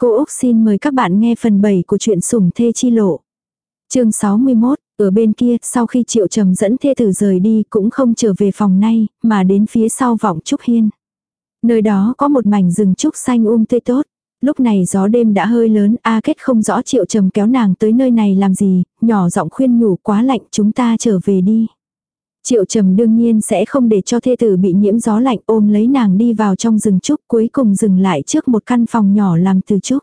Cô Úc xin mời các bạn nghe phần 7 của truyện sủng thê chi lộ. chương 61, ở bên kia, sau khi Triệu Trầm dẫn thê tử rời đi cũng không trở về phòng nay, mà đến phía sau vọng Trúc Hiên. Nơi đó có một mảnh rừng trúc xanh um tươi tốt. Lúc này gió đêm đã hơi lớn, A Kết không rõ Triệu Trầm kéo nàng tới nơi này làm gì, nhỏ giọng khuyên nhủ quá lạnh chúng ta trở về đi. Triệu Trầm đương nhiên sẽ không để cho thê tử bị nhiễm gió lạnh ôm lấy nàng đi vào trong rừng trúc cuối cùng dừng lại trước một căn phòng nhỏ làm từ trúc.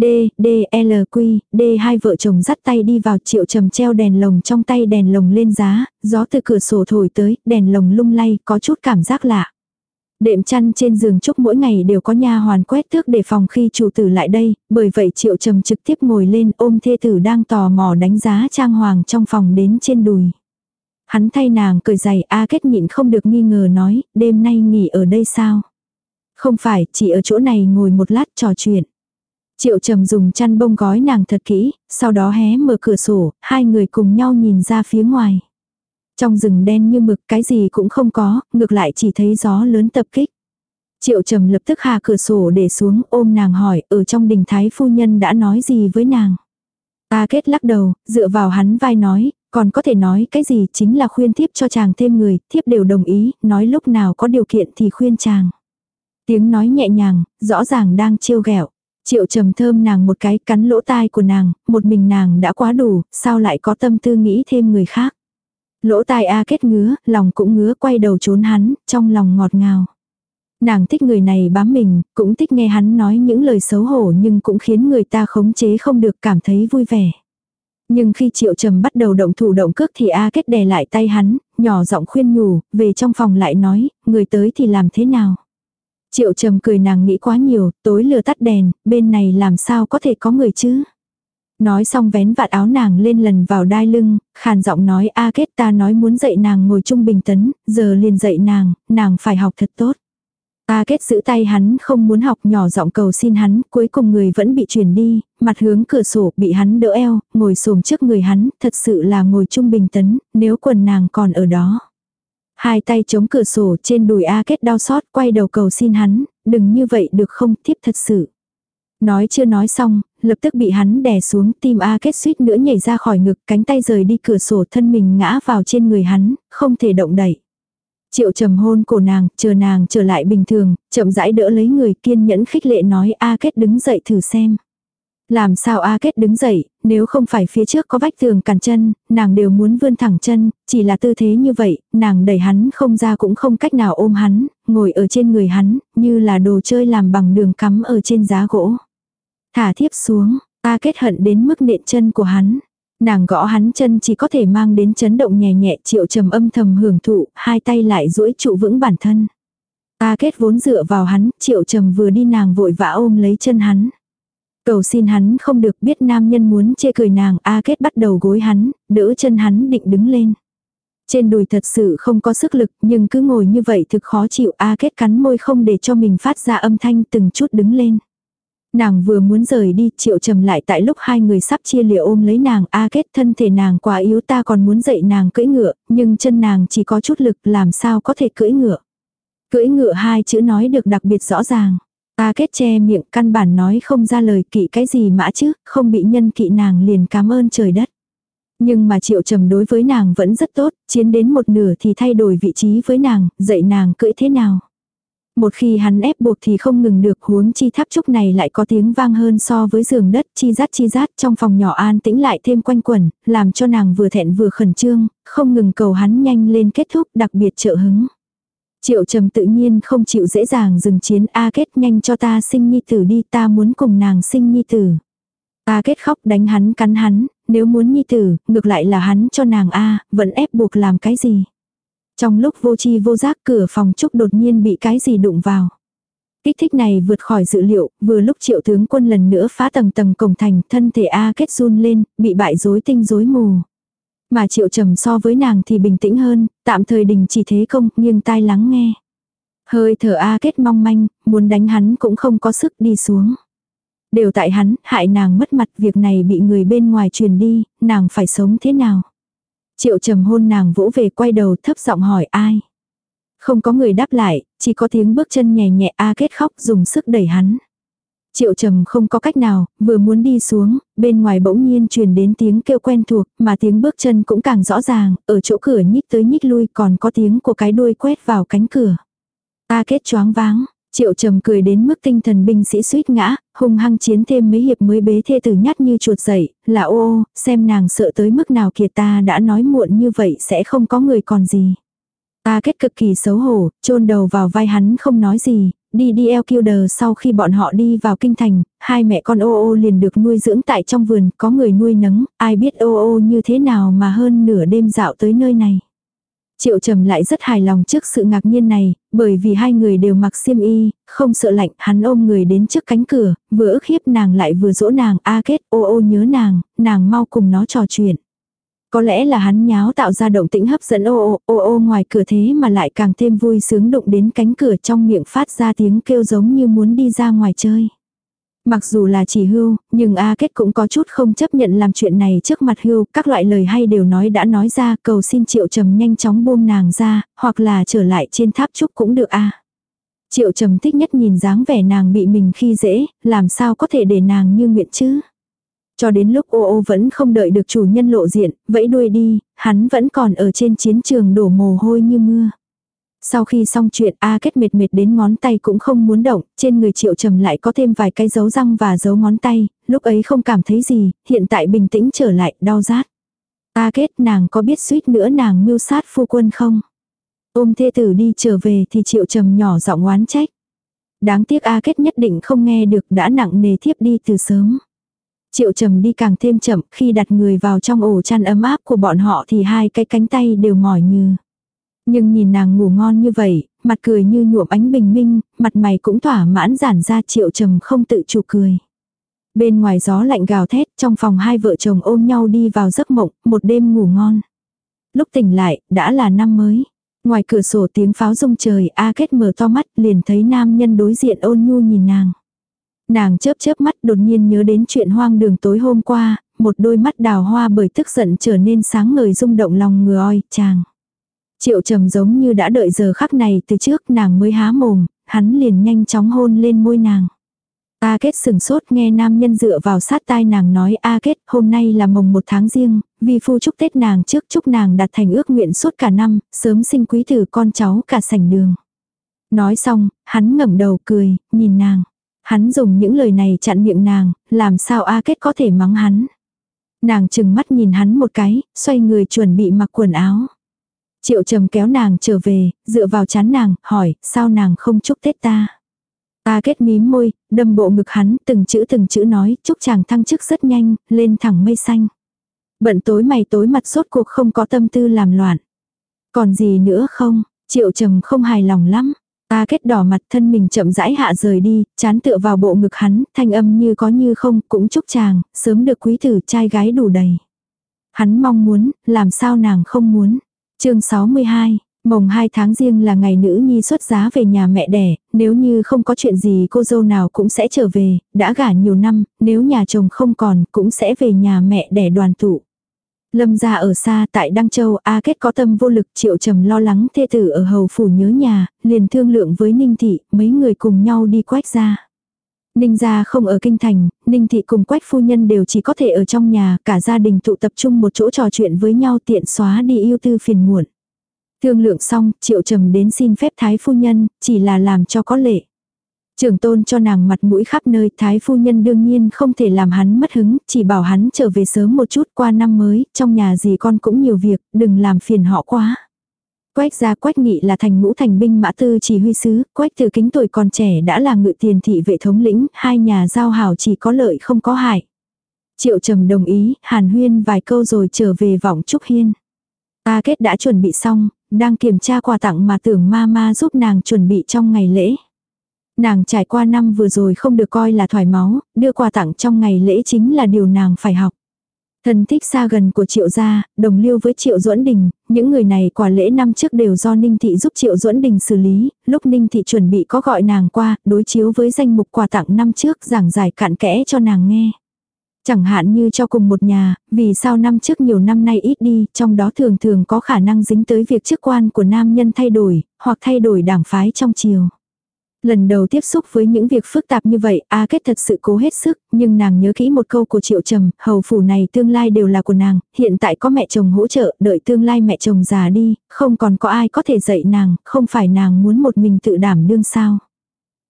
D, D, L, Q, D hai vợ chồng dắt tay đi vào triệu trầm treo đèn lồng trong tay đèn lồng lên giá, gió từ cửa sổ thổi tới, đèn lồng lung lay, có chút cảm giác lạ. Đệm chăn trên giường trúc mỗi ngày đều có nha hoàn quét tước để phòng khi chủ tử lại đây, bởi vậy triệu trầm trực tiếp ngồi lên ôm thê tử đang tò mò đánh giá trang hoàng trong phòng đến trên đùi. Hắn thay nàng cười giày A kết nhịn không được nghi ngờ nói, đêm nay nghỉ ở đây sao? Không phải, chỉ ở chỗ này ngồi một lát trò chuyện. Triệu trầm dùng chăn bông gói nàng thật kỹ, sau đó hé mở cửa sổ, hai người cùng nhau nhìn ra phía ngoài. Trong rừng đen như mực cái gì cũng không có, ngược lại chỉ thấy gió lớn tập kích. Triệu trầm lập tức hạ cửa sổ để xuống ôm nàng hỏi ở trong đình thái phu nhân đã nói gì với nàng. Ta kết lắc đầu, dựa vào hắn vai nói, còn có thể nói cái gì chính là khuyên thiếp cho chàng thêm người, thiếp đều đồng ý, nói lúc nào có điều kiện thì khuyên chàng. Tiếng nói nhẹ nhàng, rõ ràng đang trêu ghẹo. Triệu trầm thơm nàng một cái cắn lỗ tai của nàng, một mình nàng đã quá đủ, sao lại có tâm tư nghĩ thêm người khác. Lỗ tai A kết ngứa, lòng cũng ngứa quay đầu trốn hắn, trong lòng ngọt ngào. Nàng thích người này bám mình, cũng thích nghe hắn nói những lời xấu hổ nhưng cũng khiến người ta khống chế không được cảm thấy vui vẻ. Nhưng khi triệu trầm bắt đầu động thủ động cước thì A kết đè lại tay hắn, nhỏ giọng khuyên nhủ, về trong phòng lại nói, người tới thì làm thế nào. Triệu trầm cười nàng nghĩ quá nhiều, tối lừa tắt đèn, bên này làm sao có thể có người chứ. Nói xong vén vạt áo nàng lên lần vào đai lưng, khàn giọng nói a kết ta nói muốn dạy nàng ngồi chung bình tấn, giờ liền dạy nàng, nàng phải học thật tốt. A kết giữ tay hắn không muốn học nhỏ giọng cầu xin hắn, cuối cùng người vẫn bị chuyển đi, mặt hướng cửa sổ bị hắn đỡ eo, ngồi xổm trước người hắn, thật sự là ngồi trung bình tấn, nếu quần nàng còn ở đó. Hai tay chống cửa sổ trên đùi A kết đau xót quay đầu cầu xin hắn, đừng như vậy được không tiếp thật sự. Nói chưa nói xong, lập tức bị hắn đè xuống tim A kết suýt nữa nhảy ra khỏi ngực cánh tay rời đi cửa sổ thân mình ngã vào trên người hắn, không thể động đẩy. Triệu trầm hôn cổ nàng, chờ nàng trở lại bình thường, chậm rãi đỡ lấy người kiên nhẫn khích lệ nói A kết đứng dậy thử xem. Làm sao A Kết đứng dậy, nếu không phải phía trước có vách tường cản chân, nàng đều muốn vươn thẳng chân, chỉ là tư thế như vậy, nàng đẩy hắn không ra cũng không cách nào ôm hắn, ngồi ở trên người hắn, như là đồ chơi làm bằng đường cắm ở trên giá gỗ. Thả thiếp xuống, A Kết hận đến mức nện chân của hắn. Nàng gõ hắn chân chỉ có thể mang đến chấn động nhẹ nhẹ triệu trầm âm thầm hưởng thụ, hai tay lại duỗi trụ vững bản thân. A Kết vốn dựa vào hắn, triệu trầm vừa đi nàng vội vã ôm lấy chân hắn. Cầu xin hắn không được biết nam nhân muốn chê cười nàng, A Kết bắt đầu gối hắn, đỡ chân hắn định đứng lên. Trên đùi thật sự không có sức lực nhưng cứ ngồi như vậy thực khó chịu A Kết cắn môi không để cho mình phát ra âm thanh từng chút đứng lên. Nàng vừa muốn rời đi, triệu trầm lại tại lúc hai người sắp chia lìa ôm lấy nàng, a kết thân thể nàng quá yếu ta còn muốn dậy nàng cưỡi ngựa, nhưng chân nàng chỉ có chút lực làm sao có thể cưỡi ngựa. Cưỡi ngựa hai chữ nói được đặc biệt rõ ràng. A kết che miệng căn bản nói không ra lời kỵ cái gì mã chứ, không bị nhân kỵ nàng liền cảm ơn trời đất. Nhưng mà triệu trầm đối với nàng vẫn rất tốt, chiến đến một nửa thì thay đổi vị trí với nàng, dạy nàng cưỡi thế nào. Một khi hắn ép buộc thì không ngừng được huống chi tháp trúc này lại có tiếng vang hơn so với giường đất chi rát chi rát trong phòng nhỏ an tĩnh lại thêm quanh quẩn, làm cho nàng vừa thẹn vừa khẩn trương, không ngừng cầu hắn nhanh lên kết thúc đặc biệt trợ hứng. Triệu trầm tự nhiên không chịu dễ dàng dừng chiến A kết nhanh cho ta sinh nhi tử đi ta muốn cùng nàng sinh nhi tử. A kết khóc đánh hắn cắn hắn, nếu muốn nhi tử, ngược lại là hắn cho nàng A, vẫn ép buộc làm cái gì. Trong lúc vô chi vô giác cửa phòng trúc đột nhiên bị cái gì đụng vào. Kích thích này vượt khỏi dự liệu, vừa lúc triệu tướng quân lần nữa phá tầng tầng cổng thành, thân thể A kết run lên, bị bại rối tinh rối mù. Mà triệu trầm so với nàng thì bình tĩnh hơn, tạm thời đình chỉ thế công, nghiêng tai lắng nghe. Hơi thở A kết mong manh, muốn đánh hắn cũng không có sức đi xuống. Đều tại hắn, hại nàng mất mặt việc này bị người bên ngoài truyền đi, nàng phải sống thế nào. Triệu trầm hôn nàng vỗ về quay đầu thấp giọng hỏi ai. Không có người đáp lại, chỉ có tiếng bước chân nhẹ nhẹ A kết khóc dùng sức đẩy hắn. Triệu trầm không có cách nào, vừa muốn đi xuống, bên ngoài bỗng nhiên truyền đến tiếng kêu quen thuộc, mà tiếng bước chân cũng càng rõ ràng, ở chỗ cửa nhích tới nhích lui còn có tiếng của cái đuôi quét vào cánh cửa. Ta kết choáng váng, Triệu trầm cười đến mức tinh thần binh sĩ suýt ngã, hung hăng chiến thêm mấy hiệp mới bế thê tử nhát như chuột dậy, là ô ô, xem nàng sợ tới mức nào kìa ta đã nói muộn như vậy sẽ không có người còn gì. Ta kết cực kỳ xấu hổ, chôn đầu vào vai hắn không nói gì, đi đi eo kiêu đờ sau khi bọn họ đi vào kinh thành, hai mẹ con ô ô liền được nuôi dưỡng tại trong vườn, có người nuôi nấng, ai biết ô ô như thế nào mà hơn nửa đêm dạo tới nơi này. Triệu trầm lại rất hài lòng trước sự ngạc nhiên này, bởi vì hai người đều mặc xiêm y, không sợ lạnh, hắn ôm người đến trước cánh cửa, vừa ức hiếp nàng lại vừa dỗ nàng, a kết, ô ô nhớ nàng, nàng mau cùng nó trò chuyện. Có lẽ là hắn nháo tạo ra động tĩnh hấp dẫn ô ô, ô ô ngoài cửa thế mà lại càng thêm vui sướng đụng đến cánh cửa trong miệng phát ra tiếng kêu giống như muốn đi ra ngoài chơi. Mặc dù là chỉ hưu, nhưng A Kết cũng có chút không chấp nhận làm chuyện này trước mặt hưu, các loại lời hay đều nói đã nói ra, cầu xin Triệu Trầm nhanh chóng buông nàng ra, hoặc là trở lại trên tháp trúc cũng được a. Triệu Trầm thích nhất nhìn dáng vẻ nàng bị mình khi dễ, làm sao có thể để nàng như nguyện chứ. Cho đến lúc ô ô vẫn không đợi được chủ nhân lộ diện, vẫy đuôi đi, hắn vẫn còn ở trên chiến trường đổ mồ hôi như mưa. Sau khi xong chuyện A kết mệt mệt đến ngón tay cũng không muốn động, trên người triệu trầm lại có thêm vài cái dấu răng và dấu ngón tay, lúc ấy không cảm thấy gì, hiện tại bình tĩnh trở lại, đau rát. A kết nàng có biết suýt nữa nàng mưu sát phu quân không? Ôm thê tử đi trở về thì triệu trầm nhỏ giọng oán trách. Đáng tiếc A kết nhất định không nghe được đã nặng nề thiếp đi từ sớm. Triệu trầm đi càng thêm chậm khi đặt người vào trong ổ chăn ấm áp của bọn họ thì hai cái cánh tay đều mỏi như. Nhưng nhìn nàng ngủ ngon như vậy, mặt cười như nhuộm ánh bình minh, mặt mày cũng thỏa mãn giản ra triệu trầm không tự chủ cười. Bên ngoài gió lạnh gào thét, trong phòng hai vợ chồng ôm nhau đi vào giấc mộng, một đêm ngủ ngon. Lúc tỉnh lại, đã là năm mới. Ngoài cửa sổ tiếng pháo rung trời, A Kết mở to mắt, liền thấy nam nhân đối diện ôn nhu nhìn nàng. Nàng chớp chớp mắt đột nhiên nhớ đến chuyện hoang đường tối hôm qua, một đôi mắt đào hoa bởi tức giận trở nên sáng ngời rung động lòng người oi, chàng. Triệu trầm giống như đã đợi giờ khắc này từ trước nàng mới há mồm, hắn liền nhanh chóng hôn lên môi nàng. A kết sừng sốt nghe nam nhân dựa vào sát tai nàng nói A kết hôm nay là mồng một tháng riêng, vì phu chúc Tết nàng trước chúc nàng đạt thành ước nguyện suốt cả năm, sớm sinh quý tử con cháu cả sảnh đường. Nói xong, hắn ngẩng đầu cười, nhìn nàng. Hắn dùng những lời này chặn miệng nàng, làm sao A kết có thể mắng hắn. Nàng chừng mắt nhìn hắn một cái, xoay người chuẩn bị mặc quần áo. Triệu trầm kéo nàng trở về, dựa vào chán nàng, hỏi, sao nàng không chúc Tết ta? Ta kết mím môi, đâm bộ ngực hắn, từng chữ từng chữ nói, chúc chàng thăng chức rất nhanh, lên thẳng mây xanh. Bận tối mày tối mặt sốt cuộc không có tâm tư làm loạn. Còn gì nữa không? Triệu trầm không hài lòng lắm. Ta kết đỏ mặt thân mình chậm rãi hạ rời đi, chán tựa vào bộ ngực hắn, thanh âm như có như không, cũng chúc chàng, sớm được quý tử trai gái đủ đầy. Hắn mong muốn, làm sao nàng không muốn chương 62, mồng 2 tháng riêng là ngày nữ nhi xuất giá về nhà mẹ đẻ, nếu như không có chuyện gì cô dâu nào cũng sẽ trở về, đã gả nhiều năm, nếu nhà chồng không còn cũng sẽ về nhà mẹ đẻ đoàn tụ. Lâm gia ở xa tại Đăng Châu, A Kết có tâm vô lực triệu trầm lo lắng thê tử ở hầu phủ nhớ nhà, liền thương lượng với Ninh Thị, mấy người cùng nhau đi quách ra. Ninh gia không ở kinh thành, Ninh thị cùng quách phu nhân đều chỉ có thể ở trong nhà, cả gia đình tụ tập trung một chỗ trò chuyện với nhau tiện xóa đi yêu tư phiền muộn. Thương lượng xong, triệu trầm đến xin phép thái phu nhân, chỉ là làm cho có lệ. Trưởng tôn cho nàng mặt mũi khắp nơi, thái phu nhân đương nhiên không thể làm hắn mất hứng, chỉ bảo hắn trở về sớm một chút qua năm mới, trong nhà gì con cũng nhiều việc, đừng làm phiền họ quá. Quách gia quách nghị là thành ngũ thành binh mã tư chỉ huy sứ, quách từ kính tuổi còn trẻ đã là ngự tiền thị vệ thống lĩnh, hai nhà giao hảo chỉ có lợi không có hại. Triệu trầm đồng ý, hàn huyên vài câu rồi trở về vọng trúc hiên. Ta kết đã chuẩn bị xong, đang kiểm tra quà tặng mà tưởng ma ma giúp nàng chuẩn bị trong ngày lễ. Nàng trải qua năm vừa rồi không được coi là thoải máu, đưa quà tặng trong ngày lễ chính là điều nàng phải học. Thân thích xa gần của Triệu gia, đồng liêu với Triệu Duẫn Đình, những người này quả lễ năm trước đều do Ninh Thị giúp Triệu Duẫn Đình xử lý, lúc Ninh Thị chuẩn bị có gọi nàng qua, đối chiếu với danh mục quà tặng năm trước giảng giải cạn kẽ cho nàng nghe. Chẳng hạn như cho cùng một nhà, vì sao năm trước nhiều năm nay ít đi, trong đó thường thường có khả năng dính tới việc chức quan của nam nhân thay đổi, hoặc thay đổi đảng phái trong triều. Lần đầu tiếp xúc với những việc phức tạp như vậy, A Kết thật sự cố hết sức, nhưng nàng nhớ kỹ một câu của Triệu Trầm, hầu phủ này tương lai đều là của nàng, hiện tại có mẹ chồng hỗ trợ, đợi tương lai mẹ chồng già đi, không còn có ai có thể dạy nàng, không phải nàng muốn một mình tự đảm đương sao.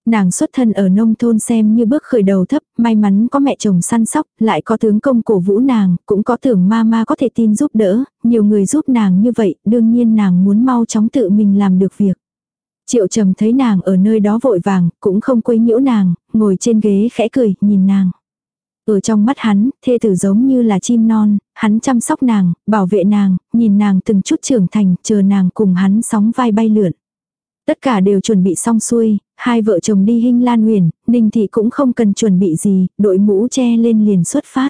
Nàng xuất thân ở nông thôn xem như bước khởi đầu thấp, may mắn có mẹ chồng săn sóc, lại có tướng công cổ vũ nàng, cũng có tưởng ma ma có thể tin giúp đỡ, nhiều người giúp nàng như vậy, đương nhiên nàng muốn mau chóng tự mình làm được việc. Triệu trầm thấy nàng ở nơi đó vội vàng, cũng không quấy nhiễu nàng, ngồi trên ghế khẽ cười, nhìn nàng. Ở trong mắt hắn, thê tử giống như là chim non, hắn chăm sóc nàng, bảo vệ nàng, nhìn nàng từng chút trưởng thành, chờ nàng cùng hắn sóng vai bay lượn. Tất cả đều chuẩn bị xong xuôi, hai vợ chồng đi hinh lan huyền, ninh thị cũng không cần chuẩn bị gì, đội mũ che lên liền xuất phát.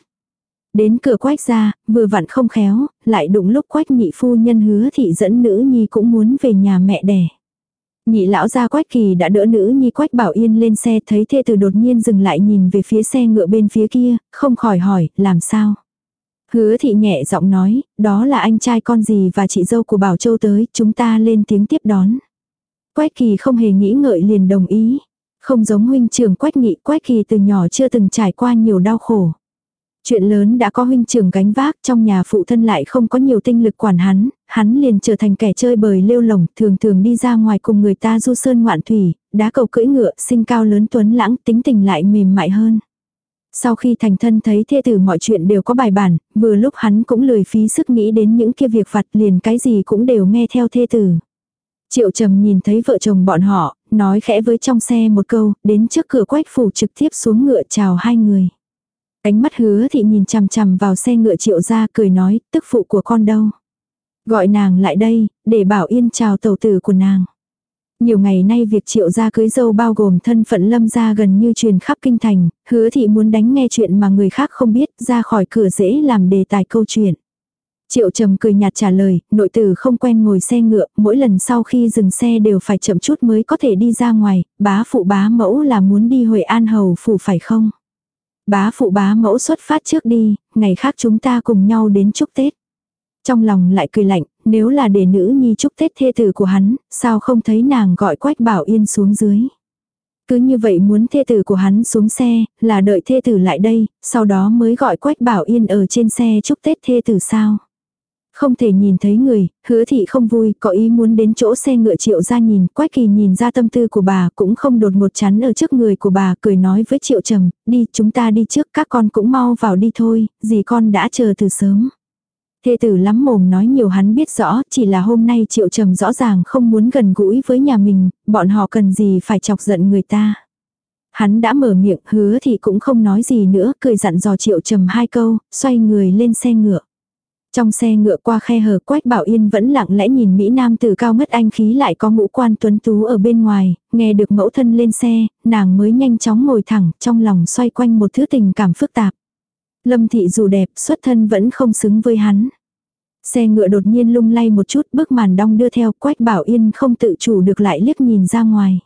Đến cửa quách ra, vừa vặn không khéo, lại đụng lúc quách nhị phu nhân hứa thị dẫn nữ nhi cũng muốn về nhà mẹ đẻ. Nhị lão gia quách kỳ đã đỡ nữ nhi quách bảo yên lên xe thấy thê tử đột nhiên dừng lại nhìn về phía xe ngựa bên phía kia, không khỏi hỏi, làm sao? Hứa thị nhẹ giọng nói, đó là anh trai con gì và chị dâu của Bảo Châu tới, chúng ta lên tiếng tiếp đón. Quách kỳ không hề nghĩ ngợi liền đồng ý. Không giống huynh trưởng quách nghị, quách kỳ từ nhỏ chưa từng trải qua nhiều đau khổ. Chuyện lớn đã có huynh trưởng gánh vác trong nhà phụ thân lại không có nhiều tinh lực quản hắn, hắn liền trở thành kẻ chơi bời lêu lồng, thường thường đi ra ngoài cùng người ta du sơn ngoạn thủy, đá cầu cưỡi ngựa, sinh cao lớn tuấn lãng, tính tình lại mềm mại hơn. Sau khi thành thân thấy thê tử mọi chuyện đều có bài bản, vừa lúc hắn cũng lười phí sức nghĩ đến những kia việc vặt liền cái gì cũng đều nghe theo thê tử. Triệu trầm nhìn thấy vợ chồng bọn họ, nói khẽ với trong xe một câu, đến trước cửa quách phủ trực tiếp xuống ngựa chào hai người. Ánh mắt hứa thị nhìn chằm chằm vào xe ngựa triệu ra cười nói, tức phụ của con đâu. Gọi nàng lại đây, để bảo yên chào tàu tử của nàng. Nhiều ngày nay việc triệu gia cưới dâu bao gồm thân phận lâm gia gần như truyền khắp kinh thành, hứa thị muốn đánh nghe chuyện mà người khác không biết ra khỏi cửa dễ làm đề tài câu chuyện. Triệu trầm cười nhạt trả lời, nội tử không quen ngồi xe ngựa, mỗi lần sau khi dừng xe đều phải chậm chút mới có thể đi ra ngoài, bá phụ bá mẫu là muốn đi Huệ An Hầu phủ phải không? Bá phụ bá mẫu xuất phát trước đi, ngày khác chúng ta cùng nhau đến chúc Tết. Trong lòng lại cười lạnh, nếu là để nữ nhi chúc Tết thê tử của hắn, sao không thấy nàng gọi quách bảo yên xuống dưới. Cứ như vậy muốn thê tử của hắn xuống xe, là đợi thê tử lại đây, sau đó mới gọi quách bảo yên ở trên xe chúc Tết thê tử sao. Không thể nhìn thấy người, hứa thị không vui, có ý muốn đến chỗ xe ngựa triệu ra nhìn, quách kỳ nhìn ra tâm tư của bà cũng không đột ngột chắn ở trước người của bà, cười nói với triệu trầm, đi chúng ta đi trước, các con cũng mau vào đi thôi, gì con đã chờ từ sớm. Thê tử lắm mồm nói nhiều hắn biết rõ, chỉ là hôm nay triệu trầm rõ ràng không muốn gần gũi với nhà mình, bọn họ cần gì phải chọc giận người ta. Hắn đã mở miệng hứa thì cũng không nói gì nữa, cười dặn dò triệu trầm hai câu, xoay người lên xe ngựa. Trong xe ngựa qua khe hở Quách Bảo Yên vẫn lặng lẽ nhìn Mỹ Nam từ cao ngất anh khí lại có ngũ quan tuấn tú ở bên ngoài, nghe được mẫu thân lên xe, nàng mới nhanh chóng ngồi thẳng, trong lòng xoay quanh một thứ tình cảm phức tạp. Lâm thị dù đẹp, xuất thân vẫn không xứng với hắn. Xe ngựa đột nhiên lung lay một chút, bước màn đong đưa theo, Quách Bảo Yên không tự chủ được lại liếc nhìn ra ngoài.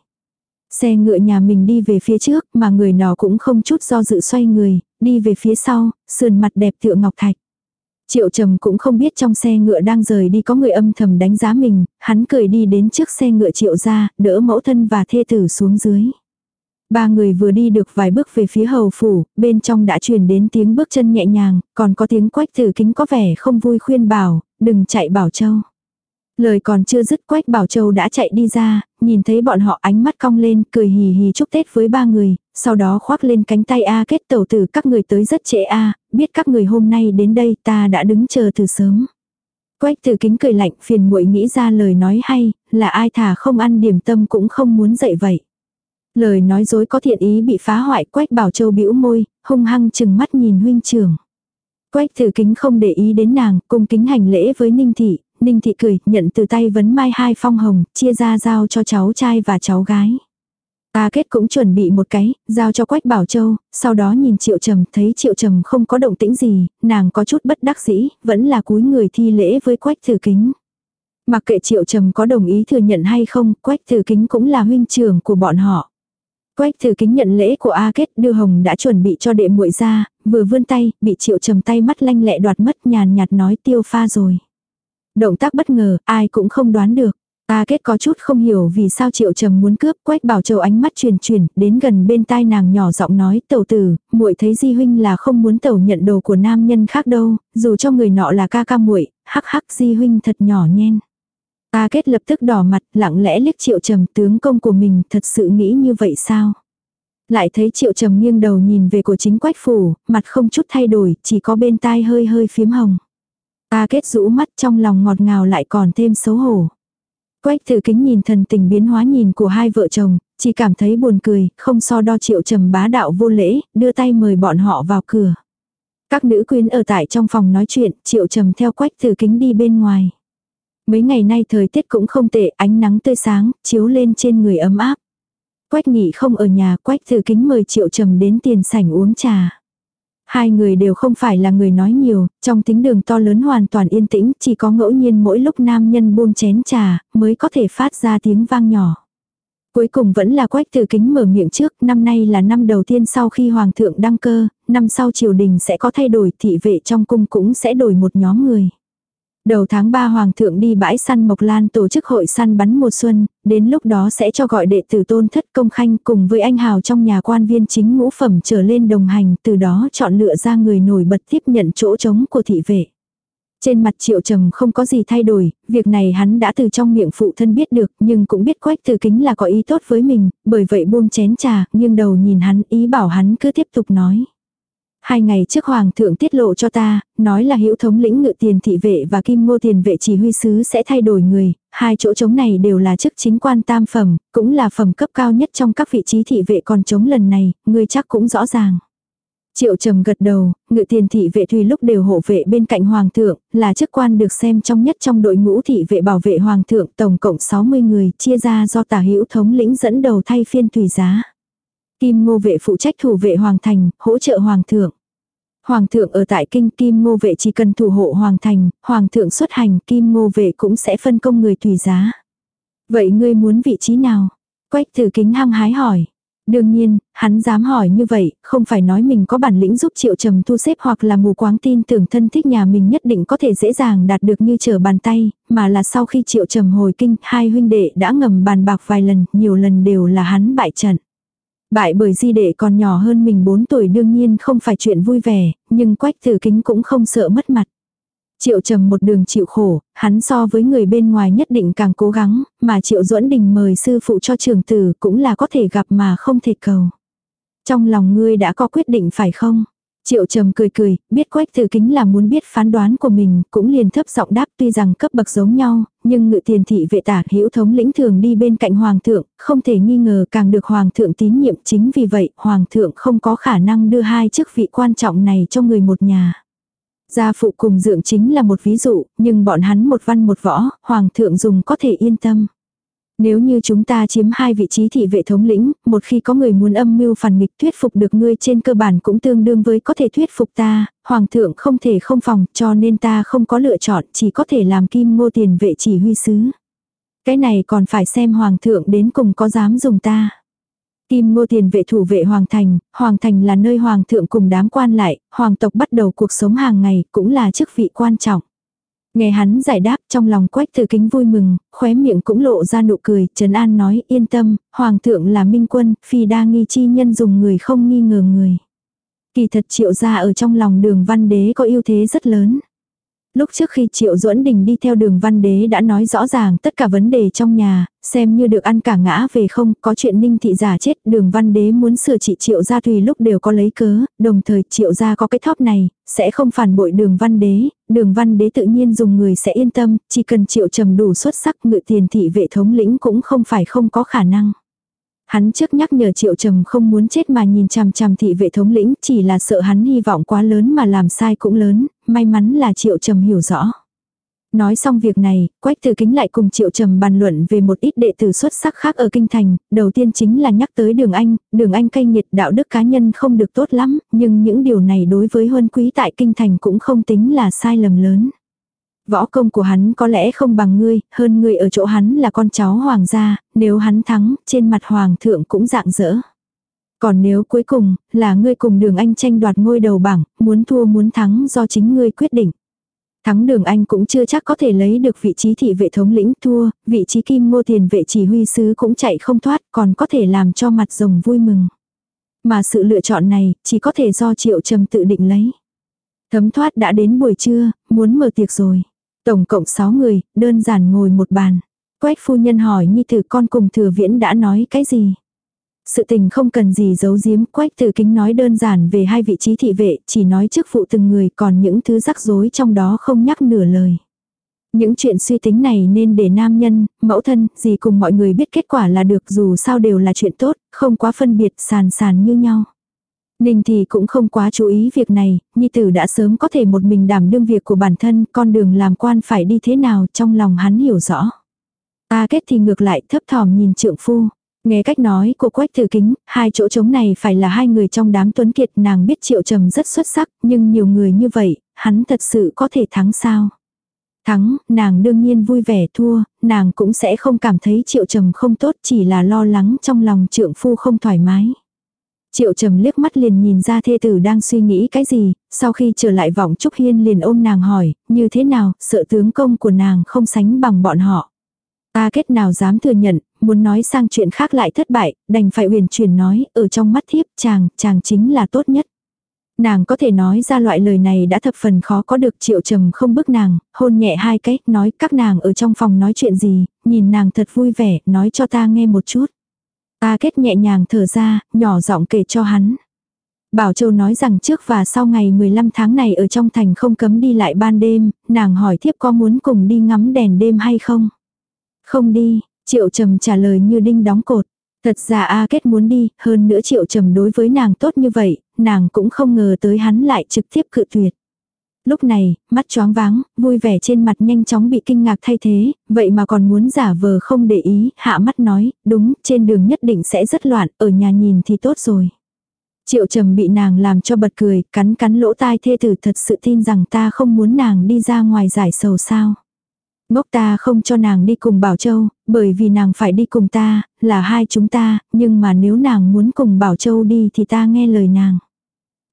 Xe ngựa nhà mình đi về phía trước, mà người nó cũng không chút do dự xoay người, đi về phía sau, sườn mặt đẹp tựa ngọc thạch. Triệu trầm cũng không biết trong xe ngựa đang rời đi có người âm thầm đánh giá mình, hắn cười đi đến trước xe ngựa triệu ra, đỡ mẫu thân và thê tử xuống dưới. Ba người vừa đi được vài bước về phía hầu phủ, bên trong đã truyền đến tiếng bước chân nhẹ nhàng, còn có tiếng quách tử kính có vẻ không vui khuyên bảo, đừng chạy bảo châu. Lời còn chưa dứt quách bảo châu đã chạy đi ra, nhìn thấy bọn họ ánh mắt cong lên, cười hì hì chúc Tết với ba người, sau đó khoác lên cánh tay A kết tẩu tử các người tới rất trễ A, biết các người hôm nay đến đây ta đã đứng chờ từ sớm. Quách tử kính cười lạnh phiền muội nghĩ ra lời nói hay, là ai thả không ăn điểm tâm cũng không muốn dậy vậy. Lời nói dối có thiện ý bị phá hoại quách bảo châu bĩu môi, hung hăng chừng mắt nhìn huynh trưởng. Quách thử kính không để ý đến nàng, cung kính hành lễ với ninh thị, ninh thị cười, nhận từ tay vấn mai hai phong hồng, chia ra giao cho cháu trai và cháu gái. A kết cũng chuẩn bị một cái, giao cho Quách Bảo Châu, sau đó nhìn Triệu Trầm, thấy Triệu Trầm không có động tĩnh gì, nàng có chút bất đắc dĩ, vẫn là cúi người thi lễ với Quách Thử Kính. Mặc kệ Triệu Trầm có đồng ý thừa nhận hay không, Quách Thử Kính cũng là huynh trưởng của bọn họ. Quách Thử Kính nhận lễ của A Kết, đưa hồng đã chuẩn bị cho đệ muội ra, vừa vươn tay, bị Triệu Trầm tay mắt lanh lẹ đoạt mất nhàn nhạt nói tiêu pha rồi. Động tác bất ngờ, ai cũng không đoán được. Ta kết có chút không hiểu vì sao triệu trầm muốn cướp quách bảo châu ánh mắt truyền truyền đến gần bên tai nàng nhỏ giọng nói tẩu tử, muội thấy di huynh là không muốn tẩu nhận đồ của nam nhân khác đâu, dù cho người nọ là ca ca muội hắc hắc di huynh thật nhỏ nhen. Ta kết lập tức đỏ mặt lặng lẽ liếc triệu trầm tướng công của mình thật sự nghĩ như vậy sao? Lại thấy triệu trầm nghiêng đầu nhìn về của chính quách phủ, mặt không chút thay đổi, chỉ có bên tai hơi hơi phiếm hồng. Ta kết rũ mắt trong lòng ngọt ngào lại còn thêm xấu hổ. Quách thử kính nhìn thần tình biến hóa nhìn của hai vợ chồng, chỉ cảm thấy buồn cười, không so đo triệu trầm bá đạo vô lễ, đưa tay mời bọn họ vào cửa. Các nữ quyến ở tại trong phòng nói chuyện, triệu trầm theo quách thử kính đi bên ngoài. Mấy ngày nay thời tiết cũng không tệ, ánh nắng tươi sáng, chiếu lên trên người ấm áp. Quách nghỉ không ở nhà, quách thử kính mời triệu trầm đến tiền sảnh uống trà. Hai người đều không phải là người nói nhiều, trong tính đường to lớn hoàn toàn yên tĩnh, chỉ có ngẫu nhiên mỗi lúc nam nhân buông chén trà, mới có thể phát ra tiếng vang nhỏ. Cuối cùng vẫn là quách từ kính mở miệng trước, năm nay là năm đầu tiên sau khi hoàng thượng đăng cơ, năm sau triều đình sẽ có thay đổi, thị vệ trong cung cũng sẽ đổi một nhóm người. Đầu tháng 3 Hoàng thượng đi bãi săn Mộc Lan tổ chức hội săn bắn mùa xuân, đến lúc đó sẽ cho gọi đệ tử tôn thất công khanh cùng với anh hào trong nhà quan viên chính ngũ phẩm trở lên đồng hành, từ đó chọn lựa ra người nổi bật tiếp nhận chỗ trống của thị vệ. Trên mặt triệu trầm không có gì thay đổi, việc này hắn đã từ trong miệng phụ thân biết được nhưng cũng biết quách từ kính là có ý tốt với mình, bởi vậy buông chén trà, nghiêng đầu nhìn hắn ý bảo hắn cứ tiếp tục nói. Hai ngày trước Hoàng thượng tiết lộ cho ta, nói là hữu thống lĩnh ngự tiền thị vệ và kim ngô tiền vệ chỉ huy sứ sẽ thay đổi người, hai chỗ trống này đều là chức chính quan tam phẩm, cũng là phẩm cấp cao nhất trong các vị trí thị vệ còn trống lần này, ngươi chắc cũng rõ ràng. Triệu trầm gật đầu, ngự tiền thị vệ thùy lúc đều hộ vệ bên cạnh hoàng thượng, là chức quan được xem trong nhất trong đội ngũ thị vệ bảo vệ hoàng thượng tổng cộng 60 người, chia ra do tả hữu thống lĩnh dẫn đầu thay phiên tùy giá. Kim ngô vệ phụ trách thủ vệ hoàng thành, hỗ trợ hoàng thượng. Hoàng thượng ở tại kinh kim ngô vệ chỉ cần thủ hộ hoàng thành, hoàng thượng xuất hành kim ngô vệ cũng sẽ phân công người tùy giá. Vậy ngươi muốn vị trí nào? Quách thử kính hăng hái hỏi. Đương nhiên, hắn dám hỏi như vậy, không phải nói mình có bản lĩnh giúp triệu trầm thu xếp hoặc là mù quáng tin tưởng thân thích nhà mình nhất định có thể dễ dàng đạt được như trở bàn tay, mà là sau khi triệu trầm hồi kinh, hai huynh đệ đã ngầm bàn bạc vài lần, nhiều lần đều là hắn bại trận. Bại bởi di đệ còn nhỏ hơn mình 4 tuổi đương nhiên không phải chuyện vui vẻ, nhưng quách tử kính cũng không sợ mất mặt. Triệu trầm một đường chịu khổ, hắn so với người bên ngoài nhất định càng cố gắng, mà triệu duẫn đình mời sư phụ cho trường tử cũng là có thể gặp mà không thể cầu. Trong lòng ngươi đã có quyết định phải không? Triệu trầm cười cười, biết quách tử kính là muốn biết phán đoán của mình, cũng liền thấp giọng đáp tuy rằng cấp bậc giống nhau, nhưng ngự tiền thị vệ tả hữu thống lĩnh thường đi bên cạnh hoàng thượng, không thể nghi ngờ càng được hoàng thượng tín nhiệm chính vì vậy hoàng thượng không có khả năng đưa hai chức vị quan trọng này cho người một nhà. Gia phụ cùng dưỡng chính là một ví dụ, nhưng bọn hắn một văn một võ, hoàng thượng dùng có thể yên tâm. Nếu như chúng ta chiếm hai vị trí thị vệ thống lĩnh, một khi có người muốn âm mưu phản nghịch thuyết phục được ngươi trên cơ bản cũng tương đương với có thể thuyết phục ta, hoàng thượng không thể không phòng cho nên ta không có lựa chọn chỉ có thể làm kim ngô tiền vệ chỉ huy sứ. Cái này còn phải xem hoàng thượng đến cùng có dám dùng ta. Kim ngô tiền vệ thủ vệ hoàng thành, hoàng thành là nơi hoàng thượng cùng đám quan lại, hoàng tộc bắt đầu cuộc sống hàng ngày cũng là chức vị quan trọng. Nghe hắn giải đáp trong lòng quách từ kính vui mừng, khóe miệng cũng lộ ra nụ cười, Trần An nói yên tâm, Hoàng thượng là minh quân, phi đa nghi chi nhân dùng người không nghi ngờ người. Kỳ thật triệu gia ở trong lòng đường văn đế có ưu thế rất lớn. Lúc trước khi Triệu Duẫn Đình đi theo đường văn đế đã nói rõ ràng tất cả vấn đề trong nhà, xem như được ăn cả ngã về không, có chuyện ninh thị giả chết, đường văn đế muốn sửa trị Triệu gia tùy lúc đều có lấy cớ, đồng thời Triệu gia có cái thóp này, sẽ không phản bội đường văn đế, đường văn đế tự nhiên dùng người sẽ yên tâm, chỉ cần Triệu trầm đủ xuất sắc ngự tiền thị vệ thống lĩnh cũng không phải không có khả năng. Hắn trước nhắc nhở triệu trầm không muốn chết mà nhìn chằm chằm thị vệ thống lĩnh chỉ là sợ hắn hy vọng quá lớn mà làm sai cũng lớn, may mắn là triệu trầm hiểu rõ. Nói xong việc này, Quách Tử Kính lại cùng Triệu Trầm bàn luận về một ít đệ tử xuất sắc khác ở Kinh Thành, đầu tiên chính là nhắc tới Đường Anh, Đường Anh cay nghiệt đạo đức cá nhân không được tốt lắm, nhưng những điều này đối với huân quý tại Kinh Thành cũng không tính là sai lầm lớn. Võ công của hắn có lẽ không bằng ngươi, hơn ngươi ở chỗ hắn là con cháu hoàng gia, nếu hắn thắng, trên mặt hoàng thượng cũng dạng dỡ. Còn nếu cuối cùng, là ngươi cùng đường anh tranh đoạt ngôi đầu bảng, muốn thua muốn thắng do chính ngươi quyết định. Thắng đường anh cũng chưa chắc có thể lấy được vị trí thị vệ thống lĩnh thua, vị trí kim ngô tiền vệ chỉ huy sứ cũng chạy không thoát còn có thể làm cho mặt rồng vui mừng. Mà sự lựa chọn này chỉ có thể do triệu trầm tự định lấy. Thấm thoát đã đến buổi trưa, muốn mở tiệc rồi. Tổng cộng 6 người, đơn giản ngồi một bàn. Quách phu nhân hỏi nhi tử con cùng thừa viễn đã nói cái gì. Sự tình không cần gì giấu giếm, quách tử kính nói đơn giản về hai vị trí thị vệ, chỉ nói chức vụ từng người còn những thứ rắc rối trong đó không nhắc nửa lời. Những chuyện suy tính này nên để nam nhân, mẫu thân, gì cùng mọi người biết kết quả là được dù sao đều là chuyện tốt, không quá phân biệt sàn sàn như nhau. Ninh thì cũng không quá chú ý việc này, Nhi tử đã sớm có thể một mình đảm đương việc của bản thân, con đường làm quan phải đi thế nào trong lòng hắn hiểu rõ. Ta kết thì ngược lại thấp thỏm nhìn trượng phu. Nghe cách nói của Quách Tử Kính, hai chỗ trống này phải là hai người trong đám tuấn kiệt nàng biết triệu trầm rất xuất sắc, nhưng nhiều người như vậy, hắn thật sự có thể thắng sao? Thắng, nàng đương nhiên vui vẻ thua, nàng cũng sẽ không cảm thấy triệu trầm không tốt chỉ là lo lắng trong lòng trượng phu không thoải mái. Triệu trầm liếc mắt liền nhìn ra thê tử đang suy nghĩ cái gì, sau khi trở lại vọng Trúc Hiên liền ôm nàng hỏi, như thế nào, sợ tướng công của nàng không sánh bằng bọn họ. Ta kết nào dám thừa nhận, muốn nói sang chuyện khác lại thất bại, đành phải huyền truyền nói, ở trong mắt thiếp chàng, chàng chính là tốt nhất. Nàng có thể nói ra loại lời này đã thập phần khó có được triệu trầm không bức nàng, hôn nhẹ hai cái, nói các nàng ở trong phòng nói chuyện gì, nhìn nàng thật vui vẻ, nói cho ta nghe một chút. Ta kết nhẹ nhàng thở ra, nhỏ giọng kể cho hắn. Bảo Châu nói rằng trước và sau ngày 15 tháng này ở trong thành không cấm đi lại ban đêm, nàng hỏi thiếp có muốn cùng đi ngắm đèn đêm hay không? Không đi, Triệu Trầm trả lời như đinh đóng cột. Thật ra A Kết muốn đi, hơn nữa Triệu Trầm đối với nàng tốt như vậy, nàng cũng không ngờ tới hắn lại trực tiếp cự tuyệt. Lúc này, mắt choáng váng, vui vẻ trên mặt nhanh chóng bị kinh ngạc thay thế, vậy mà còn muốn giả vờ không để ý, hạ mắt nói, đúng, trên đường nhất định sẽ rất loạn, ở nhà nhìn thì tốt rồi. Triệu trầm bị nàng làm cho bật cười, cắn cắn lỗ tai thê tử thật sự tin rằng ta không muốn nàng đi ra ngoài giải sầu sao. Ngốc ta không cho nàng đi cùng Bảo Châu, bởi vì nàng phải đi cùng ta, là hai chúng ta, nhưng mà nếu nàng muốn cùng Bảo Châu đi thì ta nghe lời nàng.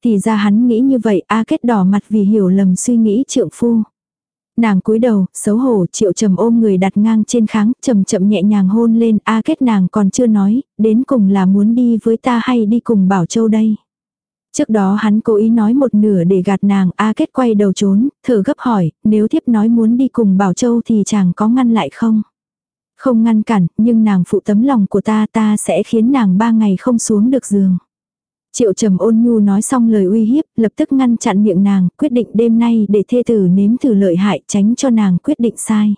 Thì ra hắn nghĩ như vậy, A Kết đỏ mặt vì hiểu lầm suy nghĩ trượng phu. Nàng cúi đầu, xấu hổ, triệu trầm ôm người đặt ngang trên kháng, chậm chậm nhẹ nhàng hôn lên, A Kết nàng còn chưa nói, đến cùng là muốn đi với ta hay đi cùng Bảo Châu đây. Trước đó hắn cố ý nói một nửa để gạt nàng, A Kết quay đầu trốn, thở gấp hỏi, nếu thiếp nói muốn đi cùng Bảo Châu thì chàng có ngăn lại không? Không ngăn cản, nhưng nàng phụ tấm lòng của ta ta sẽ khiến nàng ba ngày không xuống được giường. Triệu trầm ôn nhu nói xong lời uy hiếp, lập tức ngăn chặn miệng nàng, quyết định đêm nay để thê tử nếm thử lợi hại tránh cho nàng quyết định sai.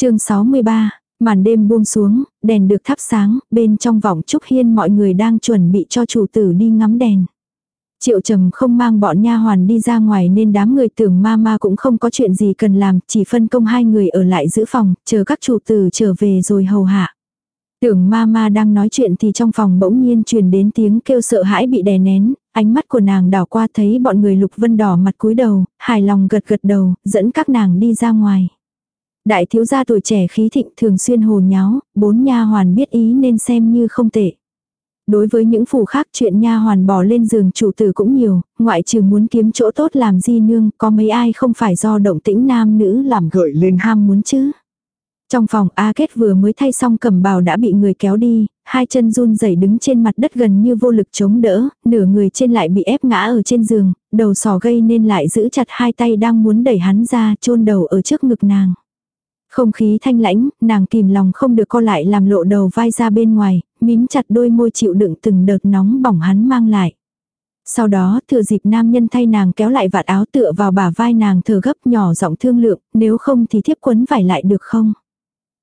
chương 63, màn đêm buông xuống, đèn được thắp sáng, bên trong vòng trúc hiên mọi người đang chuẩn bị cho chủ tử đi ngắm đèn. Triệu trầm không mang bọn nha hoàn đi ra ngoài nên đám người tưởng ma ma cũng không có chuyện gì cần làm, chỉ phân công hai người ở lại giữ phòng, chờ các chủ tử trở về rồi hầu hạ. Tưởng ma ma đang nói chuyện thì trong phòng bỗng nhiên truyền đến tiếng kêu sợ hãi bị đè nén, ánh mắt của nàng đảo qua thấy bọn người lục vân đỏ mặt cúi đầu, hài lòng gật gật đầu, dẫn các nàng đi ra ngoài. Đại thiếu gia tuổi trẻ khí thịnh thường xuyên hồ nháo, bốn nha hoàn biết ý nên xem như không tệ. Đối với những phủ khác chuyện nha hoàn bỏ lên giường chủ tử cũng nhiều, ngoại trừ muốn kiếm chỗ tốt làm di nương, có mấy ai không phải do động tĩnh nam nữ làm gợi lên ham muốn chứ. Trong phòng A Kết vừa mới thay xong cầm bào đã bị người kéo đi, hai chân run rẩy đứng trên mặt đất gần như vô lực chống đỡ, nửa người trên lại bị ép ngã ở trên giường, đầu sò gây nên lại giữ chặt hai tay đang muốn đẩy hắn ra chôn đầu ở trước ngực nàng. Không khí thanh lãnh, nàng kìm lòng không được co lại làm lộ đầu vai ra bên ngoài, mím chặt đôi môi chịu đựng từng đợt nóng bỏng hắn mang lại. Sau đó thừa dịp nam nhân thay nàng kéo lại vạt áo tựa vào bả vai nàng thở gấp nhỏ giọng thương lượng, nếu không thì thiếp quấn vải lại được không?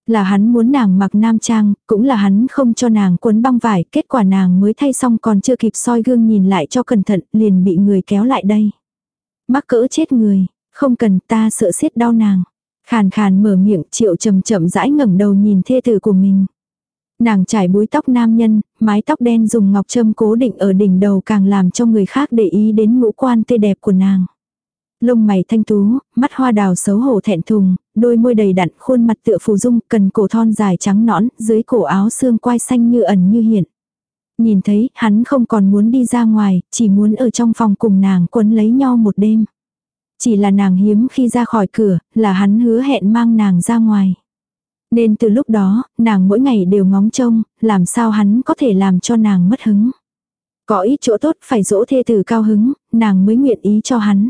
Là hắn muốn nàng mặc nam trang, cũng là hắn không cho nàng quấn băng vải, kết quả nàng mới thay xong còn chưa kịp soi gương nhìn lại cho cẩn thận, liền bị người kéo lại đây. Mắc cỡ chết người, không cần ta sợ xiết đau nàng. Khàn khàn mở miệng triệu chậm chậm rãi ngẩng đầu nhìn thê tử của mình. Nàng trải búi tóc nam nhân, mái tóc đen dùng ngọc châm cố định ở đỉnh đầu càng làm cho người khác để ý đến ngũ quan tươi đẹp của nàng. Lông mày thanh tú, mắt hoa đào xấu hổ thẹn thùng, đôi môi đầy đặn, khuôn mặt tựa phù dung, cần cổ thon dài trắng nõn, dưới cổ áo xương quai xanh như ẩn như hiện. Nhìn thấy, hắn không còn muốn đi ra ngoài, chỉ muốn ở trong phòng cùng nàng quấn lấy nhau một đêm. Chỉ là nàng hiếm khi ra khỏi cửa, là hắn hứa hẹn mang nàng ra ngoài. Nên từ lúc đó, nàng mỗi ngày đều ngóng trông, làm sao hắn có thể làm cho nàng mất hứng. Có ít chỗ tốt phải dỗ thê tử cao hứng, nàng mới nguyện ý cho hắn.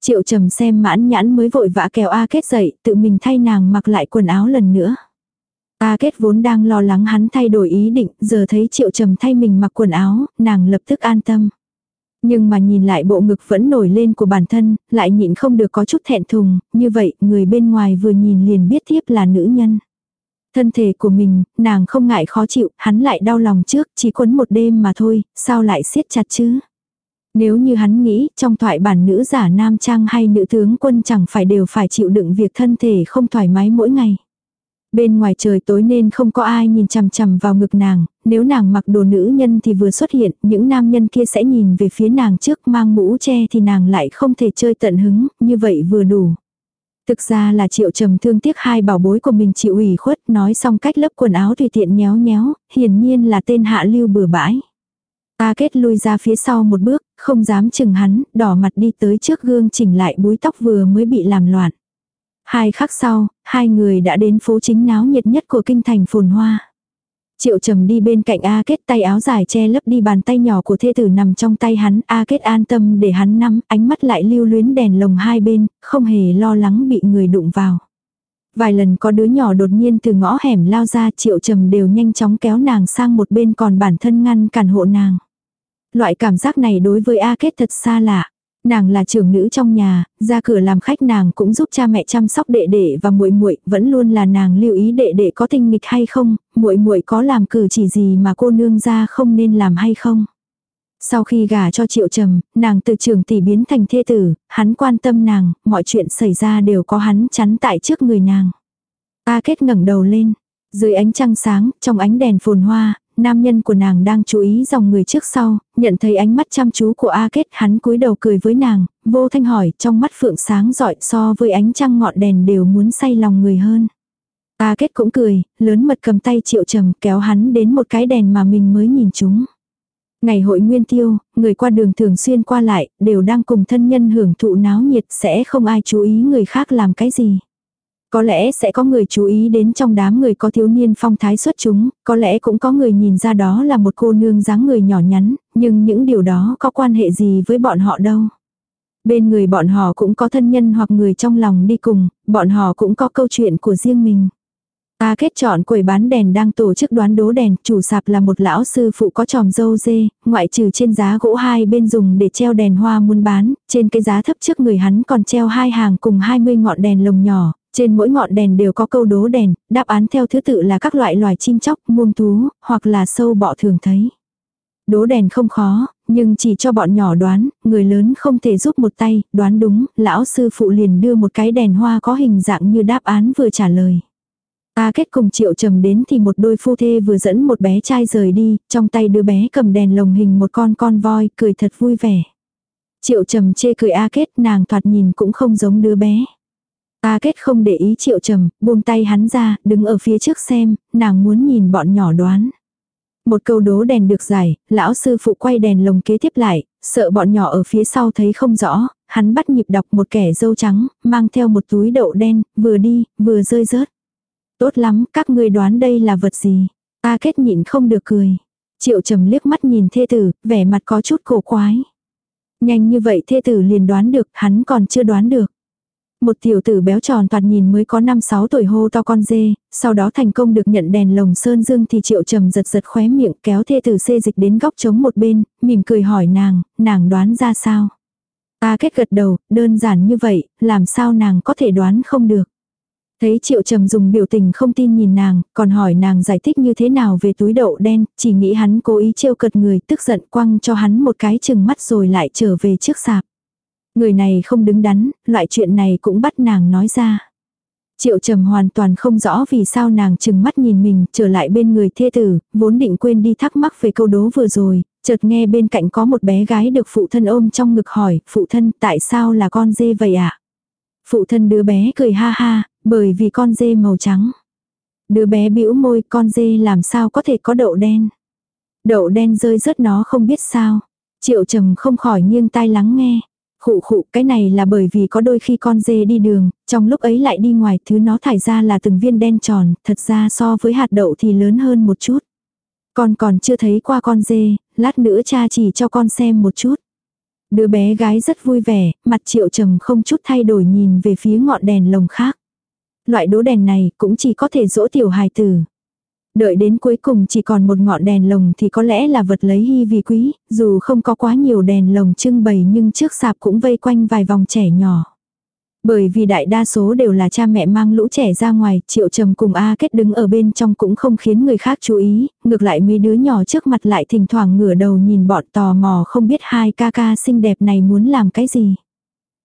Triệu trầm xem mãn nhãn mới vội vã kéo A kết dậy, tự mình thay nàng mặc lại quần áo lần nữa. A kết vốn đang lo lắng hắn thay đổi ý định, giờ thấy triệu trầm thay mình mặc quần áo, nàng lập tức an tâm. Nhưng mà nhìn lại bộ ngực vẫn nổi lên của bản thân, lại nhịn không được có chút thẹn thùng, như vậy người bên ngoài vừa nhìn liền biết thiếp là nữ nhân. Thân thể của mình, nàng không ngại khó chịu, hắn lại đau lòng trước, chỉ quấn một đêm mà thôi, sao lại siết chặt chứ? Nếu như hắn nghĩ, trong thoại bản nữ giả nam trang hay nữ tướng quân chẳng phải đều phải chịu đựng việc thân thể không thoải mái mỗi ngày. Bên ngoài trời tối nên không có ai nhìn chằm chằm vào ngực nàng, nếu nàng mặc đồ nữ nhân thì vừa xuất hiện, những nam nhân kia sẽ nhìn về phía nàng trước mang mũ che thì nàng lại không thể chơi tận hứng, như vậy vừa đủ. Thực ra là triệu trầm thương tiếc hai bảo bối của mình chịu ủy khuất, nói xong cách lớp quần áo tùy tiện nhéo nhéo, hiển nhiên là tên hạ lưu bừa bãi. Ta kết lui ra phía sau một bước, không dám chừng hắn, đỏ mặt đi tới trước gương chỉnh lại búi tóc vừa mới bị làm loạn. Hai khắc sau, hai người đã đến phố chính náo nhiệt nhất của kinh thành phồn hoa. Triệu trầm đi bên cạnh A kết tay áo dài che lấp đi bàn tay nhỏ của thê tử nằm trong tay hắn. A kết an tâm để hắn nắm, ánh mắt lại lưu luyến đèn lồng hai bên, không hề lo lắng bị người đụng vào. Vài lần có đứa nhỏ đột nhiên từ ngõ hẻm lao ra triệu trầm đều nhanh chóng kéo nàng sang một bên còn bản thân ngăn cản hộ nàng. Loại cảm giác này đối với A kết thật xa lạ. Nàng là trưởng nữ trong nhà, ra cửa làm khách nàng cũng giúp cha mẹ chăm sóc đệ đệ và muội muội, vẫn luôn là nàng lưu ý đệ đệ có tinh nghịch hay không, muội muội có làm cử chỉ gì mà cô nương ra không nên làm hay không. Sau khi gả cho Triệu Trầm, nàng từ trường tỷ biến thành thê tử, hắn quan tâm nàng, mọi chuyện xảy ra đều có hắn chắn tại trước người nàng. A kết ngẩng đầu lên, dưới ánh trăng sáng, trong ánh đèn phồn hoa, nam nhân của nàng đang chú ý dòng người trước sau, nhận thấy ánh mắt chăm chú của A Kết, hắn cúi đầu cười với nàng, vô thanh hỏi, trong mắt phượng sáng rọi so với ánh trăng ngọn đèn đều muốn say lòng người hơn. A Kết cũng cười, lớn mật cầm tay triệu trầm kéo hắn đến một cái đèn mà mình mới nhìn chúng. Ngày hội nguyên tiêu, người qua đường thường xuyên qua lại, đều đang cùng thân nhân hưởng thụ náo nhiệt sẽ không ai chú ý người khác làm cái gì. Có lẽ sẽ có người chú ý đến trong đám người có thiếu niên phong thái xuất chúng, có lẽ cũng có người nhìn ra đó là một cô nương dáng người nhỏ nhắn, nhưng những điều đó có quan hệ gì với bọn họ đâu. Bên người bọn họ cũng có thân nhân hoặc người trong lòng đi cùng, bọn họ cũng có câu chuyện của riêng mình. Ta kết chọn quầy bán đèn đang tổ chức đoán đố đèn, chủ sạp là một lão sư phụ có tròm dâu dê, ngoại trừ trên giá gỗ hai bên dùng để treo đèn hoa muốn bán, trên cái giá thấp trước người hắn còn treo hai hàng cùng 20 ngọn đèn lồng nhỏ, trên mỗi ngọn đèn đều có câu đố đèn, đáp án theo thứ tự là các loại loài chim chóc, muông thú, hoặc là sâu bọ thường thấy. Đố đèn không khó, nhưng chỉ cho bọn nhỏ đoán, người lớn không thể giúp một tay, đoán đúng, lão sư phụ liền đưa một cái đèn hoa có hình dạng như đáp án vừa trả lời. Ta kết cùng triệu trầm đến thì một đôi phu thê vừa dẫn một bé trai rời đi, trong tay đứa bé cầm đèn lồng hình một con con voi, cười thật vui vẻ. Triệu trầm chê cười A kết nàng thoạt nhìn cũng không giống đứa bé. A kết không để ý triệu trầm, buông tay hắn ra, đứng ở phía trước xem, nàng muốn nhìn bọn nhỏ đoán. Một câu đố đèn được giải, lão sư phụ quay đèn lồng kế tiếp lại, sợ bọn nhỏ ở phía sau thấy không rõ, hắn bắt nhịp đọc một kẻ dâu trắng, mang theo một túi đậu đen, vừa đi, vừa rơi rớt. Tốt lắm, các ngươi đoán đây là vật gì? A kết nhịn không được cười. Triệu trầm liếc mắt nhìn thê tử, vẻ mặt có chút cổ quái. Nhanh như vậy thê tử liền đoán được, hắn còn chưa đoán được. Một tiểu tử béo tròn toàn nhìn mới có 5-6 tuổi hô to con dê, sau đó thành công được nhận đèn lồng sơn dương thì triệu trầm giật giật khóe miệng kéo thê tử xê dịch đến góc trống một bên, mỉm cười hỏi nàng, nàng đoán ra sao. Ta kết gật đầu, đơn giản như vậy, làm sao nàng có thể đoán không được. Thấy triệu trầm dùng biểu tình không tin nhìn nàng, còn hỏi nàng giải thích như thế nào về túi đậu đen, chỉ nghĩ hắn cố ý trêu cợt người tức giận quăng cho hắn một cái chừng mắt rồi lại trở về trước sạp. Người này không đứng đắn, loại chuyện này cũng bắt nàng nói ra. Triệu trầm hoàn toàn không rõ vì sao nàng chừng mắt nhìn mình trở lại bên người thê tử, vốn định quên đi thắc mắc về câu đố vừa rồi, chợt nghe bên cạnh có một bé gái được phụ thân ôm trong ngực hỏi, phụ thân tại sao là con dê vậy ạ? À? Phụ thân đứa bé cười ha ha, bởi vì con dê màu trắng. Đứa bé bĩu môi con dê làm sao có thể có đậu đen. Đậu đen rơi rớt nó không biết sao. Triệu trầm không khỏi nghiêng tai lắng nghe. Khụ khụ, cái này là bởi vì có đôi khi con dê đi đường, trong lúc ấy lại đi ngoài thứ nó thải ra là từng viên đen tròn, thật ra so với hạt đậu thì lớn hơn một chút. Con còn chưa thấy qua con dê, lát nữa cha chỉ cho con xem một chút. Đứa bé gái rất vui vẻ, mặt triệu trầm không chút thay đổi nhìn về phía ngọn đèn lồng khác. Loại đố đèn này cũng chỉ có thể dỗ tiểu hài tử. Đợi đến cuối cùng chỉ còn một ngọn đèn lồng thì có lẽ là vật lấy hy vì quý, dù không có quá nhiều đèn lồng trưng bày nhưng trước sạp cũng vây quanh vài vòng trẻ nhỏ. Bởi vì đại đa số đều là cha mẹ mang lũ trẻ ra ngoài, triệu trầm cùng A kết đứng ở bên trong cũng không khiến người khác chú ý, ngược lại mấy đứa nhỏ trước mặt lại thỉnh thoảng ngửa đầu nhìn bọn tò mò không biết hai ca ca xinh đẹp này muốn làm cái gì.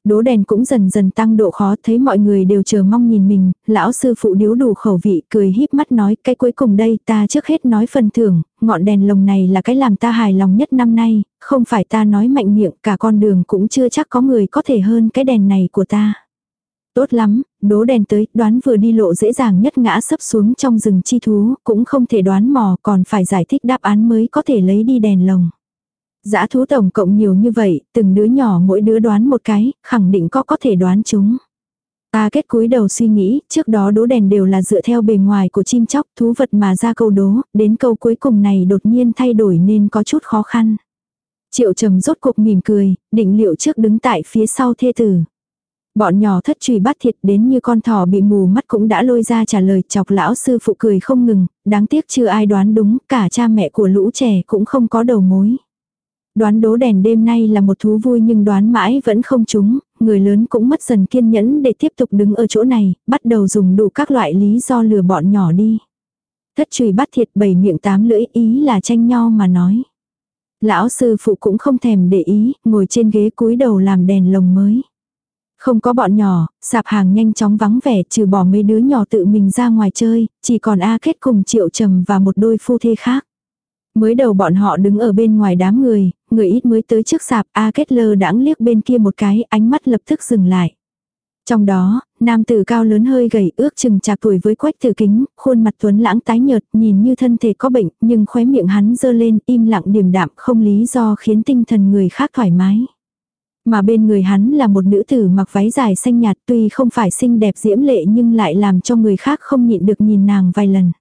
Đố đèn cũng dần dần tăng độ khó thấy mọi người đều chờ mong nhìn mình, lão sư phụ điếu đủ khẩu vị cười híp mắt nói cái cuối cùng đây ta trước hết nói phần thưởng, ngọn đèn lồng này là cái làm ta hài lòng nhất năm nay, không phải ta nói mạnh miệng cả con đường cũng chưa chắc có người có thể hơn cái đèn này của ta. Tốt lắm, đố đèn tới, đoán vừa đi lộ dễ dàng nhất ngã sấp xuống trong rừng chi thú, cũng không thể đoán mò còn phải giải thích đáp án mới có thể lấy đi đèn lồng. Dã thú tổng cộng nhiều như vậy, từng đứa nhỏ mỗi đứa đoán một cái, khẳng định có có thể đoán chúng. Ta kết cúi đầu suy nghĩ, trước đó đố đèn đều là dựa theo bề ngoài của chim chóc, thú vật mà ra câu đố, đến câu cuối cùng này đột nhiên thay đổi nên có chút khó khăn. Triệu trầm rốt cuộc mỉm cười, định liệu trước đứng tại phía sau thê tử. Bọn nhỏ thất truy bắt thiệt đến như con thỏ bị mù mắt cũng đã lôi ra trả lời chọc lão sư phụ cười không ngừng, đáng tiếc chưa ai đoán đúng, cả cha mẹ của lũ trẻ cũng không có đầu mối. Đoán đố đèn đêm nay là một thú vui nhưng đoán mãi vẫn không trúng, người lớn cũng mất dần kiên nhẫn để tiếp tục đứng ở chỗ này, bắt đầu dùng đủ các loại lý do lừa bọn nhỏ đi. Thất chùy bắt thiệt bảy miệng tám lưỡi ý là tranh nhau mà nói. Lão sư phụ cũng không thèm để ý, ngồi trên ghế cúi đầu làm đèn lồng mới. Không có bọn nhỏ, sạp hàng nhanh chóng vắng vẻ trừ bỏ mấy đứa nhỏ tự mình ra ngoài chơi, chỉ còn A Kết cùng Triệu Trầm và một đôi phu thê khác. Mới đầu bọn họ đứng ở bên ngoài đám người, người ít mới tới trước sạp, A Kết lơ đãng liếc bên kia một cái, ánh mắt lập tức dừng lại. Trong đó, nam tử cao lớn hơi gầy ước chừng chạc tuổi với quách tử kính, khuôn mặt tuấn lãng tái nhợt, nhìn như thân thể có bệnh, nhưng khóe miệng hắn dơ lên, im lặng điềm đạm không lý do khiến tinh thần người khác thoải mái. Mà bên người hắn là một nữ tử mặc váy dài xanh nhạt tuy không phải xinh đẹp diễm lệ nhưng lại làm cho người khác không nhịn được nhìn nàng vài lần.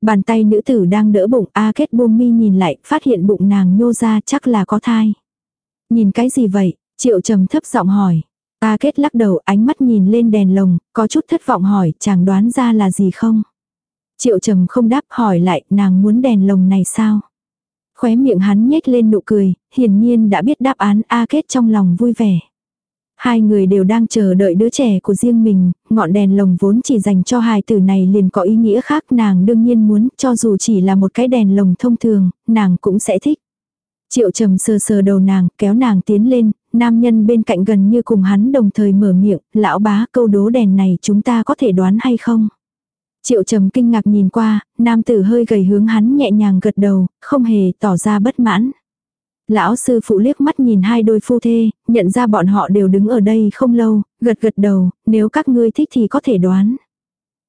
Bàn tay nữ tử đang đỡ bụng A kết buông mi nhìn lại, phát hiện bụng nàng nhô ra chắc là có thai. Nhìn cái gì vậy? Triệu trầm thấp giọng hỏi. A kết lắc đầu ánh mắt nhìn lên đèn lồng, có chút thất vọng hỏi chàng đoán ra là gì không? Triệu trầm không đáp hỏi lại nàng muốn đèn lồng này sao? Khóe miệng hắn nhếch lên nụ cười, hiển nhiên đã biết đáp án A kết trong lòng vui vẻ. Hai người đều đang chờ đợi đứa trẻ của riêng mình, ngọn đèn lồng vốn chỉ dành cho hài tử này liền có ý nghĩa khác nàng đương nhiên muốn cho dù chỉ là một cái đèn lồng thông thường, nàng cũng sẽ thích. Triệu trầm sờ sờ đầu nàng, kéo nàng tiến lên, nam nhân bên cạnh gần như cùng hắn đồng thời mở miệng, lão bá câu đố đèn này chúng ta có thể đoán hay không? Triệu trầm kinh ngạc nhìn qua, nam tử hơi gầy hướng hắn nhẹ nhàng gật đầu, không hề tỏ ra bất mãn. Lão sư phụ liếc mắt nhìn hai đôi phu thê, nhận ra bọn họ đều đứng ở đây không lâu, gật gật đầu, nếu các ngươi thích thì có thể đoán.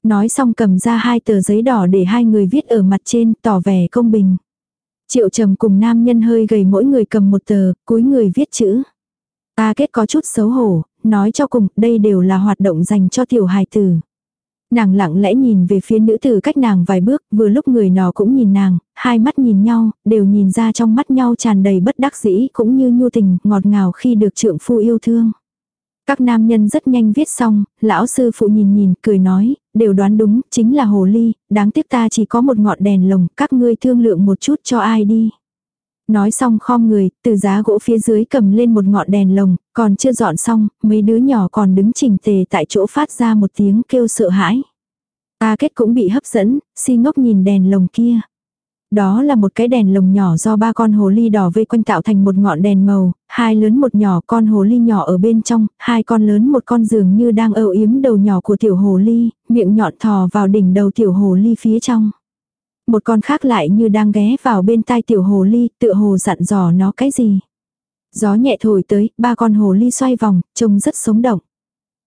Nói xong cầm ra hai tờ giấy đỏ để hai người viết ở mặt trên, tỏ vẻ công bình. Triệu trầm cùng nam nhân hơi gầy mỗi người cầm một tờ, cúi người viết chữ. Ta kết có chút xấu hổ, nói cho cùng, đây đều là hoạt động dành cho tiểu hài tử. Nàng lặng lẽ nhìn về phía nữ tử cách nàng vài bước, vừa lúc người nọ cũng nhìn nàng, hai mắt nhìn nhau, đều nhìn ra trong mắt nhau tràn đầy bất đắc dĩ cũng như nhu tình, ngọt ngào khi được trượng phu yêu thương. Các nam nhân rất nhanh viết xong, lão sư phụ nhìn nhìn, cười nói, đều đoán đúng, chính là hồ ly, đáng tiếc ta chỉ có một ngọn đèn lồng, các ngươi thương lượng một chút cho ai đi. Nói xong khom người, từ giá gỗ phía dưới cầm lên một ngọn đèn lồng, còn chưa dọn xong, mấy đứa nhỏ còn đứng chỉnh tề tại chỗ phát ra một tiếng kêu sợ hãi. Ta kết cũng bị hấp dẫn, si ngốc nhìn đèn lồng kia. Đó là một cái đèn lồng nhỏ do ba con hồ ly đỏ vây quanh tạo thành một ngọn đèn màu, hai lớn một nhỏ con hồ ly nhỏ ở bên trong, hai con lớn một con dường như đang âu yếm đầu nhỏ của tiểu hồ ly, miệng nhọn thò vào đỉnh đầu tiểu hồ ly phía trong. Một con khác lại như đang ghé vào bên tai tiểu hồ ly, tựa hồ dặn dò nó cái gì. Gió nhẹ thổi tới, ba con hồ ly xoay vòng, trông rất sống động.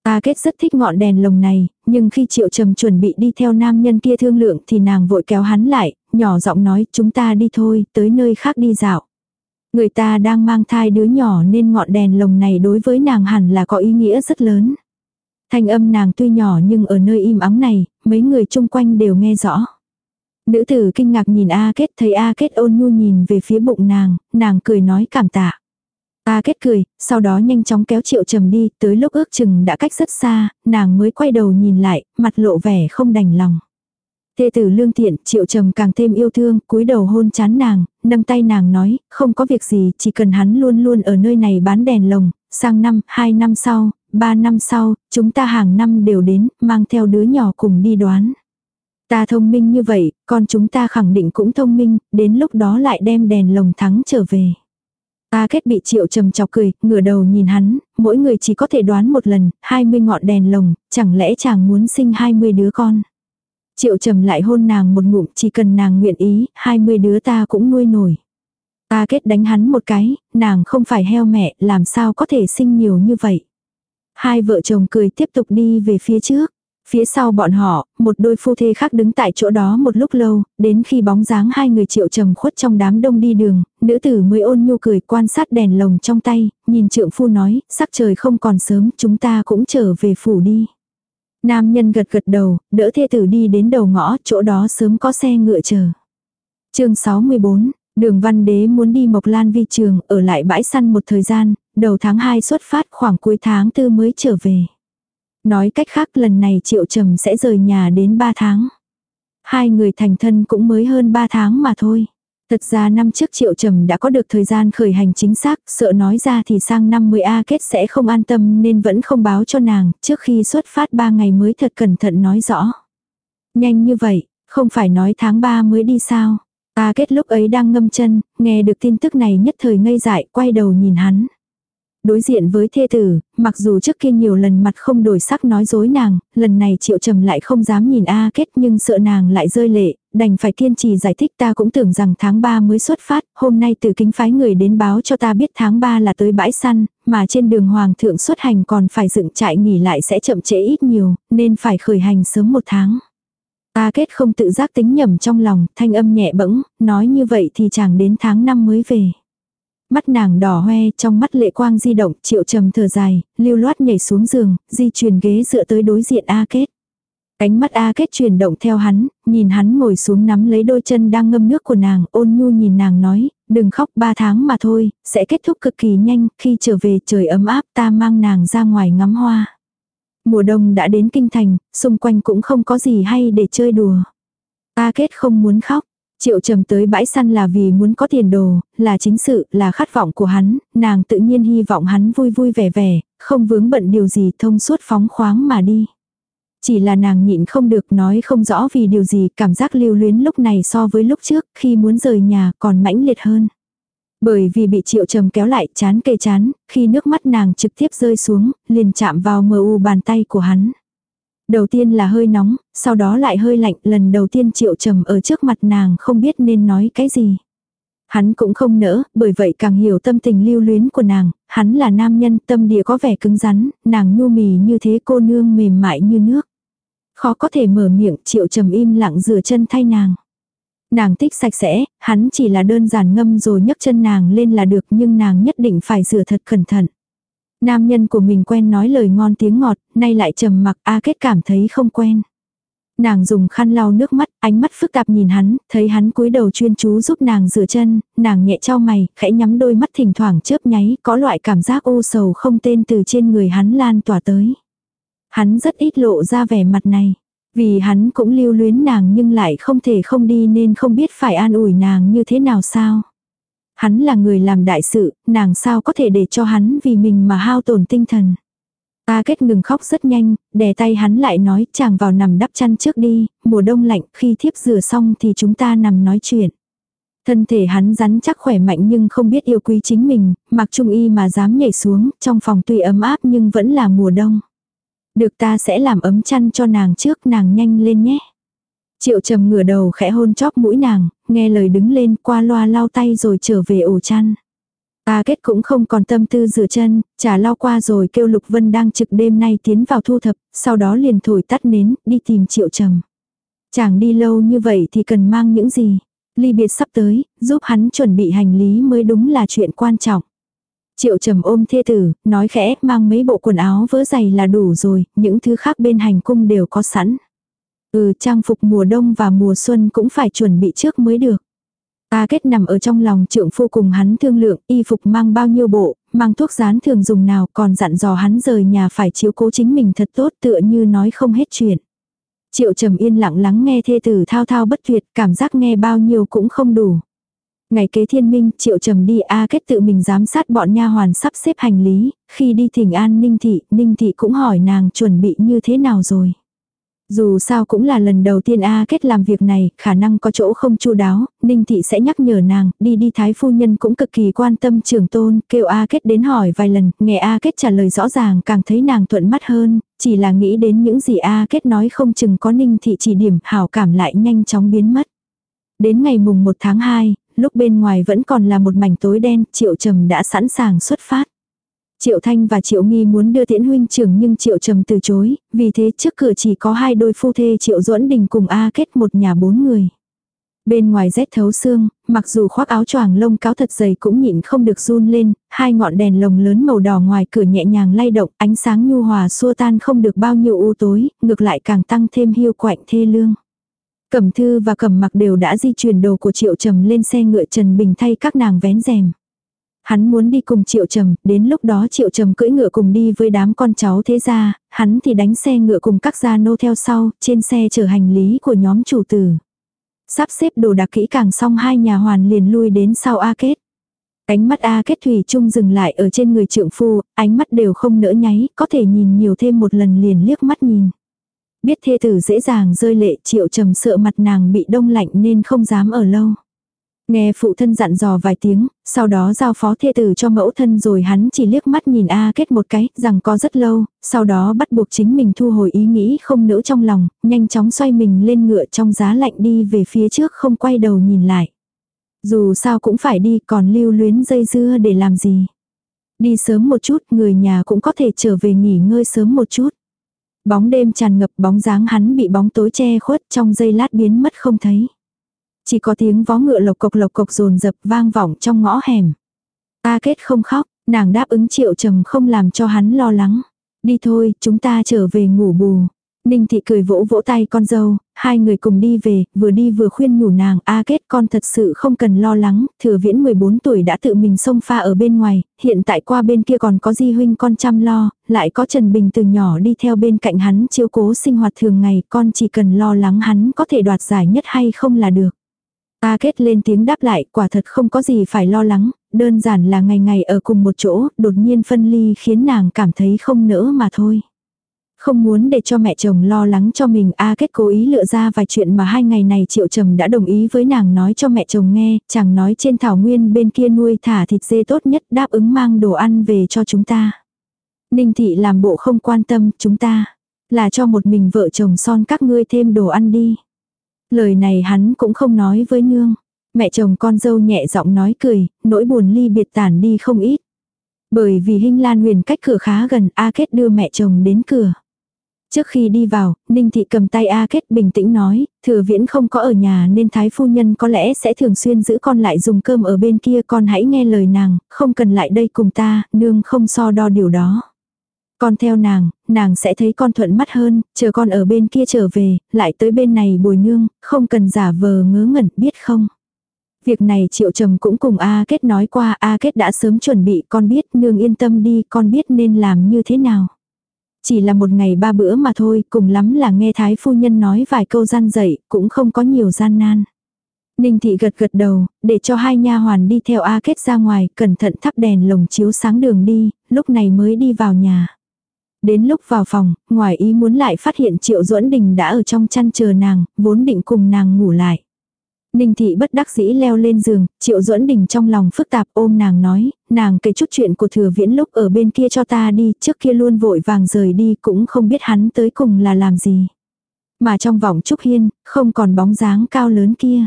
Ta kết rất thích ngọn đèn lồng này, nhưng khi triệu trầm chuẩn bị đi theo nam nhân kia thương lượng thì nàng vội kéo hắn lại, nhỏ giọng nói chúng ta đi thôi, tới nơi khác đi dạo. Người ta đang mang thai đứa nhỏ nên ngọn đèn lồng này đối với nàng hẳn là có ý nghĩa rất lớn. Thanh âm nàng tuy nhỏ nhưng ở nơi im ắng này, mấy người chung quanh đều nghe rõ. Nữ tử kinh ngạc nhìn A Kết thấy A Kết ôn nhu nhìn về phía bụng nàng, nàng cười nói cảm tạ. A Kết cười, sau đó nhanh chóng kéo triệu trầm đi, tới lúc ước chừng đã cách rất xa, nàng mới quay đầu nhìn lại, mặt lộ vẻ không đành lòng. Thê tử lương thiện, triệu trầm càng thêm yêu thương, cúi đầu hôn chán nàng, nâng tay nàng nói, không có việc gì, chỉ cần hắn luôn luôn ở nơi này bán đèn lồng, sang năm, hai năm sau, ba năm sau, chúng ta hàng năm đều đến, mang theo đứa nhỏ cùng đi đoán. Ta thông minh như vậy, con chúng ta khẳng định cũng thông minh, đến lúc đó lại đem đèn lồng thắng trở về. Ta kết bị triệu trầm chọc cười, ngửa đầu nhìn hắn, mỗi người chỉ có thể đoán một lần, 20 ngọn đèn lồng, chẳng lẽ chàng muốn sinh 20 đứa con. Triệu trầm lại hôn nàng một ngụm, chỉ cần nàng nguyện ý, 20 đứa ta cũng nuôi nổi. Ta kết đánh hắn một cái, nàng không phải heo mẹ, làm sao có thể sinh nhiều như vậy. Hai vợ chồng cười tiếp tục đi về phía trước. Phía sau bọn họ, một đôi phu thê khác đứng tại chỗ đó một lúc lâu, đến khi bóng dáng hai người triệu trầm khuất trong đám đông đi đường, nữ tử mới ôn nhu cười quan sát đèn lồng trong tay, nhìn trượng phu nói, sắc trời không còn sớm, chúng ta cũng trở về phủ đi. Nam nhân gật gật đầu, đỡ thê tử đi đến đầu ngõ, chỗ đó sớm có xe ngựa chờ. chương 64, đường văn đế muốn đi Mộc Lan vi trường, ở lại bãi săn một thời gian, đầu tháng 2 xuất phát khoảng cuối tháng 4 mới trở về. Nói cách khác lần này Triệu Trầm sẽ rời nhà đến 3 tháng. Hai người thành thân cũng mới hơn 3 tháng mà thôi. Thật ra năm trước Triệu Trầm đã có được thời gian khởi hành chính xác, sợ nói ra thì sang năm 10A kết sẽ không an tâm nên vẫn không báo cho nàng, trước khi xuất phát 3 ngày mới thật cẩn thận nói rõ. Nhanh như vậy, không phải nói tháng 3 mới đi sao. A kết lúc ấy đang ngâm chân, nghe được tin tức này nhất thời ngây dại, quay đầu nhìn hắn. Đối diện với thê tử, mặc dù trước kia nhiều lần mặt không đổi sắc nói dối nàng, lần này triệu trầm lại không dám nhìn A kết nhưng sợ nàng lại rơi lệ, đành phải kiên trì giải thích ta cũng tưởng rằng tháng 3 mới xuất phát, hôm nay từ kính phái người đến báo cho ta biết tháng 3 là tới bãi săn, mà trên đường hoàng thượng xuất hành còn phải dựng trại nghỉ lại sẽ chậm trễ ít nhiều, nên phải khởi hành sớm một tháng. A kết không tự giác tính nhầm trong lòng, thanh âm nhẹ bẫng, nói như vậy thì chẳng đến tháng 5 mới về. Mắt nàng đỏ hoe, trong mắt lệ quang di động, triệu trầm thở dài, lưu loát nhảy xuống giường, di chuyển ghế dựa tới đối diện A Kết. Cánh mắt A Kết chuyển động theo hắn, nhìn hắn ngồi xuống nắm lấy đôi chân đang ngâm nước của nàng, ôn nhu nhìn nàng nói, đừng khóc ba tháng mà thôi, sẽ kết thúc cực kỳ nhanh, khi trở về trời ấm áp ta mang nàng ra ngoài ngắm hoa. Mùa đông đã đến kinh thành, xung quanh cũng không có gì hay để chơi đùa. A Kết không muốn khóc, Triệu trầm tới bãi săn là vì muốn có tiền đồ, là chính sự, là khát vọng của hắn, nàng tự nhiên hy vọng hắn vui vui vẻ vẻ, không vướng bận điều gì thông suốt phóng khoáng mà đi. Chỉ là nàng nhịn không được nói không rõ vì điều gì cảm giác lưu luyến lúc này so với lúc trước khi muốn rời nhà còn mãnh liệt hơn. Bởi vì bị triệu trầm kéo lại chán kề chán, khi nước mắt nàng trực tiếp rơi xuống, liền chạm vào mờ u bàn tay của hắn. Đầu tiên là hơi nóng, sau đó lại hơi lạnh, lần đầu tiên triệu trầm ở trước mặt nàng không biết nên nói cái gì. Hắn cũng không nỡ, bởi vậy càng hiểu tâm tình lưu luyến của nàng, hắn là nam nhân tâm địa có vẻ cứng rắn, nàng nhu mì như thế cô nương mềm mại như nước. Khó có thể mở miệng, triệu trầm im lặng rửa chân thay nàng. Nàng thích sạch sẽ, hắn chỉ là đơn giản ngâm rồi nhấc chân nàng lên là được nhưng nàng nhất định phải rửa thật cẩn thận. Nam nhân của mình quen nói lời ngon tiếng ngọt, nay lại trầm mặc A Kết cảm thấy không quen. Nàng dùng khăn lau nước mắt, ánh mắt phức tạp nhìn hắn, thấy hắn cúi đầu chuyên chú giúp nàng rửa chân, nàng nhẹ trao mày, khẽ nhắm đôi mắt thỉnh thoảng chớp nháy, có loại cảm giác u sầu không tên từ trên người hắn lan tỏa tới. Hắn rất ít lộ ra vẻ mặt này, vì hắn cũng lưu luyến nàng nhưng lại không thể không đi nên không biết phải an ủi nàng như thế nào sao. Hắn là người làm đại sự, nàng sao có thể để cho hắn vì mình mà hao tổn tinh thần. Ta kết ngừng khóc rất nhanh, đè tay hắn lại nói chàng vào nằm đắp chăn trước đi, mùa đông lạnh khi thiếp rửa xong thì chúng ta nằm nói chuyện. Thân thể hắn rắn chắc khỏe mạnh nhưng không biết yêu quý chính mình, mặc trung y mà dám nhảy xuống, trong phòng tuy ấm áp nhưng vẫn là mùa đông. Được ta sẽ làm ấm chăn cho nàng trước nàng nhanh lên nhé. Triệu trầm ngửa đầu khẽ hôn chóp mũi nàng, nghe lời đứng lên qua loa lau tay rồi trở về ổ chăn. Ta kết cũng không còn tâm tư rửa chân, trả lau qua rồi kêu Lục Vân đang trực đêm nay tiến vào thu thập, sau đó liền thổi tắt nến, đi tìm triệu trầm. Chàng đi lâu như vậy thì cần mang những gì? Ly biệt sắp tới, giúp hắn chuẩn bị hành lý mới đúng là chuyện quan trọng. Triệu trầm ôm thê tử, nói khẽ, mang mấy bộ quần áo vớ giày là đủ rồi, những thứ khác bên hành cung đều có sẵn. Ừ, trang phục mùa đông và mùa xuân cũng phải chuẩn bị trước mới được. A kết nằm ở trong lòng trượng phu cùng hắn thương lượng, y phục mang bao nhiêu bộ, mang thuốc rán thường dùng nào còn dặn dò hắn rời nhà phải chiếu cố chính mình thật tốt tựa như nói không hết chuyện. Triệu trầm yên lặng lắng nghe thê tử thao thao bất tuyệt, cảm giác nghe bao nhiêu cũng không đủ. Ngày kế thiên minh, triệu trầm đi A kết tự mình giám sát bọn nha hoàn sắp xếp hành lý, khi đi thỉnh an ninh thị, ninh thị cũng hỏi nàng chuẩn bị như thế nào rồi. Dù sao cũng là lần đầu tiên A kết làm việc này, khả năng có chỗ không chu đáo, Ninh Thị sẽ nhắc nhở nàng, đi đi thái phu nhân cũng cực kỳ quan tâm trường tôn, kêu A kết đến hỏi vài lần, nghe A kết trả lời rõ ràng càng thấy nàng thuận mắt hơn, chỉ là nghĩ đến những gì A kết nói không chừng có Ninh Thị chỉ điểm, hảo cảm lại nhanh chóng biến mất. Đến ngày mùng 1 tháng 2, lúc bên ngoài vẫn còn là một mảnh tối đen, Triệu Trầm đã sẵn sàng xuất phát. Triệu Thanh và Triệu Nghi muốn đưa tiễn huynh trưởng nhưng Triệu Trầm từ chối, vì thế trước cửa chỉ có hai đôi phu thê Triệu Duẫn Đình cùng A kết một nhà bốn người. Bên ngoài rét thấu xương, mặc dù khoác áo choàng lông cáo thật dày cũng nhịn không được run lên, hai ngọn đèn lồng lớn màu đỏ ngoài cửa nhẹ nhàng lay động, ánh sáng nhu hòa xua tan không được bao nhiêu u tối, ngược lại càng tăng thêm hiu quạnh thê lương. Cẩm thư và cẩm mặc đều đã di chuyển đồ của triệu trầm lên xe ngựa Trần Bình thay các nàng vén rèm. Hắn muốn đi cùng Triệu Trầm, đến lúc đó Triệu Trầm cưỡi ngựa cùng đi với đám con cháu thế gia, hắn thì đánh xe ngựa cùng các gia nô theo sau, trên xe chở hành lý của nhóm chủ tử. Sắp xếp đồ đạc kỹ càng xong hai nhà hoàn liền lui đến sau A Kết. Ánh mắt A Kết Thủy Trung dừng lại ở trên người trượng phu, ánh mắt đều không nỡ nháy, có thể nhìn nhiều thêm một lần liền liếc mắt nhìn. Biết thê tử dễ dàng rơi lệ Triệu Trầm sợ mặt nàng bị đông lạnh nên không dám ở lâu. Nghe phụ thân dặn dò vài tiếng, sau đó giao phó thê tử cho mẫu thân rồi hắn chỉ liếc mắt nhìn A kết một cái, rằng có rất lâu, sau đó bắt buộc chính mình thu hồi ý nghĩ không nỡ trong lòng, nhanh chóng xoay mình lên ngựa trong giá lạnh đi về phía trước không quay đầu nhìn lại. Dù sao cũng phải đi còn lưu luyến dây dưa để làm gì. Đi sớm một chút người nhà cũng có thể trở về nghỉ ngơi sớm một chút. Bóng đêm tràn ngập bóng dáng hắn bị bóng tối che khuất trong giây lát biến mất không thấy. Chỉ có tiếng vó ngựa lộc cộc lộc cộc rồn rập vang vọng trong ngõ hẻm. Ta kết không khóc, nàng đáp ứng triệu trầm không làm cho hắn lo lắng. Đi thôi, chúng ta trở về ngủ bù. Ninh thị cười vỗ vỗ tay con dâu, hai người cùng đi về, vừa đi vừa khuyên nhủ nàng, a kết con thật sự không cần lo lắng, thừa viễn 14 tuổi đã tự mình xông pha ở bên ngoài, hiện tại qua bên kia còn có di huynh con chăm lo, lại có Trần Bình từ nhỏ đi theo bên cạnh hắn chiếu cố sinh hoạt thường ngày, con chỉ cần lo lắng hắn có thể đoạt giải nhất hay không là được. A kết lên tiếng đáp lại, quả thật không có gì phải lo lắng, đơn giản là ngày ngày ở cùng một chỗ, đột nhiên phân ly khiến nàng cảm thấy không nỡ mà thôi. Không muốn để cho mẹ chồng lo lắng cho mình, A kết cố ý lựa ra vài chuyện mà hai ngày này triệu trầm đã đồng ý với nàng nói cho mẹ chồng nghe, chẳng nói trên thảo nguyên bên kia nuôi thả thịt dê tốt nhất đáp ứng mang đồ ăn về cho chúng ta. Ninh thị làm bộ không quan tâm chúng ta, là cho một mình vợ chồng son các ngươi thêm đồ ăn đi. Lời này hắn cũng không nói với nương. Mẹ chồng con dâu nhẹ giọng nói cười, nỗi buồn ly biệt tản đi không ít. Bởi vì Hinh Lan Huyền cách cửa khá gần, A Kết đưa mẹ chồng đến cửa. Trước khi đi vào, Ninh Thị cầm tay A Kết bình tĩnh nói, thừa viễn không có ở nhà nên Thái Phu Nhân có lẽ sẽ thường xuyên giữ con lại dùng cơm ở bên kia con hãy nghe lời nàng, không cần lại đây cùng ta, nương không so đo điều đó. Con theo nàng, nàng sẽ thấy con thuận mắt hơn, chờ con ở bên kia trở về, lại tới bên này bồi nương, không cần giả vờ ngớ ngẩn, biết không? Việc này triệu trầm cũng cùng A Kết nói qua, A Kết đã sớm chuẩn bị, con biết, nương yên tâm đi, con biết nên làm như thế nào. Chỉ là một ngày ba bữa mà thôi, cùng lắm là nghe Thái Phu Nhân nói vài câu gian dậy, cũng không có nhiều gian nan. Ninh thị gật gật đầu, để cho hai nha hoàn đi theo A Kết ra ngoài, cẩn thận thắp đèn lồng chiếu sáng đường đi, lúc này mới đi vào nhà. Đến lúc vào phòng, ngoài ý muốn lại phát hiện Triệu Duẫn Đình đã ở trong chăn chờ nàng, vốn định cùng nàng ngủ lại. Ninh thị bất đắc dĩ leo lên giường, Triệu Duẫn Đình trong lòng phức tạp ôm nàng nói, nàng kể chút chuyện của thừa viễn lúc ở bên kia cho ta đi, trước kia luôn vội vàng rời đi cũng không biết hắn tới cùng là làm gì. Mà trong vòng Trúc Hiên, không còn bóng dáng cao lớn kia.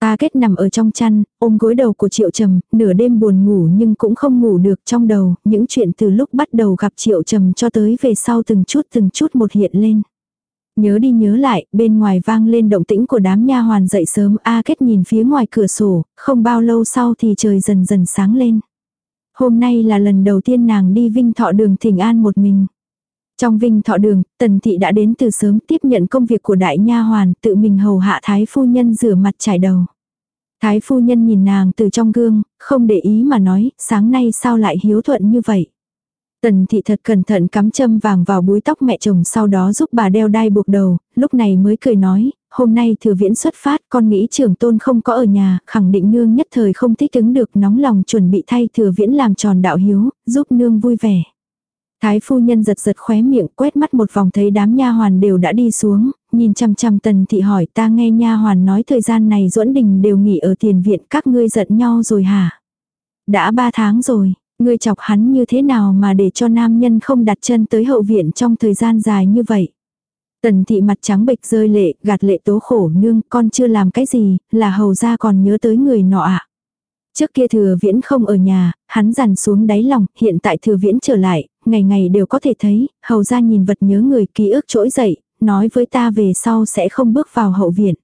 Ta kết nằm ở trong chăn, ôm gối đầu của Triệu Trầm, nửa đêm buồn ngủ nhưng cũng không ngủ được trong đầu, những chuyện từ lúc bắt đầu gặp Triệu Trầm cho tới về sau từng chút từng chút một hiện lên. Nhớ đi nhớ lại, bên ngoài vang lên động tĩnh của đám nha hoàn dậy sớm, A Kết nhìn phía ngoài cửa sổ, không bao lâu sau thì trời dần dần sáng lên. Hôm nay là lần đầu tiên nàng đi Vinh Thọ đường thỉnh an một mình. Trong Vinh Thọ đường, Tần Thị đã đến từ sớm tiếp nhận công việc của đại nha hoàn, tự mình hầu hạ thái phu nhân rửa mặt trải đầu. Thái phu nhân nhìn nàng từ trong gương, không để ý mà nói, sáng nay sao lại hiếu thuận như vậy. Tần thị thật cẩn thận cắm châm vàng vào búi tóc mẹ chồng sau đó giúp bà đeo đai buộc đầu, lúc này mới cười nói, hôm nay thừa viễn xuất phát con nghĩ trưởng tôn không có ở nhà, khẳng định nương nhất thời không thích ứng được nóng lòng chuẩn bị thay thừa viễn làm tròn đạo hiếu, giúp nương vui vẻ. Thái phu nhân giật giật khóe miệng quét mắt một vòng thấy đám nha hoàn đều đã đi xuống, nhìn chăm chăm tần thị hỏi ta nghe nha hoàn nói thời gian này duẫn đình đều nghỉ ở tiền viện các ngươi giận nhau rồi hả? Đã ba tháng rồi, ngươi chọc hắn như thế nào mà để cho nam nhân không đặt chân tới hậu viện trong thời gian dài như vậy? Tần thị mặt trắng bệch rơi lệ, gạt lệ tố khổ nương, con chưa làm cái gì, là hầu ra còn nhớ tới người nọ ạ. À? Trước kia thừa viễn không ở nhà, hắn dằn xuống đáy lòng, hiện tại thừa viễn trở lại, ngày ngày đều có thể thấy, hầu ra nhìn vật nhớ người ký ức trỗi dậy, nói với ta về sau sẽ không bước vào hậu viện.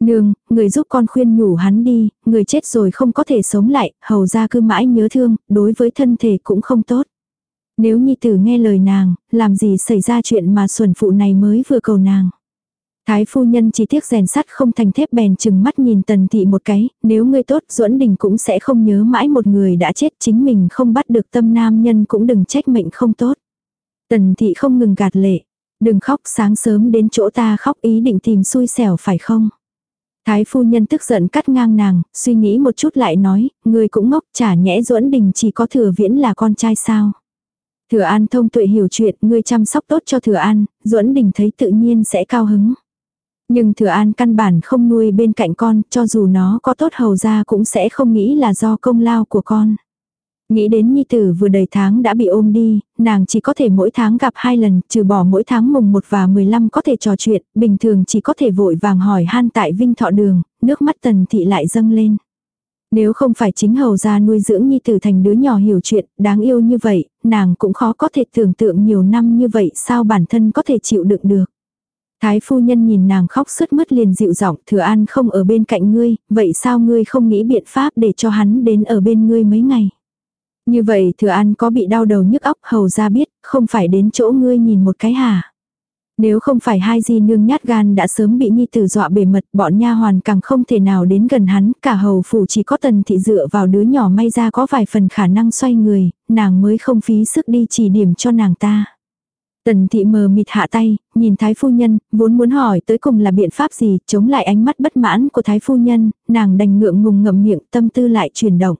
Nương, người giúp con khuyên nhủ hắn đi, người chết rồi không có thể sống lại, hầu ra cứ mãi nhớ thương, đối với thân thể cũng không tốt. Nếu nhi tử nghe lời nàng, làm gì xảy ra chuyện mà xuẩn phụ này mới vừa cầu nàng. Thái phu nhân chỉ tiếc rèn sắt không thành thép bèn chừng mắt nhìn tần thị một cái, nếu ngươi tốt duẫn đình cũng sẽ không nhớ mãi một người đã chết chính mình không bắt được tâm nam nhân cũng đừng trách mệnh không tốt. Tần thị không ngừng gạt lệ, đừng khóc sáng sớm đến chỗ ta khóc ý định tìm xui xẻo phải không? Thái phu nhân tức giận cắt ngang nàng, suy nghĩ một chút lại nói, ngươi cũng ngốc chả nhẽ duẫn đình chỉ có thừa viễn là con trai sao? Thừa An thông tuệ hiểu chuyện, ngươi chăm sóc tốt cho Thừa An, duẫn đình thấy tự nhiên sẽ cao hứng. Nhưng thừa an căn bản không nuôi bên cạnh con, cho dù nó có tốt hầu ra cũng sẽ không nghĩ là do công lao của con. Nghĩ đến nhi tử vừa đầy tháng đã bị ôm đi, nàng chỉ có thể mỗi tháng gặp hai lần, trừ bỏ mỗi tháng mùng 1 và 15 có thể trò chuyện, bình thường chỉ có thể vội vàng hỏi han tại Vinh Thọ Đường, nước mắt tần thị lại dâng lên. Nếu không phải chính hầu ra nuôi dưỡng nhi tử thành đứa nhỏ hiểu chuyện, đáng yêu như vậy, nàng cũng khó có thể tưởng tượng nhiều năm như vậy sao bản thân có thể chịu đựng được. Thái phu nhân nhìn nàng khóc sướt mướt liền dịu giọng thừa an không ở bên cạnh ngươi, vậy sao ngươi không nghĩ biện pháp để cho hắn đến ở bên ngươi mấy ngày. Như vậy thừa an có bị đau đầu nhức óc hầu ra biết, không phải đến chỗ ngươi nhìn một cái hả. Nếu không phải hai di nương nhát gan đã sớm bị nhi tử dọa bề mật, bọn nha hoàn càng không thể nào đến gần hắn, cả hầu phủ chỉ có tần thị dựa vào đứa nhỏ may ra có vài phần khả năng xoay người, nàng mới không phí sức đi chỉ điểm cho nàng ta. Tần thị mờ mịt hạ tay, nhìn thái phu nhân, vốn muốn hỏi tới cùng là biện pháp gì, chống lại ánh mắt bất mãn của thái phu nhân, nàng đành ngượng ngùng ngậm miệng, tâm tư lại chuyển động.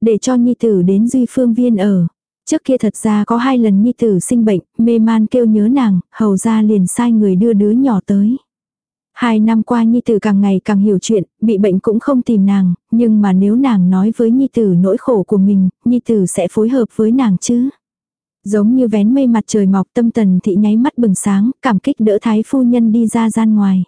Để cho nhi tử đến duy phương viên ở. Trước kia thật ra có hai lần nhi tử sinh bệnh, mê man kêu nhớ nàng, hầu ra liền sai người đưa đứa nhỏ tới. Hai năm qua Nhi Tử càng ngày càng hiểu chuyện, bị bệnh cũng không tìm nàng, nhưng mà nếu nàng nói với Nhi Tử nỗi khổ của mình, Nhi Tử sẽ phối hợp với nàng chứ. Giống như vén mây mặt trời mọc tâm tần thị nháy mắt bừng sáng, cảm kích đỡ thái phu nhân đi ra gian ngoài.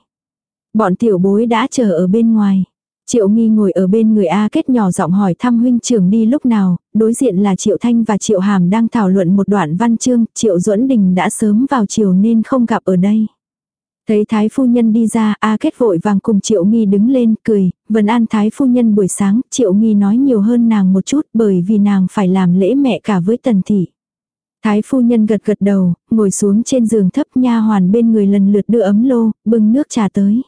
Bọn tiểu bối đã chờ ở bên ngoài. Triệu nghi ngồi ở bên người A kết nhỏ giọng hỏi thăm huynh trưởng đi lúc nào, đối diện là Triệu Thanh và Triệu Hàm đang thảo luận một đoạn văn chương, Triệu duẫn Đình đã sớm vào chiều nên không gặp ở đây. Thấy Thái Phu Nhân đi ra, A Kết vội vàng cùng Triệu Nghi đứng lên, cười, vần an Thái Phu Nhân buổi sáng, Triệu Nghi nói nhiều hơn nàng một chút bởi vì nàng phải làm lễ mẹ cả với Tần Thị. Thái phu nhân gật gật đầu, ngồi xuống trên giường thấp nha hoàn bên người lần lượt đưa ấm lô, bưng nước trà tới.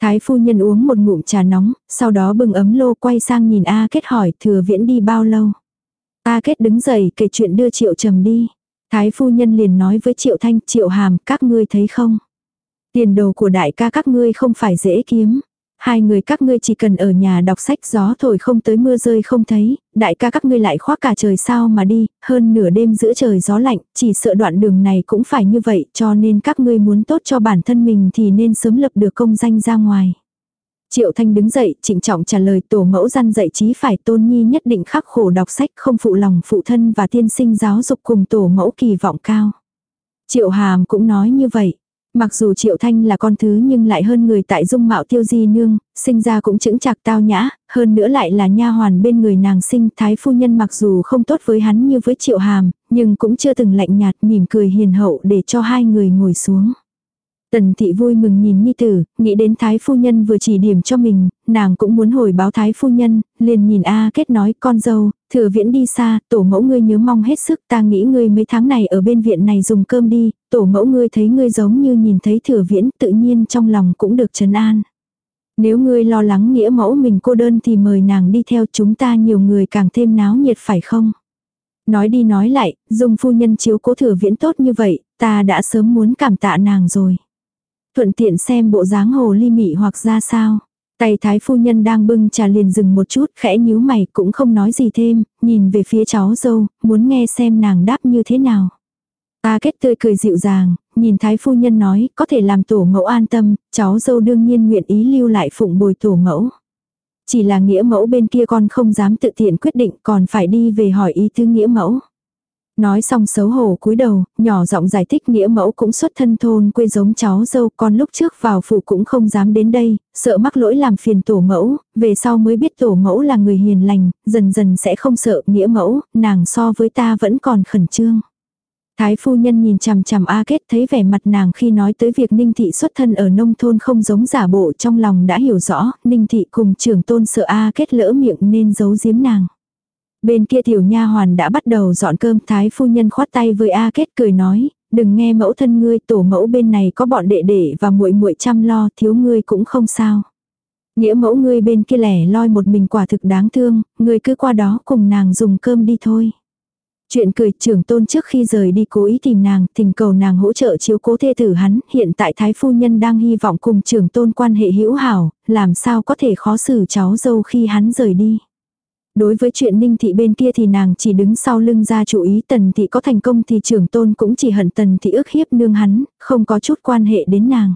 Thái phu nhân uống một ngụm trà nóng, sau đó bưng ấm lô quay sang nhìn A Kết hỏi thừa viễn đi bao lâu. A Kết đứng dậy kể chuyện đưa Triệu Trầm đi. Thái phu nhân liền nói với Triệu Thanh, Triệu Hàm, các ngươi thấy không? Tiền đồ của đại ca các ngươi không phải dễ kiếm. Hai người các ngươi chỉ cần ở nhà đọc sách gió thổi không tới mưa rơi không thấy, đại ca các ngươi lại khoác cả trời sao mà đi, hơn nửa đêm giữa trời gió lạnh, chỉ sợ đoạn đường này cũng phải như vậy, cho nên các ngươi muốn tốt cho bản thân mình thì nên sớm lập được công danh ra ngoài. Triệu Thanh đứng dậy, trịnh trọng trả lời tổ mẫu răn dạy trí phải tôn nhi nhất định khắc khổ đọc sách không phụ lòng phụ thân và tiên sinh giáo dục cùng tổ mẫu kỳ vọng cao. Triệu Hàm cũng nói như vậy. Mặc dù Triệu Thanh là con thứ nhưng lại hơn người tại dung mạo tiêu di nương, sinh ra cũng chững chạc tao nhã, hơn nữa lại là nha hoàn bên người nàng sinh thái phu nhân mặc dù không tốt với hắn như với Triệu Hàm, nhưng cũng chưa từng lạnh nhạt mỉm cười hiền hậu để cho hai người ngồi xuống. Tần thị vui mừng nhìn Nhi tử, nghĩ đến Thái phu nhân vừa chỉ điểm cho mình, nàng cũng muốn hồi báo Thái phu nhân, liền nhìn A kết nói con dâu, thừa viễn đi xa, tổ mẫu ngươi nhớ mong hết sức ta nghĩ ngươi mấy tháng này ở bên viện này dùng cơm đi, tổ mẫu ngươi thấy ngươi giống như nhìn thấy thừa viễn tự nhiên trong lòng cũng được trấn an. Nếu ngươi lo lắng nghĩa mẫu mình cô đơn thì mời nàng đi theo chúng ta nhiều người càng thêm náo nhiệt phải không? Nói đi nói lại, dùng phu nhân chiếu cố thừa viễn tốt như vậy, ta đã sớm muốn cảm tạ nàng rồi. Thuận tiện xem bộ dáng hồ ly mị hoặc ra sao. Tay thái phu nhân đang bưng trà liền dừng một chút, khẽ nhíu mày cũng không nói gì thêm, nhìn về phía cháu dâu, muốn nghe xem nàng đáp như thế nào. Ta kết tươi cười dịu dàng, nhìn thái phu nhân nói, có thể làm tổ mẫu an tâm, cháu dâu đương nhiên nguyện ý lưu lại phụng bồi tổ mẫu. Chỉ là nghĩa mẫu bên kia con không dám tự tiện quyết định còn phải đi về hỏi ý tư nghĩa mẫu. Nói xong xấu hổ cúi đầu, nhỏ giọng giải thích nghĩa mẫu cũng xuất thân thôn quê giống cháu dâu, con lúc trước vào phủ cũng không dám đến đây, sợ mắc lỗi làm phiền tổ mẫu, về sau mới biết tổ mẫu là người hiền lành, dần dần sẽ không sợ nghĩa mẫu, nàng so với ta vẫn còn khẩn trương. Thái phu nhân nhìn chằm chằm A Kết thấy vẻ mặt nàng khi nói tới việc Ninh Thị xuất thân ở nông thôn không giống giả bộ trong lòng đã hiểu rõ, Ninh Thị cùng trưởng tôn sợ A Kết lỡ miệng nên giấu giếm nàng. Bên kia tiểu nha hoàn đã bắt đầu dọn cơm thái phu nhân khoát tay với A Kết cười nói, đừng nghe mẫu thân ngươi tổ mẫu bên này có bọn đệ đệ và muội muội chăm lo thiếu ngươi cũng không sao. Nghĩa mẫu ngươi bên kia lẻ loi một mình quả thực đáng thương, ngươi cứ qua đó cùng nàng dùng cơm đi thôi. Chuyện cười trưởng tôn trước khi rời đi cố ý tìm nàng, thỉnh cầu nàng hỗ trợ chiếu cố thê tử hắn, hiện tại thái phu nhân đang hy vọng cùng trưởng tôn quan hệ hữu hảo, làm sao có thể khó xử cháu dâu khi hắn rời đi. Đối với chuyện ninh thị bên kia thì nàng chỉ đứng sau lưng ra chủ ý tần thị có thành công thì trưởng tôn cũng chỉ hận tần thị ước hiếp nương hắn, không có chút quan hệ đến nàng.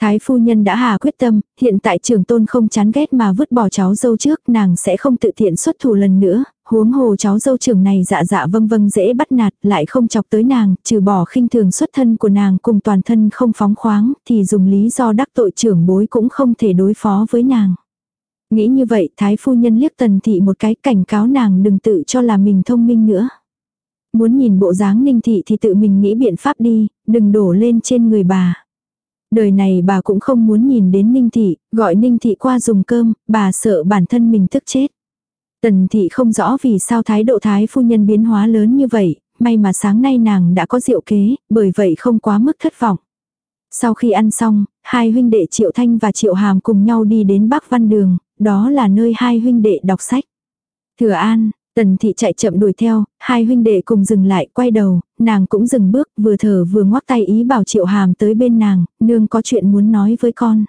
Thái phu nhân đã hà quyết tâm, hiện tại trưởng tôn không chán ghét mà vứt bỏ cháu dâu trước, nàng sẽ không tự thiện xuất thủ lần nữa, huống hồ cháu dâu trưởng này dạ dạ vâng vâng dễ bắt nạt, lại không chọc tới nàng, trừ bỏ khinh thường xuất thân của nàng cùng toàn thân không phóng khoáng, thì dùng lý do đắc tội trưởng bối cũng không thể đối phó với nàng. Nghĩ như vậy, thái phu nhân liếc tần thị một cái cảnh cáo nàng đừng tự cho là mình thông minh nữa. Muốn nhìn bộ dáng ninh thị thì tự mình nghĩ biện pháp đi, đừng đổ lên trên người bà. Đời này bà cũng không muốn nhìn đến Ninh Thị, gọi Ninh Thị qua dùng cơm, bà sợ bản thân mình tức chết. Tần Thị không rõ vì sao thái độ thái phu nhân biến hóa lớn như vậy, may mà sáng nay nàng đã có rượu kế, bởi vậy không quá mức thất vọng. Sau khi ăn xong, hai huynh đệ Triệu Thanh và Triệu Hàm cùng nhau đi đến Bắc Văn Đường, đó là nơi hai huynh đệ đọc sách. Thừa An, Tần thị chạy chậm đuổi theo, hai huynh đệ cùng dừng lại, quay đầu, nàng cũng dừng bước, vừa thở vừa ngoắc tay ý bảo triệu hàm tới bên nàng, nương có chuyện muốn nói với con.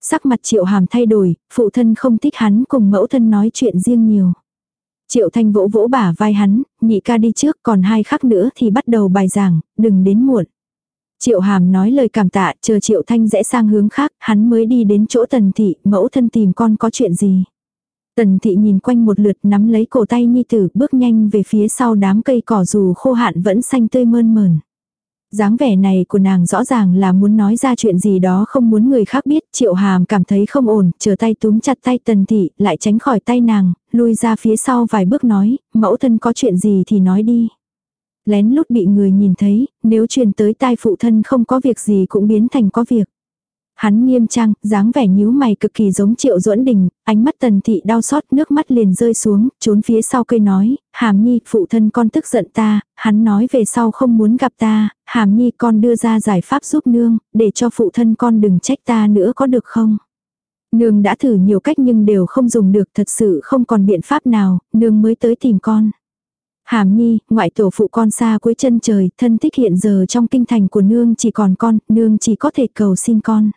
Sắc mặt triệu hàm thay đổi, phụ thân không thích hắn cùng mẫu thân nói chuyện riêng nhiều. Triệu thanh vỗ vỗ bả vai hắn, nhị ca đi trước còn hai khắc nữa thì bắt đầu bài giảng, đừng đến muộn. Triệu hàm nói lời cảm tạ, chờ triệu thanh rẽ sang hướng khác, hắn mới đi đến chỗ tần thị, mẫu thân tìm con có chuyện gì. Tần thị nhìn quanh một lượt nắm lấy cổ tay nhi tử bước nhanh về phía sau đám cây cỏ dù khô hạn vẫn xanh tươi mơn mờn. dáng vẻ này của nàng rõ ràng là muốn nói ra chuyện gì đó không muốn người khác biết. Triệu hàm cảm thấy không ổn, chờ tay túm chặt tay tần thị, lại tránh khỏi tay nàng, lui ra phía sau vài bước nói, mẫu thân có chuyện gì thì nói đi. Lén lút bị người nhìn thấy, nếu truyền tới tai phụ thân không có việc gì cũng biến thành có việc. Hắn nghiêm trang, dáng vẻ nhíu mày cực kỳ giống triệu duẫn đình, ánh mắt tần thị đau xót nước mắt liền rơi xuống, trốn phía sau cây nói, hàm nhi, phụ thân con tức giận ta, hắn nói về sau không muốn gặp ta, hàm nhi con đưa ra giải pháp giúp nương, để cho phụ thân con đừng trách ta nữa có được không? Nương đã thử nhiều cách nhưng đều không dùng được thật sự không còn biện pháp nào, nương mới tới tìm con. Hàm nhi, ngoại tổ phụ con xa cuối chân trời, thân thích hiện giờ trong kinh thành của nương chỉ còn con, nương chỉ có thể cầu xin con.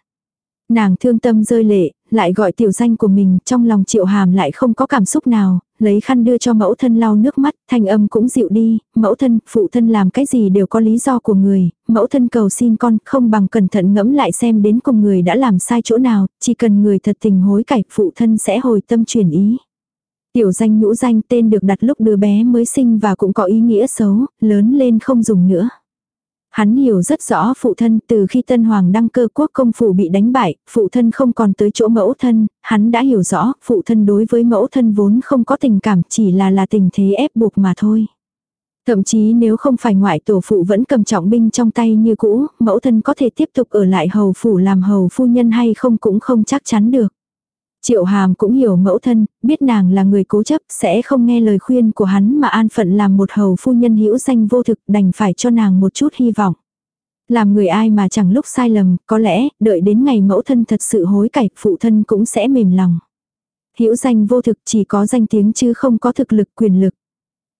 Nàng thương tâm rơi lệ, lại gọi tiểu danh của mình, trong lòng triệu hàm lại không có cảm xúc nào, lấy khăn đưa cho mẫu thân lau nước mắt, thanh âm cũng dịu đi, mẫu thân, phụ thân làm cái gì đều có lý do của người, mẫu thân cầu xin con, không bằng cẩn thận ngẫm lại xem đến cùng người đã làm sai chỗ nào, chỉ cần người thật tình hối cải, phụ thân sẽ hồi tâm chuyển ý. Tiểu danh nhũ danh tên được đặt lúc đứa bé mới sinh và cũng có ý nghĩa xấu, lớn lên không dùng nữa. Hắn hiểu rất rõ phụ thân từ khi tân hoàng đăng cơ quốc công phủ bị đánh bại, phụ thân không còn tới chỗ mẫu thân, hắn đã hiểu rõ phụ thân đối với mẫu thân vốn không có tình cảm chỉ là là tình thế ép buộc mà thôi. Thậm chí nếu không phải ngoại tổ phụ vẫn cầm trọng binh trong tay như cũ, mẫu thân có thể tiếp tục ở lại hầu phủ làm hầu phu nhân hay không cũng không chắc chắn được. Triệu hàm cũng hiểu mẫu thân, biết nàng là người cố chấp, sẽ không nghe lời khuyên của hắn mà an phận làm một hầu phu nhân hữu danh vô thực đành phải cho nàng một chút hy vọng. Làm người ai mà chẳng lúc sai lầm, có lẽ, đợi đến ngày mẫu thân thật sự hối cải, phụ thân cũng sẽ mềm lòng. Hữu danh vô thực chỉ có danh tiếng chứ không có thực lực quyền lực.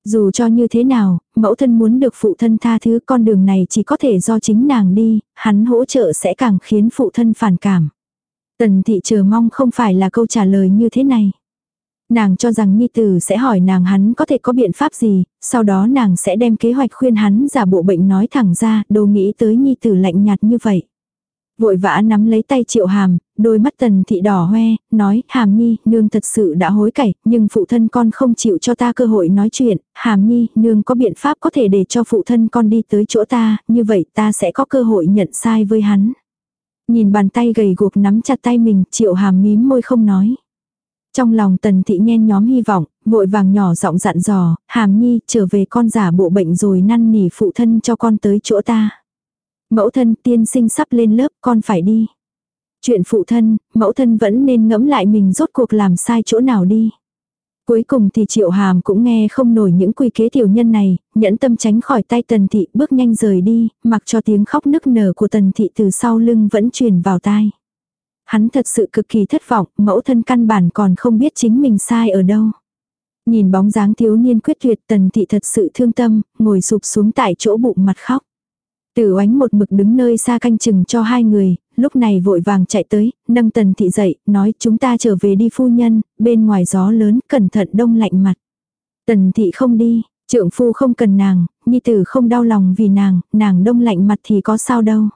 Dù cho như thế nào, mẫu thân muốn được phụ thân tha thứ con đường này chỉ có thể do chính nàng đi, hắn hỗ trợ sẽ càng khiến phụ thân phản cảm. Tần thị chờ mong không phải là câu trả lời như thế này. Nàng cho rằng Nhi Tử sẽ hỏi nàng hắn có thể có biện pháp gì, sau đó nàng sẽ đem kế hoạch khuyên hắn giả bộ bệnh nói thẳng ra, đâu nghĩ tới Nhi Tử lạnh nhạt như vậy. Vội vã nắm lấy tay triệu hàm, đôi mắt tần thị đỏ hoe, nói, hàm nhi, nương thật sự đã hối cải, nhưng phụ thân con không chịu cho ta cơ hội nói chuyện, hàm nhi, nương có biện pháp có thể để cho phụ thân con đi tới chỗ ta, như vậy ta sẽ có cơ hội nhận sai với hắn. Nhìn bàn tay gầy guộc nắm chặt tay mình, triệu hàm mím môi không nói. Trong lòng tần thị nhen nhóm hy vọng, vội vàng nhỏ giọng dặn dò, hàm nhi trở về con giả bộ bệnh rồi năn nỉ phụ thân cho con tới chỗ ta. Mẫu thân tiên sinh sắp lên lớp con phải đi. Chuyện phụ thân, mẫu thân vẫn nên ngẫm lại mình rốt cuộc làm sai chỗ nào đi. Cuối cùng thì triệu hàm cũng nghe không nổi những quy kế tiểu nhân này, nhẫn tâm tránh khỏi tay tần thị bước nhanh rời đi, mặc cho tiếng khóc nức nở của tần thị từ sau lưng vẫn truyền vào tai. Hắn thật sự cực kỳ thất vọng, mẫu thân căn bản còn không biết chính mình sai ở đâu. Nhìn bóng dáng thiếu niên quyết tuyệt tần thị thật sự thương tâm, ngồi sụp xuống tại chỗ bụng mặt khóc. Tử oánh một mực đứng nơi xa canh chừng cho hai người, lúc này vội vàng chạy tới, nâng tần thị dậy, nói chúng ta trở về đi phu nhân, bên ngoài gió lớn, cẩn thận đông lạnh mặt. Tần thị không đi, trượng phu không cần nàng, nhi tử không đau lòng vì nàng, nàng đông lạnh mặt thì có sao đâu.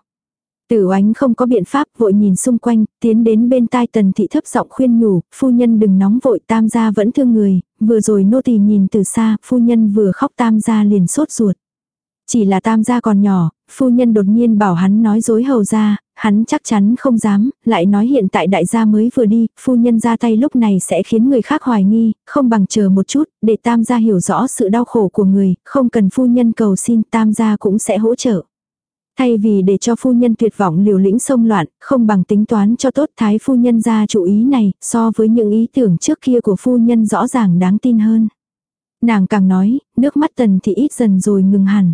Tử oánh không có biện pháp vội nhìn xung quanh, tiến đến bên tai tần thị thấp giọng khuyên nhủ, phu nhân đừng nóng vội tam gia vẫn thương người, vừa rồi nô tỳ nhìn từ xa, phu nhân vừa khóc tam gia liền sốt ruột. Chỉ là tam gia còn nhỏ, phu nhân đột nhiên bảo hắn nói dối hầu ra, hắn chắc chắn không dám, lại nói hiện tại đại gia mới vừa đi, phu nhân ra tay lúc này sẽ khiến người khác hoài nghi, không bằng chờ một chút, để tam gia hiểu rõ sự đau khổ của người, không cần phu nhân cầu xin tam gia cũng sẽ hỗ trợ. Thay vì để cho phu nhân tuyệt vọng liều lĩnh sông loạn, không bằng tính toán cho tốt thái phu nhân ra chủ ý này, so với những ý tưởng trước kia của phu nhân rõ ràng đáng tin hơn. Nàng càng nói, nước mắt tần thì ít dần rồi ngừng hẳn.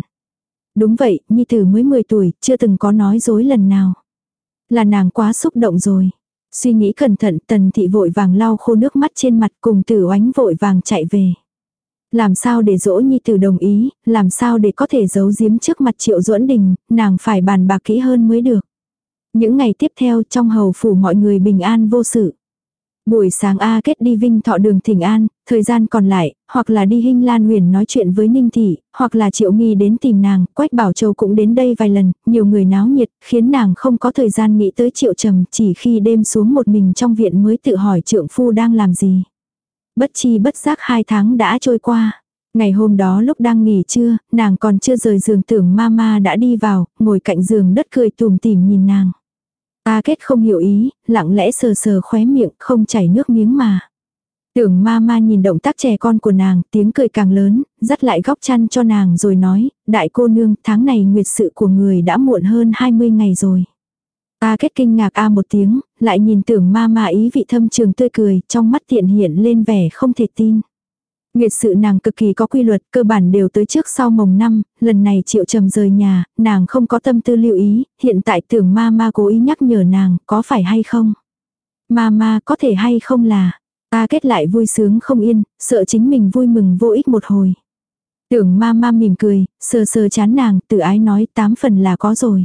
Đúng vậy, Nhi Tử mới 10 tuổi, chưa từng có nói dối lần nào. Là nàng quá xúc động rồi. Suy nghĩ cẩn thận tần thị vội vàng lau khô nước mắt trên mặt cùng tử oánh vội vàng chạy về. Làm sao để dỗ nhi tử đồng ý, làm sao để có thể giấu giếm trước mặt triệu duẫn đình, nàng phải bàn bạc kỹ hơn mới được. Những ngày tiếp theo trong hầu phủ mọi người bình an vô sự. Buổi sáng A kết đi Vinh Thọ đường Thỉnh An, thời gian còn lại, hoặc là đi Hinh Lan Huyền nói chuyện với Ninh Thị, hoặc là Triệu Nghi đến tìm nàng, Quách Bảo Châu cũng đến đây vài lần, nhiều người náo nhiệt, khiến nàng không có thời gian nghĩ tới Triệu Trầm, chỉ khi đêm xuống một mình trong viện mới tự hỏi trượng phu đang làm gì. Bất chi bất giác hai tháng đã trôi qua. Ngày hôm đó lúc đang nghỉ trưa, nàng còn chưa rời giường tưởng mama đã đi vào, ngồi cạnh giường đất cười tùm tìm nhìn nàng. A kết không hiểu ý, lặng lẽ sờ sờ khóe miệng, không chảy nước miếng mà. Tưởng ma ma nhìn động tác trẻ con của nàng, tiếng cười càng lớn, dắt lại góc chăn cho nàng rồi nói, đại cô nương, tháng này nguyệt sự của người đã muộn hơn 20 ngày rồi. Ta kết kinh ngạc a một tiếng, lại nhìn tưởng ma ma ý vị thâm trường tươi cười, trong mắt tiện hiện lên vẻ không thể tin. Nguyệt sự nàng cực kỳ có quy luật, cơ bản đều tới trước sau mồng năm, lần này triệu trầm rời nhà, nàng không có tâm tư lưu ý, hiện tại tưởng ma ma cố ý nhắc nhở nàng, có phải hay không? Ma ma có thể hay không là, ta kết lại vui sướng không yên, sợ chính mình vui mừng vô ích một hồi. Tưởng ma ma mỉm cười, sờ sờ chán nàng, tự ái nói tám phần là có rồi.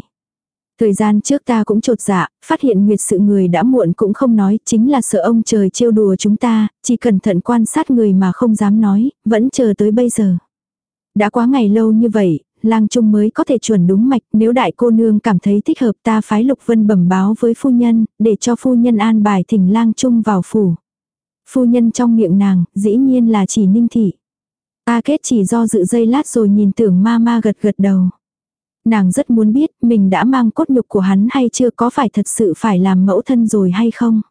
Thời gian trước ta cũng trột dạ, phát hiện nguyệt sự người đã muộn cũng không nói, chính là sợ ông trời trêu đùa chúng ta, chỉ cẩn thận quan sát người mà không dám nói, vẫn chờ tới bây giờ. Đã quá ngày lâu như vậy, lang trung mới có thể chuẩn đúng mạch, nếu đại cô nương cảm thấy thích hợp ta phái lục vân bẩm báo với phu nhân, để cho phu nhân an bài thỉnh lang trung vào phủ. Phu nhân trong miệng nàng, dĩ nhiên là chỉ ninh thị. Ta kết chỉ do dự dây lát rồi nhìn tưởng ma ma gật gật đầu. Nàng rất muốn biết mình đã mang cốt nhục của hắn hay chưa có phải thật sự phải làm mẫu thân rồi hay không.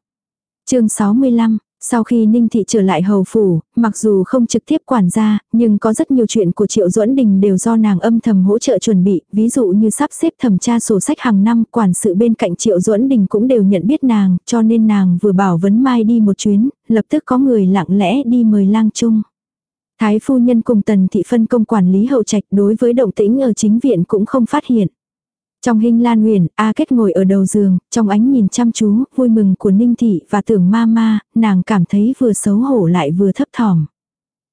chương 65, sau khi Ninh Thị trở lại hầu phủ, mặc dù không trực tiếp quản gia, nhưng có rất nhiều chuyện của Triệu Duẫn Đình đều do nàng âm thầm hỗ trợ chuẩn bị, ví dụ như sắp xếp thẩm tra sổ sách hàng năm, quản sự bên cạnh Triệu Duẫn Đình cũng đều nhận biết nàng, cho nên nàng vừa bảo vấn mai đi một chuyến, lập tức có người lặng lẽ đi mời lang chung. Thái phu nhân cùng tần thị phân công quản lý hậu trạch đối với động tĩnh ở chính viện cũng không phát hiện. Trong hình lan huyền, A Kết ngồi ở đầu giường, trong ánh nhìn chăm chú, vui mừng của Ninh Thị và tưởng ma ma, nàng cảm thấy vừa xấu hổ lại vừa thấp thỏm.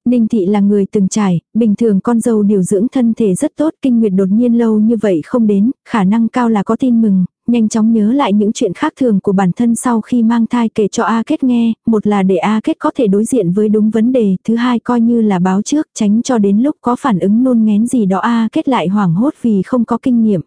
Ninh Thị là người từng trải, bình thường con dâu điều dưỡng thân thể rất tốt, kinh nguyệt đột nhiên lâu như vậy không đến, khả năng cao là có tin mừng, nhanh chóng nhớ lại những chuyện khác thường của bản thân sau khi mang thai kể cho A Kết nghe, một là để A Kết có thể đối diện với đúng vấn đề, thứ hai coi như là báo trước, tránh cho đến lúc có phản ứng nôn ngén gì đó A Kết lại hoảng hốt vì không có kinh nghiệm.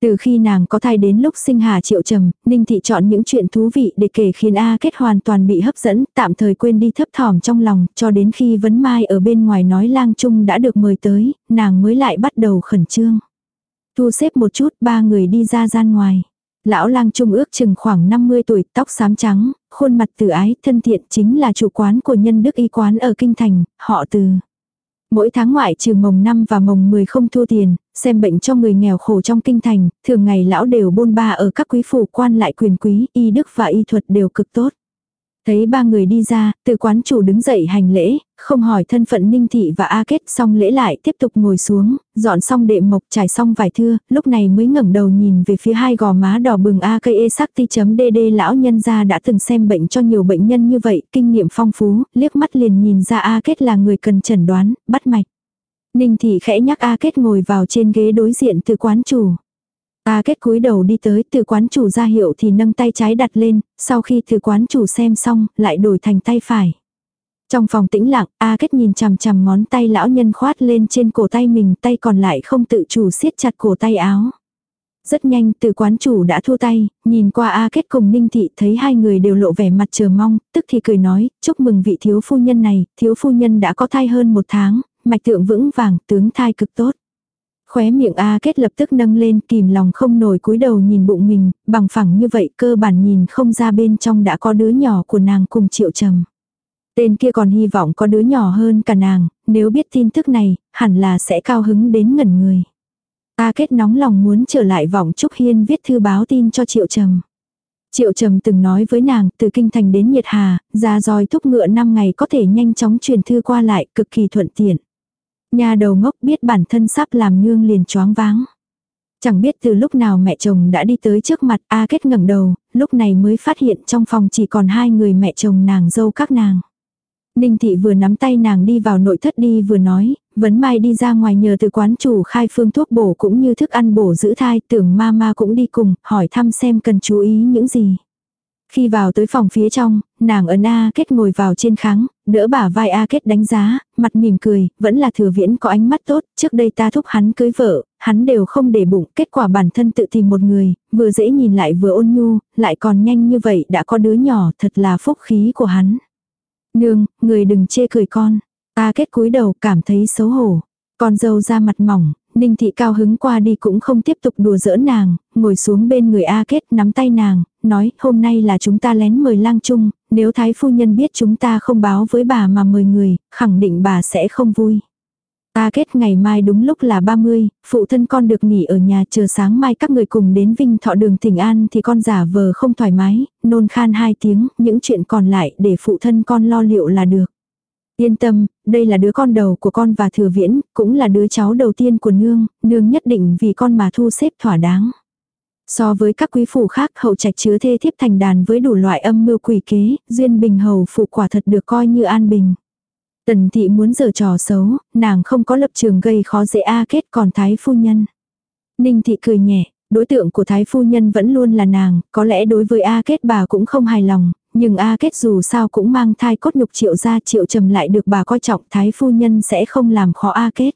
Từ khi nàng có thai đến lúc sinh hà triệu trầm, Ninh Thị chọn những chuyện thú vị để kể khiến A Kết hoàn toàn bị hấp dẫn, tạm thời quên đi thấp thỏm trong lòng, cho đến khi vấn mai ở bên ngoài nói lang trung đã được mời tới, nàng mới lại bắt đầu khẩn trương. Thu xếp một chút, ba người đi ra gian ngoài. Lão lang trung ước chừng khoảng 50 tuổi, tóc xám trắng, khuôn mặt từ ái, thân thiện chính là chủ quán của nhân đức y quán ở Kinh Thành, họ từ. Mỗi tháng ngoại trừ mồng 5 và mồng 10 không thua tiền, xem bệnh cho người nghèo khổ trong kinh thành, thường ngày lão đều bôn ba ở các quý phủ quan lại quyền quý, y đức và y thuật đều cực tốt. Thấy ba người đi ra, từ quán chủ đứng dậy hành lễ, không hỏi thân phận Ninh Thị và A Kết xong lễ lại tiếp tục ngồi xuống, dọn xong đệm mộc trải xong vài thưa, lúc này mới ngẩng đầu nhìn về phía hai gò má đỏ bừng A cây e sắc ti chấm DD lão nhân gia đã từng xem bệnh cho nhiều bệnh nhân như vậy, kinh nghiệm phong phú, liếc mắt liền nhìn ra A Kết là người cần chẩn đoán, bắt mạch. Ninh Thị khẽ nhắc A Kết ngồi vào trên ghế đối diện từ quán chủ. A kết cúi đầu đi tới từ quán chủ ra hiệu thì nâng tay trái đặt lên, sau khi từ quán chủ xem xong, lại đổi thành tay phải. Trong phòng tĩnh lặng, A kết nhìn chằm chằm ngón tay lão nhân khoát lên trên cổ tay mình, tay còn lại không tự chủ siết chặt cổ tay áo. Rất nhanh từ quán chủ đã thua tay, nhìn qua A kết cùng Ninh Thị thấy hai người đều lộ vẻ mặt chờ mong, tức thì cười nói, chúc mừng vị thiếu phu nhân này, thiếu phu nhân đã có thai hơn một tháng, mạch tượng vững vàng, tướng thai cực tốt. Khóe miệng A kết lập tức nâng lên kìm lòng không nổi cúi đầu nhìn bụng mình, bằng phẳng như vậy cơ bản nhìn không ra bên trong đã có đứa nhỏ của nàng cùng triệu trầm. Tên kia còn hy vọng có đứa nhỏ hơn cả nàng, nếu biết tin tức này, hẳn là sẽ cao hứng đến ngẩn người. A kết nóng lòng muốn trở lại vọng Trúc Hiên viết thư báo tin cho Triệu Trầm. Triệu Trầm từng nói với nàng, từ Kinh Thành đến Nhiệt Hà, ra roi thúc ngựa 5 ngày có thể nhanh chóng truyền thư qua lại, cực kỳ thuận tiện. Nhà đầu ngốc biết bản thân sắp làm nương liền choáng váng. Chẳng biết từ lúc nào mẹ chồng đã đi tới trước mặt A Kết ngẩng đầu, lúc này mới phát hiện trong phòng chỉ còn hai người mẹ chồng nàng dâu các nàng. Ninh thị vừa nắm tay nàng đi vào nội thất đi vừa nói, vấn mai đi ra ngoài nhờ từ quán chủ khai phương thuốc bổ cũng như thức ăn bổ giữ thai, tưởng ma ma cũng đi cùng, hỏi thăm xem cần chú ý những gì. Khi vào tới phòng phía trong, nàng ấn A Kết ngồi vào trên kháng, đỡ bả vai A Kết đánh giá, mặt mỉm cười, vẫn là thừa viễn có ánh mắt tốt, trước đây ta thúc hắn cưới vợ, hắn đều không để bụng, kết quả bản thân tự tìm một người, vừa dễ nhìn lại vừa ôn nhu, lại còn nhanh như vậy đã có đứa nhỏ, thật là phúc khí của hắn. Nương, người đừng chê cười con. A Kết cúi đầu cảm thấy xấu hổ. Con dâu ra mặt mỏng, Ninh thị cao hứng qua đi cũng không tiếp tục đùa giỡn nàng, ngồi xuống bên người A Kết nắm tay nàng, nói hôm nay là chúng ta lén mời lang chung, nếu thái phu nhân biết chúng ta không báo với bà mà mời người, khẳng định bà sẽ không vui. ta kết ngày mai đúng lúc là 30, phụ thân con được nghỉ ở nhà chờ sáng mai các người cùng đến Vinh Thọ đường Thịnh An thì con giả vờ không thoải mái, nôn khan hai tiếng, những chuyện còn lại để phụ thân con lo liệu là được. Yên tâm, đây là đứa con đầu của con và thừa viễn, cũng là đứa cháu đầu tiên của nương, nương nhất định vì con mà thu xếp thỏa đáng. So với các quý phủ khác hậu trạch chứa thê thiếp thành đàn với đủ loại âm mưu quỷ kế, duyên bình hầu phụ quả thật được coi như an bình. Tần thị muốn giở trò xấu, nàng không có lập trường gây khó dễ a kết còn thái phu nhân. Ninh thị cười nhẹ, đối tượng của thái phu nhân vẫn luôn là nàng, có lẽ đối với a kết bà cũng không hài lòng, nhưng A Kết dù sao cũng mang thai cốt nhục triệu ra triệu trầm lại được bà coi trọng thái phu nhân sẽ không làm khó A Kết.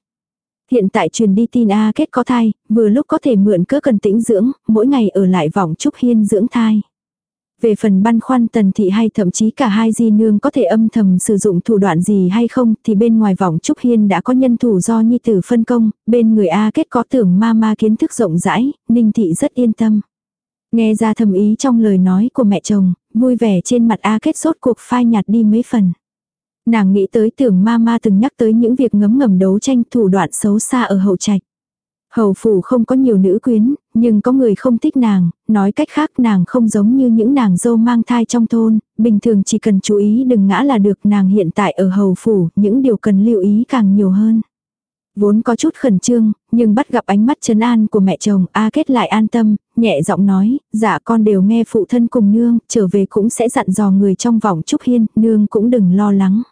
Hiện tại truyền đi tin A Kết có thai, vừa lúc có thể mượn cớ cần tĩnh dưỡng, mỗi ngày ở lại vòng Trúc Hiên dưỡng thai. Về phần băn khoăn tần thị hay thậm chí cả hai di nương có thể âm thầm sử dụng thủ đoạn gì hay không thì bên ngoài vòng Trúc Hiên đã có nhân thủ do nhi tử phân công, bên người A Kết có tưởng ma ma kiến thức rộng rãi, ninh thị rất yên tâm. Nghe ra thầm ý trong lời nói của mẹ chồng, vui vẻ trên mặt A kết sốt cuộc phai nhạt đi mấy phần. Nàng nghĩ tới tưởng ma ma từng nhắc tới những việc ngấm ngầm đấu tranh thủ đoạn xấu xa ở hậu trạch. Hầu phủ không có nhiều nữ quyến, nhưng có người không thích nàng, nói cách khác nàng không giống như những nàng dâu mang thai trong thôn, bình thường chỉ cần chú ý đừng ngã là được nàng hiện tại ở hầu phủ, những điều cần lưu ý càng nhiều hơn. Vốn có chút khẩn trương, nhưng bắt gặp ánh mắt trấn an của mẹ chồng, A Kết lại an tâm, nhẹ giọng nói, dạ con đều nghe phụ thân cùng nương, trở về cũng sẽ dặn dò người trong vòng Trúc Hiên, nương cũng đừng lo lắng.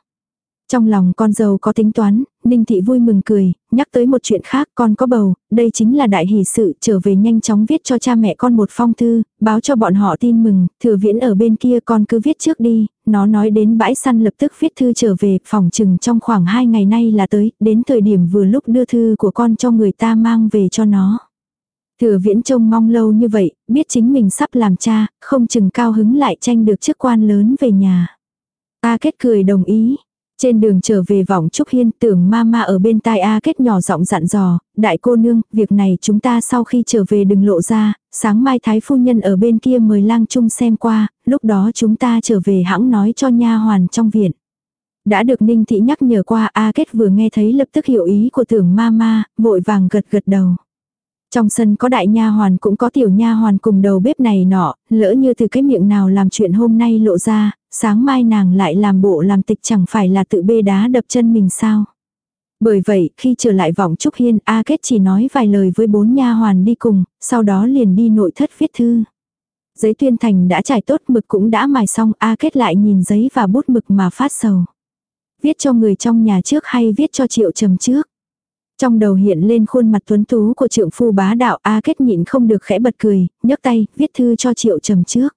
Trong lòng con dâu có tính toán, Ninh Thị vui mừng cười, nhắc tới một chuyện khác con có bầu, đây chính là đại hỷ sự, trở về nhanh chóng viết cho cha mẹ con một phong thư, báo cho bọn họ tin mừng, thừa viễn ở bên kia con cứ viết trước đi, nó nói đến bãi săn lập tức viết thư trở về, phòng chừng trong khoảng hai ngày nay là tới, đến thời điểm vừa lúc đưa thư của con cho người ta mang về cho nó. Thừa viễn trông mong lâu như vậy, biết chính mình sắp làm cha, không chừng cao hứng lại tranh được chức quan lớn về nhà. Ta kết cười đồng ý, trên đường trở về vòng Trúc Hiên tưởng mama ở bên tai A kết nhỏ giọng dặn dò, đại cô nương, việc này chúng ta sau khi trở về đừng lộ ra, sáng mai thái phu nhân ở bên kia mời lang chung xem qua, lúc đó chúng ta trở về hãng nói cho nha hoàn trong viện. Đã được Ninh Thị nhắc nhở qua A kết vừa nghe thấy lập tức hiểu ý của tưởng mama vội vàng gật gật đầu. Trong sân có đại nha hoàn cũng có tiểu nha hoàn cùng đầu bếp này nọ, lỡ như từ cái miệng nào làm chuyện hôm nay lộ ra, sáng mai nàng lại làm bộ làm tịch chẳng phải là tự bê đá đập chân mình sao. Bởi vậy, khi trở lại vọng Trúc Hiên, A Kết chỉ nói vài lời với bốn nha hoàn đi cùng, sau đó liền đi nội thất viết thư. Giấy tuyên thành đã trải tốt mực cũng đã mài xong, A Kết lại nhìn giấy và bút mực mà phát sầu. Viết cho người trong nhà trước hay viết cho triệu trầm trước. Trong đầu hiện lên khuôn mặt tuấn tú của trượng phu bá đạo A Kết nhịn không được khẽ bật cười, nhấc tay, viết thư cho triệu trầm trước.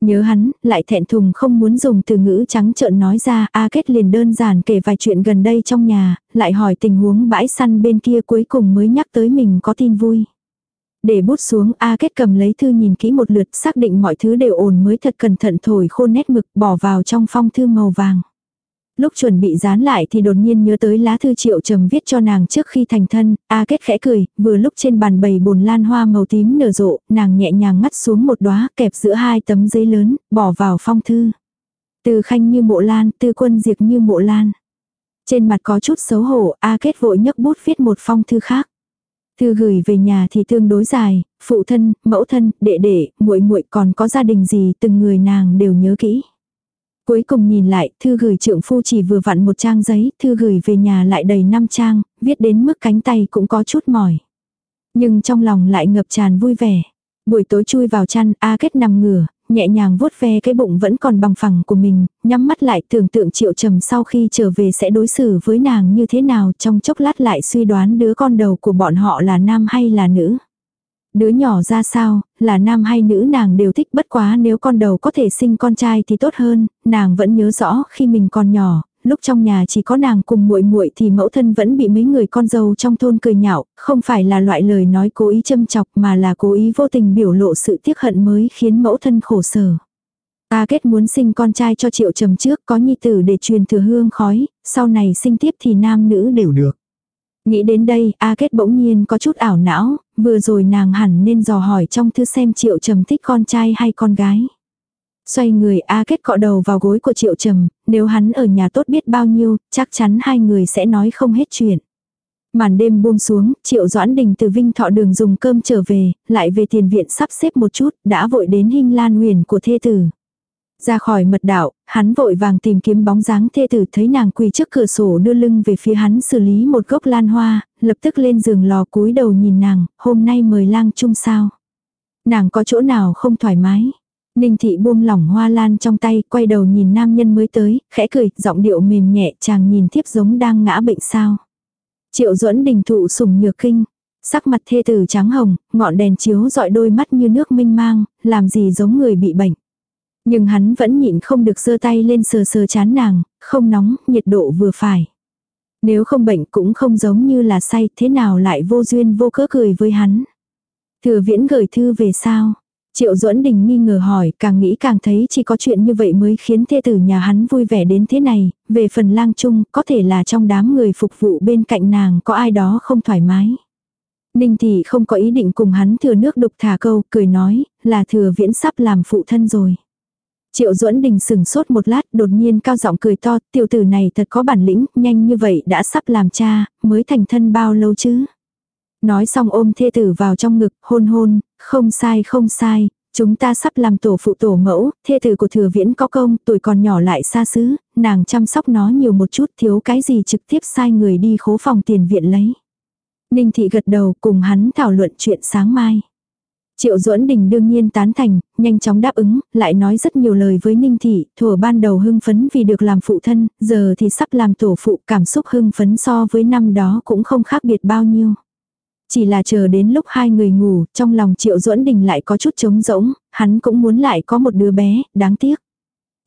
Nhớ hắn, lại thẹn thùng không muốn dùng từ ngữ trắng trợn nói ra, A Kết liền đơn giản kể vài chuyện gần đây trong nhà, lại hỏi tình huống bãi săn bên kia cuối cùng mới nhắc tới mình có tin vui. Để bút xuống A Kết cầm lấy thư nhìn kỹ một lượt xác định mọi thứ đều ổn mới thật cẩn thận thổi khô nét mực bỏ vào trong phong thư màu vàng. Lúc chuẩn bị dán lại thì đột nhiên nhớ tới lá thư triệu trầm viết cho nàng trước khi thành thân, A kết khẽ cười, vừa lúc trên bàn bầy bồn lan hoa màu tím nở rộ, nàng nhẹ nhàng ngắt xuống một đóa kẹp giữa hai tấm giấy lớn, bỏ vào phong thư. Từ khanh như mộ lan, tư quân diệt như mộ lan. Trên mặt có chút xấu hổ, A kết vội nhấc bút viết một phong thư khác. Thư gửi về nhà thì tương đối dài, phụ thân, mẫu thân, đệ đệ, muội muội còn có gia đình gì từng người nàng đều nhớ kỹ. Cuối cùng nhìn lại, thư gửi trượng phu chỉ vừa vặn một trang giấy, thư gửi về nhà lại đầy năm trang, viết đến mức cánh tay cũng có chút mỏi. Nhưng trong lòng lại ngập tràn vui vẻ. Buổi tối chui vào chăn, A Kết nằm ngửa, nhẹ nhàng vuốt ve cái bụng vẫn còn bằng phẳng của mình, nhắm mắt lại tưởng tượng triệu trầm sau khi trở về sẽ đối xử với nàng như thế nào trong chốc lát lại suy đoán đứa con đầu của bọn họ là nam hay là nữ. Đứa nhỏ ra sao, là nam hay nữ nàng đều thích bất quá nếu con đầu có thể sinh con trai thì tốt hơn, nàng vẫn nhớ rõ khi mình còn nhỏ, lúc trong nhà chỉ có nàng cùng muội muội thì mẫu thân vẫn bị mấy người con dâu trong thôn cười nhạo, không phải là loại lời nói cố ý châm chọc mà là cố ý vô tình biểu lộ sự tiếc hận mới khiến mẫu thân khổ sở. Ta kết muốn sinh con trai cho triệu trầm trước có nhi tử để truyền thừa hương khói, sau này sinh tiếp thì nam nữ đều được. Nghĩ đến đây, A Kết bỗng nhiên có chút ảo não, vừa rồi nàng hẳn nên dò hỏi trong thư xem Triệu Trầm thích con trai hay con gái. Xoay người A Kết cọ đầu vào gối của Triệu Trầm, nếu hắn ở nhà tốt biết bao nhiêu, chắc chắn hai người sẽ nói không hết chuyện. Màn đêm buông xuống, Triệu Doãn Đình từ Vinh Thọ đường dùng cơm trở về, lại về tiền viện sắp xếp một chút, đã vội đến hình lan huyền của thê tử. Ra khỏi mật đạo, hắn vội vàng tìm kiếm bóng dáng thê tử thấy nàng quỳ trước cửa sổ đưa lưng về phía hắn xử lý một gốc lan hoa, lập tức lên giường lò cúi đầu nhìn nàng, hôm nay mời lang chung sao. Nàng có chỗ nào không thoải mái. Ninh thị buông lỏng hoa lan trong tay, quay đầu nhìn nam nhân mới tới, khẽ cười, giọng điệu mềm nhẹ, chàng nhìn thiếp giống đang ngã bệnh sao. Triệu duẫn đình thụ sùng nhược kinh, sắc mặt thê tử trắng hồng, ngọn đèn chiếu dọi đôi mắt như nước minh mang, làm gì giống người bị bệnh. Nhưng hắn vẫn nhịn không được giơ tay lên sờ sờ chán nàng, không nóng, nhiệt độ vừa phải. Nếu không bệnh cũng không giống như là say, thế nào lại vô duyên vô cớ cười với hắn. Thừa viễn gửi thư về sao? Triệu duẫn đình nghi ngờ hỏi, càng nghĩ càng thấy chỉ có chuyện như vậy mới khiến thê tử nhà hắn vui vẻ đến thế này, về phần lang chung, có thể là trong đám người phục vụ bên cạnh nàng có ai đó không thoải mái. Ninh thì không có ý định cùng hắn thừa nước đục thả câu, cười nói, là thừa viễn sắp làm phụ thân rồi. Triệu duẫn đình sừng sốt một lát đột nhiên cao giọng cười to, tiểu tử này thật có bản lĩnh, nhanh như vậy đã sắp làm cha, mới thành thân bao lâu chứ. Nói xong ôm thê tử vào trong ngực, hôn hôn, không sai không sai, chúng ta sắp làm tổ phụ tổ mẫu, thê tử của thừa viễn có công, tuổi còn nhỏ lại xa xứ, nàng chăm sóc nó nhiều một chút thiếu cái gì trực tiếp sai người đi khố phòng tiền viện lấy. Ninh thị gật đầu cùng hắn thảo luận chuyện sáng mai. Triệu Duẫn Đình đương nhiên tán thành, nhanh chóng đáp ứng, lại nói rất nhiều lời với Ninh Thị, thuở ban đầu hưng phấn vì được làm phụ thân, giờ thì sắp làm tổ phụ cảm xúc hưng phấn so với năm đó cũng không khác biệt bao nhiêu. Chỉ là chờ đến lúc hai người ngủ, trong lòng Triệu Duẫn Đình lại có chút trống rỗng, hắn cũng muốn lại có một đứa bé, đáng tiếc.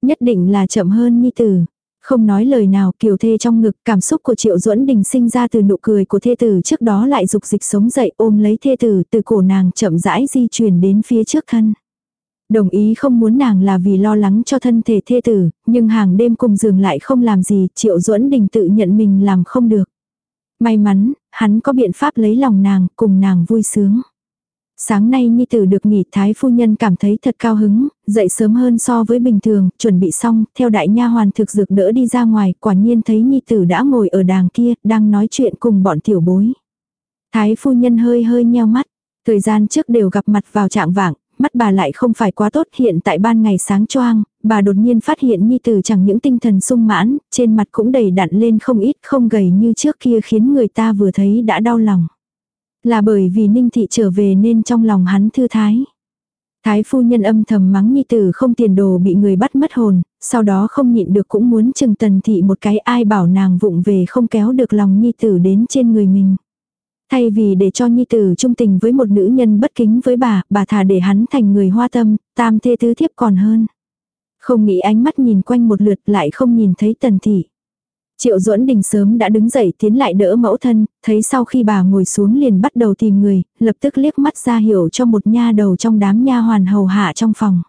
Nhất định là chậm hơn Nhi Tử. Không nói lời nào kiều thê trong ngực cảm xúc của Triệu Duẫn Đình sinh ra từ nụ cười của thê tử trước đó lại dục dịch sống dậy ôm lấy thê tử từ cổ nàng chậm rãi di chuyển đến phía trước thân. Đồng ý không muốn nàng là vì lo lắng cho thân thể thê tử, nhưng hàng đêm cùng giường lại không làm gì, Triệu Duẫn Đình tự nhận mình làm không được. May mắn, hắn có biện pháp lấy lòng nàng, cùng nàng vui sướng. Sáng nay Nhi Tử được nghỉ Thái Phu Nhân cảm thấy thật cao hứng, dậy sớm hơn so với bình thường, chuẩn bị xong, theo đại nha hoàn thực dược đỡ đi ra ngoài, quả nhiên thấy Nhi Tử đã ngồi ở đàng kia, đang nói chuyện cùng bọn tiểu bối. Thái Phu Nhân hơi hơi nheo mắt, thời gian trước đều gặp mặt vào trạng vạng, mắt bà lại không phải quá tốt hiện tại ban ngày sáng choang, bà đột nhiên phát hiện Nhi Tử chẳng những tinh thần sung mãn, trên mặt cũng đầy đặn lên không ít không gầy như trước kia khiến người ta vừa thấy đã đau lòng. Là bởi vì Ninh Thị trở về nên trong lòng hắn thư thái. Thái phu nhân âm thầm mắng Nhi Tử không tiền đồ bị người bắt mất hồn, sau đó không nhịn được cũng muốn chừng tần thị một cái ai bảo nàng vụng về không kéo được lòng Nhi Tử đến trên người mình. Thay vì để cho Nhi Tử trung tình với một nữ nhân bất kính với bà, bà thà để hắn thành người hoa tâm, tam thê tứ thiếp còn hơn. Không nghĩ ánh mắt nhìn quanh một lượt lại không nhìn thấy tần thị. Triệu duẫn đình sớm đã đứng dậy tiến lại đỡ mẫu thân, thấy sau khi bà ngồi xuống liền bắt đầu tìm người, lập tức liếc mắt ra hiểu cho một nha đầu trong đám nha hoàn hầu hạ trong phòng.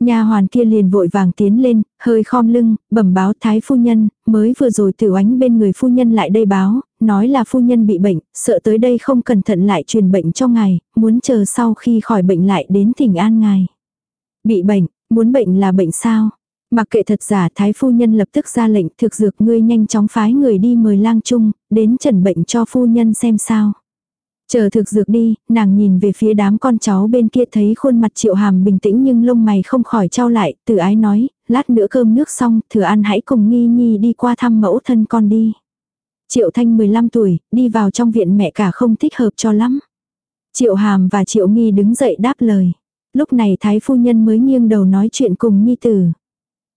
Nha hoàn kia liền vội vàng tiến lên, hơi khom lưng, bẩm báo thái phu nhân, mới vừa rồi tử ánh bên người phu nhân lại đây báo, nói là phu nhân bị bệnh, sợ tới đây không cẩn thận lại truyền bệnh cho ngài, muốn chờ sau khi khỏi bệnh lại đến thỉnh an ngài. Bị bệnh, muốn bệnh là bệnh sao? Mặc kệ thật giả thái phu nhân lập tức ra lệnh thực dược ngươi nhanh chóng phái người đi mời lang trung, đến trần bệnh cho phu nhân xem sao. Chờ thực dược đi, nàng nhìn về phía đám con cháu bên kia thấy khuôn mặt triệu hàm bình tĩnh nhưng lông mày không khỏi trao lại, từ ái nói, lát nữa cơm nước xong, thừa ăn hãy cùng nghi nhi đi qua thăm mẫu thân con đi. Triệu thanh 15 tuổi, đi vào trong viện mẹ cả không thích hợp cho lắm. Triệu hàm và triệu nghi đứng dậy đáp lời. Lúc này thái phu nhân mới nghiêng đầu nói chuyện cùng nhi tử.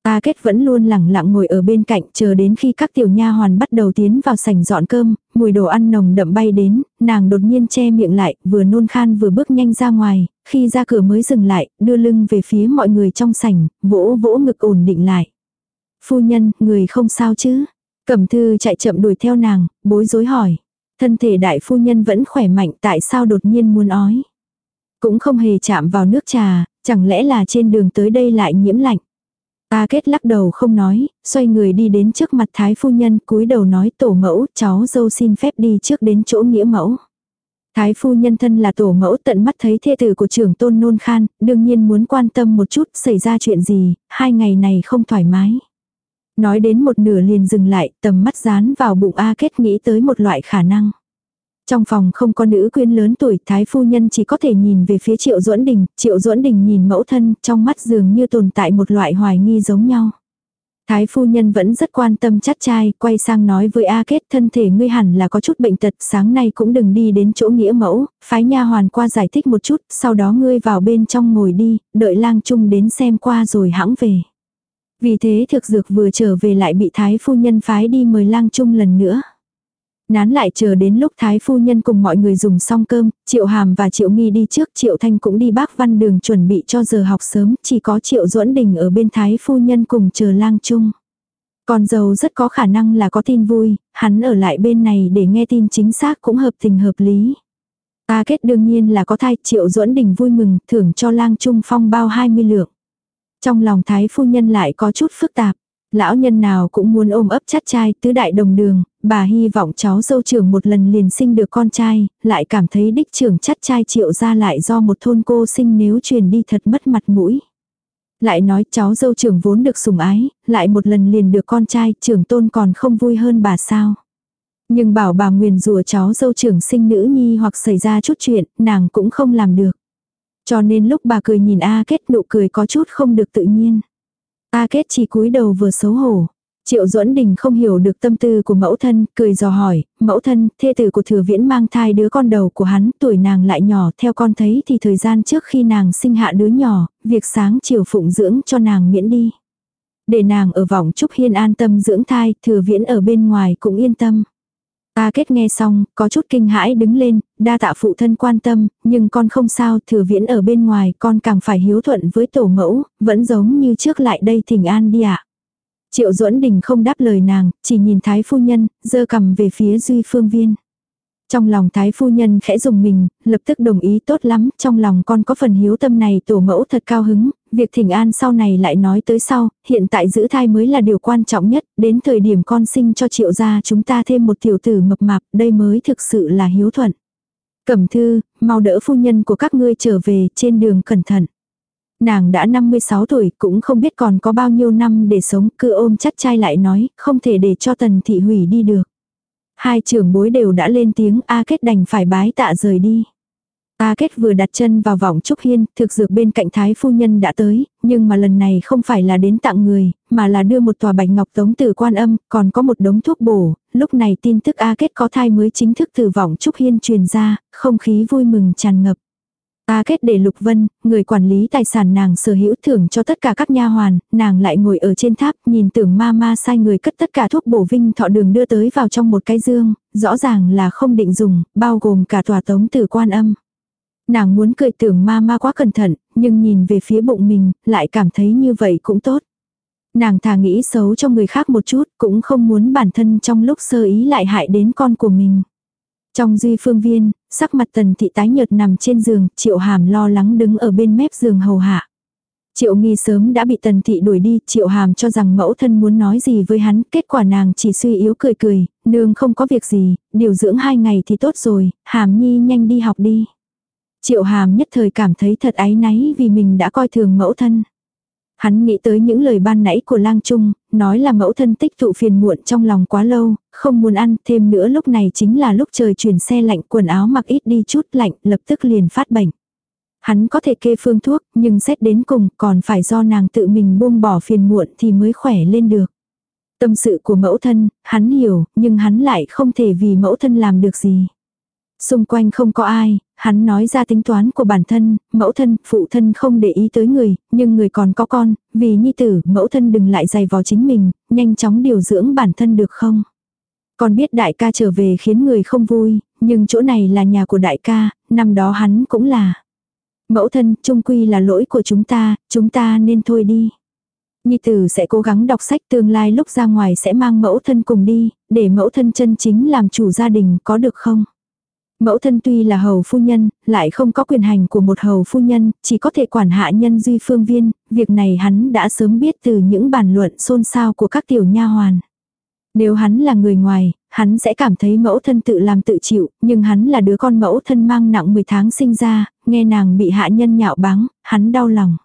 A Kết vẫn luôn lẳng lặng ngồi ở bên cạnh chờ đến khi các tiểu nha hoàn bắt đầu tiến vào sảnh dọn cơm, mùi đồ ăn nồng đậm bay đến, nàng đột nhiên che miệng lại, vừa nôn khan vừa bước nhanh ra ngoài, khi ra cửa mới dừng lại, đưa lưng về phía mọi người trong sảnh, vỗ vỗ ngực ổn định lại. Phu nhân, người không sao chứ? Cẩm thư chạy chậm đuổi theo nàng, bối rối hỏi. Thân thể đại phu nhân vẫn khỏe mạnh tại sao đột nhiên muốn ói. Cũng không hề chạm vào nước trà, chẳng lẽ là trên đường tới đây lại nhiễm lạnh. A kết lắc đầu không nói, xoay người đi đến trước mặt thái phu nhân cúi đầu nói tổ mẫu cháu dâu xin phép đi trước đến chỗ nghĩa mẫu. Thái phu nhân thân là tổ mẫu tận mắt thấy thê tử của trưởng tôn nôn khan, đương nhiên muốn quan tâm một chút xảy ra chuyện gì, hai ngày này không thoải mái. Nói đến một nửa liền dừng lại, tầm mắt dán vào bụng A kết nghĩ tới một loại khả năng. Trong phòng không có nữ quyến lớn tuổi, thái phu nhân chỉ có thể nhìn về phía triệu duẫn đình, triệu duẫn đình nhìn mẫu thân, trong mắt dường như tồn tại một loại hoài nghi giống nhau. Thái phu nhân vẫn rất quan tâm chắt trai, quay sang nói với A Kết thân thể ngươi hẳn là có chút bệnh tật, sáng nay cũng đừng đi đến chỗ nghĩa mẫu, phái nha hoàn qua giải thích một chút, sau đó ngươi vào bên trong ngồi đi, đợi lang trung đến xem qua rồi hãng về. Vì thế thực dược vừa trở về lại bị thái phu nhân phái đi mời lang trung lần nữa. Nán lại chờ đến lúc Thái Phu Nhân cùng mọi người dùng xong cơm, Triệu Hàm và Triệu Nghi đi trước, Triệu Thanh cũng đi bác văn đường chuẩn bị cho giờ học sớm, chỉ có Triệu Duẫn Đình ở bên Thái Phu Nhân cùng chờ lang chung. Con dâu rất có khả năng là có tin vui, hắn ở lại bên này để nghe tin chính xác cũng hợp tình hợp lý. Ta kết đương nhiên là có thai, Triệu Duẫn Đình vui mừng, thưởng cho lang trung phong bao 20 lượng. Trong lòng Thái Phu Nhân lại có chút phức tạp. Lão nhân nào cũng muốn ôm ấp chắt trai tứ đại đồng đường, bà hy vọng cháu dâu trưởng một lần liền sinh được con trai, lại cảm thấy đích trưởng chắt trai triệu ra lại do một thôn cô sinh nếu truyền đi thật mất mặt mũi. lại nói cháu dâu trưởng vốn được sủng ái, lại một lần liền được con trai, trưởng tôn còn không vui hơn bà sao. Nhưng bảo bà nguyền rủa cháu dâu trưởng sinh nữ nhi hoặc xảy ra chút chuyện, nàng cũng không làm được. Cho nên lúc bà cười nhìn A Kết nụ cười có chút không được tự nhiên. A Kết chỉ cúi đầu vừa xấu hổ. Triệu duẫn đình không hiểu được tâm tư của mẫu thân, cười dò hỏi, mẫu thân, thê tử của thừa viễn mang thai đứa con đầu của hắn, tuổi nàng lại nhỏ, theo con thấy thì thời gian trước khi nàng sinh hạ đứa nhỏ, việc sáng chiều phụng dưỡng cho nàng miễn đi. Để nàng ở vòng trúc hiên an tâm dưỡng thai, thừa viễn ở bên ngoài cũng yên tâm. Ta kết nghe xong, có chút kinh hãi đứng lên, đa tạ phụ thân quan tâm, nhưng con không sao, thừa viễn ở bên ngoài, con càng phải hiếu thuận với tổ mẫu, vẫn giống như trước lại đây thỉnh an đi ạ. Triệu duẫn đình không đáp lời nàng, chỉ nhìn thái phu nhân, dơ cầm về phía duy phương viên. Trong lòng thái phu nhân khẽ dùng mình, lập tức đồng ý tốt lắm, trong lòng con có phần hiếu tâm này tổ mẫu thật cao hứng, việc thỉnh an sau này lại nói tới sau, hiện tại giữ thai mới là điều quan trọng nhất, đến thời điểm con sinh cho triệu gia chúng ta thêm một tiểu tử mập mạp, đây mới thực sự là hiếu thuận. Cẩm thư, mau đỡ phu nhân của các ngươi trở về, trên đường cẩn thận. Nàng đã 56 tuổi, cũng không biết còn có bao nhiêu năm để sống, cứ ôm chắc trai lại nói, không thể để cho tần thị hủy đi được. Hai trưởng bối đều đã lên tiếng A Kết đành phải bái tạ rời đi. A Kết vừa đặt chân vào vòng trúc hiên, thực dược bên cạnh thái phu nhân đã tới, nhưng mà lần này không phải là đến tặng người, mà là đưa một tòa bạch ngọc tống từ quan âm, còn có một đống thuốc bổ, lúc này tin tức A Kết có thai mới chính thức từ vòng trúc hiên truyền ra, không khí vui mừng tràn ngập. A kết để Lục Vân, người quản lý tài sản nàng sở hữu thưởng cho tất cả các nha hoàn, nàng lại ngồi ở trên tháp, nhìn tưởng ma ma sai người cất tất cả thuốc bổ vinh thọ đường đưa tới vào trong một cái dương, rõ ràng là không định dùng, bao gồm cả tòa tống tử quan âm. Nàng muốn cười tưởng ma ma quá cẩn thận, nhưng nhìn về phía bụng mình, lại cảm thấy như vậy cũng tốt. Nàng thà nghĩ xấu cho người khác một chút, cũng không muốn bản thân trong lúc sơ ý lại hại đến con của mình. Trong duy phương viên, sắc mặt tần thị tái nhợt nằm trên giường, triệu hàm lo lắng đứng ở bên mép giường hầu hạ. Triệu nghi sớm đã bị tần thị đuổi đi, triệu hàm cho rằng mẫu thân muốn nói gì với hắn, kết quả nàng chỉ suy yếu cười cười, nương không có việc gì, điều dưỡng hai ngày thì tốt rồi, hàm nhi nhanh đi học đi. Triệu hàm nhất thời cảm thấy thật áy náy vì mình đã coi thường mẫu thân. Hắn nghĩ tới những lời ban nãy của lang trung, nói là mẫu thân tích tụ phiền muộn trong lòng quá lâu, không muốn ăn, thêm nữa lúc này chính là lúc trời chuyển xe lạnh quần áo mặc ít đi chút lạnh, lập tức liền phát bệnh. Hắn có thể kê phương thuốc, nhưng xét đến cùng còn phải do nàng tự mình buông bỏ phiền muộn thì mới khỏe lên được. Tâm sự của mẫu thân, hắn hiểu, nhưng hắn lại không thể vì mẫu thân làm được gì. Xung quanh không có ai, hắn nói ra tính toán của bản thân, mẫu thân, phụ thân không để ý tới người, nhưng người còn có con, vì nhi tử, mẫu thân đừng lại dày vò chính mình, nhanh chóng điều dưỡng bản thân được không? Con biết đại ca trở về khiến người không vui, nhưng chỗ này là nhà của đại ca, năm đó hắn cũng là. Mẫu thân, trung quy là lỗi của chúng ta, chúng ta nên thôi đi. Nhi tử sẽ cố gắng đọc sách tương lai lúc ra ngoài sẽ mang mẫu thân cùng đi, để mẫu thân chân chính làm chủ gia đình có được không? Mẫu thân tuy là hầu phu nhân, lại không có quyền hành của một hầu phu nhân, chỉ có thể quản hạ nhân duy phương viên, việc này hắn đã sớm biết từ những bàn luận xôn xao của các tiểu nha hoàn. Nếu hắn là người ngoài, hắn sẽ cảm thấy mẫu thân tự làm tự chịu, nhưng hắn là đứa con mẫu thân mang nặng 10 tháng sinh ra, nghe nàng bị hạ nhân nhạo báng, hắn đau lòng.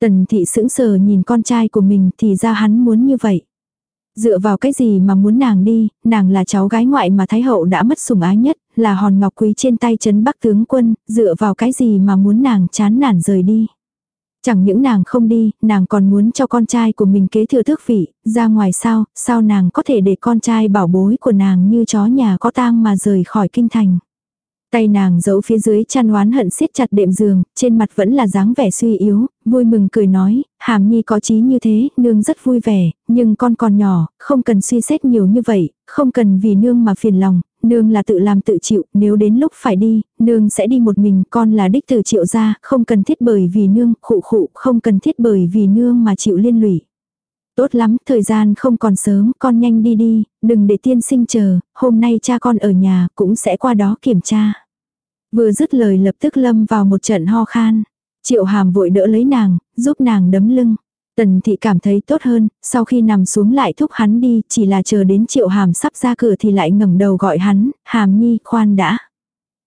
Tần thị sững sờ nhìn con trai của mình thì ra hắn muốn như vậy. Dựa vào cái gì mà muốn nàng đi, nàng là cháu gái ngoại mà Thái Hậu đã mất sủng ái nhất, là hòn ngọc quý trên tay chấn bắc tướng quân, dựa vào cái gì mà muốn nàng chán nản rời đi. Chẳng những nàng không đi, nàng còn muốn cho con trai của mình kế thừa thước vị, ra ngoài sao, sao nàng có thể để con trai bảo bối của nàng như chó nhà có tang mà rời khỏi kinh thành. Tay nàng giấu phía dưới chăn oán hận siết chặt đệm giường, trên mặt vẫn là dáng vẻ suy yếu, vui mừng cười nói, hàm nhi có trí như thế, nương rất vui vẻ, nhưng con còn nhỏ, không cần suy xét nhiều như vậy, không cần vì nương mà phiền lòng, nương là tự làm tự chịu, nếu đến lúc phải đi, nương sẽ đi một mình, con là đích từ triệu ra, không cần thiết bởi vì nương, khụ khụ, không cần thiết bởi vì nương mà chịu liên lụy. Tốt lắm, thời gian không còn sớm, con nhanh đi đi, đừng để tiên sinh chờ, hôm nay cha con ở nhà cũng sẽ qua đó kiểm tra. Vừa dứt lời lập tức lâm vào một trận ho khan. Triệu hàm vội đỡ lấy nàng, giúp nàng đấm lưng. Tần thị cảm thấy tốt hơn, sau khi nằm xuống lại thúc hắn đi, chỉ là chờ đến triệu hàm sắp ra cửa thì lại ngẩng đầu gọi hắn, hàm nhi, khoan đã.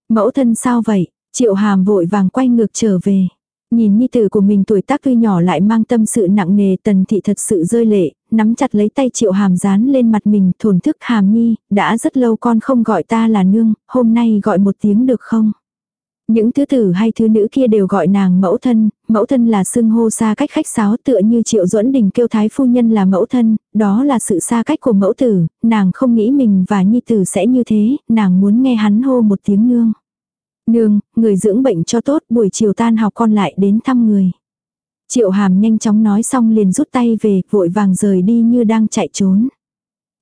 Mẫu thân sao vậy? Triệu hàm vội vàng quay ngược trở về. Nhìn nhi tử của mình tuổi tác tuy nhỏ lại mang tâm sự nặng nề tần thị thật sự rơi lệ, nắm chặt lấy tay triệu hàm dán lên mặt mình thổn thức hàm nhi, đã rất lâu con không gọi ta là nương, hôm nay gọi một tiếng được không? Những thứ tử hay thứ nữ kia đều gọi nàng mẫu thân, mẫu thân là xưng hô xa cách khách sáo tựa như triệu duẫn đình kêu thái phu nhân là mẫu thân, đó là sự xa cách của mẫu tử, nàng không nghĩ mình và nhi tử sẽ như thế, nàng muốn nghe hắn hô một tiếng nương. Nương, người dưỡng bệnh cho tốt, buổi chiều tan học con lại đến thăm người. Triệu hàm nhanh chóng nói xong liền rút tay về, vội vàng rời đi như đang chạy trốn.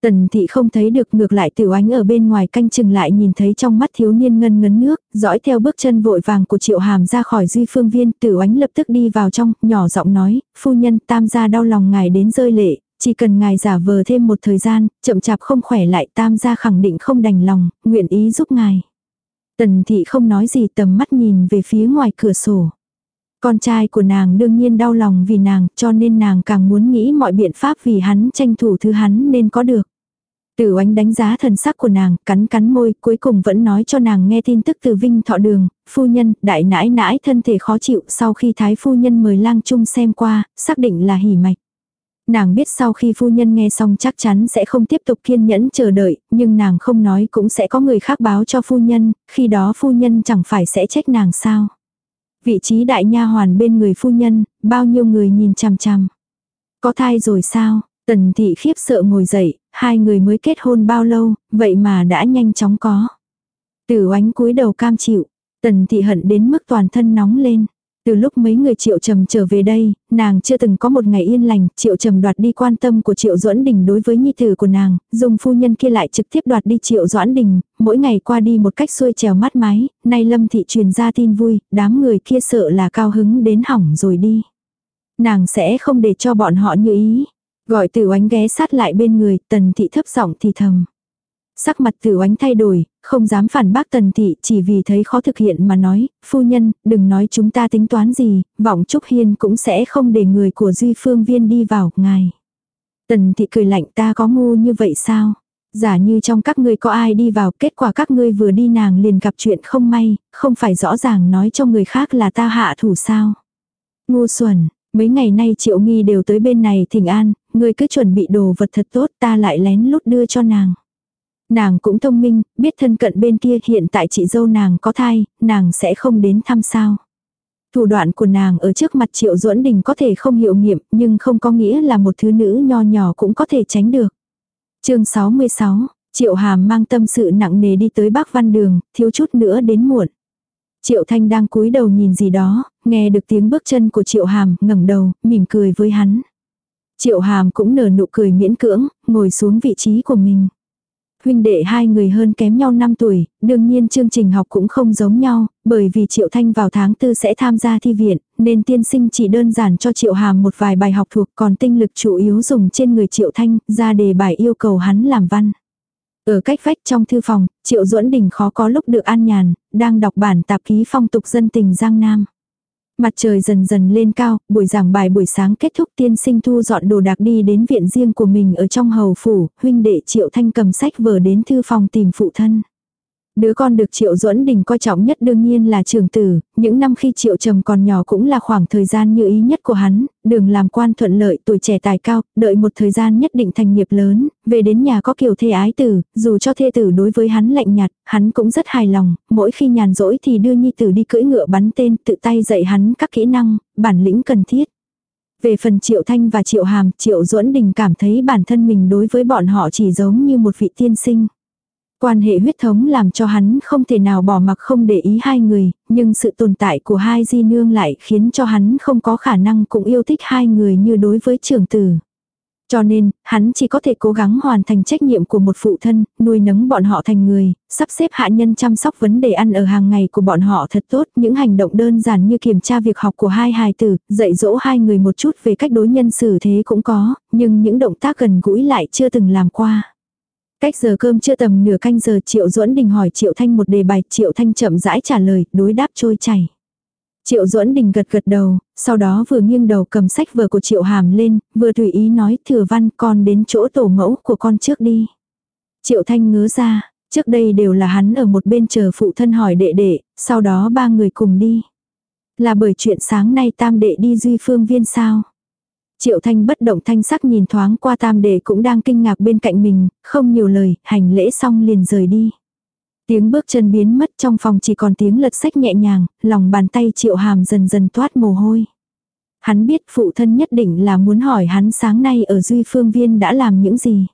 Tần thị không thấy được ngược lại tiểu ánh ở bên ngoài canh chừng lại nhìn thấy trong mắt thiếu niên ngân ngấn nước, dõi theo bước chân vội vàng của triệu hàm ra khỏi duy phương viên, tiểu ánh lập tức đi vào trong, nhỏ giọng nói, phu nhân tam gia đau lòng ngài đến rơi lệ, chỉ cần ngài giả vờ thêm một thời gian, chậm chạp không khỏe lại tam gia khẳng định không đành lòng, nguyện ý giúp ngài. Tần thị không nói gì tầm mắt nhìn về phía ngoài cửa sổ. Con trai của nàng đương nhiên đau lòng vì nàng cho nên nàng càng muốn nghĩ mọi biện pháp vì hắn tranh thủ thứ hắn nên có được. Tử oánh đánh giá thần sắc của nàng, cắn cắn môi, cuối cùng vẫn nói cho nàng nghe tin tức từ Vinh Thọ Đường, phu nhân, đại nãi nãi thân thể khó chịu sau khi thái phu nhân mời lang chung xem qua, xác định là hỉ mạch. Nàng biết sau khi phu nhân nghe xong chắc chắn sẽ không tiếp tục kiên nhẫn chờ đợi, nhưng nàng không nói cũng sẽ có người khác báo cho phu nhân, khi đó phu nhân chẳng phải sẽ trách nàng sao. Vị trí đại nha hoàn bên người phu nhân, bao nhiêu người nhìn chằm chằm. Có thai rồi sao? Tần thị khiếp sợ ngồi dậy, hai người mới kết hôn bao lâu, vậy mà đã nhanh chóng có. Tử oánh cúi đầu cam chịu, tần thị hận đến mức toàn thân nóng lên. Từ lúc mấy người Triệu Trầm trở về đây, nàng chưa từng có một ngày yên lành, Triệu Trầm đoạt đi quan tâm của Triệu Doãn Đình đối với nhi tử của nàng, dùng phu nhân kia lại trực tiếp đoạt đi Triệu Doãn Đình, mỗi ngày qua đi một cách xuôi trèo mát mái, nay Lâm Thị truyền ra tin vui, đám người kia sợ là cao hứng đến hỏng rồi đi. Nàng sẽ không để cho bọn họ như ý. Gọi tử oánh ghé sát lại bên người, tần thị thấp giọng thì thầm. Sắc mặt tử oánh thay đổi, không dám phản bác tần thị chỉ vì thấy khó thực hiện mà nói, phu nhân, đừng nói chúng ta tính toán gì, vọng Trúc Hiên cũng sẽ không để người của Duy Phương Viên đi vào, ngài. Tần thị cười lạnh ta có ngu như vậy sao? Giả như trong các ngươi có ai đi vào, kết quả các ngươi vừa đi nàng liền gặp chuyện không may, không phải rõ ràng nói cho người khác là ta hạ thủ sao? Ngu xuẩn, mấy ngày nay triệu nghi đều tới bên này thỉnh an, ngươi cứ chuẩn bị đồ vật thật tốt ta lại lén lút đưa cho nàng. Nàng cũng thông minh, biết thân cận bên kia hiện tại chị dâu nàng có thai, nàng sẽ không đến thăm sao. Thủ đoạn của nàng ở trước mặt triệu duẫn đình có thể không hiệu nghiệm nhưng không có nghĩa là một thứ nữ nho nhỏ cũng có thể tránh được. chương 66, triệu hàm mang tâm sự nặng nề đi tới bác văn đường, thiếu chút nữa đến muộn. Triệu Thanh đang cúi đầu nhìn gì đó, nghe được tiếng bước chân của Triệu Hàm, ngẩng đầu, mỉm cười với hắn. Triệu Hàm cũng nở nụ cười miễn cưỡng, ngồi xuống vị trí của mình. Huynh đệ hai người hơn kém nhau 5 tuổi, đương nhiên chương trình học cũng không giống nhau, bởi vì Triệu Thanh vào tháng tư sẽ tham gia thi viện, nên tiên sinh chỉ đơn giản cho Triệu Hàm một vài bài học thuộc còn tinh lực chủ yếu dùng trên người Triệu Thanh, ra đề bài yêu cầu hắn làm văn. Ở cách vách trong thư phòng, Triệu Duẫn Đình khó có lúc được an nhàn, đang đọc bản tạp ký phong tục dân tình Giang Nam. Mặt trời dần dần lên cao, buổi giảng bài buổi sáng kết thúc tiên sinh thu dọn đồ đạc đi đến viện riêng của mình ở trong hầu phủ, huynh đệ Triệu Thanh cầm sách vở đến thư phòng tìm phụ thân. Đứa con được Triệu Duẫn Đình coi trọng nhất đương nhiên là trường tử, những năm khi Triệu Trầm còn nhỏ cũng là khoảng thời gian như ý nhất của hắn, đường làm quan thuận lợi tuổi trẻ tài cao, đợi một thời gian nhất định thành nghiệp lớn, về đến nhà có kiểu thê ái tử, dù cho thê tử đối với hắn lạnh nhạt, hắn cũng rất hài lòng, mỗi khi nhàn rỗi thì đưa nhi tử đi cưỡi ngựa bắn tên, tự tay dạy hắn các kỹ năng, bản lĩnh cần thiết. Về phần Triệu Thanh và Triệu Hàm, Triệu Duẫn Đình cảm thấy bản thân mình đối với bọn họ chỉ giống như một vị tiên sinh. Quan hệ huyết thống làm cho hắn không thể nào bỏ mặc không để ý hai người, nhưng sự tồn tại của hai di nương lại khiến cho hắn không có khả năng cũng yêu thích hai người như đối với trưởng tử. Cho nên, hắn chỉ có thể cố gắng hoàn thành trách nhiệm của một phụ thân, nuôi nấng bọn họ thành người, sắp xếp hạ nhân chăm sóc vấn đề ăn ở hàng ngày của bọn họ thật tốt, những hành động đơn giản như kiểm tra việc học của hai hài tử, dạy dỗ hai người một chút về cách đối nhân xử thế cũng có, nhưng những động tác gần gũi lại chưa từng làm qua. Cách giờ cơm chưa tầm nửa canh giờ Triệu Duẫn Đình hỏi Triệu Thanh một đề bài, Triệu Thanh chậm rãi trả lời, đối đáp trôi chảy. Triệu Duẫn Đình gật gật đầu, sau đó vừa nghiêng đầu cầm sách vừa của Triệu Hàm lên, vừa tùy ý nói thừa văn con đến chỗ tổ mẫu của con trước đi. Triệu Thanh ngứa ra, trước đây đều là hắn ở một bên chờ phụ thân hỏi đệ đệ, sau đó ba người cùng đi. là bởi chuyện sáng nay tam đệ đi duy phương viên sao. Triệu thanh bất động thanh sắc nhìn thoáng qua tam đệ cũng đang kinh ngạc bên cạnh mình, không nhiều lời, hành lễ xong liền rời đi. Tiếng bước chân biến mất trong phòng chỉ còn tiếng lật sách nhẹ nhàng, lòng bàn tay triệu hàm dần dần toát mồ hôi. Hắn biết phụ thân nhất định là muốn hỏi hắn sáng nay ở Duy Phương Viên đã làm những gì.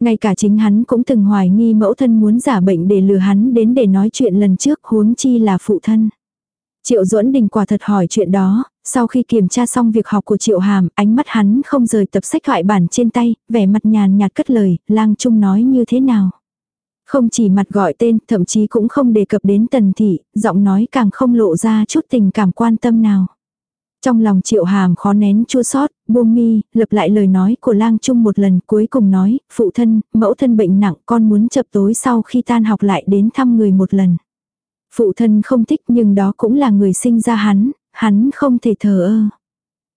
Ngay cả chính hắn cũng từng hoài nghi mẫu thân muốn giả bệnh để lừa hắn đến để nói chuyện lần trước huống chi là phụ thân. Triệu duẫn đình quả thật hỏi chuyện đó, sau khi kiểm tra xong việc học của Triệu Hàm, ánh mắt hắn không rời tập sách thoại bản trên tay, vẻ mặt nhàn nhạt cất lời, lang trung nói như thế nào. Không chỉ mặt gọi tên, thậm chí cũng không đề cập đến tần thị, giọng nói càng không lộ ra chút tình cảm quan tâm nào. Trong lòng triệu hàm khó nén chua sót, buông mi, lập lại lời nói của lang trung một lần cuối cùng nói, phụ thân, mẫu thân bệnh nặng con muốn chập tối sau khi tan học lại đến thăm người một lần. Phụ thân không thích nhưng đó cũng là người sinh ra hắn, hắn không thể thờ ơ.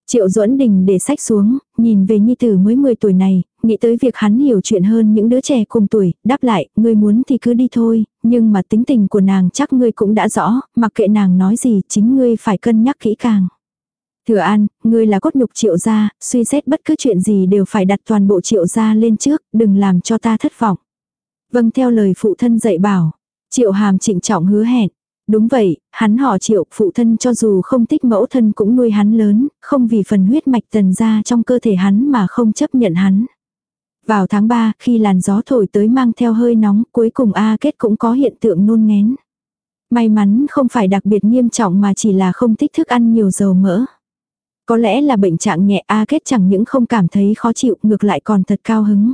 Triệu duẫn đình để sách xuống, nhìn về nhi tử mới 10 tuổi này, nghĩ tới việc hắn hiểu chuyện hơn những đứa trẻ cùng tuổi, đáp lại, ngươi muốn thì cứ đi thôi, nhưng mà tính tình của nàng chắc ngươi cũng đã rõ, mặc kệ nàng nói gì chính ngươi phải cân nhắc kỹ càng. Thừa An, ngươi là cốt nhục triệu gia, suy xét bất cứ chuyện gì đều phải đặt toàn bộ triệu gia lên trước, đừng làm cho ta thất vọng. Vâng theo lời phụ thân dạy bảo, triệu hàm trịnh trọng hứa hẹn. Đúng vậy, hắn họ triệu, phụ thân cho dù không thích mẫu thân cũng nuôi hắn lớn, không vì phần huyết mạch tần ra trong cơ thể hắn mà không chấp nhận hắn. Vào tháng 3, khi làn gió thổi tới mang theo hơi nóng, cuối cùng A kết cũng có hiện tượng nôn ngén. May mắn không phải đặc biệt nghiêm trọng mà chỉ là không thích thức ăn nhiều dầu mỡ. Có lẽ là bệnh trạng nhẹ A kết chẳng những không cảm thấy khó chịu ngược lại còn thật cao hứng.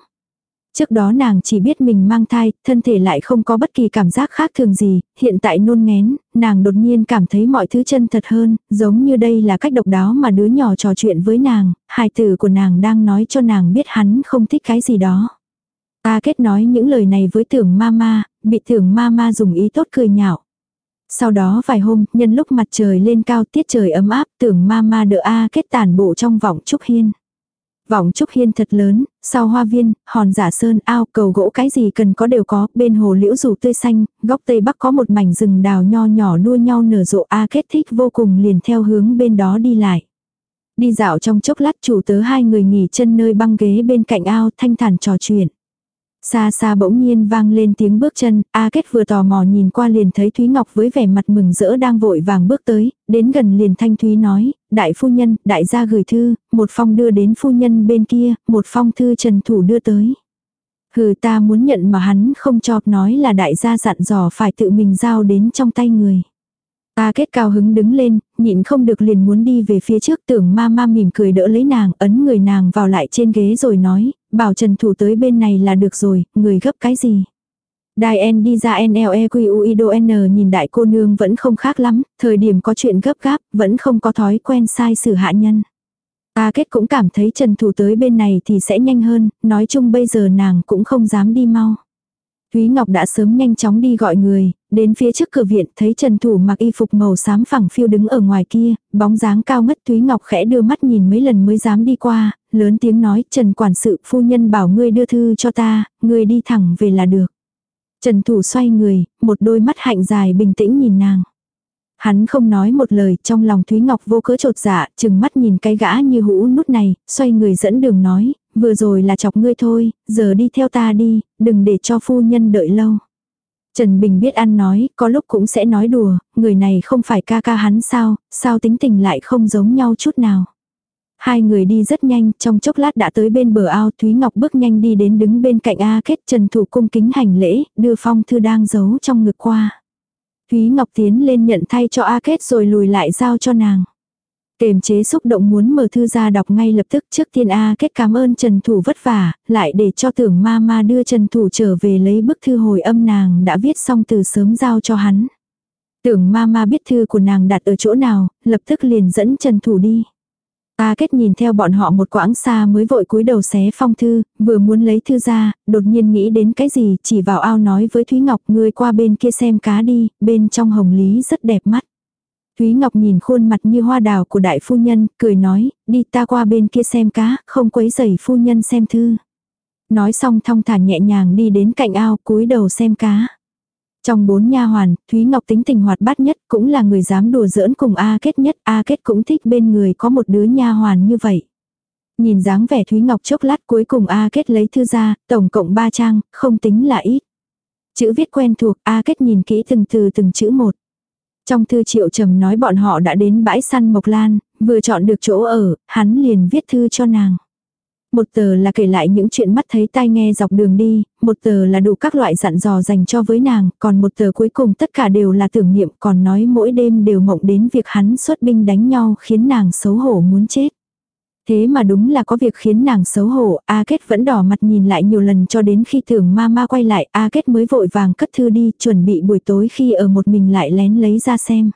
Trước đó nàng chỉ biết mình mang thai, thân thể lại không có bất kỳ cảm giác khác thường gì, hiện tại nôn ngén, nàng đột nhiên cảm thấy mọi thứ chân thật hơn, giống như đây là cách độc đáo mà đứa nhỏ trò chuyện với nàng, hài tử của nàng đang nói cho nàng biết hắn không thích cái gì đó. Ta kết nói những lời này với tưởng mama, bị tưởng mama dùng ý tốt cười nhạo. Sau đó vài hôm, nhân lúc mặt trời lên cao tiết trời ấm áp, tưởng mama đỡ A kết tàn bộ trong vọng trúc hiên. Vọng trúc hiên thật lớn, sau hoa viên, hòn giả sơn, ao, cầu gỗ cái gì cần có đều có, bên hồ liễu rủ tươi xanh, góc tây bắc có một mảnh rừng đào nho nhỏ đua nhau nở rộ A kết thích vô cùng liền theo hướng bên đó đi lại. Đi dạo trong chốc lát chủ tớ hai người nghỉ chân nơi băng ghế bên cạnh ao thanh thản trò chuyện. Xa xa bỗng nhiên vang lên tiếng bước chân, A Kết vừa tò mò nhìn qua liền thấy Thúy Ngọc với vẻ mặt mừng rỡ đang vội vàng bước tới, đến gần liền thanh Thúy nói, đại phu nhân, đại gia gửi thư, một phong đưa đến phu nhân bên kia, một phong thư trần thủ đưa tới. Hừ ta muốn nhận mà hắn không cho nói là đại gia dặn dò phải tự mình giao đến trong tay người. a kết cao hứng đứng lên, nhịn không được liền muốn đi về phía trước tưởng ma ma mỉm cười đỡ lấy nàng, ấn người nàng vào lại trên ghế rồi nói, bảo Trần Thủ tới bên này là được rồi, người gấp cái gì. Đài đi ra NLEQUIDO N nhìn đại cô nương vẫn không khác lắm, thời điểm có chuyện gấp gáp, vẫn không có thói quen sai xử hạ nhân. Ta kết cũng cảm thấy Trần Thủ tới bên này thì sẽ nhanh hơn, nói chung bây giờ nàng cũng không dám đi mau. Thúy Ngọc đã sớm nhanh chóng đi gọi người, đến phía trước cửa viện thấy Trần Thủ mặc y phục màu xám phẳng phiêu đứng ở ngoài kia, bóng dáng cao ngất Thúy Ngọc khẽ đưa mắt nhìn mấy lần mới dám đi qua, lớn tiếng nói Trần Quản sự phu nhân bảo ngươi đưa thư cho ta, ngươi đi thẳng về là được. Trần Thủ xoay người, một đôi mắt hạnh dài bình tĩnh nhìn nàng. Hắn không nói một lời, trong lòng Thúy Ngọc vô cớ trột dạ, chừng mắt nhìn cái gã như hũ nút này, xoay người dẫn đường nói, vừa rồi là chọc ngươi thôi, giờ đi theo ta đi, đừng để cho phu nhân đợi lâu. Trần Bình biết ăn nói, có lúc cũng sẽ nói đùa, người này không phải ca ca hắn sao, sao tính tình lại không giống nhau chút nào. Hai người đi rất nhanh, trong chốc lát đã tới bên bờ ao, Thúy Ngọc bước nhanh đi đến đứng bên cạnh A Kết Trần Thủ cung kính hành lễ, đưa phong thư đang giấu trong ngực qua. Thúy Ngọc tiến lên nhận thay cho A Kết rồi lùi lại giao cho nàng. Kềm chế xúc động muốn mở thư ra đọc ngay lập tức trước tiên A kết cảm ơn Trần Thủ vất vả, lại để cho tưởng ma ma đưa Trần Thủ trở về lấy bức thư hồi âm nàng đã viết xong từ sớm giao cho hắn. Tưởng ma ma biết thư của nàng đặt ở chỗ nào, lập tức liền dẫn Trần Thủ đi. A kết nhìn theo bọn họ một quãng xa mới vội cúi đầu xé phong thư, vừa muốn lấy thư ra, đột nhiên nghĩ đến cái gì, chỉ vào ao nói với Thúy Ngọc ngươi qua bên kia xem cá đi, bên trong hồng lý rất đẹp mắt. Thúy Ngọc nhìn khuôn mặt như hoa đào của đại phu nhân, cười nói, đi ta qua bên kia xem cá, không quấy rầy phu nhân xem thư. Nói xong thong thả nhẹ nhàng đi đến cạnh ao cúi đầu xem cá. Trong bốn nha hoàn, Thúy Ngọc tính tình hoạt bát nhất, cũng là người dám đùa giỡn cùng A Kết nhất, A Kết cũng thích bên người có một đứa nha hoàn như vậy. Nhìn dáng vẻ Thúy Ngọc chốc lát cuối cùng A Kết lấy thư ra, tổng cộng ba trang, không tính là ít. Chữ viết quen thuộc, A Kết nhìn kỹ từng từ từng chữ một. Trong thư triệu trầm nói bọn họ đã đến bãi săn Mộc Lan, vừa chọn được chỗ ở, hắn liền viết thư cho nàng. Một tờ là kể lại những chuyện mắt thấy tai nghe dọc đường đi, một tờ là đủ các loại dặn dò dành cho với nàng, còn một tờ cuối cùng tất cả đều là tưởng niệm còn nói mỗi đêm đều mộng đến việc hắn xuất binh đánh nhau khiến nàng xấu hổ muốn chết. Thế mà đúng là có việc khiến nàng xấu hổ, A Kết vẫn đỏ mặt nhìn lại nhiều lần cho đến khi tưởng ma ma quay lại, A Kết mới vội vàng cất thư đi, chuẩn bị buổi tối khi ở một mình lại lén lấy ra xem.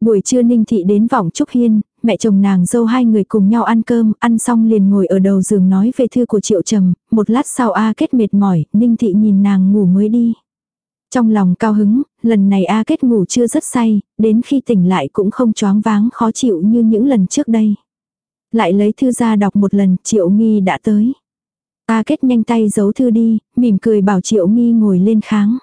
Buổi trưa Ninh Thị đến vọng Trúc Hiên, mẹ chồng nàng dâu hai người cùng nhau ăn cơm, ăn xong liền ngồi ở đầu giường nói về thư của Triệu Trầm, một lát sau A Kết mệt mỏi, Ninh Thị nhìn nàng ngủ mới đi. Trong lòng cao hứng, lần này A Kết ngủ chưa rất say, đến khi tỉnh lại cũng không choáng váng khó chịu như những lần trước đây. Lại lấy thư ra đọc một lần, Triệu Nghi đã tới. A Kết nhanh tay giấu thư đi, mỉm cười bảo Triệu Nghi ngồi lên kháng.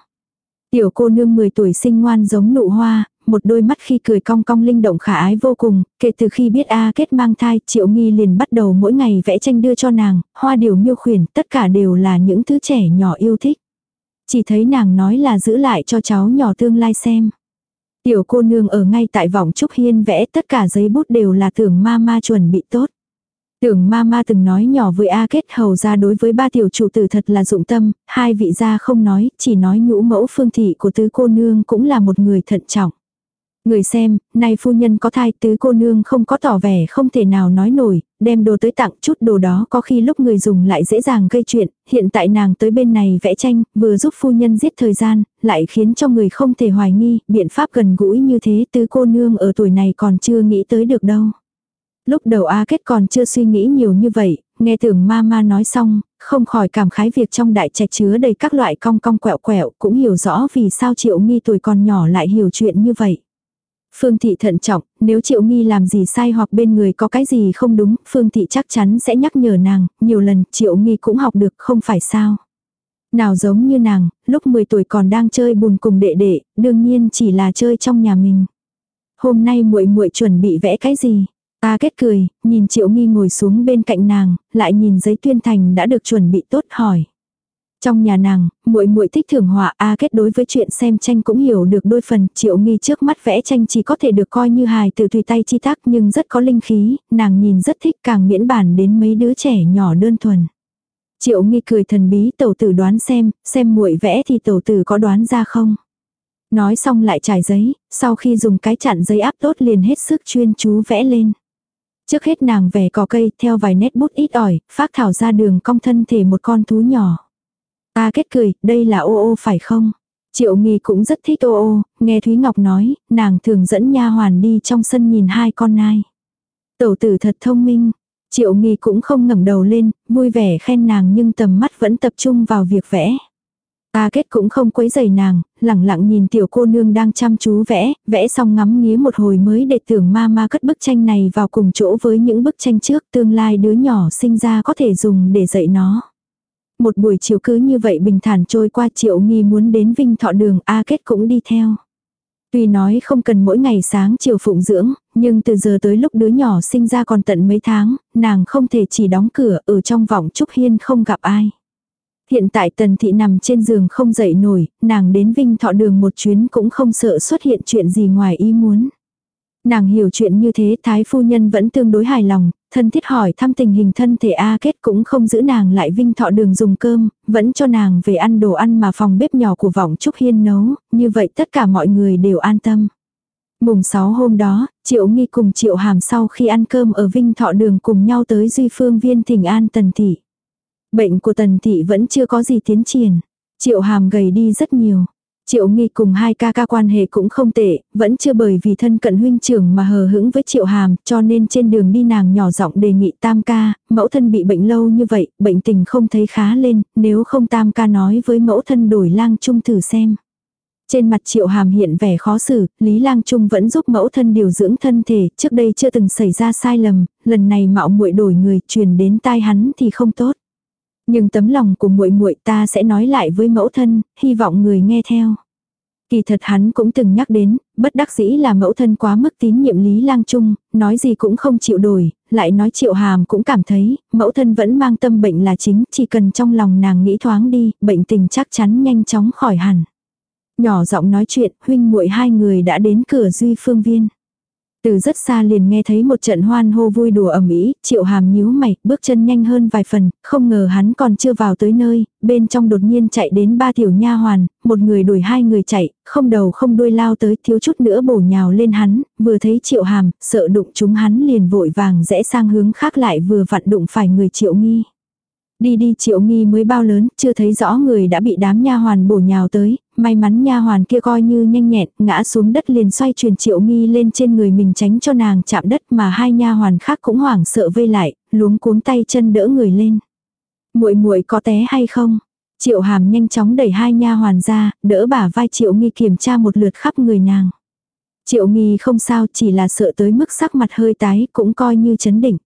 Tiểu cô nương 10 tuổi sinh ngoan giống nụ hoa, một đôi mắt khi cười cong cong linh động khả ái vô cùng, kể từ khi biết A Kết mang thai, Triệu Nghi liền bắt đầu mỗi ngày vẽ tranh đưa cho nàng, hoa điều miêu khuyển, tất cả đều là những thứ trẻ nhỏ yêu thích. Chỉ thấy nàng nói là giữ lại cho cháu nhỏ tương lai xem. Tiểu cô nương ở ngay tại vòng trúc hiên vẽ tất cả giấy bút đều là tưởng ma ma chuẩn bị tốt. Tưởng ma ma từng nói nhỏ với A Kết hầu ra đối với ba tiểu chủ tử thật là dụng tâm, hai vị gia không nói, chỉ nói nhũ mẫu phương thị của tứ cô nương cũng là một người thận trọng. Người xem, nay phu nhân có thai tứ cô nương không có tỏ vẻ không thể nào nói nổi, đem đồ tới tặng chút đồ đó có khi lúc người dùng lại dễ dàng gây chuyện, hiện tại nàng tới bên này vẽ tranh, vừa giúp phu nhân giết thời gian, lại khiến cho người không thể hoài nghi, biện pháp gần gũi như thế tứ cô nương ở tuổi này còn chưa nghĩ tới được đâu. Lúc đầu A Kết còn chưa suy nghĩ nhiều như vậy, nghe tưởng ma ma nói xong, không khỏi cảm khái việc trong đại trạch chứa đầy các loại cong cong quẹo quẹo, cũng hiểu rõ vì sao triệu nghi tuổi còn nhỏ lại hiểu chuyện như vậy. Phương Thị thận trọng, nếu Triệu Nghi làm gì sai hoặc bên người có cái gì không đúng, Phương Thị chắc chắn sẽ nhắc nhở nàng, nhiều lần Triệu Nghi cũng học được không phải sao. Nào giống như nàng, lúc 10 tuổi còn đang chơi bùn cùng đệ đệ, đương nhiên chỉ là chơi trong nhà mình. Hôm nay muội muội chuẩn bị vẽ cái gì? Ta kết cười, nhìn Triệu Nghi ngồi xuống bên cạnh nàng, lại nhìn giấy tuyên thành đã được chuẩn bị tốt hỏi. Trong nhà nàng, muội muội thích thưởng họa A kết đối với chuyện xem tranh cũng hiểu được đôi phần, triệu nghi trước mắt vẽ tranh chỉ có thể được coi như hài từ tùy tay chi tác nhưng rất có linh khí, nàng nhìn rất thích càng miễn bản đến mấy đứa trẻ nhỏ đơn thuần. Triệu nghi cười thần bí tẩu tử đoán xem, xem muội vẽ thì tẩu tử có đoán ra không. Nói xong lại trải giấy, sau khi dùng cái chặn giấy áp tốt liền hết sức chuyên chú vẽ lên. Trước hết nàng vẽ cỏ cây theo vài nét bút ít ỏi, phát thảo ra đường cong thân thể một con thú nhỏ. Ta kết cười, đây là ô ô phải không? Triệu nghi cũng rất thích ô ô, nghe Thúy Ngọc nói, nàng thường dẫn nha hoàn đi trong sân nhìn hai con nai. Tẩu tử thật thông minh. Triệu nghi cũng không ngẩng đầu lên, vui vẻ khen nàng nhưng tầm mắt vẫn tập trung vào việc vẽ. Ta kết cũng không quấy giày nàng, lẳng lặng nhìn tiểu cô nương đang chăm chú vẽ, vẽ xong ngắm nghía một hồi mới để tưởng ma ma cất bức tranh này vào cùng chỗ với những bức tranh trước tương lai đứa nhỏ sinh ra có thể dùng để dạy nó. Một buổi chiều cứ như vậy bình thản trôi qua triệu nghi muốn đến vinh thọ đường A kết cũng đi theo. Tuy nói không cần mỗi ngày sáng chiều phụng dưỡng, nhưng từ giờ tới lúc đứa nhỏ sinh ra còn tận mấy tháng, nàng không thể chỉ đóng cửa ở trong vòng trúc hiên không gặp ai. Hiện tại tần thị nằm trên giường không dậy nổi, nàng đến vinh thọ đường một chuyến cũng không sợ xuất hiện chuyện gì ngoài ý muốn. Nàng hiểu chuyện như thế thái phu nhân vẫn tương đối hài lòng, thân thiết hỏi thăm tình hình thân thể A kết cũng không giữ nàng lại vinh thọ đường dùng cơm, vẫn cho nàng về ăn đồ ăn mà phòng bếp nhỏ của vọng Trúc Hiên nấu, như vậy tất cả mọi người đều an tâm. Mùng 6 hôm đó, Triệu Nghi cùng Triệu Hàm sau khi ăn cơm ở Vinh Thọ Đường cùng nhau tới Duy Phương Viên Thỉnh An Tần Thị. Bệnh của Tần Thị vẫn chưa có gì tiến triển. Triệu Hàm gầy đi rất nhiều. Triệu Nghi cùng hai ca ca quan hệ cũng không tệ, vẫn chưa bởi vì thân cận huynh trưởng mà hờ hững với Triệu Hàm, cho nên trên đường đi nàng nhỏ giọng đề nghị tam ca, mẫu thân bị bệnh lâu như vậy, bệnh tình không thấy khá lên, nếu không tam ca nói với mẫu thân đổi lang trung thử xem. Trên mặt Triệu Hàm hiện vẻ khó xử, Lý Lang Trung vẫn giúp mẫu thân điều dưỡng thân thể, trước đây chưa từng xảy ra sai lầm, lần này mạo muội đổi người truyền đến tai hắn thì không tốt. Nhưng tấm lòng của muội muội ta sẽ nói lại với mẫu thân, hy vọng người nghe theo. Kỳ thật hắn cũng từng nhắc đến, bất đắc dĩ là mẫu thân quá mức tín nhiệm Lý Lang Trung, nói gì cũng không chịu đổi, lại nói triệu hàm cũng cảm thấy, mẫu thân vẫn mang tâm bệnh là chính, chỉ cần trong lòng nàng nghĩ thoáng đi, bệnh tình chắc chắn nhanh chóng khỏi hẳn. Nhỏ giọng nói chuyện, huynh muội hai người đã đến cửa Duy Phương Viên. Từ rất xa liền nghe thấy một trận hoan hô vui đùa ầm ĩ, Triệu Hàm nhíu mày, bước chân nhanh hơn vài phần, không ngờ hắn còn chưa vào tới nơi, bên trong đột nhiên chạy đến ba tiểu nha hoàn, một người đuổi hai người chạy, không đầu không đuôi lao tới, thiếu chút nữa bổ nhào lên hắn, vừa thấy Triệu Hàm, sợ đụng chúng hắn liền vội vàng rẽ sang hướng khác lại vừa vặn đụng phải người Triệu Nghi. Đi đi triệu nghi mới bao lớn, chưa thấy rõ người đã bị đám nha hoàn bổ nhào tới, may mắn nha hoàn kia coi như nhanh nhẹn, ngã xuống đất liền xoay truyền triệu nghi lên trên người mình tránh cho nàng chạm đất mà hai nha hoàn khác cũng hoảng sợ vây lại, luống cuống tay chân đỡ người lên. muội muội có té hay không? Triệu hàm nhanh chóng đẩy hai nha hoàn ra, đỡ bả vai triệu nghi kiểm tra một lượt khắp người nàng. Triệu nghi không sao chỉ là sợ tới mức sắc mặt hơi tái cũng coi như chấn định.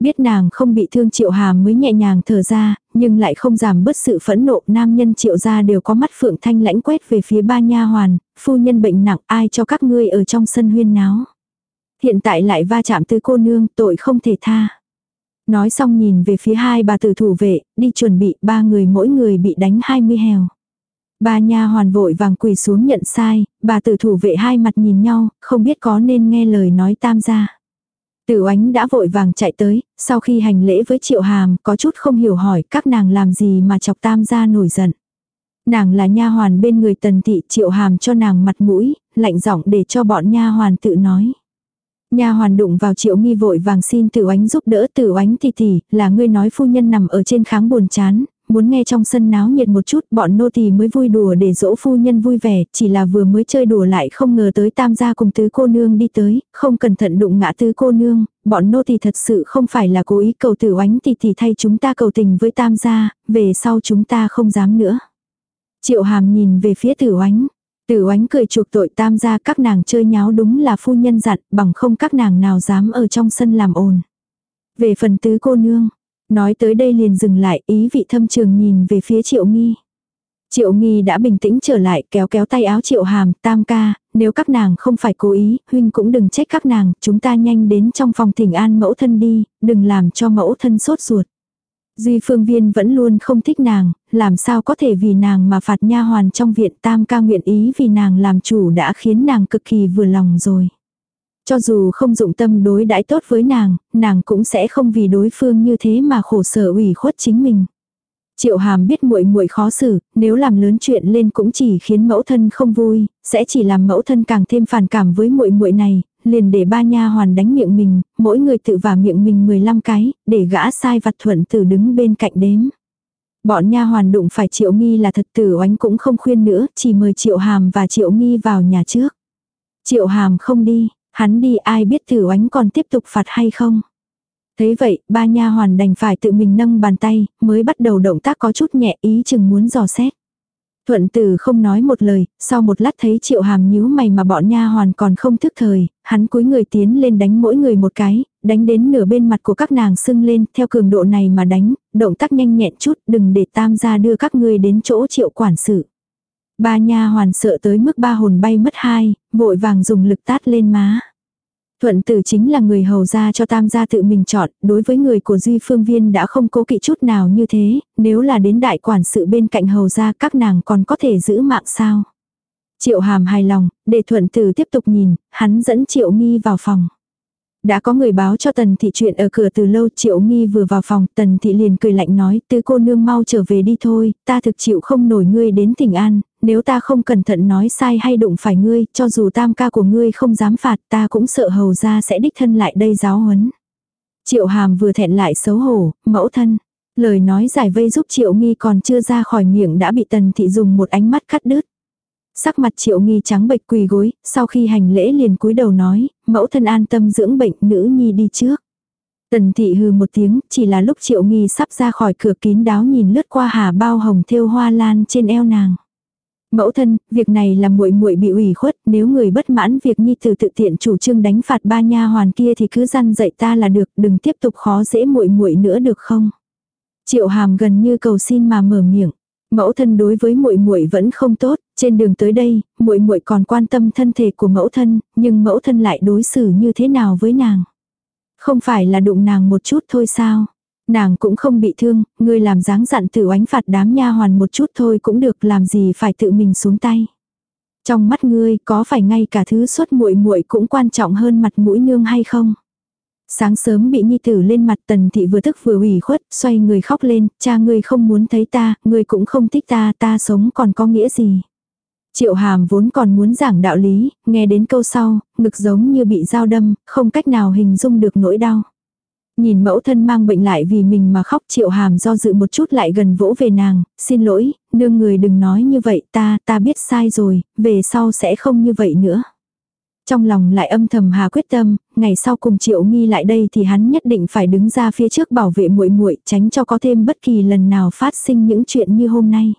Biết nàng không bị thương triệu hàm mới nhẹ nhàng thở ra, nhưng lại không giảm bớt sự phẫn nộ. Nam nhân triệu gia đều có mắt phượng thanh lãnh quét về phía ba nha hoàn, phu nhân bệnh nặng ai cho các ngươi ở trong sân huyên náo. Hiện tại lại va chạm tư cô nương tội không thể tha. Nói xong nhìn về phía hai bà tử thủ vệ, đi chuẩn bị ba người mỗi người bị đánh hai mươi hèo. Ba nha hoàn vội vàng quỳ xuống nhận sai, bà tử thủ vệ hai mặt nhìn nhau, không biết có nên nghe lời nói tam gia. Tử oánh đã vội vàng chạy tới, sau khi hành lễ với triệu hàm có chút không hiểu hỏi các nàng làm gì mà chọc tam gia nổi giận. Nàng là nha hoàn bên người tần thị triệu hàm cho nàng mặt mũi, lạnh giọng để cho bọn nha hoàn tự nói. Nha hoàn đụng vào triệu nghi vội vàng xin tử oánh giúp đỡ tử oánh thì thì là ngươi nói phu nhân nằm ở trên kháng buồn chán, muốn nghe trong sân náo nhiệt một chút, bọn nô tỳ mới vui đùa để dỗ phu nhân vui vẻ, chỉ là vừa mới chơi đùa lại không ngờ tới tam gia cùng tứ cô nương đi tới, không cẩn thận đụng ngã tứ cô nương, bọn nô tỳ thật sự không phải là cố ý cầu tử oánh thì thì thay chúng ta cầu tình với tam gia, về sau chúng ta không dám nữa. Triệu hàm nhìn về phía tử oánh. Tử oánh cười chuộc tội tam gia các nàng chơi nháo đúng là phu nhân dặn bằng không các nàng nào dám ở trong sân làm ồn. Về phần tứ cô nương, Nói tới đây liền dừng lại ý vị thâm trường nhìn về phía triệu nghi. Triệu nghi đã bình tĩnh trở lại kéo kéo tay áo triệu hàm tam ca, nếu các nàng không phải cố ý, huynh cũng đừng trách các nàng, chúng ta nhanh đến trong phòng thỉnh an mẫu thân đi, đừng làm cho mẫu thân sốt ruột. Duy phương viên vẫn luôn không thích nàng, làm sao có thể vì nàng mà phạt nha hoàn trong viện tam ca nguyện ý vì nàng làm chủ đã khiến nàng cực kỳ vừa lòng rồi. Cho dù không dụng tâm đối đãi tốt với nàng, nàng cũng sẽ không vì đối phương như thế mà khổ sở ủy khuất chính mình. Triệu Hàm biết muội muội khó xử, nếu làm lớn chuyện lên cũng chỉ khiến mẫu thân không vui, sẽ chỉ làm mẫu thân càng thêm phản cảm với muội muội này, liền để ba nha hoàn đánh miệng mình, mỗi người tự vả miệng mình 15 cái, để gã sai vặt thuận tử đứng bên cạnh đếm. Bọn nha hoàn đụng phải Triệu Nghi là thật tử oánh cũng không khuyên nữa, chỉ mời Triệu Hàm và Triệu Nghi vào nhà trước. Triệu Hàm không đi, Hắn đi ai biết thử oánh còn tiếp tục phạt hay không. Thế vậy, ba nha hoàn đành phải tự mình nâng bàn tay, mới bắt đầu động tác có chút nhẹ ý chừng muốn dò xét. Thuận tử không nói một lời, sau một lát thấy triệu hàm nhíu mày mà bọn nha hoàn còn không thức thời, hắn cúi người tiến lên đánh mỗi người một cái, đánh đến nửa bên mặt của các nàng sưng lên, theo cường độ này mà đánh, động tác nhanh nhẹn chút, đừng để tam gia đưa các ngươi đến chỗ triệu quản sự. Ba nha hoàn sợ tới mức ba hồn bay mất hai, vội vàng dùng lực tát lên má. Thuận tử chính là người hầu ra cho tam gia tự mình chọn, đối với người của Duy Phương Viên đã không cố kỵ chút nào như thế, nếu là đến đại quản sự bên cạnh hầu ra các nàng còn có thể giữ mạng sao. Triệu hàm hài lòng, để thuận tử tiếp tục nhìn, hắn dẫn triệu nghi vào phòng. Đã có người báo cho tần thị chuyện ở cửa từ lâu triệu nghi vừa vào phòng tần thị liền cười lạnh nói tứ cô nương mau trở về đi thôi, ta thực chịu không nổi ngươi đến thỉnh an, nếu ta không cẩn thận nói sai hay đụng phải ngươi, cho dù tam ca của ngươi không dám phạt ta cũng sợ hầu ra sẽ đích thân lại đây giáo huấn. Triệu hàm vừa thẹn lại xấu hổ, mẫu thân. Lời nói giải vây giúp triệu nghi còn chưa ra khỏi miệng đã bị tần thị dùng một ánh mắt cắt đứt. Sắc mặt triệu nghi trắng bệch quỳ gối, sau khi hành lễ liền cúi đầu nói, mẫu thân an tâm dưỡng bệnh nữ nhi đi trước. Tần thị hừ một tiếng, chỉ là lúc triệu nghi sắp ra khỏi cửa kín đáo nhìn lướt qua hà bao hồng thêu hoa lan trên eo nàng. Mẫu thân, việc này là muội muội bị ủy khuất, nếu người bất mãn việc nhi tử tự tiện chủ trương đánh phạt ba nha hoàn kia thì cứ răn dạy ta là được, đừng tiếp tục khó dễ muội muội nữa được không? Triệu Hàm gần như cầu xin mà mở miệng. Mẫu thân đối với muội muội vẫn không tốt, Trên đường tới đây, muội muội còn quan tâm thân thể của mẫu thân, nhưng mẫu thân lại đối xử như thế nào với nàng? Không phải là đụng nàng một chút thôi sao? Nàng cũng không bị thương, ngươi làm dáng dặn tự oánh phạt đám nha hoàn một chút thôi cũng được làm gì phải tự mình xuống tay. Trong mắt ngươi có phải ngay cả thứ xuất muội muội cũng quan trọng hơn mặt mũi nương hay không? Sáng sớm bị nhi tử lên mặt tần thị vừa tức vừa ủy khuất, xoay người khóc lên, cha ngươi không muốn thấy ta, ngươi cũng không thích ta, ta sống còn có nghĩa gì. Triệu hàm vốn còn muốn giảng đạo lý, nghe đến câu sau, ngực giống như bị dao đâm, không cách nào hình dung được nỗi đau. Nhìn mẫu thân mang bệnh lại vì mình mà khóc triệu hàm do dự một chút lại gần vỗ về nàng, xin lỗi, nương người đừng nói như vậy ta, ta biết sai rồi, về sau sẽ không như vậy nữa. Trong lòng lại âm thầm hà quyết tâm, ngày sau cùng triệu nghi lại đây thì hắn nhất định phải đứng ra phía trước bảo vệ muội muội tránh cho có thêm bất kỳ lần nào phát sinh những chuyện như hôm nay.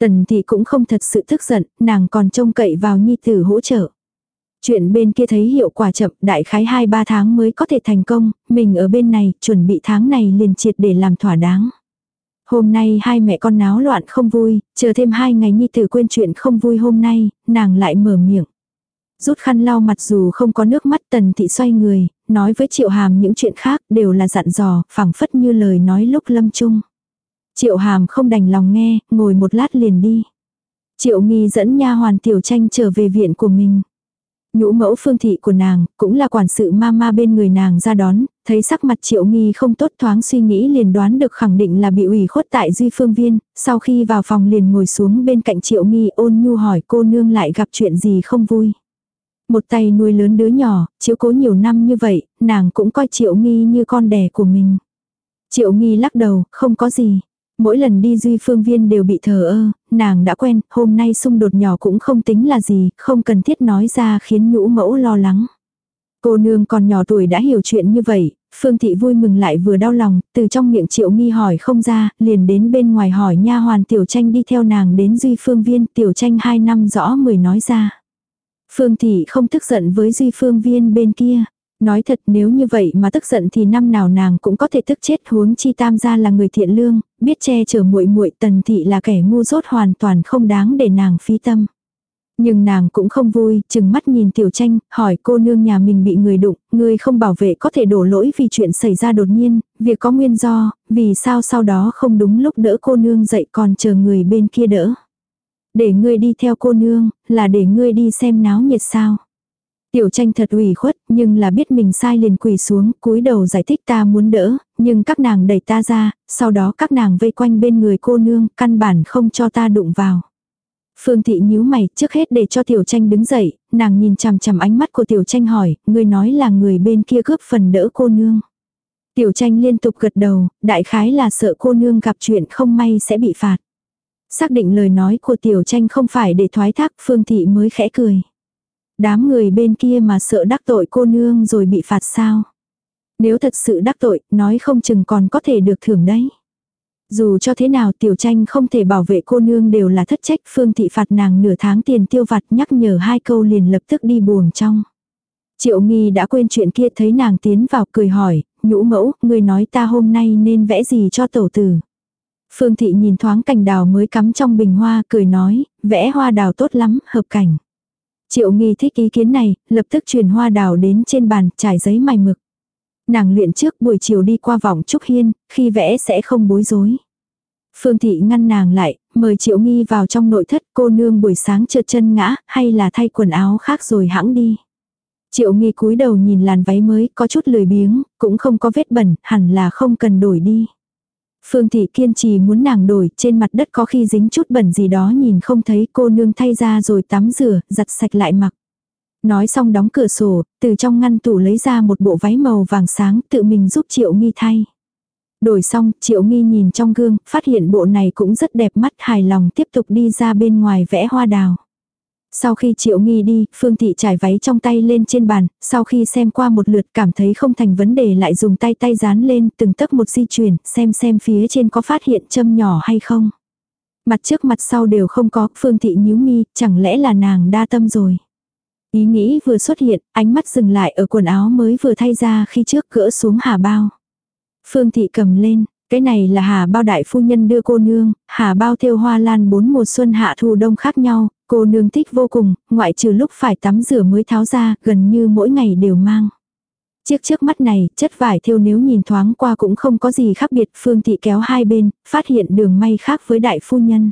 Tần thì cũng không thật sự tức giận, nàng còn trông cậy vào nhi tử hỗ trợ. Chuyện bên kia thấy hiệu quả chậm, đại khái 2-3 tháng mới có thể thành công, mình ở bên này, chuẩn bị tháng này liền triệt để làm thỏa đáng. Hôm nay hai mẹ con náo loạn không vui, chờ thêm hai ngày nhi tử quên chuyện không vui hôm nay, nàng lại mở miệng. Rút khăn lau mặt dù không có nước mắt tần thị xoay người, nói với triệu hàm những chuyện khác đều là dặn dò, phẳng phất như lời nói lúc lâm chung. Triệu hàm không đành lòng nghe, ngồi một lát liền đi. Triệu nghi dẫn nha hoàn tiểu tranh trở về viện của mình. Nhũ mẫu phương thị của nàng, cũng là quản sự ma ma bên người nàng ra đón, thấy sắc mặt triệu nghi không tốt thoáng suy nghĩ liền đoán được khẳng định là bị ủy khuất tại duy phương viên, sau khi vào phòng liền ngồi xuống bên cạnh triệu nghi ôn nhu hỏi cô nương lại gặp chuyện gì không vui. Một tay nuôi lớn đứa nhỏ, chiếu cố nhiều năm như vậy, nàng cũng coi triệu nghi như con đẻ của mình. Triệu nghi lắc đầu, không có gì. Mỗi lần đi duy phương viên đều bị thờ ơ, nàng đã quen, hôm nay xung đột nhỏ cũng không tính là gì, không cần thiết nói ra khiến nhũ mẫu lo lắng. Cô nương còn nhỏ tuổi đã hiểu chuyện như vậy, Phương Thị vui mừng lại vừa đau lòng, từ trong miệng triệu nghi hỏi không ra, liền đến bên ngoài hỏi nha hoàn Tiểu Tranh đi theo nàng đến Duy Phương Viên, Tiểu Tranh hai năm rõ mười nói ra. Phương Thị không tức giận với Duy Phương Viên bên kia. Nói thật nếu như vậy mà tức giận thì năm nào nàng cũng có thể tức chết huống chi tam gia là người thiện lương, biết che chở muội muội tần thị là kẻ ngu dốt hoàn toàn không đáng để nàng phí tâm. Nhưng nàng cũng không vui, chừng mắt nhìn tiểu tranh, hỏi cô nương nhà mình bị người đụng, người không bảo vệ có thể đổ lỗi vì chuyện xảy ra đột nhiên, việc có nguyên do, vì sao sau đó không đúng lúc đỡ cô nương dậy còn chờ người bên kia đỡ. Để ngươi đi theo cô nương, là để ngươi đi xem náo nhiệt sao. Tiểu tranh thật ủy khuất, nhưng là biết mình sai liền quỳ xuống, cúi đầu giải thích ta muốn đỡ, nhưng các nàng đẩy ta ra, sau đó các nàng vây quanh bên người cô nương, căn bản không cho ta đụng vào. Phương thị nhíu mày, trước hết để cho tiểu tranh đứng dậy, nàng nhìn chằm chằm ánh mắt của tiểu tranh hỏi, người nói là người bên kia cướp phần đỡ cô nương. Tiểu tranh liên tục gật đầu, đại khái là sợ cô nương gặp chuyện không may sẽ bị phạt. Xác định lời nói của tiểu tranh không phải để thoái thác phương thị mới khẽ cười. Đám người bên kia mà sợ đắc tội cô nương rồi bị phạt sao. Nếu thật sự đắc tội, nói không chừng còn có thể được thưởng đấy. Dù cho thế nào tiểu tranh không thể bảo vệ cô nương đều là thất trách phương thị phạt nàng nửa tháng tiền tiêu vặt nhắc nhở hai câu liền lập tức đi buồng trong. Triệu nghi đã quên chuyện kia thấy nàng tiến vào cười hỏi, nhũ mẫu, người nói ta hôm nay nên vẽ gì cho tổ tử. Phương thị nhìn thoáng cành đào mới cắm trong bình hoa cười nói, vẽ hoa đào tốt lắm, hợp cảnh. Triệu nghi thích ý kiến này, lập tức truyền hoa đào đến trên bàn, trải giấy mài mực. Nàng luyện trước buổi chiều đi qua vòng trúc hiên, khi vẽ sẽ không bối rối. Phương thị ngăn nàng lại, mời triệu nghi vào trong nội thất cô nương buổi sáng trượt chân ngã, hay là thay quần áo khác rồi hãng đi. Triệu nghi cúi đầu nhìn làn váy mới, có chút lười biếng, cũng không có vết bẩn, hẳn là không cần đổi đi. Phương thị kiên trì muốn nàng đổi, trên mặt đất có khi dính chút bẩn gì đó nhìn không thấy cô nương thay ra rồi tắm rửa, giặt sạch lại mặc. Nói xong đóng cửa sổ, từ trong ngăn tủ lấy ra một bộ váy màu vàng sáng tự mình giúp Triệu Nghi thay. Đổi xong, Triệu Nghi nhìn trong gương, phát hiện bộ này cũng rất đẹp mắt hài lòng tiếp tục đi ra bên ngoài vẽ hoa đào. Sau khi Triệu Nghi đi, Phương Thị trải váy trong tay lên trên bàn, sau khi xem qua một lượt cảm thấy không thành vấn đề lại dùng tay tay dán lên từng tấc một di chuyển, xem xem phía trên có phát hiện châm nhỏ hay không. Mặt trước mặt sau đều không có, Phương Thị nhíu mi, chẳng lẽ là nàng đa tâm rồi. Ý nghĩ vừa xuất hiện, ánh mắt dừng lại ở quần áo mới vừa thay ra khi trước cỡ xuống hà bao. Phương Thị cầm lên, cái này là hà bao đại phu nhân đưa cô nương, hà bao theo hoa lan bốn mùa xuân hạ thu đông khác nhau, Cô nương thích vô cùng, ngoại trừ lúc phải tắm rửa mới tháo ra, gần như mỗi ngày đều mang. Chiếc trước mắt này, chất vải thêu nếu nhìn thoáng qua cũng không có gì khác biệt, Phương Thị kéo hai bên, phát hiện đường may khác với đại phu nhân.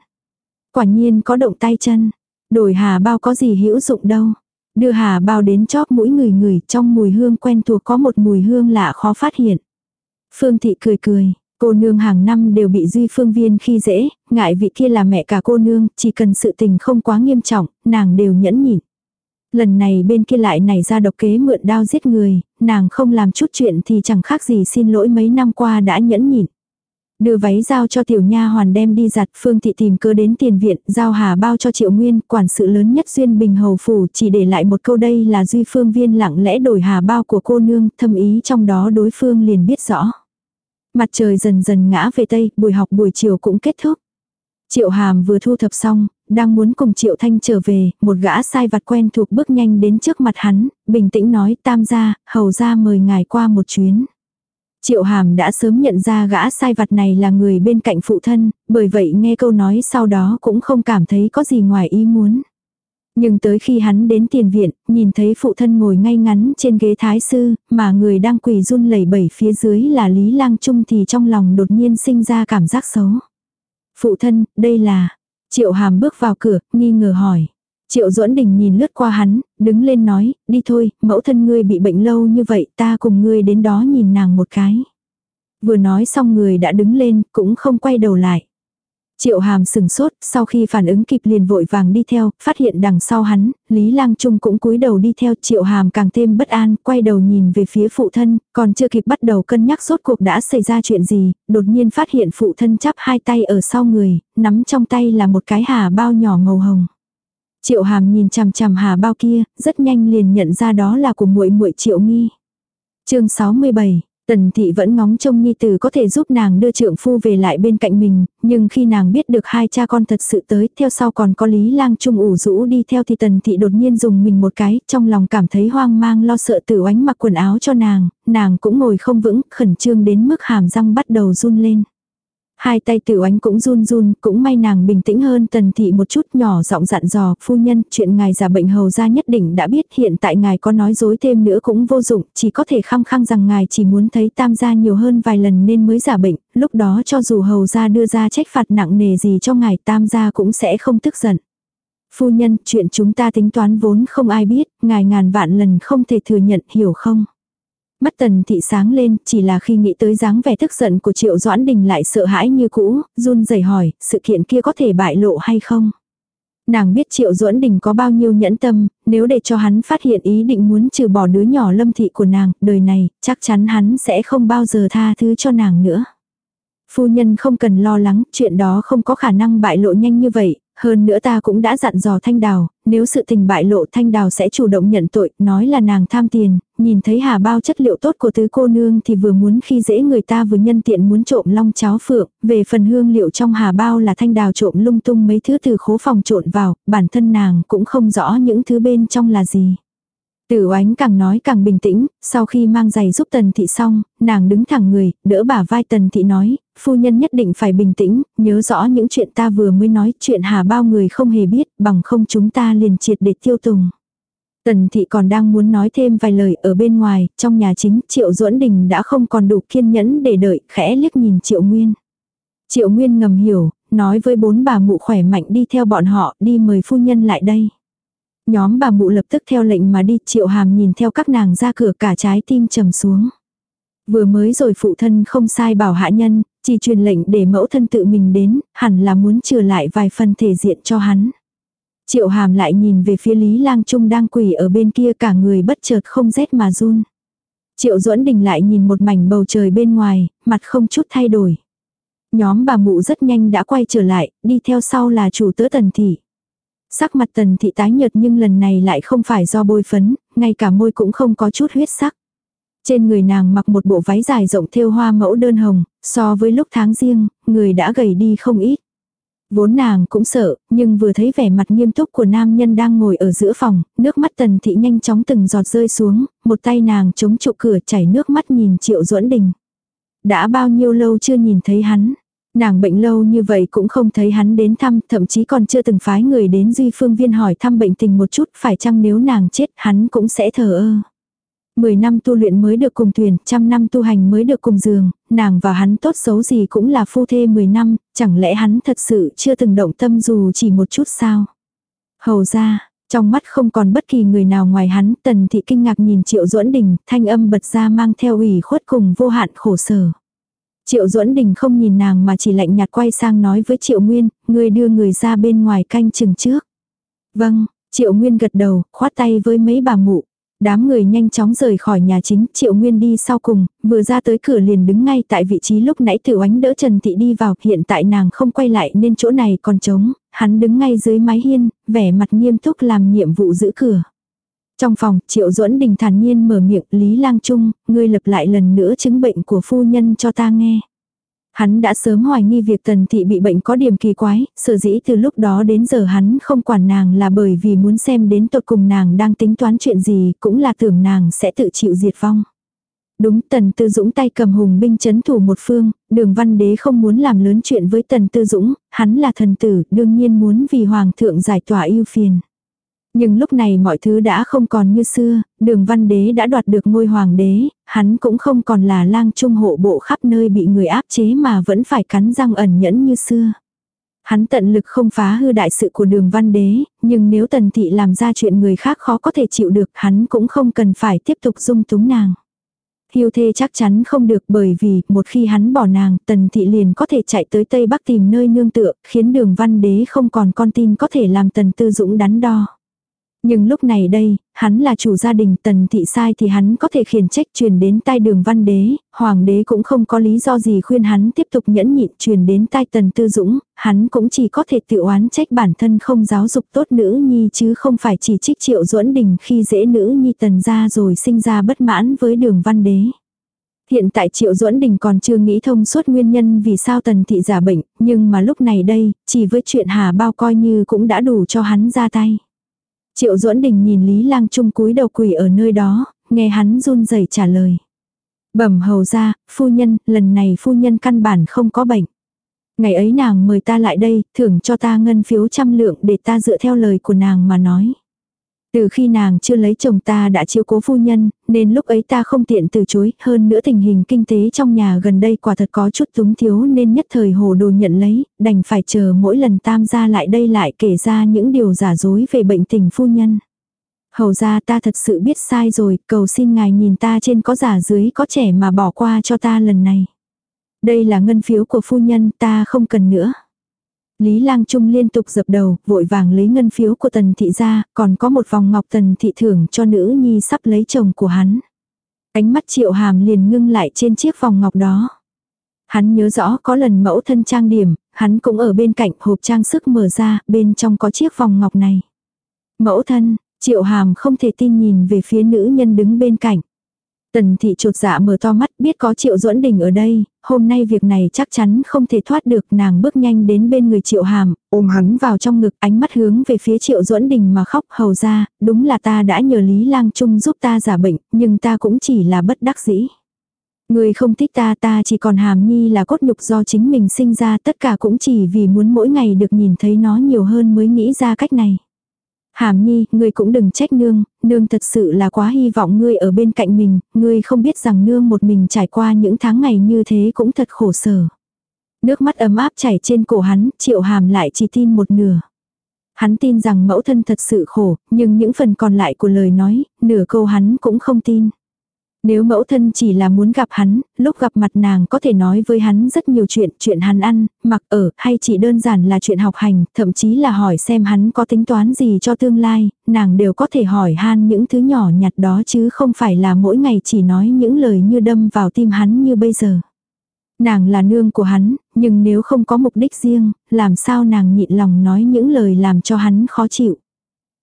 Quả nhiên có động tay chân, đổi hà bao có gì hữu dụng đâu. Đưa hà bao đến chóp mũi người người trong mùi hương quen thuộc có một mùi hương lạ khó phát hiện. Phương Thị cười cười, cô nương hàng năm đều bị Duy Phương Viên khi dễ, ngại vị kia là mẹ cả cô nương, chỉ cần sự tình không quá nghiêm trọng, nàng đều nhẫn nhịn. Lần này bên kia lại nảy ra độc kế mượn đao giết người, nàng không làm chút chuyện thì chẳng khác gì xin lỗi mấy năm qua đã nhẫn nhịn. Đưa váy giao cho tiểu nha hoàn đem đi giặt, Phương thị tìm cơ đến tiền viện, giao hà bao cho Triệu Nguyên, quản sự lớn nhất duyên bình hầu phủ, chỉ để lại một câu đây là duy phương viên lặng lẽ đổi hà bao của cô nương, thâm ý trong đó đối phương liền biết rõ. Mặt trời dần dần ngã về tây, buổi học buổi chiều cũng kết thúc. Triệu Hàm vừa thu thập xong, đang muốn cùng Triệu Thanh trở về, một gã sai vặt quen thuộc bước nhanh đến trước mặt hắn, bình tĩnh nói tam gia, hầu gia mời ngài qua một chuyến. Triệu Hàm đã sớm nhận ra gã sai vặt này là người bên cạnh phụ thân, bởi vậy nghe câu nói sau đó cũng không cảm thấy có gì ngoài ý muốn. Nhưng tới khi hắn đến tiền viện, nhìn thấy phụ thân ngồi ngay ngắn trên ghế thái sư, mà người đang quỳ run lẩy bẩy phía dưới là Lý Lang Trung thì trong lòng đột nhiên sinh ra cảm giác xấu. Phụ thân, đây là... Triệu Hàm bước vào cửa, nghi ngờ hỏi. Triệu duẫn đình nhìn lướt qua hắn, đứng lên nói, đi thôi, mẫu thân ngươi bị bệnh lâu như vậy, ta cùng ngươi đến đó nhìn nàng một cái. Vừa nói xong người đã đứng lên, cũng không quay đầu lại. Triệu hàm sừng sốt, sau khi phản ứng kịp liền vội vàng đi theo, phát hiện đằng sau hắn, Lý Lang Trung cũng cúi đầu đi theo triệu hàm càng thêm bất an, quay đầu nhìn về phía phụ thân, còn chưa kịp bắt đầu cân nhắc rốt cuộc đã xảy ra chuyện gì, đột nhiên phát hiện phụ thân chắp hai tay ở sau người, nắm trong tay là một cái hà bao nhỏ màu hồng. Triệu hàm nhìn chằm chằm hà bao kia, rất nhanh liền nhận ra đó là của muội muội triệu nghi. chương 67, Tần thị vẫn ngóng trông nhi tử có thể giúp nàng đưa trượng phu về lại bên cạnh mình, nhưng khi nàng biết được hai cha con thật sự tới, theo sau còn có Lý Lang Trung ủ rũ đi theo thì tần thị đột nhiên dùng mình một cái, trong lòng cảm thấy hoang mang lo sợ tử oánh mặc quần áo cho nàng, nàng cũng ngồi không vững, khẩn trương đến mức hàm răng bắt đầu run lên. Hai tay tử oánh cũng run run, cũng may nàng bình tĩnh hơn tần thị một chút nhỏ giọng dặn dò, phu nhân, chuyện ngài giả bệnh hầu ra nhất định đã biết hiện tại ngài có nói dối thêm nữa cũng vô dụng, chỉ có thể khăng khăng rằng ngài chỉ muốn thấy tam gia nhiều hơn vài lần nên mới giả bệnh, lúc đó cho dù hầu ra đưa ra trách phạt nặng nề gì cho ngài tam gia cũng sẽ không tức giận. Phu nhân, chuyện chúng ta tính toán vốn không ai biết, ngài ngàn vạn lần không thể thừa nhận, hiểu không? Mắt tần thị sáng lên, chỉ là khi nghĩ tới dáng vẻ tức giận của triệu doãn đình lại sợ hãi như cũ, run rẩy hỏi, sự kiện kia có thể bại lộ hay không? Nàng biết triệu doãn đình có bao nhiêu nhẫn tâm, nếu để cho hắn phát hiện ý định muốn trừ bỏ đứa nhỏ lâm thị của nàng, đời này, chắc chắn hắn sẽ không bao giờ tha thứ cho nàng nữa. Phu nhân không cần lo lắng, chuyện đó không có khả năng bại lộ nhanh như vậy, hơn nữa ta cũng đã dặn dò Thanh Đào, nếu sự tình bại lộ Thanh Đào sẽ chủ động nhận tội, nói là nàng tham tiền, nhìn thấy hà bao chất liệu tốt của tứ cô nương thì vừa muốn khi dễ người ta vừa nhân tiện muốn trộm long cháo phượng, về phần hương liệu trong hà bao là Thanh Đào trộm lung tung mấy thứ từ khố phòng trộn vào, bản thân nàng cũng không rõ những thứ bên trong là gì. Tử oánh càng nói càng bình tĩnh, sau khi mang giày giúp tần thị xong, nàng đứng thẳng người, đỡ bả vai tần thị nói, phu nhân nhất định phải bình tĩnh, nhớ rõ những chuyện ta vừa mới nói, chuyện hà bao người không hề biết, bằng không chúng ta liền triệt để tiêu tùng. Tần thị còn đang muốn nói thêm vài lời ở bên ngoài, trong nhà chính, triệu duẫn đình đã không còn đủ kiên nhẫn để đợi, khẽ liếc nhìn triệu nguyên. Triệu nguyên ngầm hiểu, nói với bốn bà mụ khỏe mạnh đi theo bọn họ, đi mời phu nhân lại đây. Nhóm bà mụ lập tức theo lệnh mà đi triệu hàm nhìn theo các nàng ra cửa cả trái tim trầm xuống. Vừa mới rồi phụ thân không sai bảo hạ nhân, chỉ truyền lệnh để mẫu thân tự mình đến, hẳn là muốn trừ lại vài phần thể diện cho hắn. Triệu hàm lại nhìn về phía Lý Lang Trung đang quỳ ở bên kia cả người bất chợt không rét mà run. Triệu duẫn đình lại nhìn một mảnh bầu trời bên ngoài, mặt không chút thay đổi. Nhóm bà mụ rất nhanh đã quay trở lại, đi theo sau là chủ tớ tần thị. Sắc mặt tần thị tái nhợt nhưng lần này lại không phải do bôi phấn, ngay cả môi cũng không có chút huyết sắc. Trên người nàng mặc một bộ váy dài rộng thêu hoa mẫu đơn hồng, so với lúc tháng riêng, người đã gầy đi không ít. Vốn nàng cũng sợ, nhưng vừa thấy vẻ mặt nghiêm túc của nam nhân đang ngồi ở giữa phòng, nước mắt tần thị nhanh chóng từng giọt rơi xuống, một tay nàng chống trụ cửa chảy nước mắt nhìn triệu duẫn đình. Đã bao nhiêu lâu chưa nhìn thấy hắn, Nàng bệnh lâu như vậy cũng không thấy hắn đến thăm, thậm chí còn chưa từng phái người đến Duy Phương Viên hỏi thăm bệnh tình một chút, phải chăng nếu nàng chết hắn cũng sẽ thờ ơ. Mười năm tu luyện mới được cùng thuyền, trăm năm tu hành mới được cùng giường, nàng và hắn tốt xấu gì cũng là phu thê mười năm, chẳng lẽ hắn thật sự chưa từng động tâm dù chỉ một chút sao? Hầu ra, trong mắt không còn bất kỳ người nào ngoài hắn, tần thị kinh ngạc nhìn triệu duẫn đình, thanh âm bật ra mang theo ủy khuất cùng vô hạn khổ sở. Triệu duẫn đình không nhìn nàng mà chỉ lạnh nhạt quay sang nói với triệu nguyên, người đưa người ra bên ngoài canh chừng trước. Vâng, triệu nguyên gật đầu, khoát tay với mấy bà mụ. Đám người nhanh chóng rời khỏi nhà chính, Triệu Nguyên đi sau cùng, vừa ra tới cửa liền đứng ngay tại vị trí lúc nãy Tử Ánh đỡ Trần Thị đi vào, hiện tại nàng không quay lại nên chỗ này còn trống, hắn đứng ngay dưới mái hiên, vẻ mặt nghiêm túc làm nhiệm vụ giữ cửa. Trong phòng, Triệu Duẫn Đình thản nhiên mở miệng, Lý Lang Trung, ngươi lập lại lần nữa chứng bệnh của phu nhân cho ta nghe. Hắn đã sớm hoài nghi việc tần thị bị bệnh có điểm kỳ quái, sở dĩ từ lúc đó đến giờ hắn không quản nàng là bởi vì muốn xem đến tột cùng nàng đang tính toán chuyện gì, cũng là tưởng nàng sẽ tự chịu diệt vong. Đúng tần tư dũng tay cầm hùng binh chấn thủ một phương, đường văn đế không muốn làm lớn chuyện với tần tư dũng, hắn là thần tử, đương nhiên muốn vì hoàng thượng giải tỏa yêu phiền. Nhưng lúc này mọi thứ đã không còn như xưa, đường văn đế đã đoạt được ngôi hoàng đế, hắn cũng không còn là lang trung hộ bộ khắp nơi bị người áp chế mà vẫn phải cắn răng ẩn nhẫn như xưa. Hắn tận lực không phá hư đại sự của đường văn đế, nhưng nếu tần thị làm ra chuyện người khác khó có thể chịu được hắn cũng không cần phải tiếp tục dung túng nàng. Hiêu thê chắc chắn không được bởi vì một khi hắn bỏ nàng, tần thị liền có thể chạy tới Tây Bắc tìm nơi nương tựa, khiến đường văn đế không còn con tin có thể làm tần tư dũng đắn đo. Nhưng lúc này đây, hắn là chủ gia đình tần thị sai thì hắn có thể khiển trách truyền đến tai đường văn đế, hoàng đế cũng không có lý do gì khuyên hắn tiếp tục nhẫn nhịn truyền đến tai tần tư dũng, hắn cũng chỉ có thể tự oán trách bản thân không giáo dục tốt nữ nhi chứ không phải chỉ trích triệu duẫn đình khi dễ nữ nhi tần ra rồi sinh ra bất mãn với đường văn đế. Hiện tại Triệu Duẫn Đình còn chưa nghĩ thông suốt nguyên nhân vì sao tần thị giả bệnh, nhưng mà lúc này đây, chỉ với chuyện hà bao coi như cũng đã đủ cho hắn ra tay. Triệu Duẫn Đình nhìn Lý Lang Trung cúi đầu quỳ ở nơi đó, nghe hắn run rẩy trả lời. Bẩm hầu ra, phu nhân, lần này phu nhân căn bản không có bệnh. Ngày ấy nàng mời ta lại đây, thưởng cho ta ngân phiếu trăm lượng để ta dựa theo lời của nàng mà nói. Từ khi nàng chưa lấy chồng ta đã chiếu cố phu nhân, nên lúc ấy ta không tiện từ chối, hơn nữa tình hình kinh tế trong nhà gần đây quả thật có chút túng thiếu nên nhất thời hồ đồ nhận lấy, đành phải chờ mỗi lần tam gia lại đây lại kể ra những điều giả dối về bệnh tình phu nhân. Hầu ra ta thật sự biết sai rồi, cầu xin ngài nhìn ta trên có giả dưới có trẻ mà bỏ qua cho ta lần này. Đây là ngân phiếu của phu nhân ta không cần nữa. Lý Lang Trung liên tục dập đầu, vội vàng lấy ngân phiếu của tần thị ra, còn có một vòng ngọc tần thị thưởng cho nữ nhi sắp lấy chồng của hắn. Ánh mắt triệu hàm liền ngưng lại trên chiếc vòng ngọc đó. Hắn nhớ rõ có lần mẫu thân trang điểm, hắn cũng ở bên cạnh hộp trang sức mở ra, bên trong có chiếc vòng ngọc này. Mẫu thân, triệu hàm không thể tin nhìn về phía nữ nhân đứng bên cạnh. Tần thị trột dạ mở to mắt biết có triệu duẫn đình ở đây, hôm nay việc này chắc chắn không thể thoát được nàng bước nhanh đến bên người triệu hàm, ôm hắn vào trong ngực ánh mắt hướng về phía triệu duẫn đình mà khóc hầu ra, đúng là ta đã nhờ Lý Lang Trung giúp ta giả bệnh, nhưng ta cũng chỉ là bất đắc dĩ. Người không thích ta ta chỉ còn hàm nhi là cốt nhục do chính mình sinh ra tất cả cũng chỉ vì muốn mỗi ngày được nhìn thấy nó nhiều hơn mới nghĩ ra cách này. Hàm nhi, ngươi cũng đừng trách nương, nương thật sự là quá hy vọng ngươi ở bên cạnh mình, ngươi không biết rằng nương một mình trải qua những tháng ngày như thế cũng thật khổ sở. Nước mắt ấm áp chảy trên cổ hắn, triệu hàm lại chỉ tin một nửa. Hắn tin rằng mẫu thân thật sự khổ, nhưng những phần còn lại của lời nói, nửa câu hắn cũng không tin. Nếu mẫu thân chỉ là muốn gặp hắn, lúc gặp mặt nàng có thể nói với hắn rất nhiều chuyện, chuyện hắn ăn, mặc ở, hay chỉ đơn giản là chuyện học hành, thậm chí là hỏi xem hắn có tính toán gì cho tương lai, nàng đều có thể hỏi han những thứ nhỏ nhặt đó chứ không phải là mỗi ngày chỉ nói những lời như đâm vào tim hắn như bây giờ. Nàng là nương của hắn, nhưng nếu không có mục đích riêng, làm sao nàng nhịn lòng nói những lời làm cho hắn khó chịu.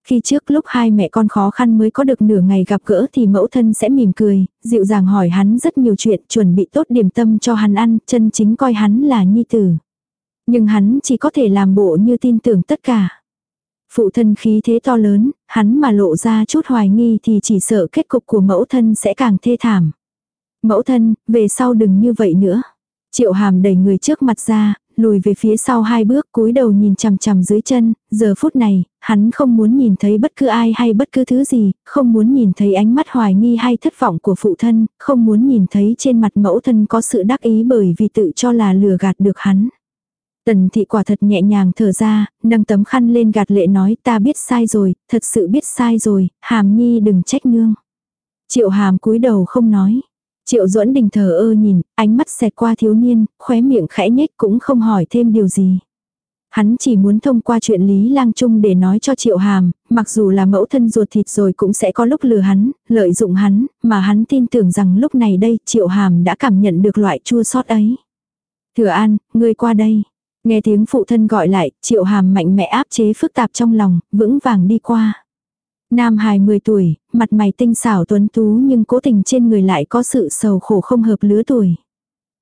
Khi trước lúc hai mẹ con khó khăn mới có được nửa ngày gặp gỡ thì mẫu thân sẽ mỉm cười, dịu dàng hỏi hắn rất nhiều chuyện, chuẩn bị tốt điểm tâm cho hắn ăn, chân chính coi hắn là nhi tử. Nhưng hắn chỉ có thể làm bộ như tin tưởng tất cả. Phụ thân khí thế to lớn, hắn mà lộ ra chút hoài nghi thì chỉ sợ kết cục của mẫu thân sẽ càng thê thảm. Mẫu thân, về sau đừng như vậy nữa. Triệu hàm đẩy người trước mặt ra, lùi về phía sau hai bước cúi đầu nhìn chằm chằm dưới chân, giờ phút này, hắn không muốn nhìn thấy bất cứ ai hay bất cứ thứ gì, không muốn nhìn thấy ánh mắt hoài nghi hay thất vọng của phụ thân, không muốn nhìn thấy trên mặt mẫu thân có sự đắc ý bởi vì tự cho là lừa gạt được hắn. Tần thị quả thật nhẹ nhàng thở ra, nâng tấm khăn lên gạt lệ nói ta biết sai rồi, thật sự biết sai rồi, hàm nhi đừng trách nương. Triệu hàm cúi đầu không nói. Triệu duẫn đình thờ ơ nhìn, ánh mắt xẹt qua thiếu niên, khóe miệng khẽ nhếch cũng không hỏi thêm điều gì. Hắn chỉ muốn thông qua chuyện Lý Lang Trung để nói cho Triệu Hàm, mặc dù là mẫu thân ruột thịt rồi cũng sẽ có lúc lừa hắn, lợi dụng hắn, mà hắn tin tưởng rằng lúc này đây Triệu Hàm đã cảm nhận được loại chua sót ấy. Thừa An, ngươi qua đây. Nghe tiếng phụ thân gọi lại, Triệu Hàm mạnh mẽ áp chế phức tạp trong lòng, vững vàng đi qua. Nam hài 10 tuổi, mặt mày tinh xảo tuấn tú nhưng cố tình trên người lại có sự sầu khổ không hợp lứa tuổi.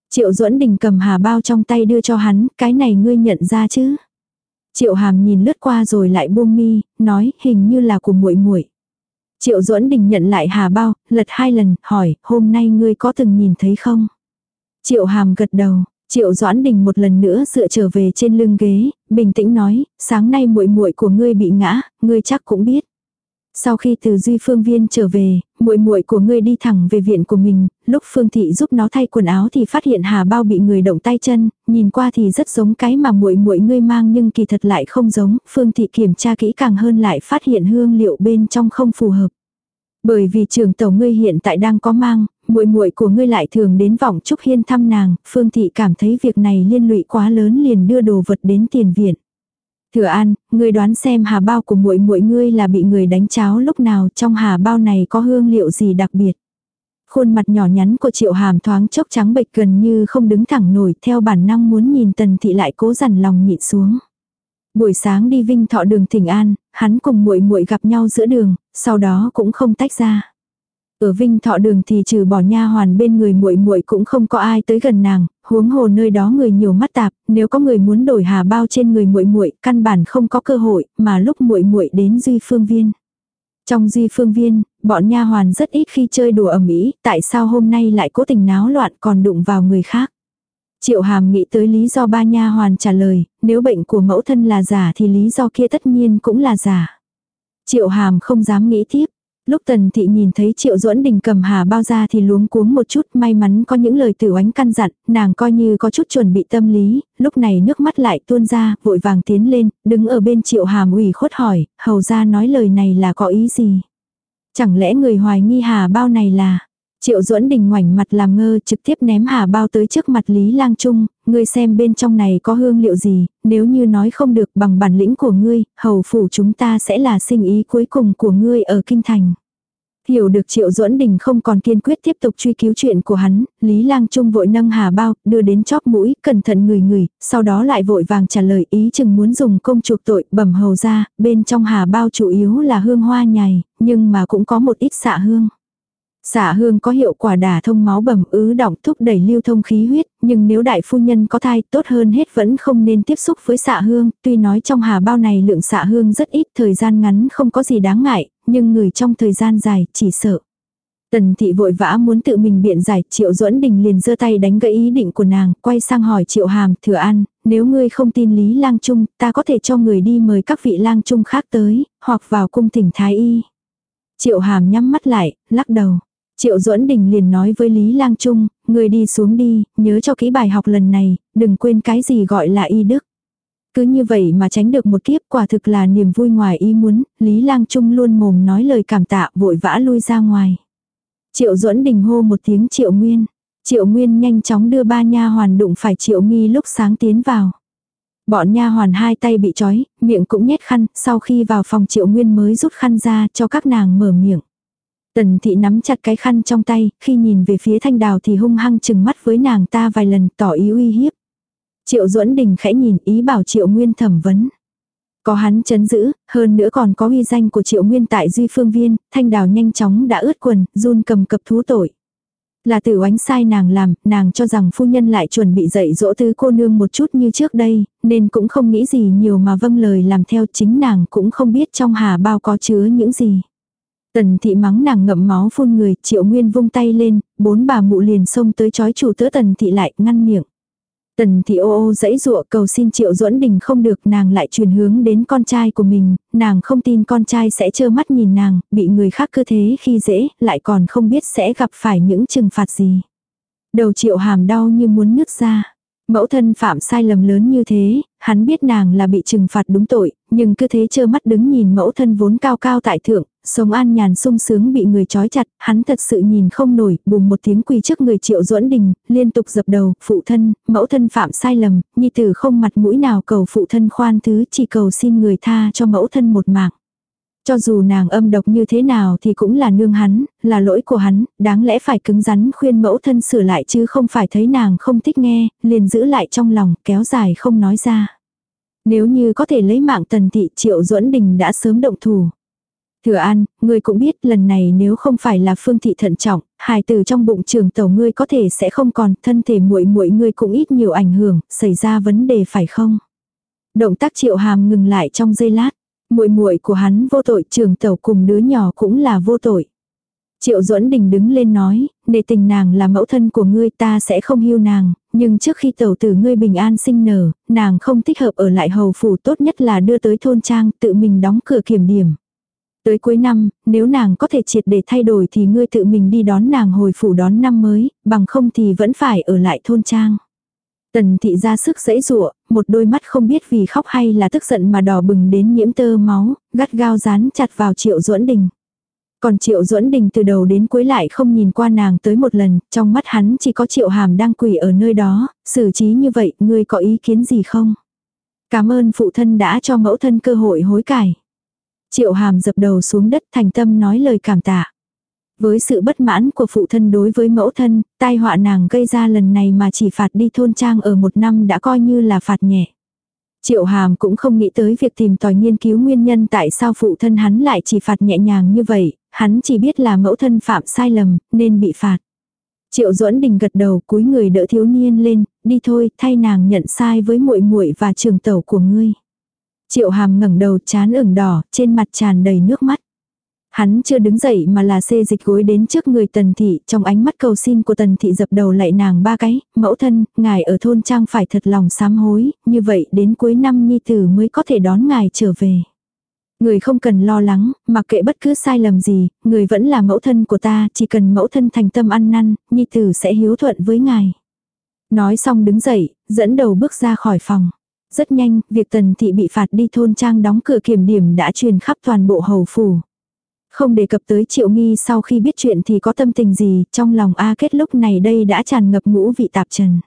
Triệu duẫn đình cầm hà bao trong tay đưa cho hắn, cái này ngươi nhận ra chứ. Triệu hàm nhìn lướt qua rồi lại buông mi, nói hình như là của muội muội. Triệu duẫn đình nhận lại hà bao, lật hai lần, hỏi, hôm nay ngươi có từng nhìn thấy không? Triệu hàm gật đầu, Triệu Doãn Đình một lần nữa dựa trở về trên lưng ghế, bình tĩnh nói, sáng nay muội muội của ngươi bị ngã, ngươi chắc cũng biết. Sau khi từ Duy Phương Viên trở về, muội muội của ngươi đi thẳng về viện của mình, lúc Phương thị giúp nó thay quần áo thì phát hiện Hà Bao bị người động tay chân, nhìn qua thì rất giống cái mà muội muội ngươi mang nhưng kỳ thật lại không giống, Phương thị kiểm tra kỹ càng hơn lại phát hiện hương liệu bên trong không phù hợp. Bởi vì trường tàu ngươi hiện tại đang có mang, muội muội của ngươi lại thường đến vọng Trúc Hiên thăm nàng, Phương thị cảm thấy việc này liên lụy quá lớn liền đưa đồ vật đến tiền viện. Thừa An, ngươi đoán xem hà bao của muội muội ngươi là bị người đánh cháo lúc nào trong hà bao này có hương liệu gì đặc biệt. Khuôn mặt nhỏ nhắn của triệu hàm thoáng chốc trắng bệch gần như không đứng thẳng nổi theo bản năng muốn nhìn tần thị lại cố dằn lòng nhịn xuống. Buổi sáng đi vinh thọ đường thỉnh an, hắn cùng muội muội gặp nhau giữa đường, sau đó cũng không tách ra. Ở Vinh Thọ đường thì trừ bỏ nha hoàn bên người muội muội cũng không có ai tới gần nàng, huống hồ nơi đó người nhiều mắt tạp, nếu có người muốn đổi hà bao trên người muội muội, căn bản không có cơ hội, mà lúc muội muội đến Duy Phương Viên. Trong Duy Phương Viên, bọn nha hoàn rất ít khi chơi đùa ầm ĩ, tại sao hôm nay lại cố tình náo loạn còn đụng vào người khác. Triệu Hàm nghĩ tới lý do ba nha hoàn trả lời, nếu bệnh của mẫu thân là giả thì lý do kia tất nhiên cũng là giả. Triệu Hàm không dám nghĩ tiếp, Lúc tần thị nhìn thấy triệu duẫn đình cầm hà bao ra thì luống cuống một chút may mắn có những lời tử oánh căn dặn, nàng coi như có chút chuẩn bị tâm lý, lúc này nước mắt lại tuôn ra, vội vàng tiến lên, đứng ở bên triệu hàm ủy khuất hỏi, hầu ra nói lời này là có ý gì? Chẳng lẽ người hoài nghi hà bao này là... Triệu duẫn đình ngoảnh mặt làm ngơ trực tiếp ném hà bao tới trước mặt Lý Lang Trung, ngươi xem bên trong này có hương liệu gì, nếu như nói không được bằng bản lĩnh của ngươi, hầu phủ chúng ta sẽ là sinh ý cuối cùng của ngươi ở Kinh Thành. Hiểu được Triệu Duẫn Đình không còn kiên quyết tiếp tục truy cứu chuyện của hắn, Lý Lang Trung vội nâng hà bao, đưa đến chóp mũi, cẩn thận người người, sau đó lại vội vàng trả lời ý chừng muốn dùng công chuộc tội, bẩm hầu ra, bên trong hà bao chủ yếu là hương hoa nhài, nhưng mà cũng có một ít xạ hương. Xả hương có hiệu quả đả thông máu bầm ứ động thúc đẩy lưu thông khí huyết, nhưng nếu đại phu nhân có thai tốt hơn hết vẫn không nên tiếp xúc với xạ hương, tuy nói trong hà bao này lượng xạ hương rất ít thời gian ngắn không có gì đáng ngại, nhưng người trong thời gian dài chỉ sợ. Tần thị vội vã muốn tự mình biện giải, triệu duẫn đình liền giơ tay đánh gãy ý định của nàng, quay sang hỏi triệu hàm, thừa an, nếu ngươi không tin lý lang trung, ta có thể cho người đi mời các vị lang trung khác tới, hoặc vào cung thỉnh thái y. Triệu hàm nhắm mắt lại, lắc đầu. Triệu duẫn đình liền nói với Lý Lang Trung, người đi xuống đi, nhớ cho kỹ bài học lần này, đừng quên cái gì gọi là y đức. Cứ như vậy mà tránh được một kiếp quả thực là niềm vui ngoài ý muốn, Lý Lang Trung luôn mồm nói lời cảm tạ vội vã lui ra ngoài. Triệu duẫn đình hô một tiếng triệu nguyên. Triệu nguyên nhanh chóng đưa ba nha hoàn đụng phải triệu nghi lúc sáng tiến vào. Bọn nha hoàn hai tay bị trói, miệng cũng nhét khăn, sau khi vào phòng triệu nguyên mới rút khăn ra cho các nàng mở miệng. Tần thị nắm chặt cái khăn trong tay, khi nhìn về phía thanh đào thì hung hăng chừng mắt với nàng ta vài lần tỏ ý uy hiếp. Triệu duẫn đình khẽ nhìn ý bảo triệu nguyên thẩm vấn. Có hắn chấn giữ, hơn nữa còn có uy danh của triệu nguyên tại Duy Phương Viên, thanh đào nhanh chóng đã ướt quần, run cầm cập thú tội. Là tử oánh sai nàng làm, nàng cho rằng phu nhân lại chuẩn bị dạy dỗ tứ cô nương một chút như trước đây, nên cũng không nghĩ gì nhiều mà vâng lời làm theo chính nàng cũng không biết trong hà bao có chứa những gì. Tần thị mắng nàng ngậm máu phun người, triệu nguyên vung tay lên, bốn bà mụ liền xông tới chói chủ tớ tần thị lại ngăn miệng. Tần thị ô ô dãy dụa cầu xin triệu duẫn đình không được nàng lại truyền hướng đến con trai của mình, nàng không tin con trai sẽ trơ mắt nhìn nàng, bị người khác cứ thế khi dễ, lại còn không biết sẽ gặp phải những trừng phạt gì. Đầu triệu hàm đau như muốn nứt ra. Mẫu thân phạm sai lầm lớn như thế, hắn biết nàng là bị trừng phạt đúng tội, nhưng cứ thế trơ mắt đứng nhìn mẫu thân vốn cao cao tại thượng, sống an nhàn sung sướng bị người trói chặt, hắn thật sự nhìn không nổi, bùm một tiếng quỳ trước người triệu duẫn đình, liên tục dập đầu, phụ thân, mẫu thân phạm sai lầm, nhi tử không mặt mũi nào cầu phụ thân khoan thứ, chỉ cầu xin người tha cho mẫu thân một mạng. Cho dù nàng âm độc như thế nào thì cũng là nương hắn, là lỗi của hắn, đáng lẽ phải cứng rắn khuyên mẫu thân sửa lại chứ không phải thấy nàng không thích nghe, liền giữ lại trong lòng, kéo dài không nói ra. Nếu như có thể lấy mạng tần thị triệu duẫn đình đã sớm động thủ. Thừa an, ngươi cũng biết lần này nếu không phải là phương thị thận trọng, hài từ trong bụng trường tàu ngươi có thể sẽ không còn, thân thể muội muội ngươi cũng ít nhiều ảnh hưởng, xảy ra vấn đề phải không? Động tác triệu hàm ngừng lại trong giây lát muội muội của hắn vô tội, trường tẩu cùng đứa nhỏ cũng là vô tội. Triệu duẫn đình đứng lên nói, để tình nàng là mẫu thân của ngươi ta sẽ không hưu nàng, nhưng trước khi tẩu tử ngươi bình an sinh nở, nàng không thích hợp ở lại hầu phủ tốt nhất là đưa tới thôn trang tự mình đóng cửa kiểm điểm. Tới cuối năm, nếu nàng có thể triệt để thay đổi thì ngươi tự mình đi đón nàng hồi phủ đón năm mới, bằng không thì vẫn phải ở lại thôn trang. Tần thị ra sức dãy rụa, một đôi mắt không biết vì khóc hay là tức giận mà đỏ bừng đến nhiễm tơ máu, gắt gao dán chặt vào triệu duẫn đình. Còn triệu duẫn đình từ đầu đến cuối lại không nhìn qua nàng tới một lần, trong mắt hắn chỉ có triệu hàm đang quỳ ở nơi đó, xử trí như vậy, ngươi có ý kiến gì không? Cảm ơn phụ thân đã cho mẫu thân cơ hội hối cải. Triệu hàm dập đầu xuống đất thành tâm nói lời cảm tạ. Với sự bất mãn của phụ thân đối với mẫu thân, tai họa nàng gây ra lần này mà chỉ phạt đi thôn trang ở một năm đã coi như là phạt nhẹ. Triệu Hàm cũng không nghĩ tới việc tìm tòi nghiên cứu nguyên nhân tại sao phụ thân hắn lại chỉ phạt nhẹ nhàng như vậy, hắn chỉ biết là mẫu thân phạm sai lầm, nên bị phạt. Triệu Duẫn Đình gật đầu cúi người đỡ thiếu niên lên, đi thôi, thay nàng nhận sai với muội muội và trường tẩu của ngươi. Triệu Hàm ngẩng đầu chán ửng đỏ, trên mặt tràn đầy nước mắt. Hắn chưa đứng dậy mà là xê dịch gối đến trước người tần thị, trong ánh mắt cầu xin của tần thị dập đầu lại nàng ba cái, mẫu thân, ngài ở thôn trang phải thật lòng sám hối, như vậy đến cuối năm nhi tử mới có thể đón ngài trở về. Người không cần lo lắng, mặc kệ bất cứ sai lầm gì, người vẫn là mẫu thân của ta, chỉ cần mẫu thân thành tâm ăn năn, nhi tử sẽ hiếu thuận với ngài. Nói xong đứng dậy, dẫn đầu bước ra khỏi phòng. Rất nhanh, việc tần thị bị phạt đi thôn trang đóng cửa kiểm điểm đã truyền khắp toàn bộ hầu phủ. Không đề cập tới triệu nghi sau khi biết chuyện thì có tâm tình gì, trong lòng A kết lúc này đây đã tràn ngập ngũ vị tạp trần.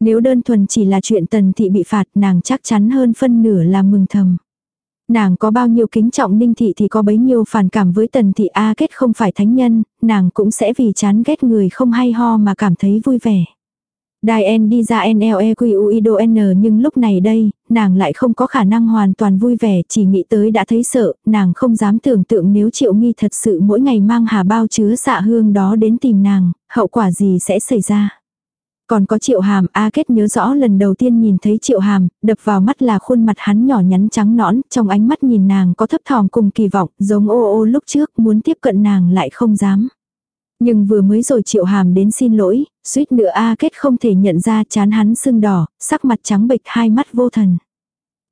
Nếu đơn thuần chỉ là chuyện tần thị bị phạt nàng chắc chắn hơn phân nửa là mừng thầm. Nàng có bao nhiêu kính trọng ninh thị thì có bấy nhiêu phản cảm với tần thị A kết không phải thánh nhân, nàng cũng sẽ vì chán ghét người không hay ho mà cảm thấy vui vẻ. Đài N đi ra NLEQUIDO N nhưng lúc này đây, nàng lại không có khả năng hoàn toàn vui vẻ, chỉ nghĩ tới đã thấy sợ, nàng không dám tưởng tượng nếu triệu nghi thật sự mỗi ngày mang hà bao chứa xạ hương đó đến tìm nàng, hậu quả gì sẽ xảy ra. Còn có triệu hàm, A Kết nhớ rõ lần đầu tiên nhìn thấy triệu hàm, đập vào mắt là khuôn mặt hắn nhỏ nhắn trắng nõn, trong ánh mắt nhìn nàng có thấp thỏm cùng kỳ vọng, giống ô ô lúc trước, muốn tiếp cận nàng lại không dám. Nhưng vừa mới rồi triệu hàm đến xin lỗi, suýt nữa A kết không thể nhận ra chán hắn sưng đỏ, sắc mặt trắng bệch hai mắt vô thần.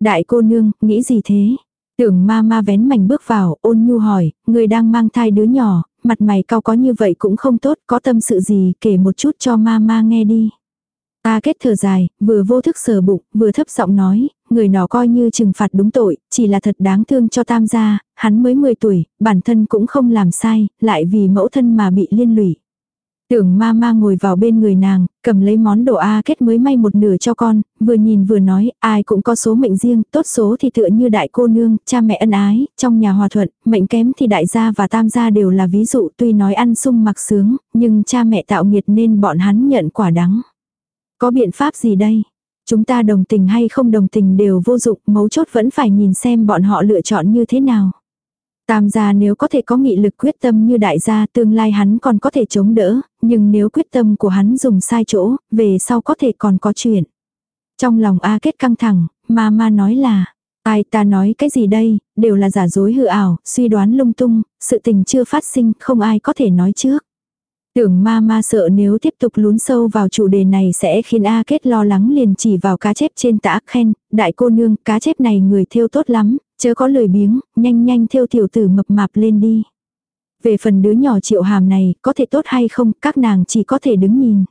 Đại cô nương, nghĩ gì thế? Tưởng ma ma vén mảnh bước vào, ôn nhu hỏi, người đang mang thai đứa nhỏ, mặt mày cao có như vậy cũng không tốt, có tâm sự gì, kể một chút cho ma ma nghe đi. A kết thở dài, vừa vô thức sờ bụng, vừa thấp giọng nói, người nó coi như trừng phạt đúng tội, chỉ là thật đáng thương cho tam gia, hắn mới 10 tuổi, bản thân cũng không làm sai, lại vì mẫu thân mà bị liên lụy. Tưởng ma ma ngồi vào bên người nàng, cầm lấy món đồ A kết mới may một nửa cho con, vừa nhìn vừa nói, ai cũng có số mệnh riêng, tốt số thì tựa như đại cô nương, cha mẹ ân ái, trong nhà hòa thuận, mệnh kém thì đại gia và tam gia đều là ví dụ tuy nói ăn sung mặc sướng, nhưng cha mẹ tạo nghiệt nên bọn hắn nhận quả đắng. Có biện pháp gì đây? Chúng ta đồng tình hay không đồng tình đều vô dụng, mấu chốt vẫn phải nhìn xem bọn họ lựa chọn như thế nào. Tam gia nếu có thể có nghị lực quyết tâm như đại gia tương lai hắn còn có thể chống đỡ, nhưng nếu quyết tâm của hắn dùng sai chỗ, về sau có thể còn có chuyện. Trong lòng A kết căng thẳng, ma ma nói là, ai ta nói cái gì đây, đều là giả dối hư ảo, suy đoán lung tung, sự tình chưa phát sinh, không ai có thể nói trước. Tưởng ma ma sợ nếu tiếp tục lún sâu vào chủ đề này sẽ khiến A Kết lo lắng liền chỉ vào cá chép trên tã khen, đại cô nương, cá chép này người thêu tốt lắm, chớ có lời biếng, nhanh nhanh thêu tiểu tử mập mạp lên đi. Về phần đứa nhỏ triệu hàm này, có thể tốt hay không, các nàng chỉ có thể đứng nhìn.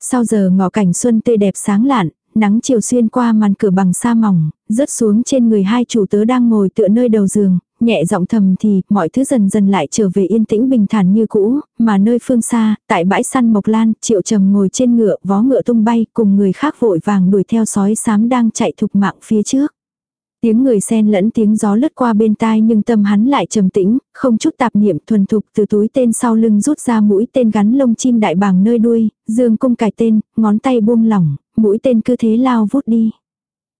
Sau giờ ngọ cảnh xuân tươi đẹp sáng lạn, nắng chiều xuyên qua màn cửa bằng sa mỏng, rớt xuống trên người hai chủ tớ đang ngồi tựa nơi đầu giường, nhẹ giọng thầm thì mọi thứ dần dần lại trở về yên tĩnh bình thản như cũ, mà nơi phương xa, tại bãi săn Mộc Lan, Triệu Trầm ngồi trên ngựa, vó ngựa tung bay, cùng người khác vội vàng đuổi theo sói xám đang chạy thục mạng phía trước. Tiếng người xen lẫn tiếng gió lướt qua bên tai nhưng tâm hắn lại trầm tĩnh, không chút tạp niệm thuần thục từ túi tên sau lưng rút ra mũi tên gắn lông chim đại bàng nơi đuôi, dương cung cài tên, ngón tay buông lỏng, mũi tên cứ thế lao vút đi.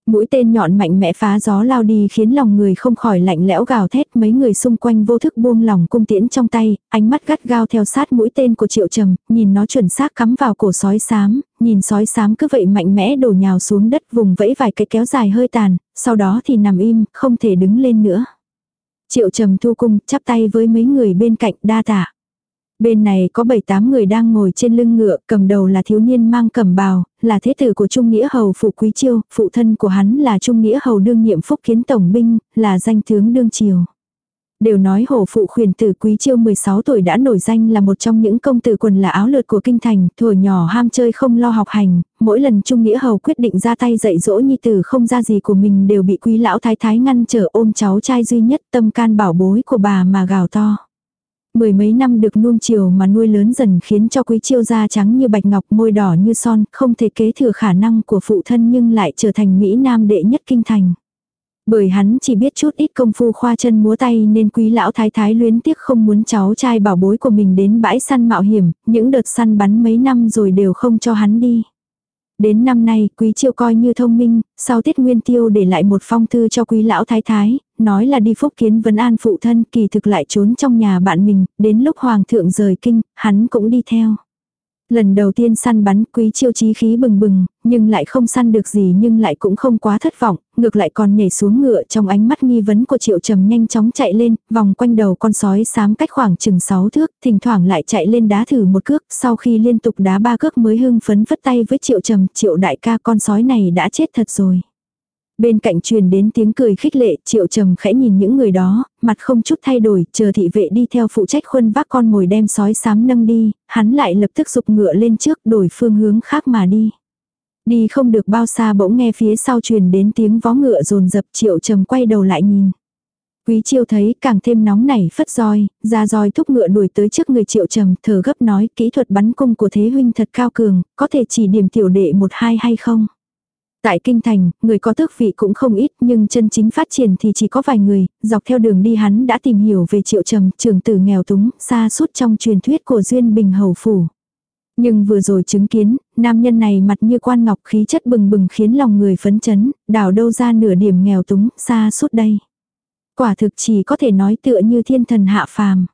Mũi tên nhọn mạnh mẽ phá gió lao đi khiến lòng người không khỏi lạnh lẽo gào thét mấy người xung quanh vô thức buông lòng cung tiễn trong tay, ánh mắt gắt gao theo sát mũi tên của triệu trầm, nhìn nó chuẩn xác cắm vào cổ sói xám, nhìn sói xám cứ vậy mạnh mẽ đổ nhào xuống đất vùng vẫy vài cái kéo dài hơi tàn, sau đó thì nằm im, không thể đứng lên nữa. Triệu trầm thu cung chắp tay với mấy người bên cạnh đa tạ. Bên này có 7-8 người đang ngồi trên lưng ngựa, cầm đầu là thiếu niên mang cẩm bào, là thế tử của Trung Nghĩa Hầu Phụ Quý Chiêu, phụ thân của hắn là Trung Nghĩa Hầu đương nhiệm phúc kiến tổng binh, là danh tướng đương triều. Đều nói hổ phụ khuyển tử Quý Chiêu 16 tuổi đã nổi danh là một trong những công tử quần là áo lượt của kinh thành, thuở nhỏ ham chơi không lo học hành, mỗi lần Trung Nghĩa Hầu quyết định ra tay dạy dỗ nhi tử không ra gì của mình đều bị quý lão thái thái ngăn trở ôm cháu trai duy nhất tâm can bảo bối của bà mà gào to. Mười mấy năm được nuông chiều mà nuôi lớn dần khiến cho quý chiêu da trắng như bạch ngọc môi đỏ như son, không thể kế thừa khả năng của phụ thân nhưng lại trở thành Mỹ Nam đệ nhất kinh thành. Bởi hắn chỉ biết chút ít công phu khoa chân múa tay nên quý lão thái thái luyến tiếc không muốn cháu trai bảo bối của mình đến bãi săn mạo hiểm, những đợt săn bắn mấy năm rồi đều không cho hắn đi. Đến năm nay, quý chiêu coi như thông minh, sau Tết nguyên tiêu để lại một phong thư cho quý lão thái thái, nói là đi phúc kiến vấn an phụ thân kỳ thực lại trốn trong nhà bạn mình, đến lúc hoàng thượng rời kinh, hắn cũng đi theo. Lần đầu tiên săn bắn quý chiêu chí khí bừng bừng, nhưng lại không săn được gì nhưng lại cũng không quá thất vọng, ngược lại còn nhảy xuống ngựa trong ánh mắt nghi vấn của triệu trầm nhanh chóng chạy lên, vòng quanh đầu con sói xám cách khoảng chừng 6 thước, thỉnh thoảng lại chạy lên đá thử một cước, sau khi liên tục đá ba cước mới hưng phấn vất tay với triệu trầm, triệu đại ca con sói này đã chết thật rồi. Bên cạnh truyền đến tiếng cười khích lệ, triệu trầm khẽ nhìn những người đó, mặt không chút thay đổi, chờ thị vệ đi theo phụ trách khuân vác con mồi đem sói sám nâng đi, hắn lại lập tức dục ngựa lên trước đổi phương hướng khác mà đi. Đi không được bao xa bỗng nghe phía sau truyền đến tiếng vó ngựa rồn dập triệu trầm quay đầu lại nhìn. Quý chiêu thấy càng thêm nóng nảy phất roi, ra roi thúc ngựa đuổi tới trước người triệu trầm thở gấp nói kỹ thuật bắn cung của thế huynh thật cao cường, có thể chỉ điểm tiểu đệ một hai hay không. Tại kinh thành, người có tước vị cũng không ít nhưng chân chính phát triển thì chỉ có vài người, dọc theo đường đi hắn đã tìm hiểu về triệu trầm, trường tử nghèo túng, xa suốt trong truyền thuyết của Duyên Bình Hầu Phủ. Nhưng vừa rồi chứng kiến, nam nhân này mặt như quan ngọc khí chất bừng bừng khiến lòng người phấn chấn, đảo đâu ra nửa điểm nghèo túng, xa suốt đây. Quả thực chỉ có thể nói tựa như thiên thần hạ phàm.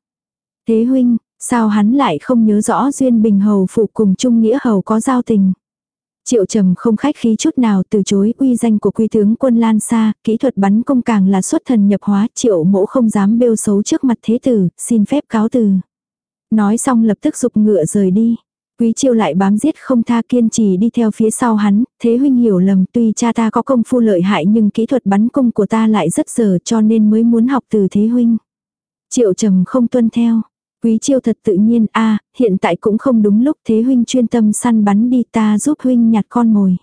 Thế huynh, sao hắn lại không nhớ rõ Duyên Bình Hầu Phủ cùng Trung Nghĩa Hầu có giao tình. Triệu trầm không khách khí chút nào từ chối uy danh của quy tướng quân Lan xa, kỹ thuật bắn cung càng là xuất thần nhập hóa, triệu mỗ không dám bêu xấu trước mặt thế tử, xin phép cáo từ. Nói xong lập tức dục ngựa rời đi. Quý chiêu lại bám giết không tha kiên trì đi theo phía sau hắn, thế huynh hiểu lầm tuy cha ta có công phu lợi hại nhưng kỹ thuật bắn cung của ta lại rất dở cho nên mới muốn học từ thế huynh. Triệu trầm không tuân theo, Quý chiêu thật tự nhiên a hiện tại cũng không đúng lúc thế huynh chuyên tâm săn bắn đi ta giúp huynh nhặt con mồi.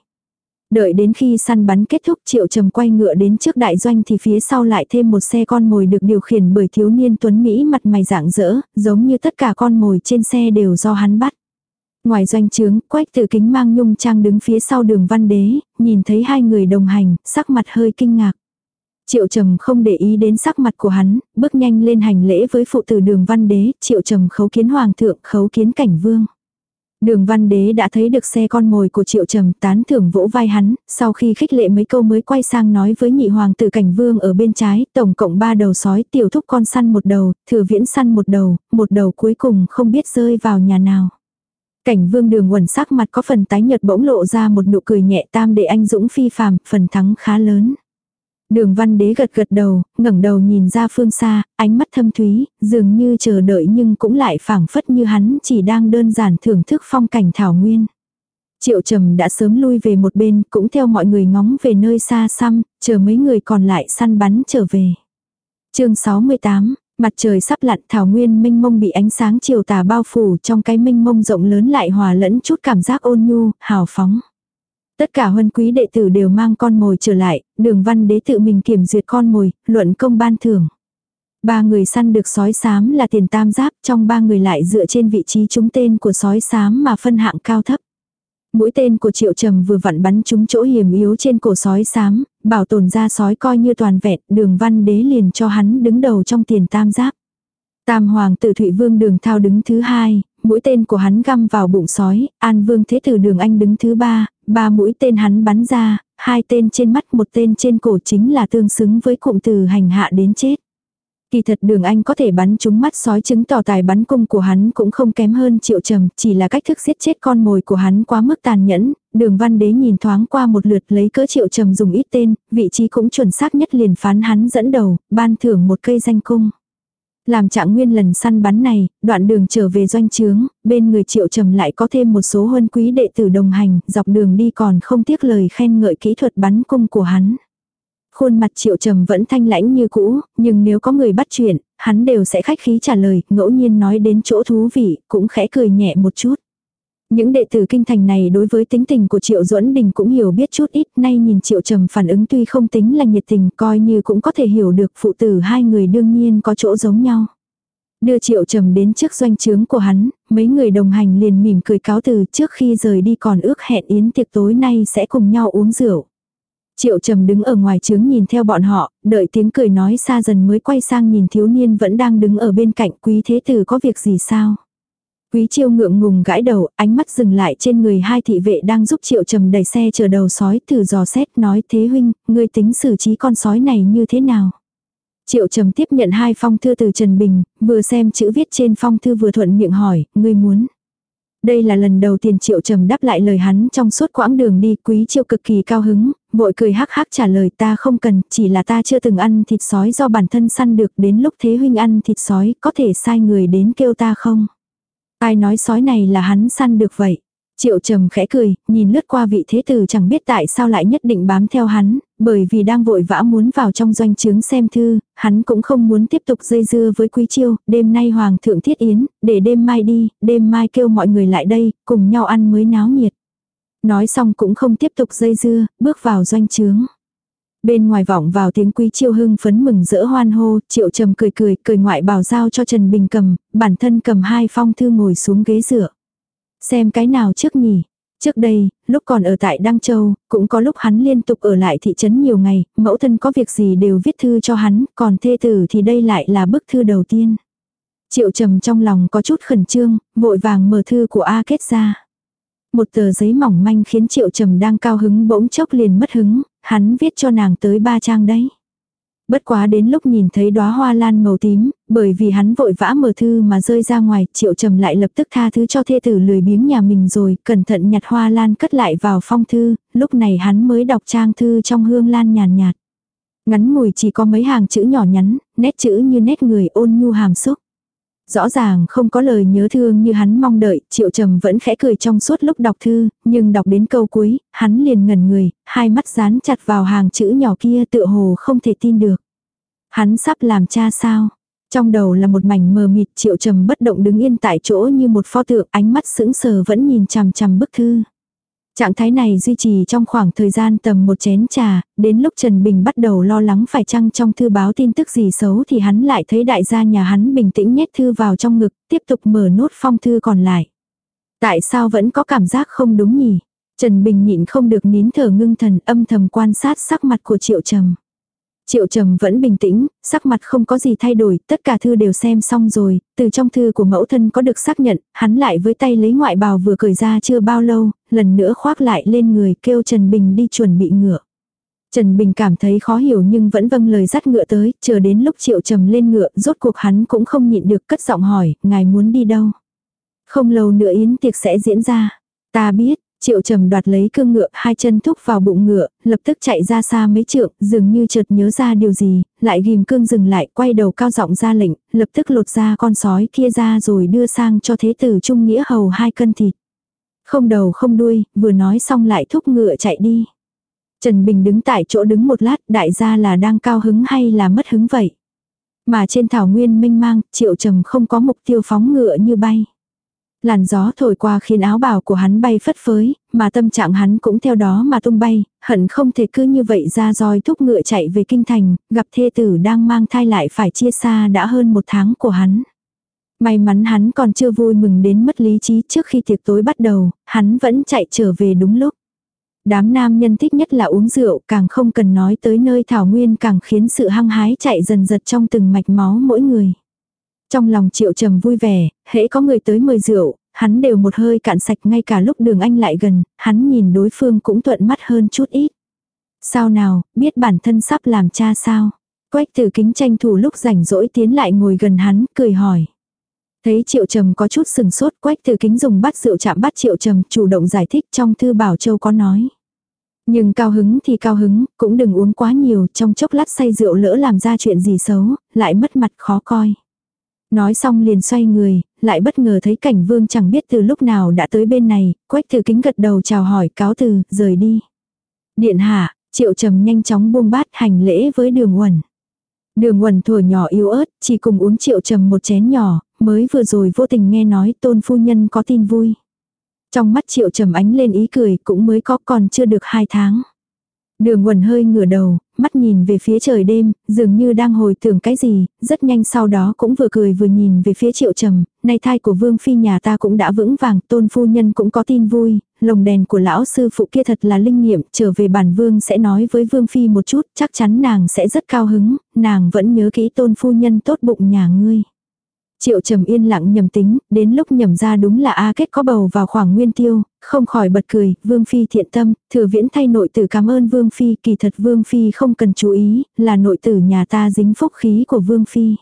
Đợi đến khi săn bắn kết thúc triệu trầm quay ngựa đến trước đại doanh thì phía sau lại thêm một xe con mồi được điều khiển bởi thiếu niên tuấn Mỹ mặt mày dạng dỡ, giống như tất cả con mồi trên xe đều do hắn bắt. Ngoài doanh trướng, quách tự kính mang nhung trang đứng phía sau đường văn đế, nhìn thấy hai người đồng hành, sắc mặt hơi kinh ngạc. Triệu trầm không để ý đến sắc mặt của hắn, bước nhanh lên hành lễ với phụ tử đường văn đế, triệu trầm khấu kiến hoàng thượng, khấu kiến cảnh vương. Đường văn đế đã thấy được xe con mồi của triệu trầm tán thưởng vỗ vai hắn, sau khi khích lệ mấy câu mới quay sang nói với nhị hoàng tử cảnh vương ở bên trái, tổng cộng ba đầu sói tiểu thúc con săn một đầu, thừa viễn săn một đầu, một đầu cuối cùng không biết rơi vào nhà nào. Cảnh vương đường quẩn sắc mặt có phần tái nhợt bỗng lộ ra một nụ cười nhẹ tam để anh dũng phi phàm, phần thắng khá lớn. Đường văn đế gật gật đầu, ngẩng đầu nhìn ra phương xa, ánh mắt thâm thúy, dường như chờ đợi nhưng cũng lại phảng phất như hắn chỉ đang đơn giản thưởng thức phong cảnh thảo nguyên. Triệu trầm đã sớm lui về một bên, cũng theo mọi người ngóng về nơi xa xăm, chờ mấy người còn lại săn bắn trở về. chương 68, mặt trời sắp lặn thảo nguyên minh mông bị ánh sáng chiều tà bao phủ trong cái minh mông rộng lớn lại hòa lẫn chút cảm giác ôn nhu, hào phóng. Tất cả huân quý đệ tử đều mang con mồi trở lại, đường văn đế tự mình kiểm duyệt con mồi, luận công ban thưởng. Ba người săn được sói xám là tiền tam giáp, trong ba người lại dựa trên vị trí trúng tên của sói xám mà phân hạng cao thấp. Mũi tên của triệu trầm vừa vặn bắn trúng chỗ hiểm yếu trên cổ sói xám, bảo tồn ra sói coi như toàn vẹn, đường văn đế liền cho hắn đứng đầu trong tiền tam giáp. Tam hoàng tử Thụy Vương đường thao đứng thứ hai, mũi tên của hắn găm vào bụng sói, An Vương Thế Tử đường anh đứng thứ ba, ba mũi tên hắn bắn ra, hai tên trên mắt một tên trên cổ chính là tương xứng với cụm từ hành hạ đến chết. Kỳ thật đường anh có thể bắn trúng mắt sói chứng tỏ tài bắn cung của hắn cũng không kém hơn triệu trầm, chỉ là cách thức giết chết con mồi của hắn quá mức tàn nhẫn, đường văn đế nhìn thoáng qua một lượt lấy cỡ triệu trầm dùng ít tên, vị trí cũng chuẩn xác nhất liền phán hắn dẫn đầu, ban thưởng một cây danh cung. Làm trạng nguyên lần săn bắn này, đoạn đường trở về doanh trướng, bên người triệu trầm lại có thêm một số huân quý đệ tử đồng hành, dọc đường đi còn không tiếc lời khen ngợi kỹ thuật bắn cung của hắn. Khuôn mặt triệu trầm vẫn thanh lãnh như cũ, nhưng nếu có người bắt chuyện, hắn đều sẽ khách khí trả lời, ngẫu nhiên nói đến chỗ thú vị, cũng khẽ cười nhẹ một chút. Những đệ tử kinh thành này đối với tính tình của Triệu Duẫn Đình cũng hiểu biết chút ít, nay nhìn Triệu Trầm phản ứng tuy không tính là nhiệt tình, coi như cũng có thể hiểu được phụ tử hai người đương nhiên có chỗ giống nhau. Đưa Triệu Trầm đến trước doanh trướng của hắn, mấy người đồng hành liền mỉm cười cáo từ trước khi rời đi còn ước hẹn yến tiệc tối nay sẽ cùng nhau uống rượu. Triệu trầm đứng ở ngoài trướng nhìn theo bọn họ, đợi tiếng cười nói xa dần mới quay sang nhìn thiếu niên vẫn đang đứng ở bên cạnh quý thế tử có việc gì sao. Quý chiêu ngượng ngùng gãi đầu, ánh mắt dừng lại trên người hai thị vệ đang giúp triệu trầm đẩy xe chờ đầu sói thử dò xét nói thế huynh, ngươi tính xử trí con sói này như thế nào. Triệu trầm tiếp nhận hai phong thư từ Trần Bình, vừa xem chữ viết trên phong thư vừa thuận miệng hỏi, ngươi muốn. Đây là lần đầu tiên Triệu Trầm đáp lại lời hắn trong suốt quãng đường đi, Quý Triệu cực kỳ cao hứng, vội cười hắc hắc trả lời ta không cần, chỉ là ta chưa từng ăn thịt sói do bản thân săn được, đến lúc thế huynh ăn thịt sói, có thể sai người đến kêu ta không? Ai nói sói này là hắn săn được vậy? Triệu trầm khẽ cười, nhìn lướt qua vị thế tử chẳng biết tại sao lại nhất định bám theo hắn, bởi vì đang vội vã muốn vào trong doanh trướng xem thư, hắn cũng không muốn tiếp tục dây dưa với quý chiêu, đêm nay hoàng thượng thiết yến, để đêm mai đi, đêm mai kêu mọi người lại đây, cùng nhau ăn mới náo nhiệt. Nói xong cũng không tiếp tục dây dưa, bước vào doanh trướng. Bên ngoài vọng vào tiếng quý chiêu hưng phấn mừng rỡ hoan hô, triệu trầm cười cười, cười ngoại bảo giao cho Trần Bình cầm, bản thân cầm hai phong thư ngồi xuống ghế dựa. Xem cái nào trước nhỉ? Trước đây, lúc còn ở tại Đăng Châu, cũng có lúc hắn liên tục ở lại thị trấn nhiều ngày, mẫu thân có việc gì đều viết thư cho hắn, còn thê tử thì đây lại là bức thư đầu tiên. Triệu trầm trong lòng có chút khẩn trương, vội vàng mở thư của A kết ra. Một tờ giấy mỏng manh khiến triệu trầm đang cao hứng bỗng chốc liền mất hứng, hắn viết cho nàng tới ba trang đấy. Bất quá đến lúc nhìn thấy đóa hoa lan màu tím, bởi vì hắn vội vã mở thư mà rơi ra ngoài, triệu trầm lại lập tức tha thứ cho thê tử lười biếng nhà mình rồi, cẩn thận nhặt hoa lan cất lại vào phong thư, lúc này hắn mới đọc trang thư trong hương lan nhàn nhạt. Ngắn ngủi chỉ có mấy hàng chữ nhỏ nhắn, nét chữ như nét người ôn nhu hàm xúc. Rõ ràng không có lời nhớ thương như hắn mong đợi, triệu trầm vẫn khẽ cười trong suốt lúc đọc thư, nhưng đọc đến câu cuối, hắn liền ngẩn người, hai mắt dán chặt vào hàng chữ nhỏ kia tựa hồ không thể tin được. Hắn sắp làm cha sao? Trong đầu là một mảnh mờ mịt triệu trầm bất động đứng yên tại chỗ như một pho tượng ánh mắt sững sờ vẫn nhìn chằm chằm bức thư. Trạng thái này duy trì trong khoảng thời gian tầm một chén trà, đến lúc Trần Bình bắt đầu lo lắng phải chăng trong thư báo tin tức gì xấu thì hắn lại thấy đại gia nhà hắn bình tĩnh nhét thư vào trong ngực, tiếp tục mở nốt phong thư còn lại. Tại sao vẫn có cảm giác không đúng nhỉ? Trần Bình nhịn không được nín thở ngưng thần âm thầm quan sát sắc mặt của Triệu Trầm. Triệu trầm vẫn bình tĩnh, sắc mặt không có gì thay đổi, tất cả thư đều xem xong rồi, từ trong thư của mẫu thân có được xác nhận, hắn lại với tay lấy ngoại bào vừa cởi ra chưa bao lâu, lần nữa khoác lại lên người kêu Trần Bình đi chuẩn bị ngựa. Trần Bình cảm thấy khó hiểu nhưng vẫn vâng lời dắt ngựa tới, chờ đến lúc triệu trầm lên ngựa, rốt cuộc hắn cũng không nhịn được cất giọng hỏi, ngài muốn đi đâu. Không lâu nữa yến tiệc sẽ diễn ra. Ta biết, Triệu trầm đoạt lấy cương ngựa, hai chân thúc vào bụng ngựa, lập tức chạy ra xa mấy trượng, dường như chợt nhớ ra điều gì, lại ghim cương dừng lại, quay đầu cao giọng ra lệnh, lập tức lột ra con sói kia ra rồi đưa sang cho thế tử trung nghĩa hầu hai cân thịt. Không đầu không đuôi, vừa nói xong lại thúc ngựa chạy đi. Trần Bình đứng tại chỗ đứng một lát, đại gia là đang cao hứng hay là mất hứng vậy. Mà trên thảo nguyên minh mang, triệu trầm không có mục tiêu phóng ngựa như bay. Làn gió thổi qua khiến áo bào của hắn bay phất phới, mà tâm trạng hắn cũng theo đó mà tung bay, hận không thể cứ như vậy ra roi thúc ngựa chạy về kinh thành, gặp thê tử đang mang thai lại phải chia xa đã hơn một tháng của hắn. May mắn hắn còn chưa vui mừng đến mất lý trí trước khi tiệc tối bắt đầu, hắn vẫn chạy trở về đúng lúc. Đám nam nhân thích nhất là uống rượu, càng không cần nói tới nơi thảo nguyên càng khiến sự hăng hái chạy dần dật trong từng mạch máu mỗi người. Trong lòng triệu trầm vui vẻ, hễ có người tới mời rượu, hắn đều một hơi cạn sạch ngay cả lúc đường anh lại gần, hắn nhìn đối phương cũng thuận mắt hơn chút ít. Sao nào, biết bản thân sắp làm cha sao? Quách tử kính tranh thủ lúc rảnh rỗi tiến lại ngồi gần hắn, cười hỏi. Thấy triệu trầm có chút sừng sốt, quách từ kính dùng bát rượu chạm bắt triệu trầm, chủ động giải thích trong thư bảo châu có nói. Nhưng cao hứng thì cao hứng, cũng đừng uống quá nhiều, trong chốc lát say rượu lỡ làm ra chuyện gì xấu, lại mất mặt khó coi. Nói xong liền xoay người, lại bất ngờ thấy cảnh vương chẳng biết từ lúc nào đã tới bên này, quách từ kính gật đầu chào hỏi cáo từ, rời đi. Điện hạ, triệu trầm nhanh chóng buông bát hành lễ với đường uẩn. Đường quần thổi nhỏ yếu ớt, chỉ cùng uống triệu trầm một chén nhỏ, mới vừa rồi vô tình nghe nói tôn phu nhân có tin vui. Trong mắt triệu trầm ánh lên ý cười cũng mới có còn chưa được hai tháng. Đường quần hơi ngửa đầu, mắt nhìn về phía trời đêm, dường như đang hồi tưởng cái gì, rất nhanh sau đó cũng vừa cười vừa nhìn về phía triệu trầm, nay thai của vương phi nhà ta cũng đã vững vàng, tôn phu nhân cũng có tin vui, lồng đèn của lão sư phụ kia thật là linh nghiệm, trở về bản vương sẽ nói với vương phi một chút, chắc chắn nàng sẽ rất cao hứng, nàng vẫn nhớ kỹ tôn phu nhân tốt bụng nhà ngươi. Triệu trầm yên lặng nhầm tính, đến lúc nhầm ra đúng là A kết có bầu vào khoảng nguyên tiêu, không khỏi bật cười, Vương Phi thiện tâm, thừa viễn thay nội tử cảm ơn Vương Phi, kỳ thật Vương Phi không cần chú ý, là nội tử nhà ta dính phúc khí của Vương Phi.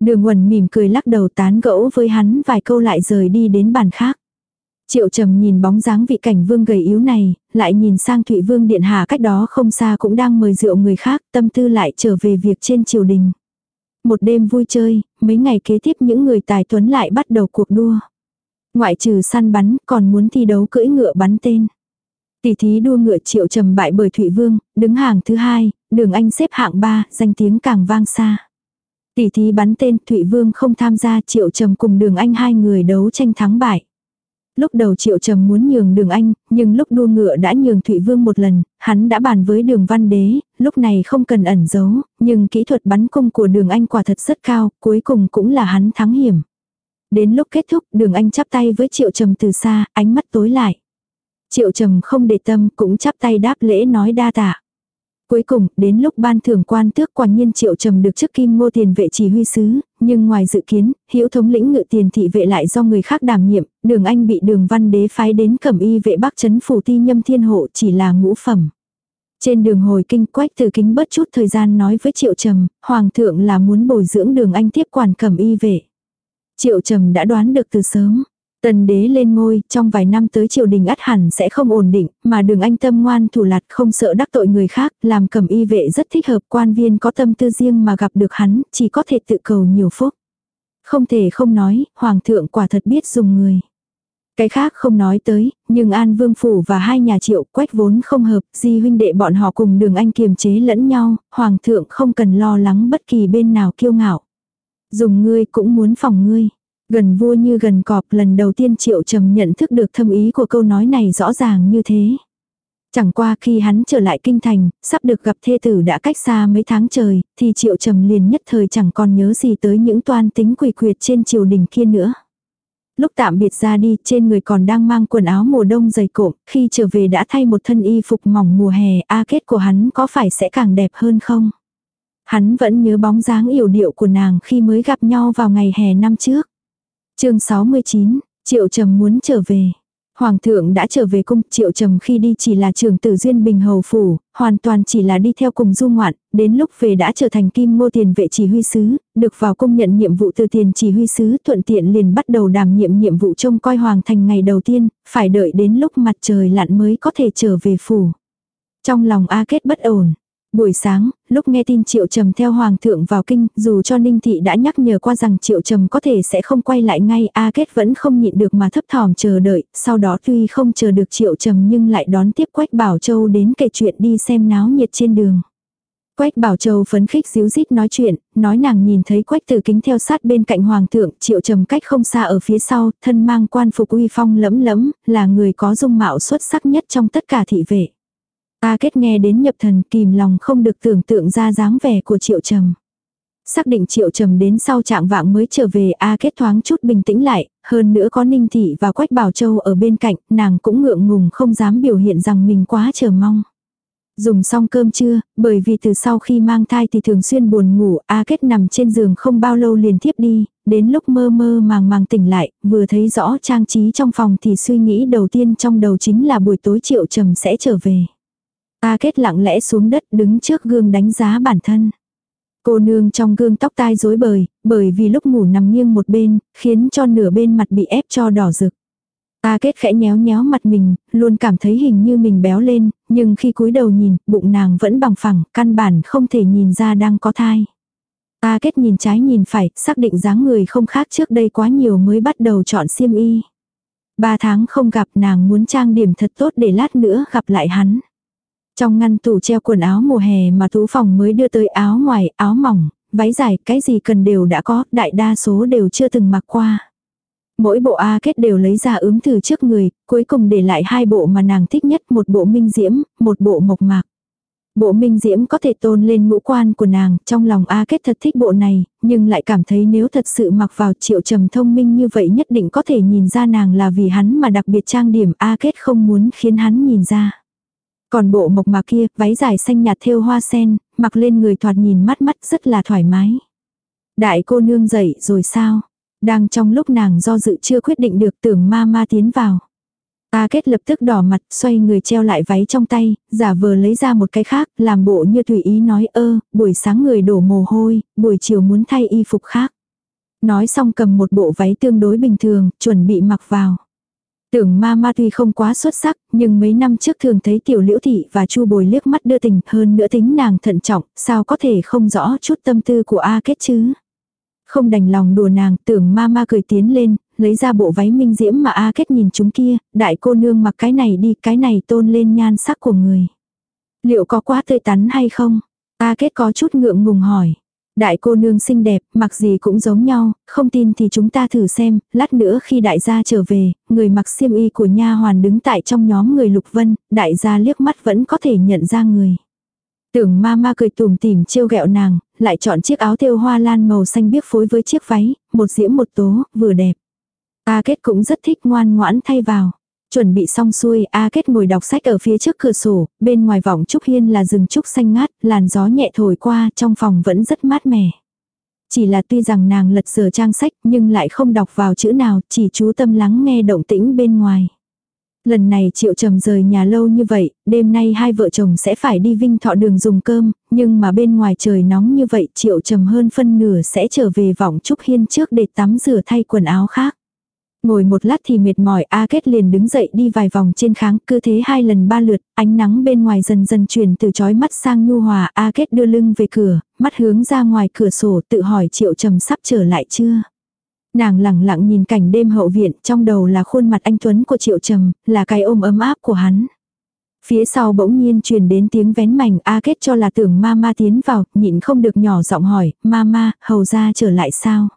Đường quần mỉm cười lắc đầu tán gẫu với hắn vài câu lại rời đi đến bàn khác. Triệu trầm nhìn bóng dáng vị cảnh vương gầy yếu này, lại nhìn sang Thụy Vương Điện Hạ cách đó không xa cũng đang mời rượu người khác, tâm tư lại trở về việc trên triều đình. Một đêm vui chơi, mấy ngày kế tiếp những người tài tuấn lại bắt đầu cuộc đua. Ngoại trừ săn bắn, còn muốn thi đấu cưỡi ngựa bắn tên. Tỷ thí đua ngựa triệu trầm bại bởi Thụy Vương, đứng hàng thứ hai, đường anh xếp hạng ba, danh tiếng càng vang xa. Tỷ thí bắn tên Thụy Vương không tham gia triệu trầm cùng đường anh hai người đấu tranh thắng bại. Lúc đầu Triệu Trầm muốn nhường đường anh, nhưng lúc đua ngựa đã nhường Thụy Vương một lần, hắn đã bàn với đường văn đế, lúc này không cần ẩn giấu, nhưng kỹ thuật bắn cung của đường anh quả thật rất cao, cuối cùng cũng là hắn thắng hiểm. Đến lúc kết thúc đường anh chắp tay với Triệu Trầm từ xa, ánh mắt tối lại. Triệu Trầm không để tâm cũng chắp tay đáp lễ nói đa tạ. Cuối cùng, đến lúc ban thưởng quan tước quả nhiên triệu trầm được chức kim ngô tiền vệ chỉ huy sứ, nhưng ngoài dự kiến, hiểu thống lĩnh ngự tiền thị vệ lại do người khác đảm nhiệm, đường anh bị đường văn đế phái đến cẩm y vệ bắc chấn phủ ti nhâm thiên hộ chỉ là ngũ phẩm. Trên đường hồi kinh quách từ kính bất chút thời gian nói với triệu trầm, hoàng thượng là muốn bồi dưỡng đường anh tiếp quản cẩm y vệ. Triệu trầm đã đoán được từ sớm, Tần đế lên ngôi, trong vài năm tới triều đình ắt hẳn sẽ không ổn định, mà đường anh tâm ngoan thủ lạt không sợ đắc tội người khác, làm cầm y vệ rất thích hợp quan viên có tâm tư riêng mà gặp được hắn, chỉ có thể tự cầu nhiều phúc. Không thể không nói, hoàng thượng quả thật biết dùng người. Cái khác không nói tới, nhưng An Vương Phủ và hai nhà triệu quách vốn không hợp, di huynh đệ bọn họ cùng đường anh kiềm chế lẫn nhau, hoàng thượng không cần lo lắng bất kỳ bên nào kiêu ngạo. Dùng ngươi cũng muốn phòng ngươi. Gần vua như gần cọp lần đầu tiên triệu trầm nhận thức được thâm ý của câu nói này rõ ràng như thế. Chẳng qua khi hắn trở lại kinh thành, sắp được gặp thê tử đã cách xa mấy tháng trời, thì triệu trầm liền nhất thời chẳng còn nhớ gì tới những toan tính quỷ quyệt trên triều đình kia nữa. Lúc tạm biệt ra đi, trên người còn đang mang quần áo mùa đông dày cộm, khi trở về đã thay một thân y phục mỏng mùa hè, a kết của hắn có phải sẽ càng đẹp hơn không? Hắn vẫn nhớ bóng dáng yểu điệu của nàng khi mới gặp nhau vào ngày hè năm trước chương 69, Triệu Trầm muốn trở về. Hoàng thượng đã trở về cung, triệu trầm khi đi chỉ là trường tử duyên bình hầu phủ, hoàn toàn chỉ là đi theo cùng du ngoạn, đến lúc về đã trở thành kim ngô tiền vệ chỉ huy sứ, được vào cung nhận nhiệm vụ từ tiền chỉ huy sứ thuận tiện liền bắt đầu đảm nhiệm nhiệm vụ trông coi hoàng thành ngày đầu tiên, phải đợi đến lúc mặt trời lặn mới có thể trở về phủ. Trong lòng A Kết bất ổn, Buổi sáng, lúc nghe tin Triệu Trầm theo Hoàng thượng vào kinh, dù cho Ninh Thị đã nhắc nhở qua rằng Triệu Trầm có thể sẽ không quay lại ngay, A Kết vẫn không nhịn được mà thấp thỏm chờ đợi, sau đó tuy không chờ được Triệu Trầm nhưng lại đón tiếp Quách Bảo Châu đến kể chuyện đi xem náo nhiệt trên đường. Quách Bảo Châu phấn khích díu dít nói chuyện, nói nàng nhìn thấy Quách Tử Kính theo sát bên cạnh Hoàng thượng, Triệu Trầm cách không xa ở phía sau, thân mang quan phục uy phong lẫm lẫm, là người có dung mạo xuất sắc nhất trong tất cả thị vệ. A kết nghe đến nhập thần kìm lòng không được tưởng tượng ra dáng vẻ của triệu trầm. Xác định triệu trầm đến sau trạng vạng mới trở về A kết thoáng chút bình tĩnh lại, hơn nữa có ninh thị và quách bảo châu ở bên cạnh, nàng cũng ngượng ngùng không dám biểu hiện rằng mình quá chờ mong. Dùng xong cơm trưa, bởi vì từ sau khi mang thai thì thường xuyên buồn ngủ, A Kết nằm trên giường không bao lâu liền tiếp đi, đến lúc mơ mơ màng màng tỉnh lại, vừa thấy rõ trang trí trong phòng thì suy nghĩ đầu tiên trong đầu chính là buổi tối triệu trầm sẽ trở về. A kết lặng lẽ xuống đất đứng trước gương đánh giá bản thân. Cô nương trong gương tóc tai rối bời, bởi vì lúc ngủ nằm nghiêng một bên, khiến cho nửa bên mặt bị ép cho đỏ rực. A kết khẽ nhéo nhéo mặt mình, luôn cảm thấy hình như mình béo lên, nhưng khi cúi đầu nhìn, bụng nàng vẫn bằng phẳng, căn bản không thể nhìn ra đang có thai. A kết nhìn trái nhìn phải, xác định dáng người không khác trước đây quá nhiều mới bắt đầu chọn xiêm y. Ba tháng không gặp nàng muốn trang điểm thật tốt để lát nữa gặp lại hắn. Trong ngăn tủ treo quần áo mùa hè mà tú phòng mới đưa tới áo ngoài, áo mỏng, váy dài, cái gì cần đều đã có, đại đa số đều chưa từng mặc qua. Mỗi bộ A kết đều lấy ra ướm từ trước người, cuối cùng để lại hai bộ mà nàng thích nhất, một bộ minh diễm, một bộ mộc mạc. Bộ minh diễm có thể tôn lên ngũ quan của nàng, trong lòng A kết thật thích bộ này, nhưng lại cảm thấy nếu thật sự mặc vào triệu trầm thông minh như vậy nhất định có thể nhìn ra nàng là vì hắn mà đặc biệt trang điểm A kết không muốn khiến hắn nhìn ra. Còn bộ mộc mạc kia, váy dài xanh nhạt thêu hoa sen, mặc lên người thoạt nhìn mắt mắt rất là thoải mái. Đại cô nương dậy rồi sao? Đang trong lúc nàng do dự chưa quyết định được tưởng ma ma tiến vào. A kết lập tức đỏ mặt, xoay người treo lại váy trong tay, giả vờ lấy ra một cái khác, làm bộ như tùy ý nói ơ, buổi sáng người đổ mồ hôi, buổi chiều muốn thay y phục khác. Nói xong cầm một bộ váy tương đối bình thường, chuẩn bị mặc vào. Tưởng ma ma tuy không quá xuất sắc, nhưng mấy năm trước thường thấy tiểu liễu thị và chu bồi liếc mắt đưa tình hơn nữa tính nàng thận trọng, sao có thể không rõ chút tâm tư của A kết chứ. Không đành lòng đùa nàng, tưởng ma ma cười tiến lên, lấy ra bộ váy minh diễm mà A kết nhìn chúng kia, đại cô nương mặc cái này đi, cái này tôn lên nhan sắc của người. Liệu có quá tươi tắn hay không? A kết có chút ngượng ngùng hỏi. Đại cô nương xinh đẹp, mặc gì cũng giống nhau, không tin thì chúng ta thử xem, lát nữa khi đại gia trở về, người mặc xiêm y của nha hoàn đứng tại trong nhóm người lục vân, đại gia liếc mắt vẫn có thể nhận ra người. Tưởng ma ma cười tùm tìm trêu ghẹo nàng, lại chọn chiếc áo thêu hoa lan màu xanh biếc phối với chiếc váy, một diễm một tố, vừa đẹp. A kết cũng rất thích ngoan ngoãn thay vào. Chuẩn bị xong xuôi, A Kết ngồi đọc sách ở phía trước cửa sổ, bên ngoài vọng trúc hiên là rừng trúc xanh ngát, làn gió nhẹ thổi qua, trong phòng vẫn rất mát mẻ. Chỉ là tuy rằng nàng lật sửa trang sách nhưng lại không đọc vào chữ nào, chỉ chú tâm lắng nghe động tĩnh bên ngoài. Lần này triệu trầm rời nhà lâu như vậy, đêm nay hai vợ chồng sẽ phải đi vinh thọ đường dùng cơm, nhưng mà bên ngoài trời nóng như vậy triệu trầm hơn phân nửa sẽ trở về vọng trúc hiên trước để tắm rửa thay quần áo khác. Ngồi một lát thì mệt mỏi A Kết liền đứng dậy đi vài vòng trên kháng, cứ thế hai lần ba lượt, ánh nắng bên ngoài dần dần chuyển từ chói mắt sang nhu hòa. A Kết đưa lưng về cửa, mắt hướng ra ngoài cửa sổ tự hỏi Triệu Trầm sắp trở lại chưa. Nàng lẳng lặng nhìn cảnh đêm hậu viện, trong đầu là khuôn mặt anh Tuấn của Triệu Trầm, là cái ôm ấm áp của hắn. Phía sau bỗng nhiên truyền đến tiếng vén mảnh A Kết cho là tưởng ma ma tiến vào, nhịn không được nhỏ giọng hỏi, ma ma, hầu ra trở lại sao?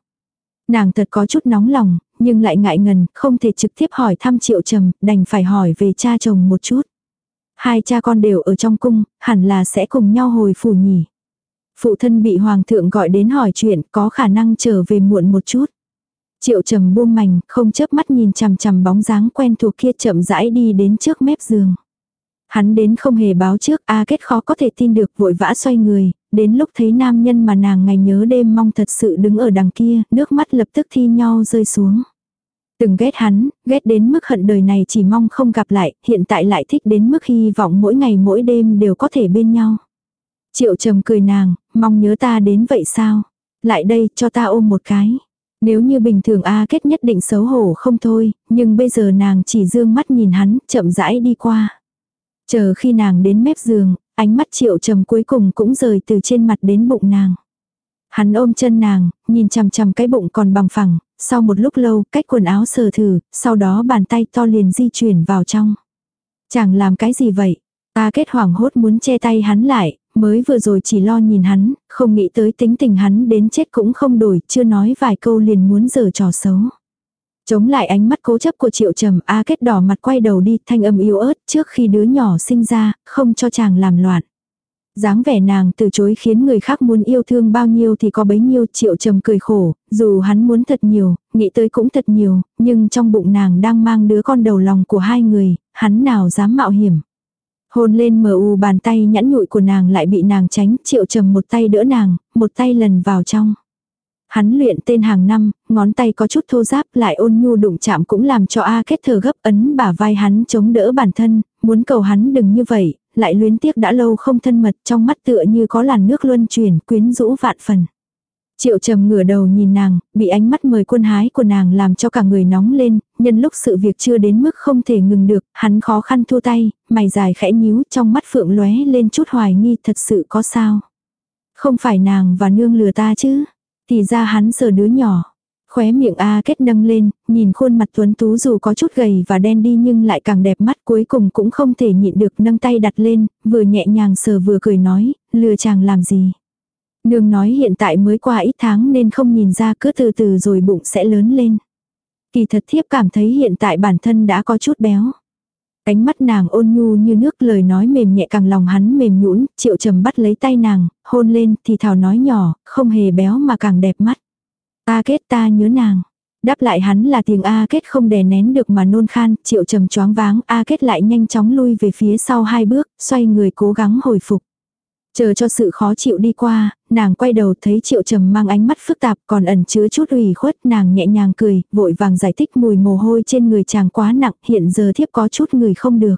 Nàng thật có chút nóng lòng, nhưng lại ngại ngần, không thể trực tiếp hỏi thăm triệu trầm, đành phải hỏi về cha chồng một chút. Hai cha con đều ở trong cung, hẳn là sẽ cùng nhau hồi phủ nhỉ. Phụ thân bị hoàng thượng gọi đến hỏi chuyện, có khả năng trở về muộn một chút. Triệu trầm buông mảnh, không chớp mắt nhìn chằm chằm bóng dáng quen thuộc kia chậm rãi đi đến trước mép giường. Hắn đến không hề báo trước, A kết khó có thể tin được vội vã xoay người, đến lúc thấy nam nhân mà nàng ngày nhớ đêm mong thật sự đứng ở đằng kia, nước mắt lập tức thi nhau rơi xuống. Từng ghét hắn, ghét đến mức hận đời này chỉ mong không gặp lại, hiện tại lại thích đến mức hy vọng mỗi ngày mỗi đêm đều có thể bên nhau. Triệu trầm cười nàng, mong nhớ ta đến vậy sao? Lại đây, cho ta ôm một cái. Nếu như bình thường A kết nhất định xấu hổ không thôi, nhưng bây giờ nàng chỉ dương mắt nhìn hắn, chậm rãi đi qua. Chờ khi nàng đến mép giường, ánh mắt triệu trầm cuối cùng cũng rời từ trên mặt đến bụng nàng. Hắn ôm chân nàng, nhìn chằm chằm cái bụng còn bằng phẳng, sau một lúc lâu, cách quần áo sờ thử, sau đó bàn tay to liền di chuyển vào trong. Chàng làm cái gì vậy? Ta kết hoảng hốt muốn che tay hắn lại, mới vừa rồi chỉ lo nhìn hắn, không nghĩ tới tính tình hắn đến chết cũng không đổi, chưa nói vài câu liền muốn giở trò xấu. Chống lại ánh mắt cố chấp của triệu trầm A kết đỏ mặt quay đầu đi thanh âm yếu ớt trước khi đứa nhỏ sinh ra, không cho chàng làm loạn dáng vẻ nàng từ chối khiến người khác muốn yêu thương bao nhiêu thì có bấy nhiêu triệu trầm cười khổ, dù hắn muốn thật nhiều, nghĩ tới cũng thật nhiều, nhưng trong bụng nàng đang mang đứa con đầu lòng của hai người, hắn nào dám mạo hiểm. Hôn lên mờ u bàn tay nhẵn nhụi của nàng lại bị nàng tránh, triệu trầm một tay đỡ nàng, một tay lần vào trong. Hắn luyện tên hàng năm, ngón tay có chút thô giáp lại ôn nhu đụng chạm cũng làm cho A kết thở gấp ấn bả vai hắn chống đỡ bản thân, muốn cầu hắn đừng như vậy, lại luyến tiếc đã lâu không thân mật trong mắt tựa như có làn nước luân chuyển quyến rũ vạn phần. Triệu trầm ngửa đầu nhìn nàng, bị ánh mắt mời quân hái của nàng làm cho cả người nóng lên, nhân lúc sự việc chưa đến mức không thể ngừng được, hắn khó khăn thua tay, mày dài khẽ nhíu trong mắt phượng lóe lên chút hoài nghi thật sự có sao. Không phải nàng và nương lừa ta chứ, thì ra hắn sờ đứa nhỏ. Khóe miệng A kết nâng lên, nhìn khuôn mặt tuấn tú dù có chút gầy và đen đi nhưng lại càng đẹp mắt cuối cùng cũng không thể nhịn được nâng tay đặt lên, vừa nhẹ nhàng sờ vừa cười nói, lừa chàng làm gì. Nương nói hiện tại mới qua ít tháng nên không nhìn ra cứ từ từ rồi bụng sẽ lớn lên. Kỳ thật thiếp cảm thấy hiện tại bản thân đã có chút béo. Ánh mắt nàng ôn nhu như nước lời nói mềm nhẹ càng lòng hắn mềm nhũn triệu trầm bắt lấy tay nàng, hôn lên thì thảo nói nhỏ, không hề béo mà càng đẹp mắt. A kết ta nhớ nàng. Đáp lại hắn là tiếng A kết không đè nén được mà nôn khan, triệu trầm choáng váng, A kết lại nhanh chóng lui về phía sau hai bước, xoay người cố gắng hồi phục. Chờ cho sự khó chịu đi qua, nàng quay đầu thấy triệu trầm mang ánh mắt phức tạp còn ẩn chứa chút ủy khuất nàng nhẹ nhàng cười, vội vàng giải thích mùi mồ hôi trên người chàng quá nặng hiện giờ thiếp có chút người không được.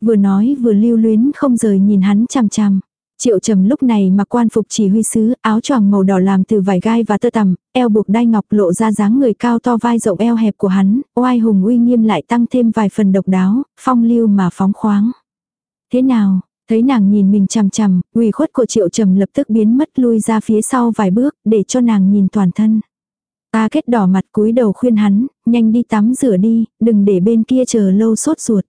Vừa nói vừa lưu luyến không rời nhìn hắn chằm chằm. Triệu trầm lúc này mặc quan phục chỉ huy sứ, áo choàng màu đỏ làm từ vải gai và tơ tằm, eo buộc đai ngọc lộ ra dáng người cao to vai rộng eo hẹp của hắn, oai hùng uy nghiêm lại tăng thêm vài phần độc đáo, phong lưu mà phóng khoáng. Thế nào, thấy nàng nhìn mình chằm chằm, uy khuất của triệu trầm lập tức biến mất lui ra phía sau vài bước, để cho nàng nhìn toàn thân. Ta kết đỏ mặt cúi đầu khuyên hắn, nhanh đi tắm rửa đi, đừng để bên kia chờ lâu sốt ruột.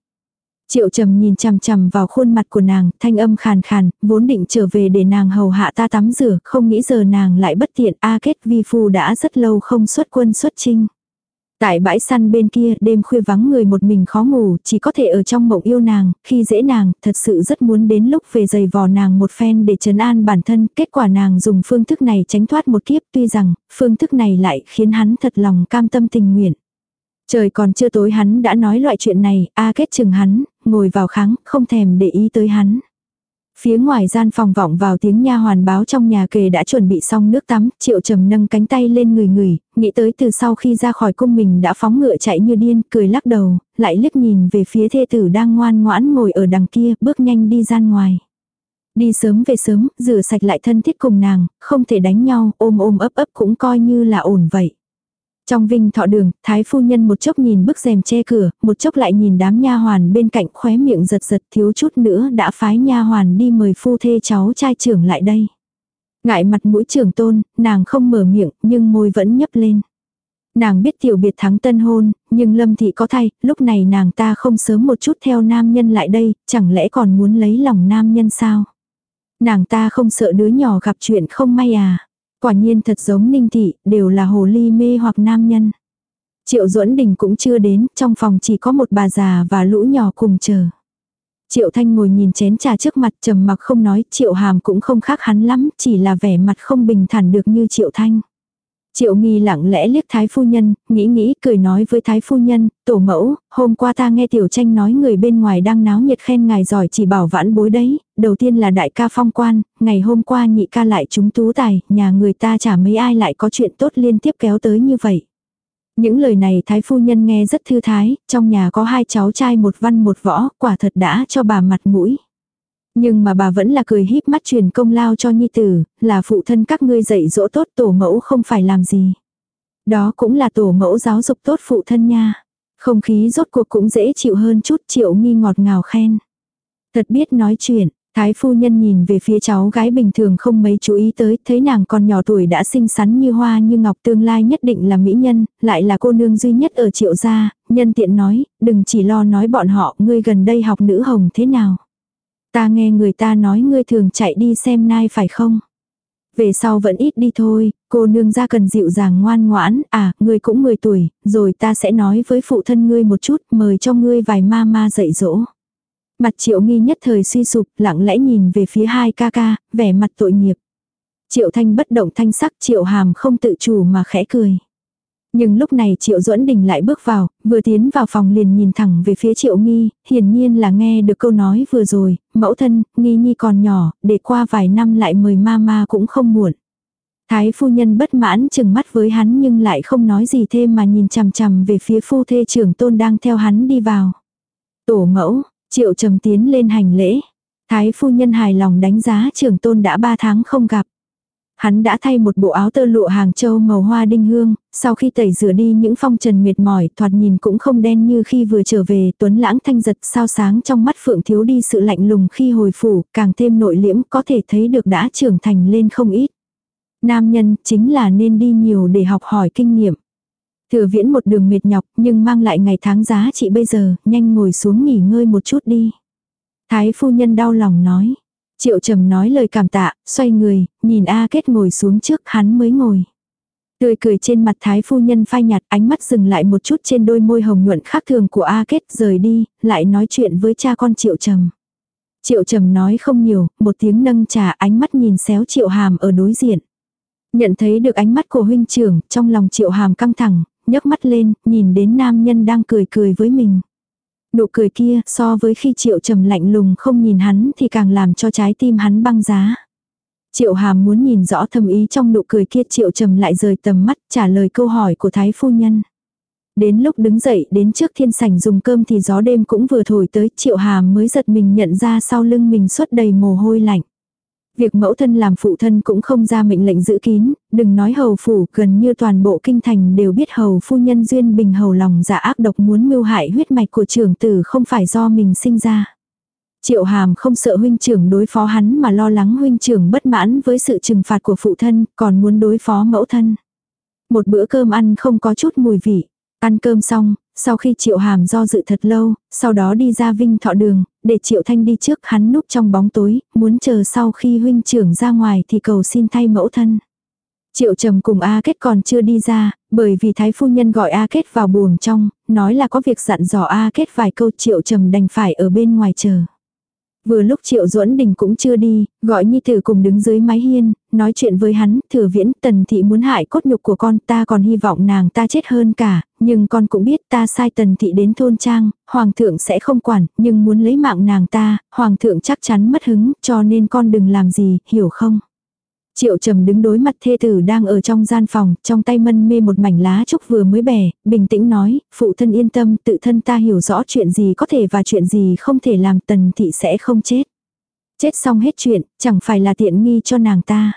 Triệu trầm nhìn chằm chằm vào khuôn mặt của nàng, thanh âm khàn khàn, vốn định trở về để nàng hầu hạ ta tắm rửa, không nghĩ giờ nàng lại bất tiện, a kết vi phu đã rất lâu không xuất quân xuất chinh. Tại bãi săn bên kia, đêm khuya vắng người một mình khó ngủ, chỉ có thể ở trong mộng yêu nàng, khi dễ nàng, thật sự rất muốn đến lúc về giày vò nàng một phen để trấn an bản thân, kết quả nàng dùng phương thức này tránh thoát một kiếp, tuy rằng, phương thức này lại khiến hắn thật lòng cam tâm tình nguyện. Trời còn chưa tối hắn đã nói loại chuyện này, A kết chừng hắn, ngồi vào kháng, không thèm để ý tới hắn. Phía ngoài gian phòng vọng vào tiếng nha hoàn báo trong nhà kề đã chuẩn bị xong nước tắm, triệu trầm nâng cánh tay lên người người, nghĩ tới từ sau khi ra khỏi cung mình đã phóng ngựa chạy như điên, cười lắc đầu, lại liếc nhìn về phía thê tử đang ngoan ngoãn ngồi ở đằng kia, bước nhanh đi gian ngoài. Đi sớm về sớm, rửa sạch lại thân thiết cùng nàng, không thể đánh nhau, ôm ôm ấp ấp cũng coi như là ổn vậy. Trong vinh thọ đường, thái phu nhân một chốc nhìn bức rèm che cửa, một chốc lại nhìn đám nha hoàn bên cạnh khóe miệng giật giật thiếu chút nữa đã phái nha hoàn đi mời phu thê cháu trai trưởng lại đây. Ngại mặt mũi trưởng tôn, nàng không mở miệng, nhưng môi vẫn nhấp lên. Nàng biết tiểu biệt thắng tân hôn, nhưng lâm thị có thay, lúc này nàng ta không sớm một chút theo nam nhân lại đây, chẳng lẽ còn muốn lấy lòng nam nhân sao? Nàng ta không sợ đứa nhỏ gặp chuyện không may à? Quả nhiên thật giống ninh thị, đều là hồ ly mê hoặc nam nhân. Triệu duẫn đình cũng chưa đến, trong phòng chỉ có một bà già và lũ nhỏ cùng chờ. Triệu Thanh ngồi nhìn chén trà trước mặt trầm mặc không nói, Triệu Hàm cũng không khác hắn lắm, chỉ là vẻ mặt không bình thản được như Triệu Thanh. Triệu nghi lặng lẽ liếc thái phu nhân, nghĩ nghĩ cười nói với thái phu nhân, tổ mẫu, hôm qua ta nghe tiểu tranh nói người bên ngoài đang náo nhiệt khen ngài giỏi chỉ bảo vãn bối đấy, đầu tiên là đại ca phong quan, ngày hôm qua nhị ca lại chúng tú tài, nhà người ta chả mấy ai lại có chuyện tốt liên tiếp kéo tới như vậy. Những lời này thái phu nhân nghe rất thư thái, trong nhà có hai cháu trai một văn một võ, quả thật đã cho bà mặt mũi. Nhưng mà bà vẫn là cười híp mắt truyền công lao cho nhi tử, là phụ thân các ngươi dạy dỗ tốt tổ mẫu không phải làm gì. Đó cũng là tổ mẫu giáo dục tốt phụ thân nha. Không khí rốt cuộc cũng dễ chịu hơn chút triệu nghi ngọt ngào khen. Thật biết nói chuyện, Thái phu nhân nhìn về phía cháu gái bình thường không mấy chú ý tới, thấy nàng còn nhỏ tuổi đã xinh xắn như hoa như ngọc tương lai nhất định là mỹ nhân, lại là cô nương duy nhất ở triệu gia, nhân tiện nói, đừng chỉ lo nói bọn họ, ngươi gần đây học nữ hồng thế nào. Ta nghe người ta nói ngươi thường chạy đi xem nai phải không? Về sau vẫn ít đi thôi, cô nương ra cần dịu dàng ngoan ngoãn, à, ngươi cũng 10 tuổi, rồi ta sẽ nói với phụ thân ngươi một chút, mời cho ngươi vài ma ma dạy dỗ. Mặt triệu nghi nhất thời suy sụp, lặng lẽ nhìn về phía hai ca ca, vẻ mặt tội nghiệp. Triệu thanh bất động thanh sắc triệu hàm không tự chủ mà khẽ cười. Nhưng lúc này Triệu Duẫn Đình lại bước vào, vừa tiến vào phòng liền nhìn thẳng về phía Triệu Nghi, hiển nhiên là nghe được câu nói vừa rồi, mẫu thân, Nghi Nhi còn nhỏ, để qua vài năm lại mời ma ma cũng không muộn. Thái phu nhân bất mãn chừng mắt với hắn nhưng lại không nói gì thêm mà nhìn chằm chằm về phía phu thê trưởng tôn đang theo hắn đi vào. Tổ mẫu, Triệu trầm tiến lên hành lễ. Thái phu nhân hài lòng đánh giá trưởng tôn đã ba tháng không gặp. Hắn đã thay một bộ áo tơ lụa hàng châu màu hoa đinh hương, sau khi tẩy rửa đi những phong trần mệt mỏi thoạt nhìn cũng không đen như khi vừa trở về tuấn lãng thanh giật sao sáng trong mắt phượng thiếu đi sự lạnh lùng khi hồi phủ, càng thêm nội liễm có thể thấy được đã trưởng thành lên không ít. Nam nhân chính là nên đi nhiều để học hỏi kinh nghiệm. Thừa viễn một đường mệt nhọc nhưng mang lại ngày tháng giá trị bây giờ, nhanh ngồi xuống nghỉ ngơi một chút đi. Thái phu nhân đau lòng nói. Triệu trầm nói lời cảm tạ, xoay người, nhìn A kết ngồi xuống trước hắn mới ngồi. Tươi cười trên mặt thái phu nhân phai nhạt ánh mắt dừng lại một chút trên đôi môi hồng nhuận khác thường của A kết rời đi, lại nói chuyện với cha con triệu trầm. Triệu trầm nói không nhiều, một tiếng nâng trà ánh mắt nhìn xéo triệu hàm ở đối diện. Nhận thấy được ánh mắt của huynh trưởng, trong lòng triệu hàm căng thẳng, nhấc mắt lên, nhìn đến nam nhân đang cười cười với mình. Nụ cười kia, so với khi triệu trầm lạnh lùng không nhìn hắn thì càng làm cho trái tim hắn băng giá. Triệu hàm muốn nhìn rõ thâm ý trong nụ cười kia, triệu trầm lại rời tầm mắt, trả lời câu hỏi của thái phu nhân. Đến lúc đứng dậy, đến trước thiên sảnh dùng cơm thì gió đêm cũng vừa thổi tới, triệu hàm mới giật mình nhận ra sau lưng mình xuất đầy mồ hôi lạnh. Việc mẫu thân làm phụ thân cũng không ra mệnh lệnh giữ kín, đừng nói hầu phủ, gần như toàn bộ kinh thành đều biết hầu phu nhân duyên bình hầu lòng dạ ác độc muốn mưu hại huyết mạch của trưởng tử không phải do mình sinh ra. Triệu hàm không sợ huynh trưởng đối phó hắn mà lo lắng huynh trưởng bất mãn với sự trừng phạt của phụ thân, còn muốn đối phó mẫu thân. Một bữa cơm ăn không có chút mùi vị. Ăn cơm xong, sau khi Triệu Hàm do dự thật lâu, sau đó đi ra Vinh Thọ Đường, để Triệu Thanh đi trước hắn núp trong bóng tối, muốn chờ sau khi huynh trưởng ra ngoài thì cầu xin thay mẫu thân. Triệu Trầm cùng A Kết còn chưa đi ra, bởi vì Thái Phu Nhân gọi A Kết vào buồng trong, nói là có việc dặn dò A Kết vài câu Triệu Trầm đành phải ở bên ngoài chờ. Vừa lúc Triệu Duẫn Đình cũng chưa đi, gọi Nhi Tử cùng đứng dưới mái hiên, nói chuyện với hắn, thừa viễn tần thị muốn hại cốt nhục của con ta còn hy vọng nàng ta chết hơn cả, nhưng con cũng biết ta sai tần thị đến thôn trang, hoàng thượng sẽ không quản, nhưng muốn lấy mạng nàng ta, hoàng thượng chắc chắn mất hứng, cho nên con đừng làm gì, hiểu không? Triệu trầm đứng đối mặt thê tử đang ở trong gian phòng, trong tay mân mê một mảnh lá trúc vừa mới bẻ, bình tĩnh nói, phụ thân yên tâm, tự thân ta hiểu rõ chuyện gì có thể và chuyện gì không thể làm tần thị sẽ không chết. Chết xong hết chuyện, chẳng phải là tiện nghi cho nàng ta.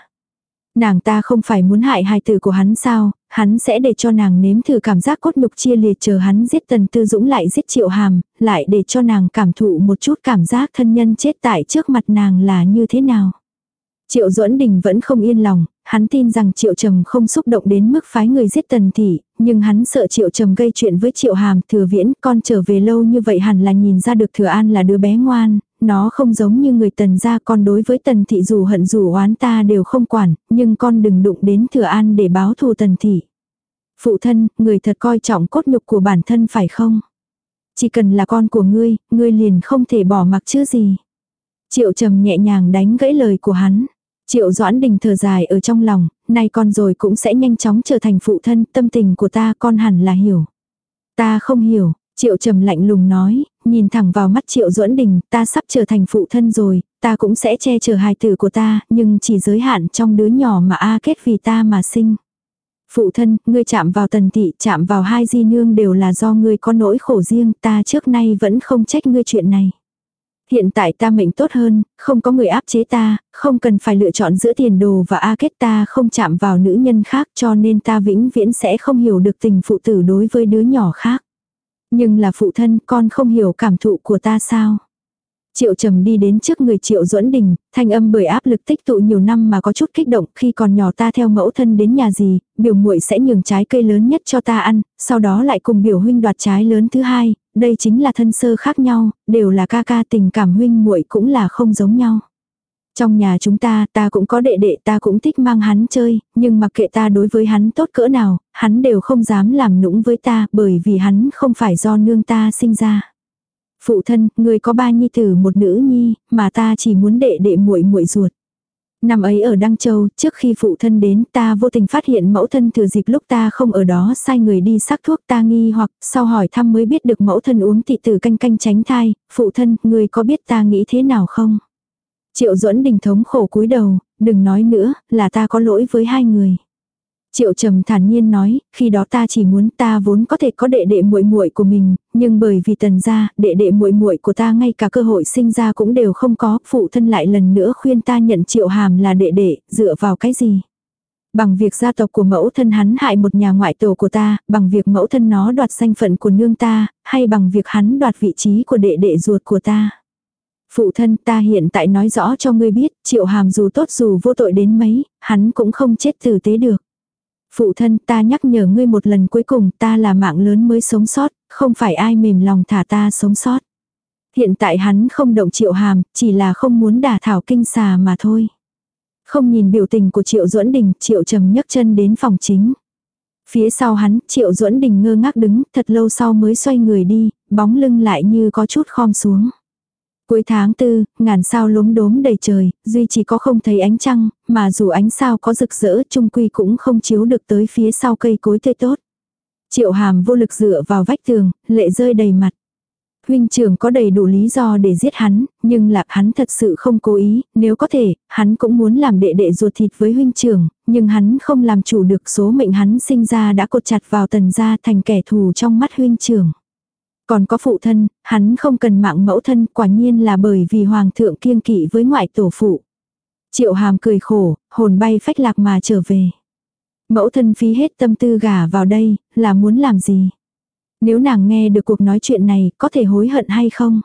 Nàng ta không phải muốn hại hài tử của hắn sao, hắn sẽ để cho nàng nếm thử cảm giác cốt nhục chia liệt chờ hắn giết tần tư dũng lại giết triệu hàm, lại để cho nàng cảm thụ một chút cảm giác thân nhân chết tại trước mặt nàng là như thế nào. Triệu Duẫn Đình vẫn không yên lòng, hắn tin rằng Triệu Trầm không xúc động đến mức phái người giết Tần Thị, nhưng hắn sợ Triệu Trầm gây chuyện với Triệu Hàm thừa viễn con trở về lâu như vậy hẳn là nhìn ra được Thừa An là đứa bé ngoan, nó không giống như người Tần gia con đối với Tần Thị dù hận dù oán ta đều không quản, nhưng con đừng đụng đến Thừa An để báo thù Tần Thị. Phụ thân, người thật coi trọng cốt nhục của bản thân phải không? Chỉ cần là con của ngươi, ngươi liền không thể bỏ mặc chứ gì. Triệu Trầm nhẹ nhàng đánh gãy lời của hắn. Triệu Doãn Đình thở dài ở trong lòng, nay con rồi cũng sẽ nhanh chóng trở thành phụ thân, tâm tình của ta con hẳn là hiểu. Ta không hiểu, Triệu Trầm lạnh lùng nói, nhìn thẳng vào mắt Triệu Doãn Đình, ta sắp trở thành phụ thân rồi, ta cũng sẽ che chở hài tử của ta, nhưng chỉ giới hạn trong đứa nhỏ mà A kết vì ta mà sinh. Phụ thân, ngươi chạm vào tần thị, chạm vào hai di nương đều là do ngươi có nỗi khổ riêng, ta trước nay vẫn không trách ngươi chuyện này. Hiện tại ta mệnh tốt hơn, không có người áp chế ta, không cần phải lựa chọn giữa tiền đồ và A kết ta không chạm vào nữ nhân khác cho nên ta vĩnh viễn sẽ không hiểu được tình phụ tử đối với đứa nhỏ khác. Nhưng là phụ thân con không hiểu cảm thụ của ta sao? Triệu trầm đi đến trước người triệu duẫn đình, thanh âm bởi áp lực tích tụ nhiều năm mà có chút kích động khi còn nhỏ ta theo mẫu thân đến nhà gì, biểu muội sẽ nhường trái cây lớn nhất cho ta ăn, sau đó lại cùng biểu huynh đoạt trái lớn thứ hai, đây chính là thân sơ khác nhau, đều là ca ca tình cảm huynh muội cũng là không giống nhau. Trong nhà chúng ta, ta cũng có đệ đệ ta cũng thích mang hắn chơi, nhưng mặc kệ ta đối với hắn tốt cỡ nào, hắn đều không dám làm nũng với ta bởi vì hắn không phải do nương ta sinh ra. Phụ thân, người có ba nhi tử một nữ nhi, mà ta chỉ muốn đệ đệ muội muội ruột. Năm ấy ở Đăng Châu, trước khi phụ thân đến ta vô tình phát hiện mẫu thân thừa dịp lúc ta không ở đó sai người đi sắc thuốc ta nghi hoặc sau hỏi thăm mới biết được mẫu thân uống thị tử canh canh tránh thai, phụ thân, người có biết ta nghĩ thế nào không? Triệu duẫn đình thống khổ cúi đầu, đừng nói nữa, là ta có lỗi với hai người. Triệu Trầm thản nhiên nói, khi đó ta chỉ muốn ta vốn có thể có đệ đệ muội muội của mình, nhưng bởi vì tần gia, đệ đệ muội muội của ta ngay cả cơ hội sinh ra cũng đều không có, phụ thân lại lần nữa khuyên ta nhận Triệu Hàm là đệ đệ, dựa vào cái gì? Bằng việc gia tộc của mẫu thân hắn hại một nhà ngoại tổ của ta, bằng việc mẫu thân nó đoạt danh phận của nương ta, hay bằng việc hắn đoạt vị trí của đệ đệ ruột của ta. Phụ thân ta hiện tại nói rõ cho ngươi biết, triệu hàm dù tốt dù vô tội đến mấy, hắn cũng không chết tử tế được. Phụ thân ta nhắc nhở ngươi một lần cuối cùng ta là mạng lớn mới sống sót, không phải ai mềm lòng thả ta sống sót. Hiện tại hắn không động triệu hàm, chỉ là không muốn đả thảo kinh xà mà thôi. Không nhìn biểu tình của triệu duẫn đình, triệu trầm nhấc chân đến phòng chính. Phía sau hắn, triệu duẫn đình ngơ ngác đứng, thật lâu sau mới xoay người đi, bóng lưng lại như có chút khom xuống. Cuối tháng tư, ngàn sao lốm đốm đầy trời, duy chỉ có không thấy ánh trăng, mà dù ánh sao có rực rỡ trung quy cũng không chiếu được tới phía sau cây cối tươi tốt. Triệu hàm vô lực dựa vào vách tường, lệ rơi đầy mặt. Huynh trưởng có đầy đủ lý do để giết hắn, nhưng lạc hắn thật sự không cố ý, nếu có thể, hắn cũng muốn làm đệ đệ ruột thịt với huynh trưởng, nhưng hắn không làm chủ được số mệnh hắn sinh ra đã cột chặt vào tần gia thành kẻ thù trong mắt huynh trưởng. Còn có phụ thân, hắn không cần mạng mẫu thân quả nhiên là bởi vì hoàng thượng kiêng kỵ với ngoại tổ phụ. Triệu hàm cười khổ, hồn bay phách lạc mà trở về. Mẫu thân phí hết tâm tư gả vào đây, là muốn làm gì? Nếu nàng nghe được cuộc nói chuyện này, có thể hối hận hay không?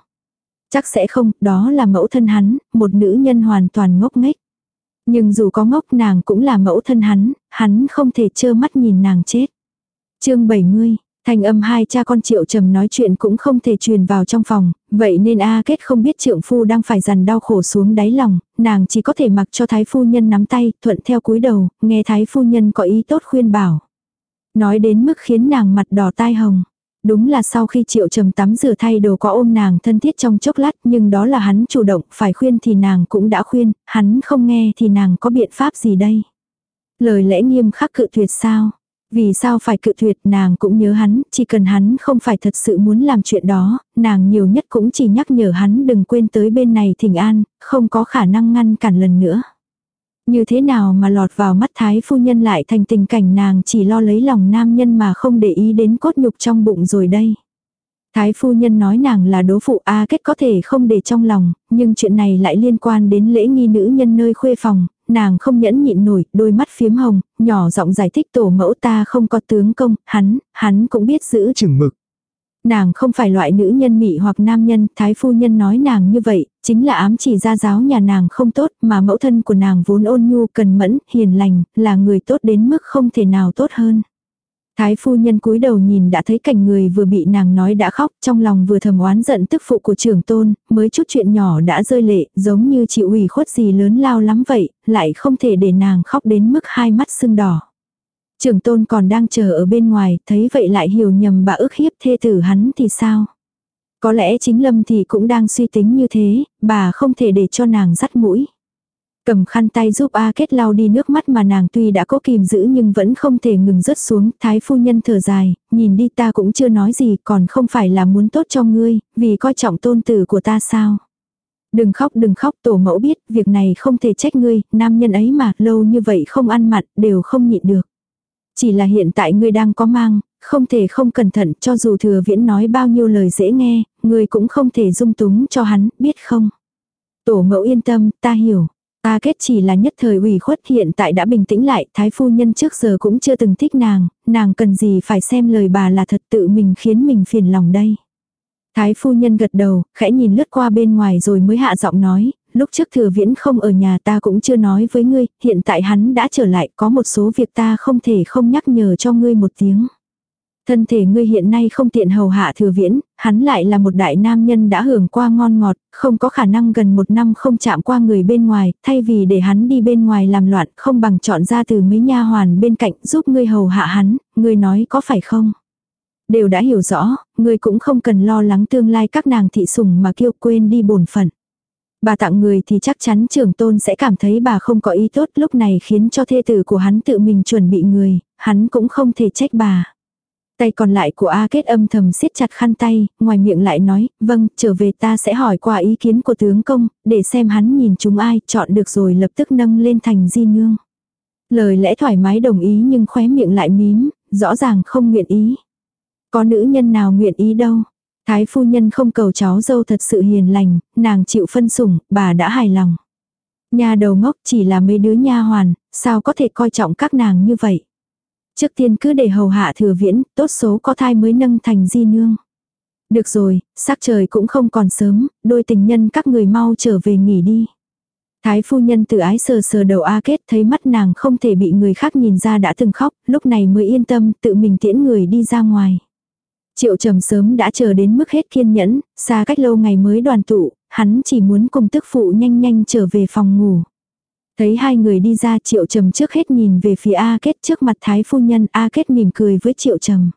Chắc sẽ không, đó là mẫu thân hắn, một nữ nhân hoàn toàn ngốc nghếch. Nhưng dù có ngốc nàng cũng là mẫu thân hắn, hắn không thể trơ mắt nhìn nàng chết. chương 70, Thanh âm hai cha con triệu trầm nói chuyện cũng không thể truyền vào trong phòng, vậy nên A kết không biết trượng phu đang phải dằn đau khổ xuống đáy lòng, nàng chỉ có thể mặc cho thái phu nhân nắm tay, thuận theo cúi đầu, nghe thái phu nhân có ý tốt khuyên bảo. Nói đến mức khiến nàng mặt đỏ tai hồng. Đúng là sau khi triệu trầm tắm rửa thay đồ có ôm nàng thân thiết trong chốc lát nhưng đó là hắn chủ động, phải khuyên thì nàng cũng đã khuyên, hắn không nghe thì nàng có biện pháp gì đây. Lời lẽ nghiêm khắc cự tuyệt sao. Vì sao phải cự tuyệt nàng cũng nhớ hắn, chỉ cần hắn không phải thật sự muốn làm chuyện đó, nàng nhiều nhất cũng chỉ nhắc nhở hắn đừng quên tới bên này thỉnh an, không có khả năng ngăn cản lần nữa. Như thế nào mà lọt vào mắt thái phu nhân lại thành tình cảnh nàng chỉ lo lấy lòng nam nhân mà không để ý đến cốt nhục trong bụng rồi đây. Thái phu nhân nói nàng là đố phụ A kết có thể không để trong lòng, nhưng chuyện này lại liên quan đến lễ nghi nữ nhân nơi khuê phòng, nàng không nhẫn nhịn nổi, đôi mắt phiếm hồng, nhỏ giọng giải thích tổ mẫu ta không có tướng công, hắn, hắn cũng biết giữ chừng mực. Nàng không phải loại nữ nhân mị hoặc nam nhân, thái phu nhân nói nàng như vậy, chính là ám chỉ ra giáo nhà nàng không tốt, mà mẫu thân của nàng vốn ôn nhu, cần mẫn, hiền lành, là người tốt đến mức không thể nào tốt hơn. Thái phu nhân cúi đầu nhìn đã thấy cảnh người vừa bị nàng nói đã khóc, trong lòng vừa thầm oán giận tức phụ của trưởng tôn, mới chút chuyện nhỏ đã rơi lệ, giống như chịu ủy khuất gì lớn lao lắm vậy, lại không thể để nàng khóc đến mức hai mắt sưng đỏ. Trưởng tôn còn đang chờ ở bên ngoài, thấy vậy lại hiểu nhầm bà ức hiếp thê tử hắn thì sao? Có lẽ chính lâm thì cũng đang suy tính như thế, bà không thể để cho nàng dắt mũi. Cầm khăn tay giúp A Kết lau đi nước mắt mà nàng tuy đã cố kìm giữ nhưng vẫn không thể ngừng rớt xuống. Thái phu nhân thở dài, nhìn đi ta cũng chưa nói gì còn không phải là muốn tốt cho ngươi, vì coi trọng tôn tử của ta sao. Đừng khóc đừng khóc tổ mẫu biết việc này không thể trách ngươi, nam nhân ấy mà lâu như vậy không ăn mặn đều không nhịn được. Chỉ là hiện tại ngươi đang có mang, không thể không cẩn thận cho dù thừa viễn nói bao nhiêu lời dễ nghe, ngươi cũng không thể dung túng cho hắn, biết không? Tổ mẫu yên tâm, ta hiểu. Ta kết chỉ là nhất thời ủy khuất hiện tại đã bình tĩnh lại, thái phu nhân trước giờ cũng chưa từng thích nàng, nàng cần gì phải xem lời bà là thật tự mình khiến mình phiền lòng đây. Thái phu nhân gật đầu, khẽ nhìn lướt qua bên ngoài rồi mới hạ giọng nói, lúc trước thừa viễn không ở nhà ta cũng chưa nói với ngươi, hiện tại hắn đã trở lại, có một số việc ta không thể không nhắc nhở cho ngươi một tiếng. Thân thể ngươi hiện nay không tiện hầu hạ thừa viễn, hắn lại là một đại nam nhân đã hưởng qua ngon ngọt, không có khả năng gần một năm không chạm qua người bên ngoài, thay vì để hắn đi bên ngoài làm loạn, không bằng chọn ra từ mấy nha hoàn bên cạnh giúp ngươi hầu hạ hắn, ngươi nói có phải không? Đều đã hiểu rõ, ngươi cũng không cần lo lắng tương lai các nàng thị sùng mà kêu quên đi bổn phận. Bà tặng người thì chắc chắn trưởng tôn sẽ cảm thấy bà không có ý tốt lúc này khiến cho thê tử của hắn tự mình chuẩn bị người, hắn cũng không thể trách bà. Tay còn lại của A Kết âm thầm siết chặt khăn tay, ngoài miệng lại nói, vâng, trở về ta sẽ hỏi qua ý kiến của tướng công, để xem hắn nhìn chúng ai, chọn được rồi lập tức nâng lên thành di nương. Lời lẽ thoải mái đồng ý nhưng khóe miệng lại mím, rõ ràng không nguyện ý. Có nữ nhân nào nguyện ý đâu. Thái phu nhân không cầu cháu dâu thật sự hiền lành, nàng chịu phân sủng, bà đã hài lòng. Nhà đầu ngốc chỉ là mấy đứa nha hoàn, sao có thể coi trọng các nàng như vậy. Trước tiên cứ để hầu hạ thừa viễn, tốt số có thai mới nâng thành di nương. Được rồi, sắc trời cũng không còn sớm, đôi tình nhân các người mau trở về nghỉ đi. Thái phu nhân tự ái sờ sờ đầu A Kết thấy mắt nàng không thể bị người khác nhìn ra đã từng khóc, lúc này mới yên tâm tự mình tiễn người đi ra ngoài. Triệu trầm sớm đã chờ đến mức hết kiên nhẫn, xa cách lâu ngày mới đoàn tụ, hắn chỉ muốn cùng tức phụ nhanh nhanh trở về phòng ngủ. Thấy hai người đi ra triệu trầm trước hết nhìn về phía A Kết trước mặt thái phu nhân A Kết mỉm cười với triệu trầm.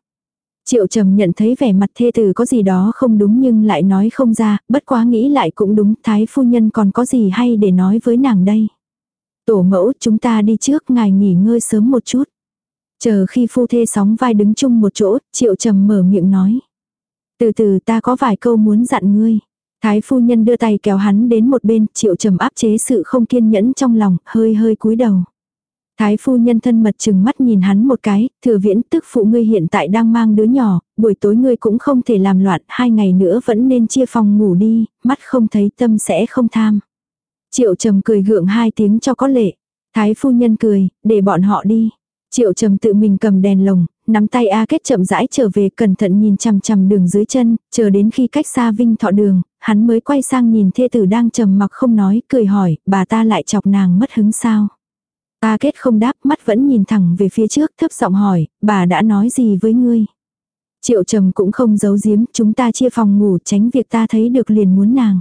Triệu trầm nhận thấy vẻ mặt thê tử có gì đó không đúng nhưng lại nói không ra, bất quá nghĩ lại cũng đúng, thái phu nhân còn có gì hay để nói với nàng đây. Tổ mẫu chúng ta đi trước ngài nghỉ ngơi sớm một chút. Chờ khi phu thê sóng vai đứng chung một chỗ, triệu trầm mở miệng nói. Từ từ ta có vài câu muốn dặn ngươi. Thái phu nhân đưa tay kéo hắn đến một bên, triệu trầm áp chế sự không kiên nhẫn trong lòng, hơi hơi cúi đầu. Thái phu nhân thân mật chừng mắt nhìn hắn một cái, thừa viễn tức phụ ngươi hiện tại đang mang đứa nhỏ, buổi tối ngươi cũng không thể làm loạn, hai ngày nữa vẫn nên chia phòng ngủ đi, mắt không thấy tâm sẽ không tham. Triệu trầm cười gượng hai tiếng cho có lệ. Thái phu nhân cười, để bọn họ đi. Triệu trầm tự mình cầm đèn lồng, nắm tay A Kết chậm rãi trở về cẩn thận nhìn chằm chằm đường dưới chân, chờ đến khi cách xa Vinh Thọ đường, hắn mới quay sang nhìn thê tử đang trầm mặc không nói, cười hỏi, bà ta lại chọc nàng mất hứng sao. ta Kết không đáp, mắt vẫn nhìn thẳng về phía trước, thấp giọng hỏi, bà đã nói gì với ngươi. Triệu trầm cũng không giấu giếm, chúng ta chia phòng ngủ tránh việc ta thấy được liền muốn nàng.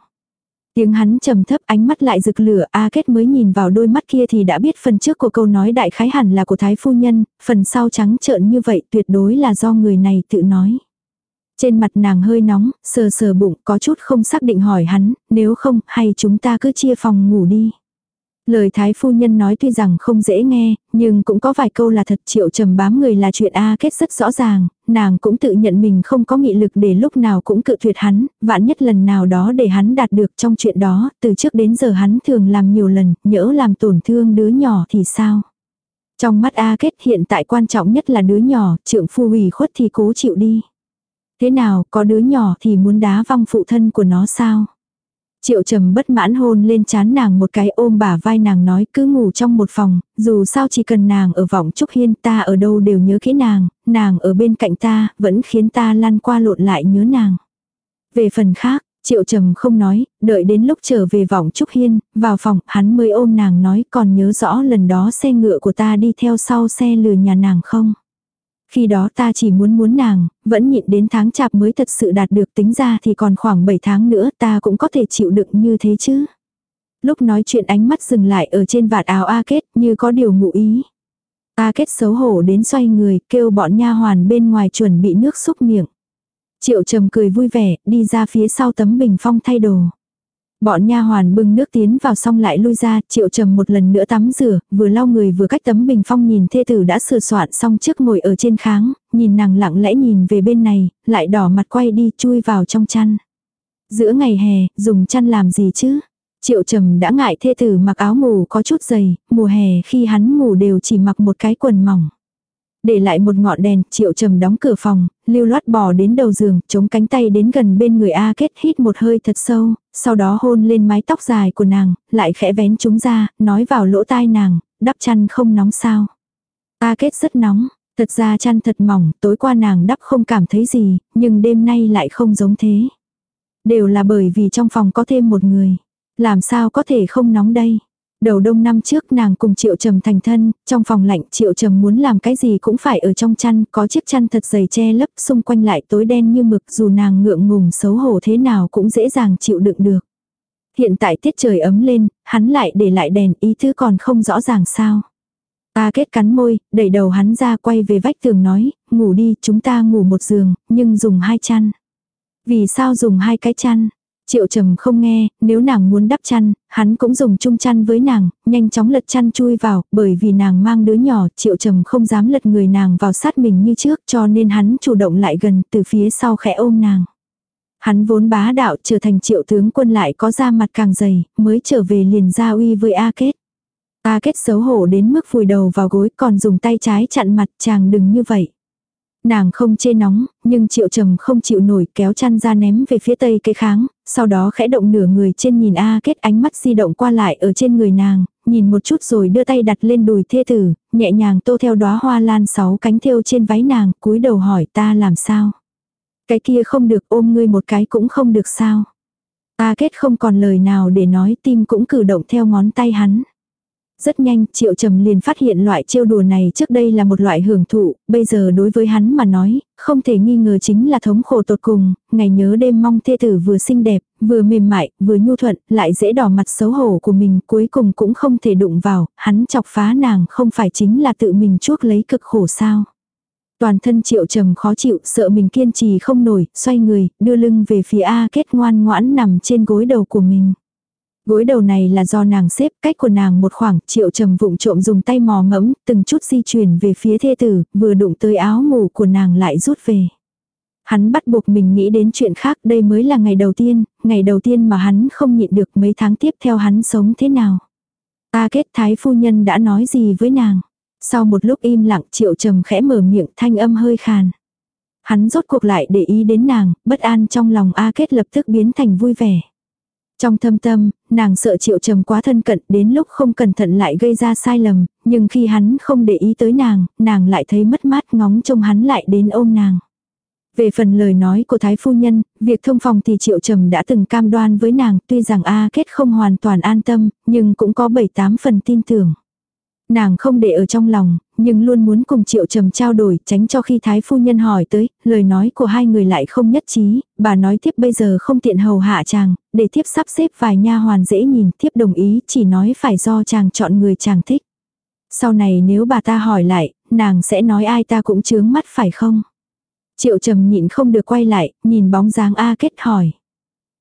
Tiếng hắn trầm thấp ánh mắt lại rực lửa A Kết mới nhìn vào đôi mắt kia thì đã biết phần trước của câu nói đại khái hẳn là của Thái Phu Nhân, phần sau trắng trợn như vậy tuyệt đối là do người này tự nói. Trên mặt nàng hơi nóng, sờ sờ bụng có chút không xác định hỏi hắn, nếu không hay chúng ta cứ chia phòng ngủ đi. Lời thái phu nhân nói tuy rằng không dễ nghe, nhưng cũng có vài câu là thật triệu trầm bám người là chuyện A kết rất rõ ràng, nàng cũng tự nhận mình không có nghị lực để lúc nào cũng cự tuyệt hắn, vạn nhất lần nào đó để hắn đạt được trong chuyện đó, từ trước đến giờ hắn thường làm nhiều lần, nhỡ làm tổn thương đứa nhỏ thì sao. Trong mắt A kết hiện tại quan trọng nhất là đứa nhỏ, trượng phu ủy khuất thì cố chịu đi. Thế nào, có đứa nhỏ thì muốn đá văng phụ thân của nó sao? Triệu trầm bất mãn hôn lên chán nàng một cái ôm bả vai nàng nói cứ ngủ trong một phòng, dù sao chỉ cần nàng ở vọng trúc hiên ta ở đâu đều nhớ kỹ nàng, nàng ở bên cạnh ta vẫn khiến ta lăn qua lộn lại nhớ nàng. Về phần khác, triệu trầm không nói, đợi đến lúc trở về vọng trúc hiên, vào phòng hắn mới ôm nàng nói còn nhớ rõ lần đó xe ngựa của ta đi theo sau xe lừa nhà nàng không. Khi đó ta chỉ muốn muốn nàng, vẫn nhịn đến tháng chạp mới thật sự đạt được tính ra thì còn khoảng 7 tháng nữa ta cũng có thể chịu đựng như thế chứ. Lúc nói chuyện ánh mắt dừng lại ở trên vạt áo A Kết như có điều ngụ ý. A Kết xấu hổ đến xoay người kêu bọn nha hoàn bên ngoài chuẩn bị nước xúc miệng. Triệu trầm cười vui vẻ đi ra phía sau tấm bình phong thay đồ. Bọn nha hoàn bưng nước tiến vào xong lại lui ra, triệu trầm một lần nữa tắm rửa, vừa lau người vừa cách tấm bình phong nhìn thê tử đã sửa soạn xong trước ngồi ở trên kháng, nhìn nàng lặng lẽ nhìn về bên này, lại đỏ mặt quay đi chui vào trong chăn. Giữa ngày hè, dùng chăn làm gì chứ? Triệu trầm đã ngại thê tử mặc áo ngủ có chút dày, mùa hè khi hắn ngủ đều chỉ mặc một cái quần mỏng. Để lại một ngọn đèn, triệu trầm đóng cửa phòng, lưu loát bò đến đầu giường, chống cánh tay đến gần bên người A kết hít một hơi thật sâu, sau đó hôn lên mái tóc dài của nàng, lại khẽ vén chúng ra, nói vào lỗ tai nàng, đắp chăn không nóng sao. A kết rất nóng, thật ra chăn thật mỏng, tối qua nàng đắp không cảm thấy gì, nhưng đêm nay lại không giống thế. Đều là bởi vì trong phòng có thêm một người. Làm sao có thể không nóng đây? Đầu đông năm trước nàng cùng Triệu Trầm thành thân, trong phòng lạnh Triệu Trầm muốn làm cái gì cũng phải ở trong chăn, có chiếc chăn thật dày che lấp xung quanh lại tối đen như mực dù nàng ngượng ngùng xấu hổ thế nào cũng dễ dàng chịu đựng được. Hiện tại tiết trời ấm lên, hắn lại để lại đèn ý thứ còn không rõ ràng sao. Ta kết cắn môi, đẩy đầu hắn ra quay về vách tường nói, ngủ đi chúng ta ngủ một giường, nhưng dùng hai chăn. Vì sao dùng hai cái chăn? Triệu trầm không nghe, nếu nàng muốn đắp chăn, hắn cũng dùng chung chăn với nàng, nhanh chóng lật chăn chui vào, bởi vì nàng mang đứa nhỏ, triệu trầm không dám lật người nàng vào sát mình như trước cho nên hắn chủ động lại gần từ phía sau khẽ ôm nàng. Hắn vốn bá đạo trở thành triệu tướng quân lại có da mặt càng dày, mới trở về liền ra uy với A Kết. A Kết xấu hổ đến mức vùi đầu vào gối còn dùng tay trái chặn mặt chàng đừng như vậy. Nàng không chê nóng, nhưng triệu trầm không chịu nổi kéo chăn ra ném về phía tây cây kháng, sau đó khẽ động nửa người trên nhìn A kết ánh mắt di động qua lại ở trên người nàng, nhìn một chút rồi đưa tay đặt lên đùi thê tử, nhẹ nhàng tô theo đóa hoa lan sáu cánh thêu trên váy nàng, cúi đầu hỏi ta làm sao. Cái kia không được ôm ngươi một cái cũng không được sao. A kết không còn lời nào để nói tim cũng cử động theo ngón tay hắn. Rất nhanh, Triệu Trầm liền phát hiện loại trêu đùa này trước đây là một loại hưởng thụ, bây giờ đối với hắn mà nói, không thể nghi ngờ chính là thống khổ tột cùng, ngày nhớ đêm mong thê tử vừa xinh đẹp, vừa mềm mại, vừa nhu thuận, lại dễ đỏ mặt xấu hổ của mình, cuối cùng cũng không thể đụng vào, hắn chọc phá nàng không phải chính là tự mình chuốc lấy cực khổ sao. Toàn thân triệu trầm khó chịu, sợ mình kiên trì không nổi, xoay người, đưa lưng về phía A kết ngoan ngoãn nằm trên gối đầu của mình. Gối đầu này là do nàng xếp cách của nàng một khoảng triệu trầm vụng trộm dùng tay mò mẫm từng chút di chuyển về phía thê tử, vừa đụng tới áo ngủ của nàng lại rút về. Hắn bắt buộc mình nghĩ đến chuyện khác đây mới là ngày đầu tiên, ngày đầu tiên mà hắn không nhịn được mấy tháng tiếp theo hắn sống thế nào. Ta kết thái phu nhân đã nói gì với nàng. Sau một lúc im lặng triệu trầm khẽ mở miệng thanh âm hơi khàn. Hắn rốt cuộc lại để ý đến nàng, bất an trong lòng A kết lập tức biến thành vui vẻ. Trong thâm tâm, nàng sợ triệu trầm quá thân cận đến lúc không cẩn thận lại gây ra sai lầm, nhưng khi hắn không để ý tới nàng, nàng lại thấy mất mát ngóng trông hắn lại đến ôm nàng. Về phần lời nói của Thái Phu Nhân, việc thông phòng thì Triệu Trầm đã từng cam đoan với nàng, tuy rằng A Kết không hoàn toàn an tâm, nhưng cũng có 7-8 phần tin tưởng. Nàng không để ở trong lòng, nhưng luôn muốn cùng Triệu Trầm trao đổi, tránh cho khi Thái Phu Nhân hỏi tới, lời nói của hai người lại không nhất trí, bà nói tiếp bây giờ không tiện hầu hạ chàng, để tiếp sắp xếp vài nha hoàn dễ nhìn, tiếp đồng ý, chỉ nói phải do chàng chọn người chàng thích. Sau này nếu bà ta hỏi lại, nàng sẽ nói ai ta cũng chướng mắt phải không? Triệu Trầm nhịn không được quay lại, nhìn bóng dáng A Kết hỏi.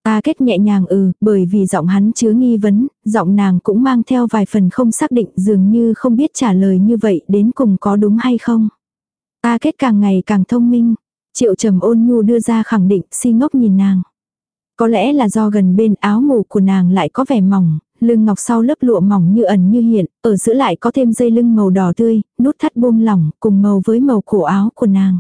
A kết nhẹ nhàng ừ, bởi vì giọng hắn chứa nghi vấn, giọng nàng cũng mang theo vài phần không xác định dường như không biết trả lời như vậy đến cùng có đúng hay không. A kết càng ngày càng thông minh, triệu trầm ôn nhu đưa ra khẳng định si ngốc nhìn nàng. Có lẽ là do gần bên áo ngủ của nàng lại có vẻ mỏng, lưng ngọc sau lớp lụa mỏng như ẩn như hiện, ở giữa lại có thêm dây lưng màu đỏ tươi, nút thắt buông lỏng cùng màu với màu cổ áo của nàng.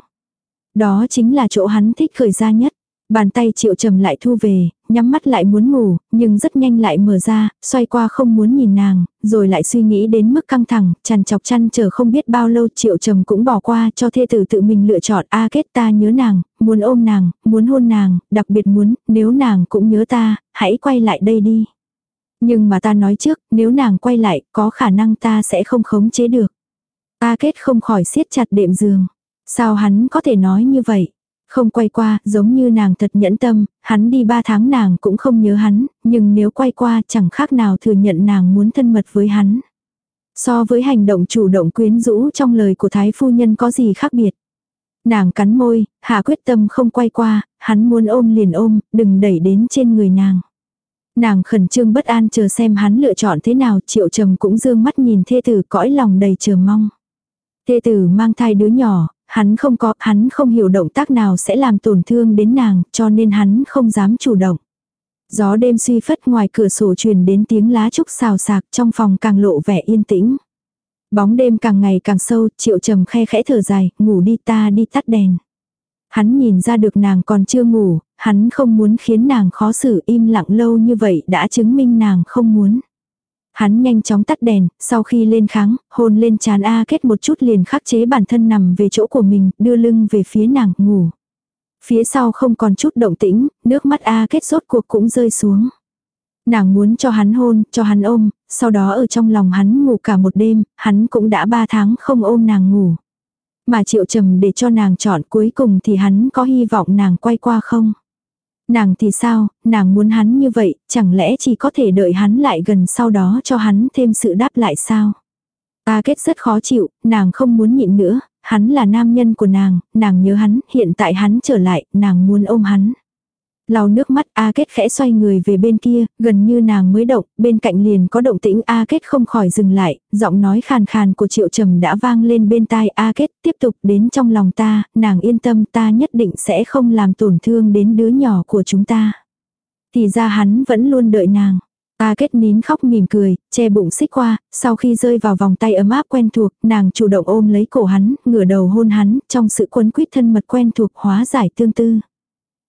Đó chính là chỗ hắn thích khởi ra nhất. Bàn tay triệu trầm lại thu về, nhắm mắt lại muốn ngủ, nhưng rất nhanh lại mở ra, xoay qua không muốn nhìn nàng, rồi lại suy nghĩ đến mức căng thẳng, chằn chọc chăn chờ không biết bao lâu triệu trầm cũng bỏ qua cho thê tử tự mình lựa chọn a kết ta nhớ nàng, muốn ôm nàng, muốn hôn nàng, đặc biệt muốn, nếu nàng cũng nhớ ta, hãy quay lại đây đi. Nhưng mà ta nói trước, nếu nàng quay lại, có khả năng ta sẽ không khống chế được. A kết không khỏi siết chặt đệm giường. Sao hắn có thể nói như vậy? Không quay qua, giống như nàng thật nhẫn tâm, hắn đi ba tháng nàng cũng không nhớ hắn, nhưng nếu quay qua chẳng khác nào thừa nhận nàng muốn thân mật với hắn. So với hành động chủ động quyến rũ trong lời của thái phu nhân có gì khác biệt. Nàng cắn môi, hạ quyết tâm không quay qua, hắn muốn ôm liền ôm, đừng đẩy đến trên người nàng. Nàng khẩn trương bất an chờ xem hắn lựa chọn thế nào, triệu trầm cũng dương mắt nhìn thê tử cõi lòng đầy chờ mong. Thê tử mang thai đứa nhỏ, hắn không có, hắn không hiểu động tác nào sẽ làm tổn thương đến nàng, cho nên hắn không dám chủ động. Gió đêm suy phất ngoài cửa sổ truyền đến tiếng lá trúc xào xạc trong phòng càng lộ vẻ yên tĩnh. Bóng đêm càng ngày càng sâu, triệu trầm khe khẽ thở dài, ngủ đi ta đi tắt đèn. Hắn nhìn ra được nàng còn chưa ngủ, hắn không muốn khiến nàng khó xử im lặng lâu như vậy đã chứng minh nàng không muốn. Hắn nhanh chóng tắt đèn, sau khi lên kháng, hôn lên chán A kết một chút liền khắc chế bản thân nằm về chỗ của mình, đưa lưng về phía nàng, ngủ. Phía sau không còn chút động tĩnh, nước mắt A kết rốt cuộc cũng rơi xuống. Nàng muốn cho hắn hôn, cho hắn ôm, sau đó ở trong lòng hắn ngủ cả một đêm, hắn cũng đã ba tháng không ôm nàng ngủ. Mà triệu trầm để cho nàng chọn cuối cùng thì hắn có hy vọng nàng quay qua không? Nàng thì sao, nàng muốn hắn như vậy, chẳng lẽ chỉ có thể đợi hắn lại gần sau đó cho hắn thêm sự đáp lại sao? Ta kết rất khó chịu, nàng không muốn nhịn nữa, hắn là nam nhân của nàng, nàng nhớ hắn, hiện tại hắn trở lại, nàng muốn ôm hắn. Lau nước mắt A Kết khẽ xoay người về bên kia, gần như nàng mới động, bên cạnh liền có động tĩnh A Kết không khỏi dừng lại, giọng nói khàn khàn của Triệu Trầm đã vang lên bên tai A Kết tiếp tục đến trong lòng ta, nàng yên tâm ta nhất định sẽ không làm tổn thương đến đứa nhỏ của chúng ta. Thì ra hắn vẫn luôn đợi nàng. A kết nín khóc mỉm cười, che bụng xích qua, sau khi rơi vào vòng tay ấm áp quen thuộc, nàng chủ động ôm lấy cổ hắn, ngửa đầu hôn hắn, trong sự quấn quýt thân mật quen thuộc hóa giải tương tư.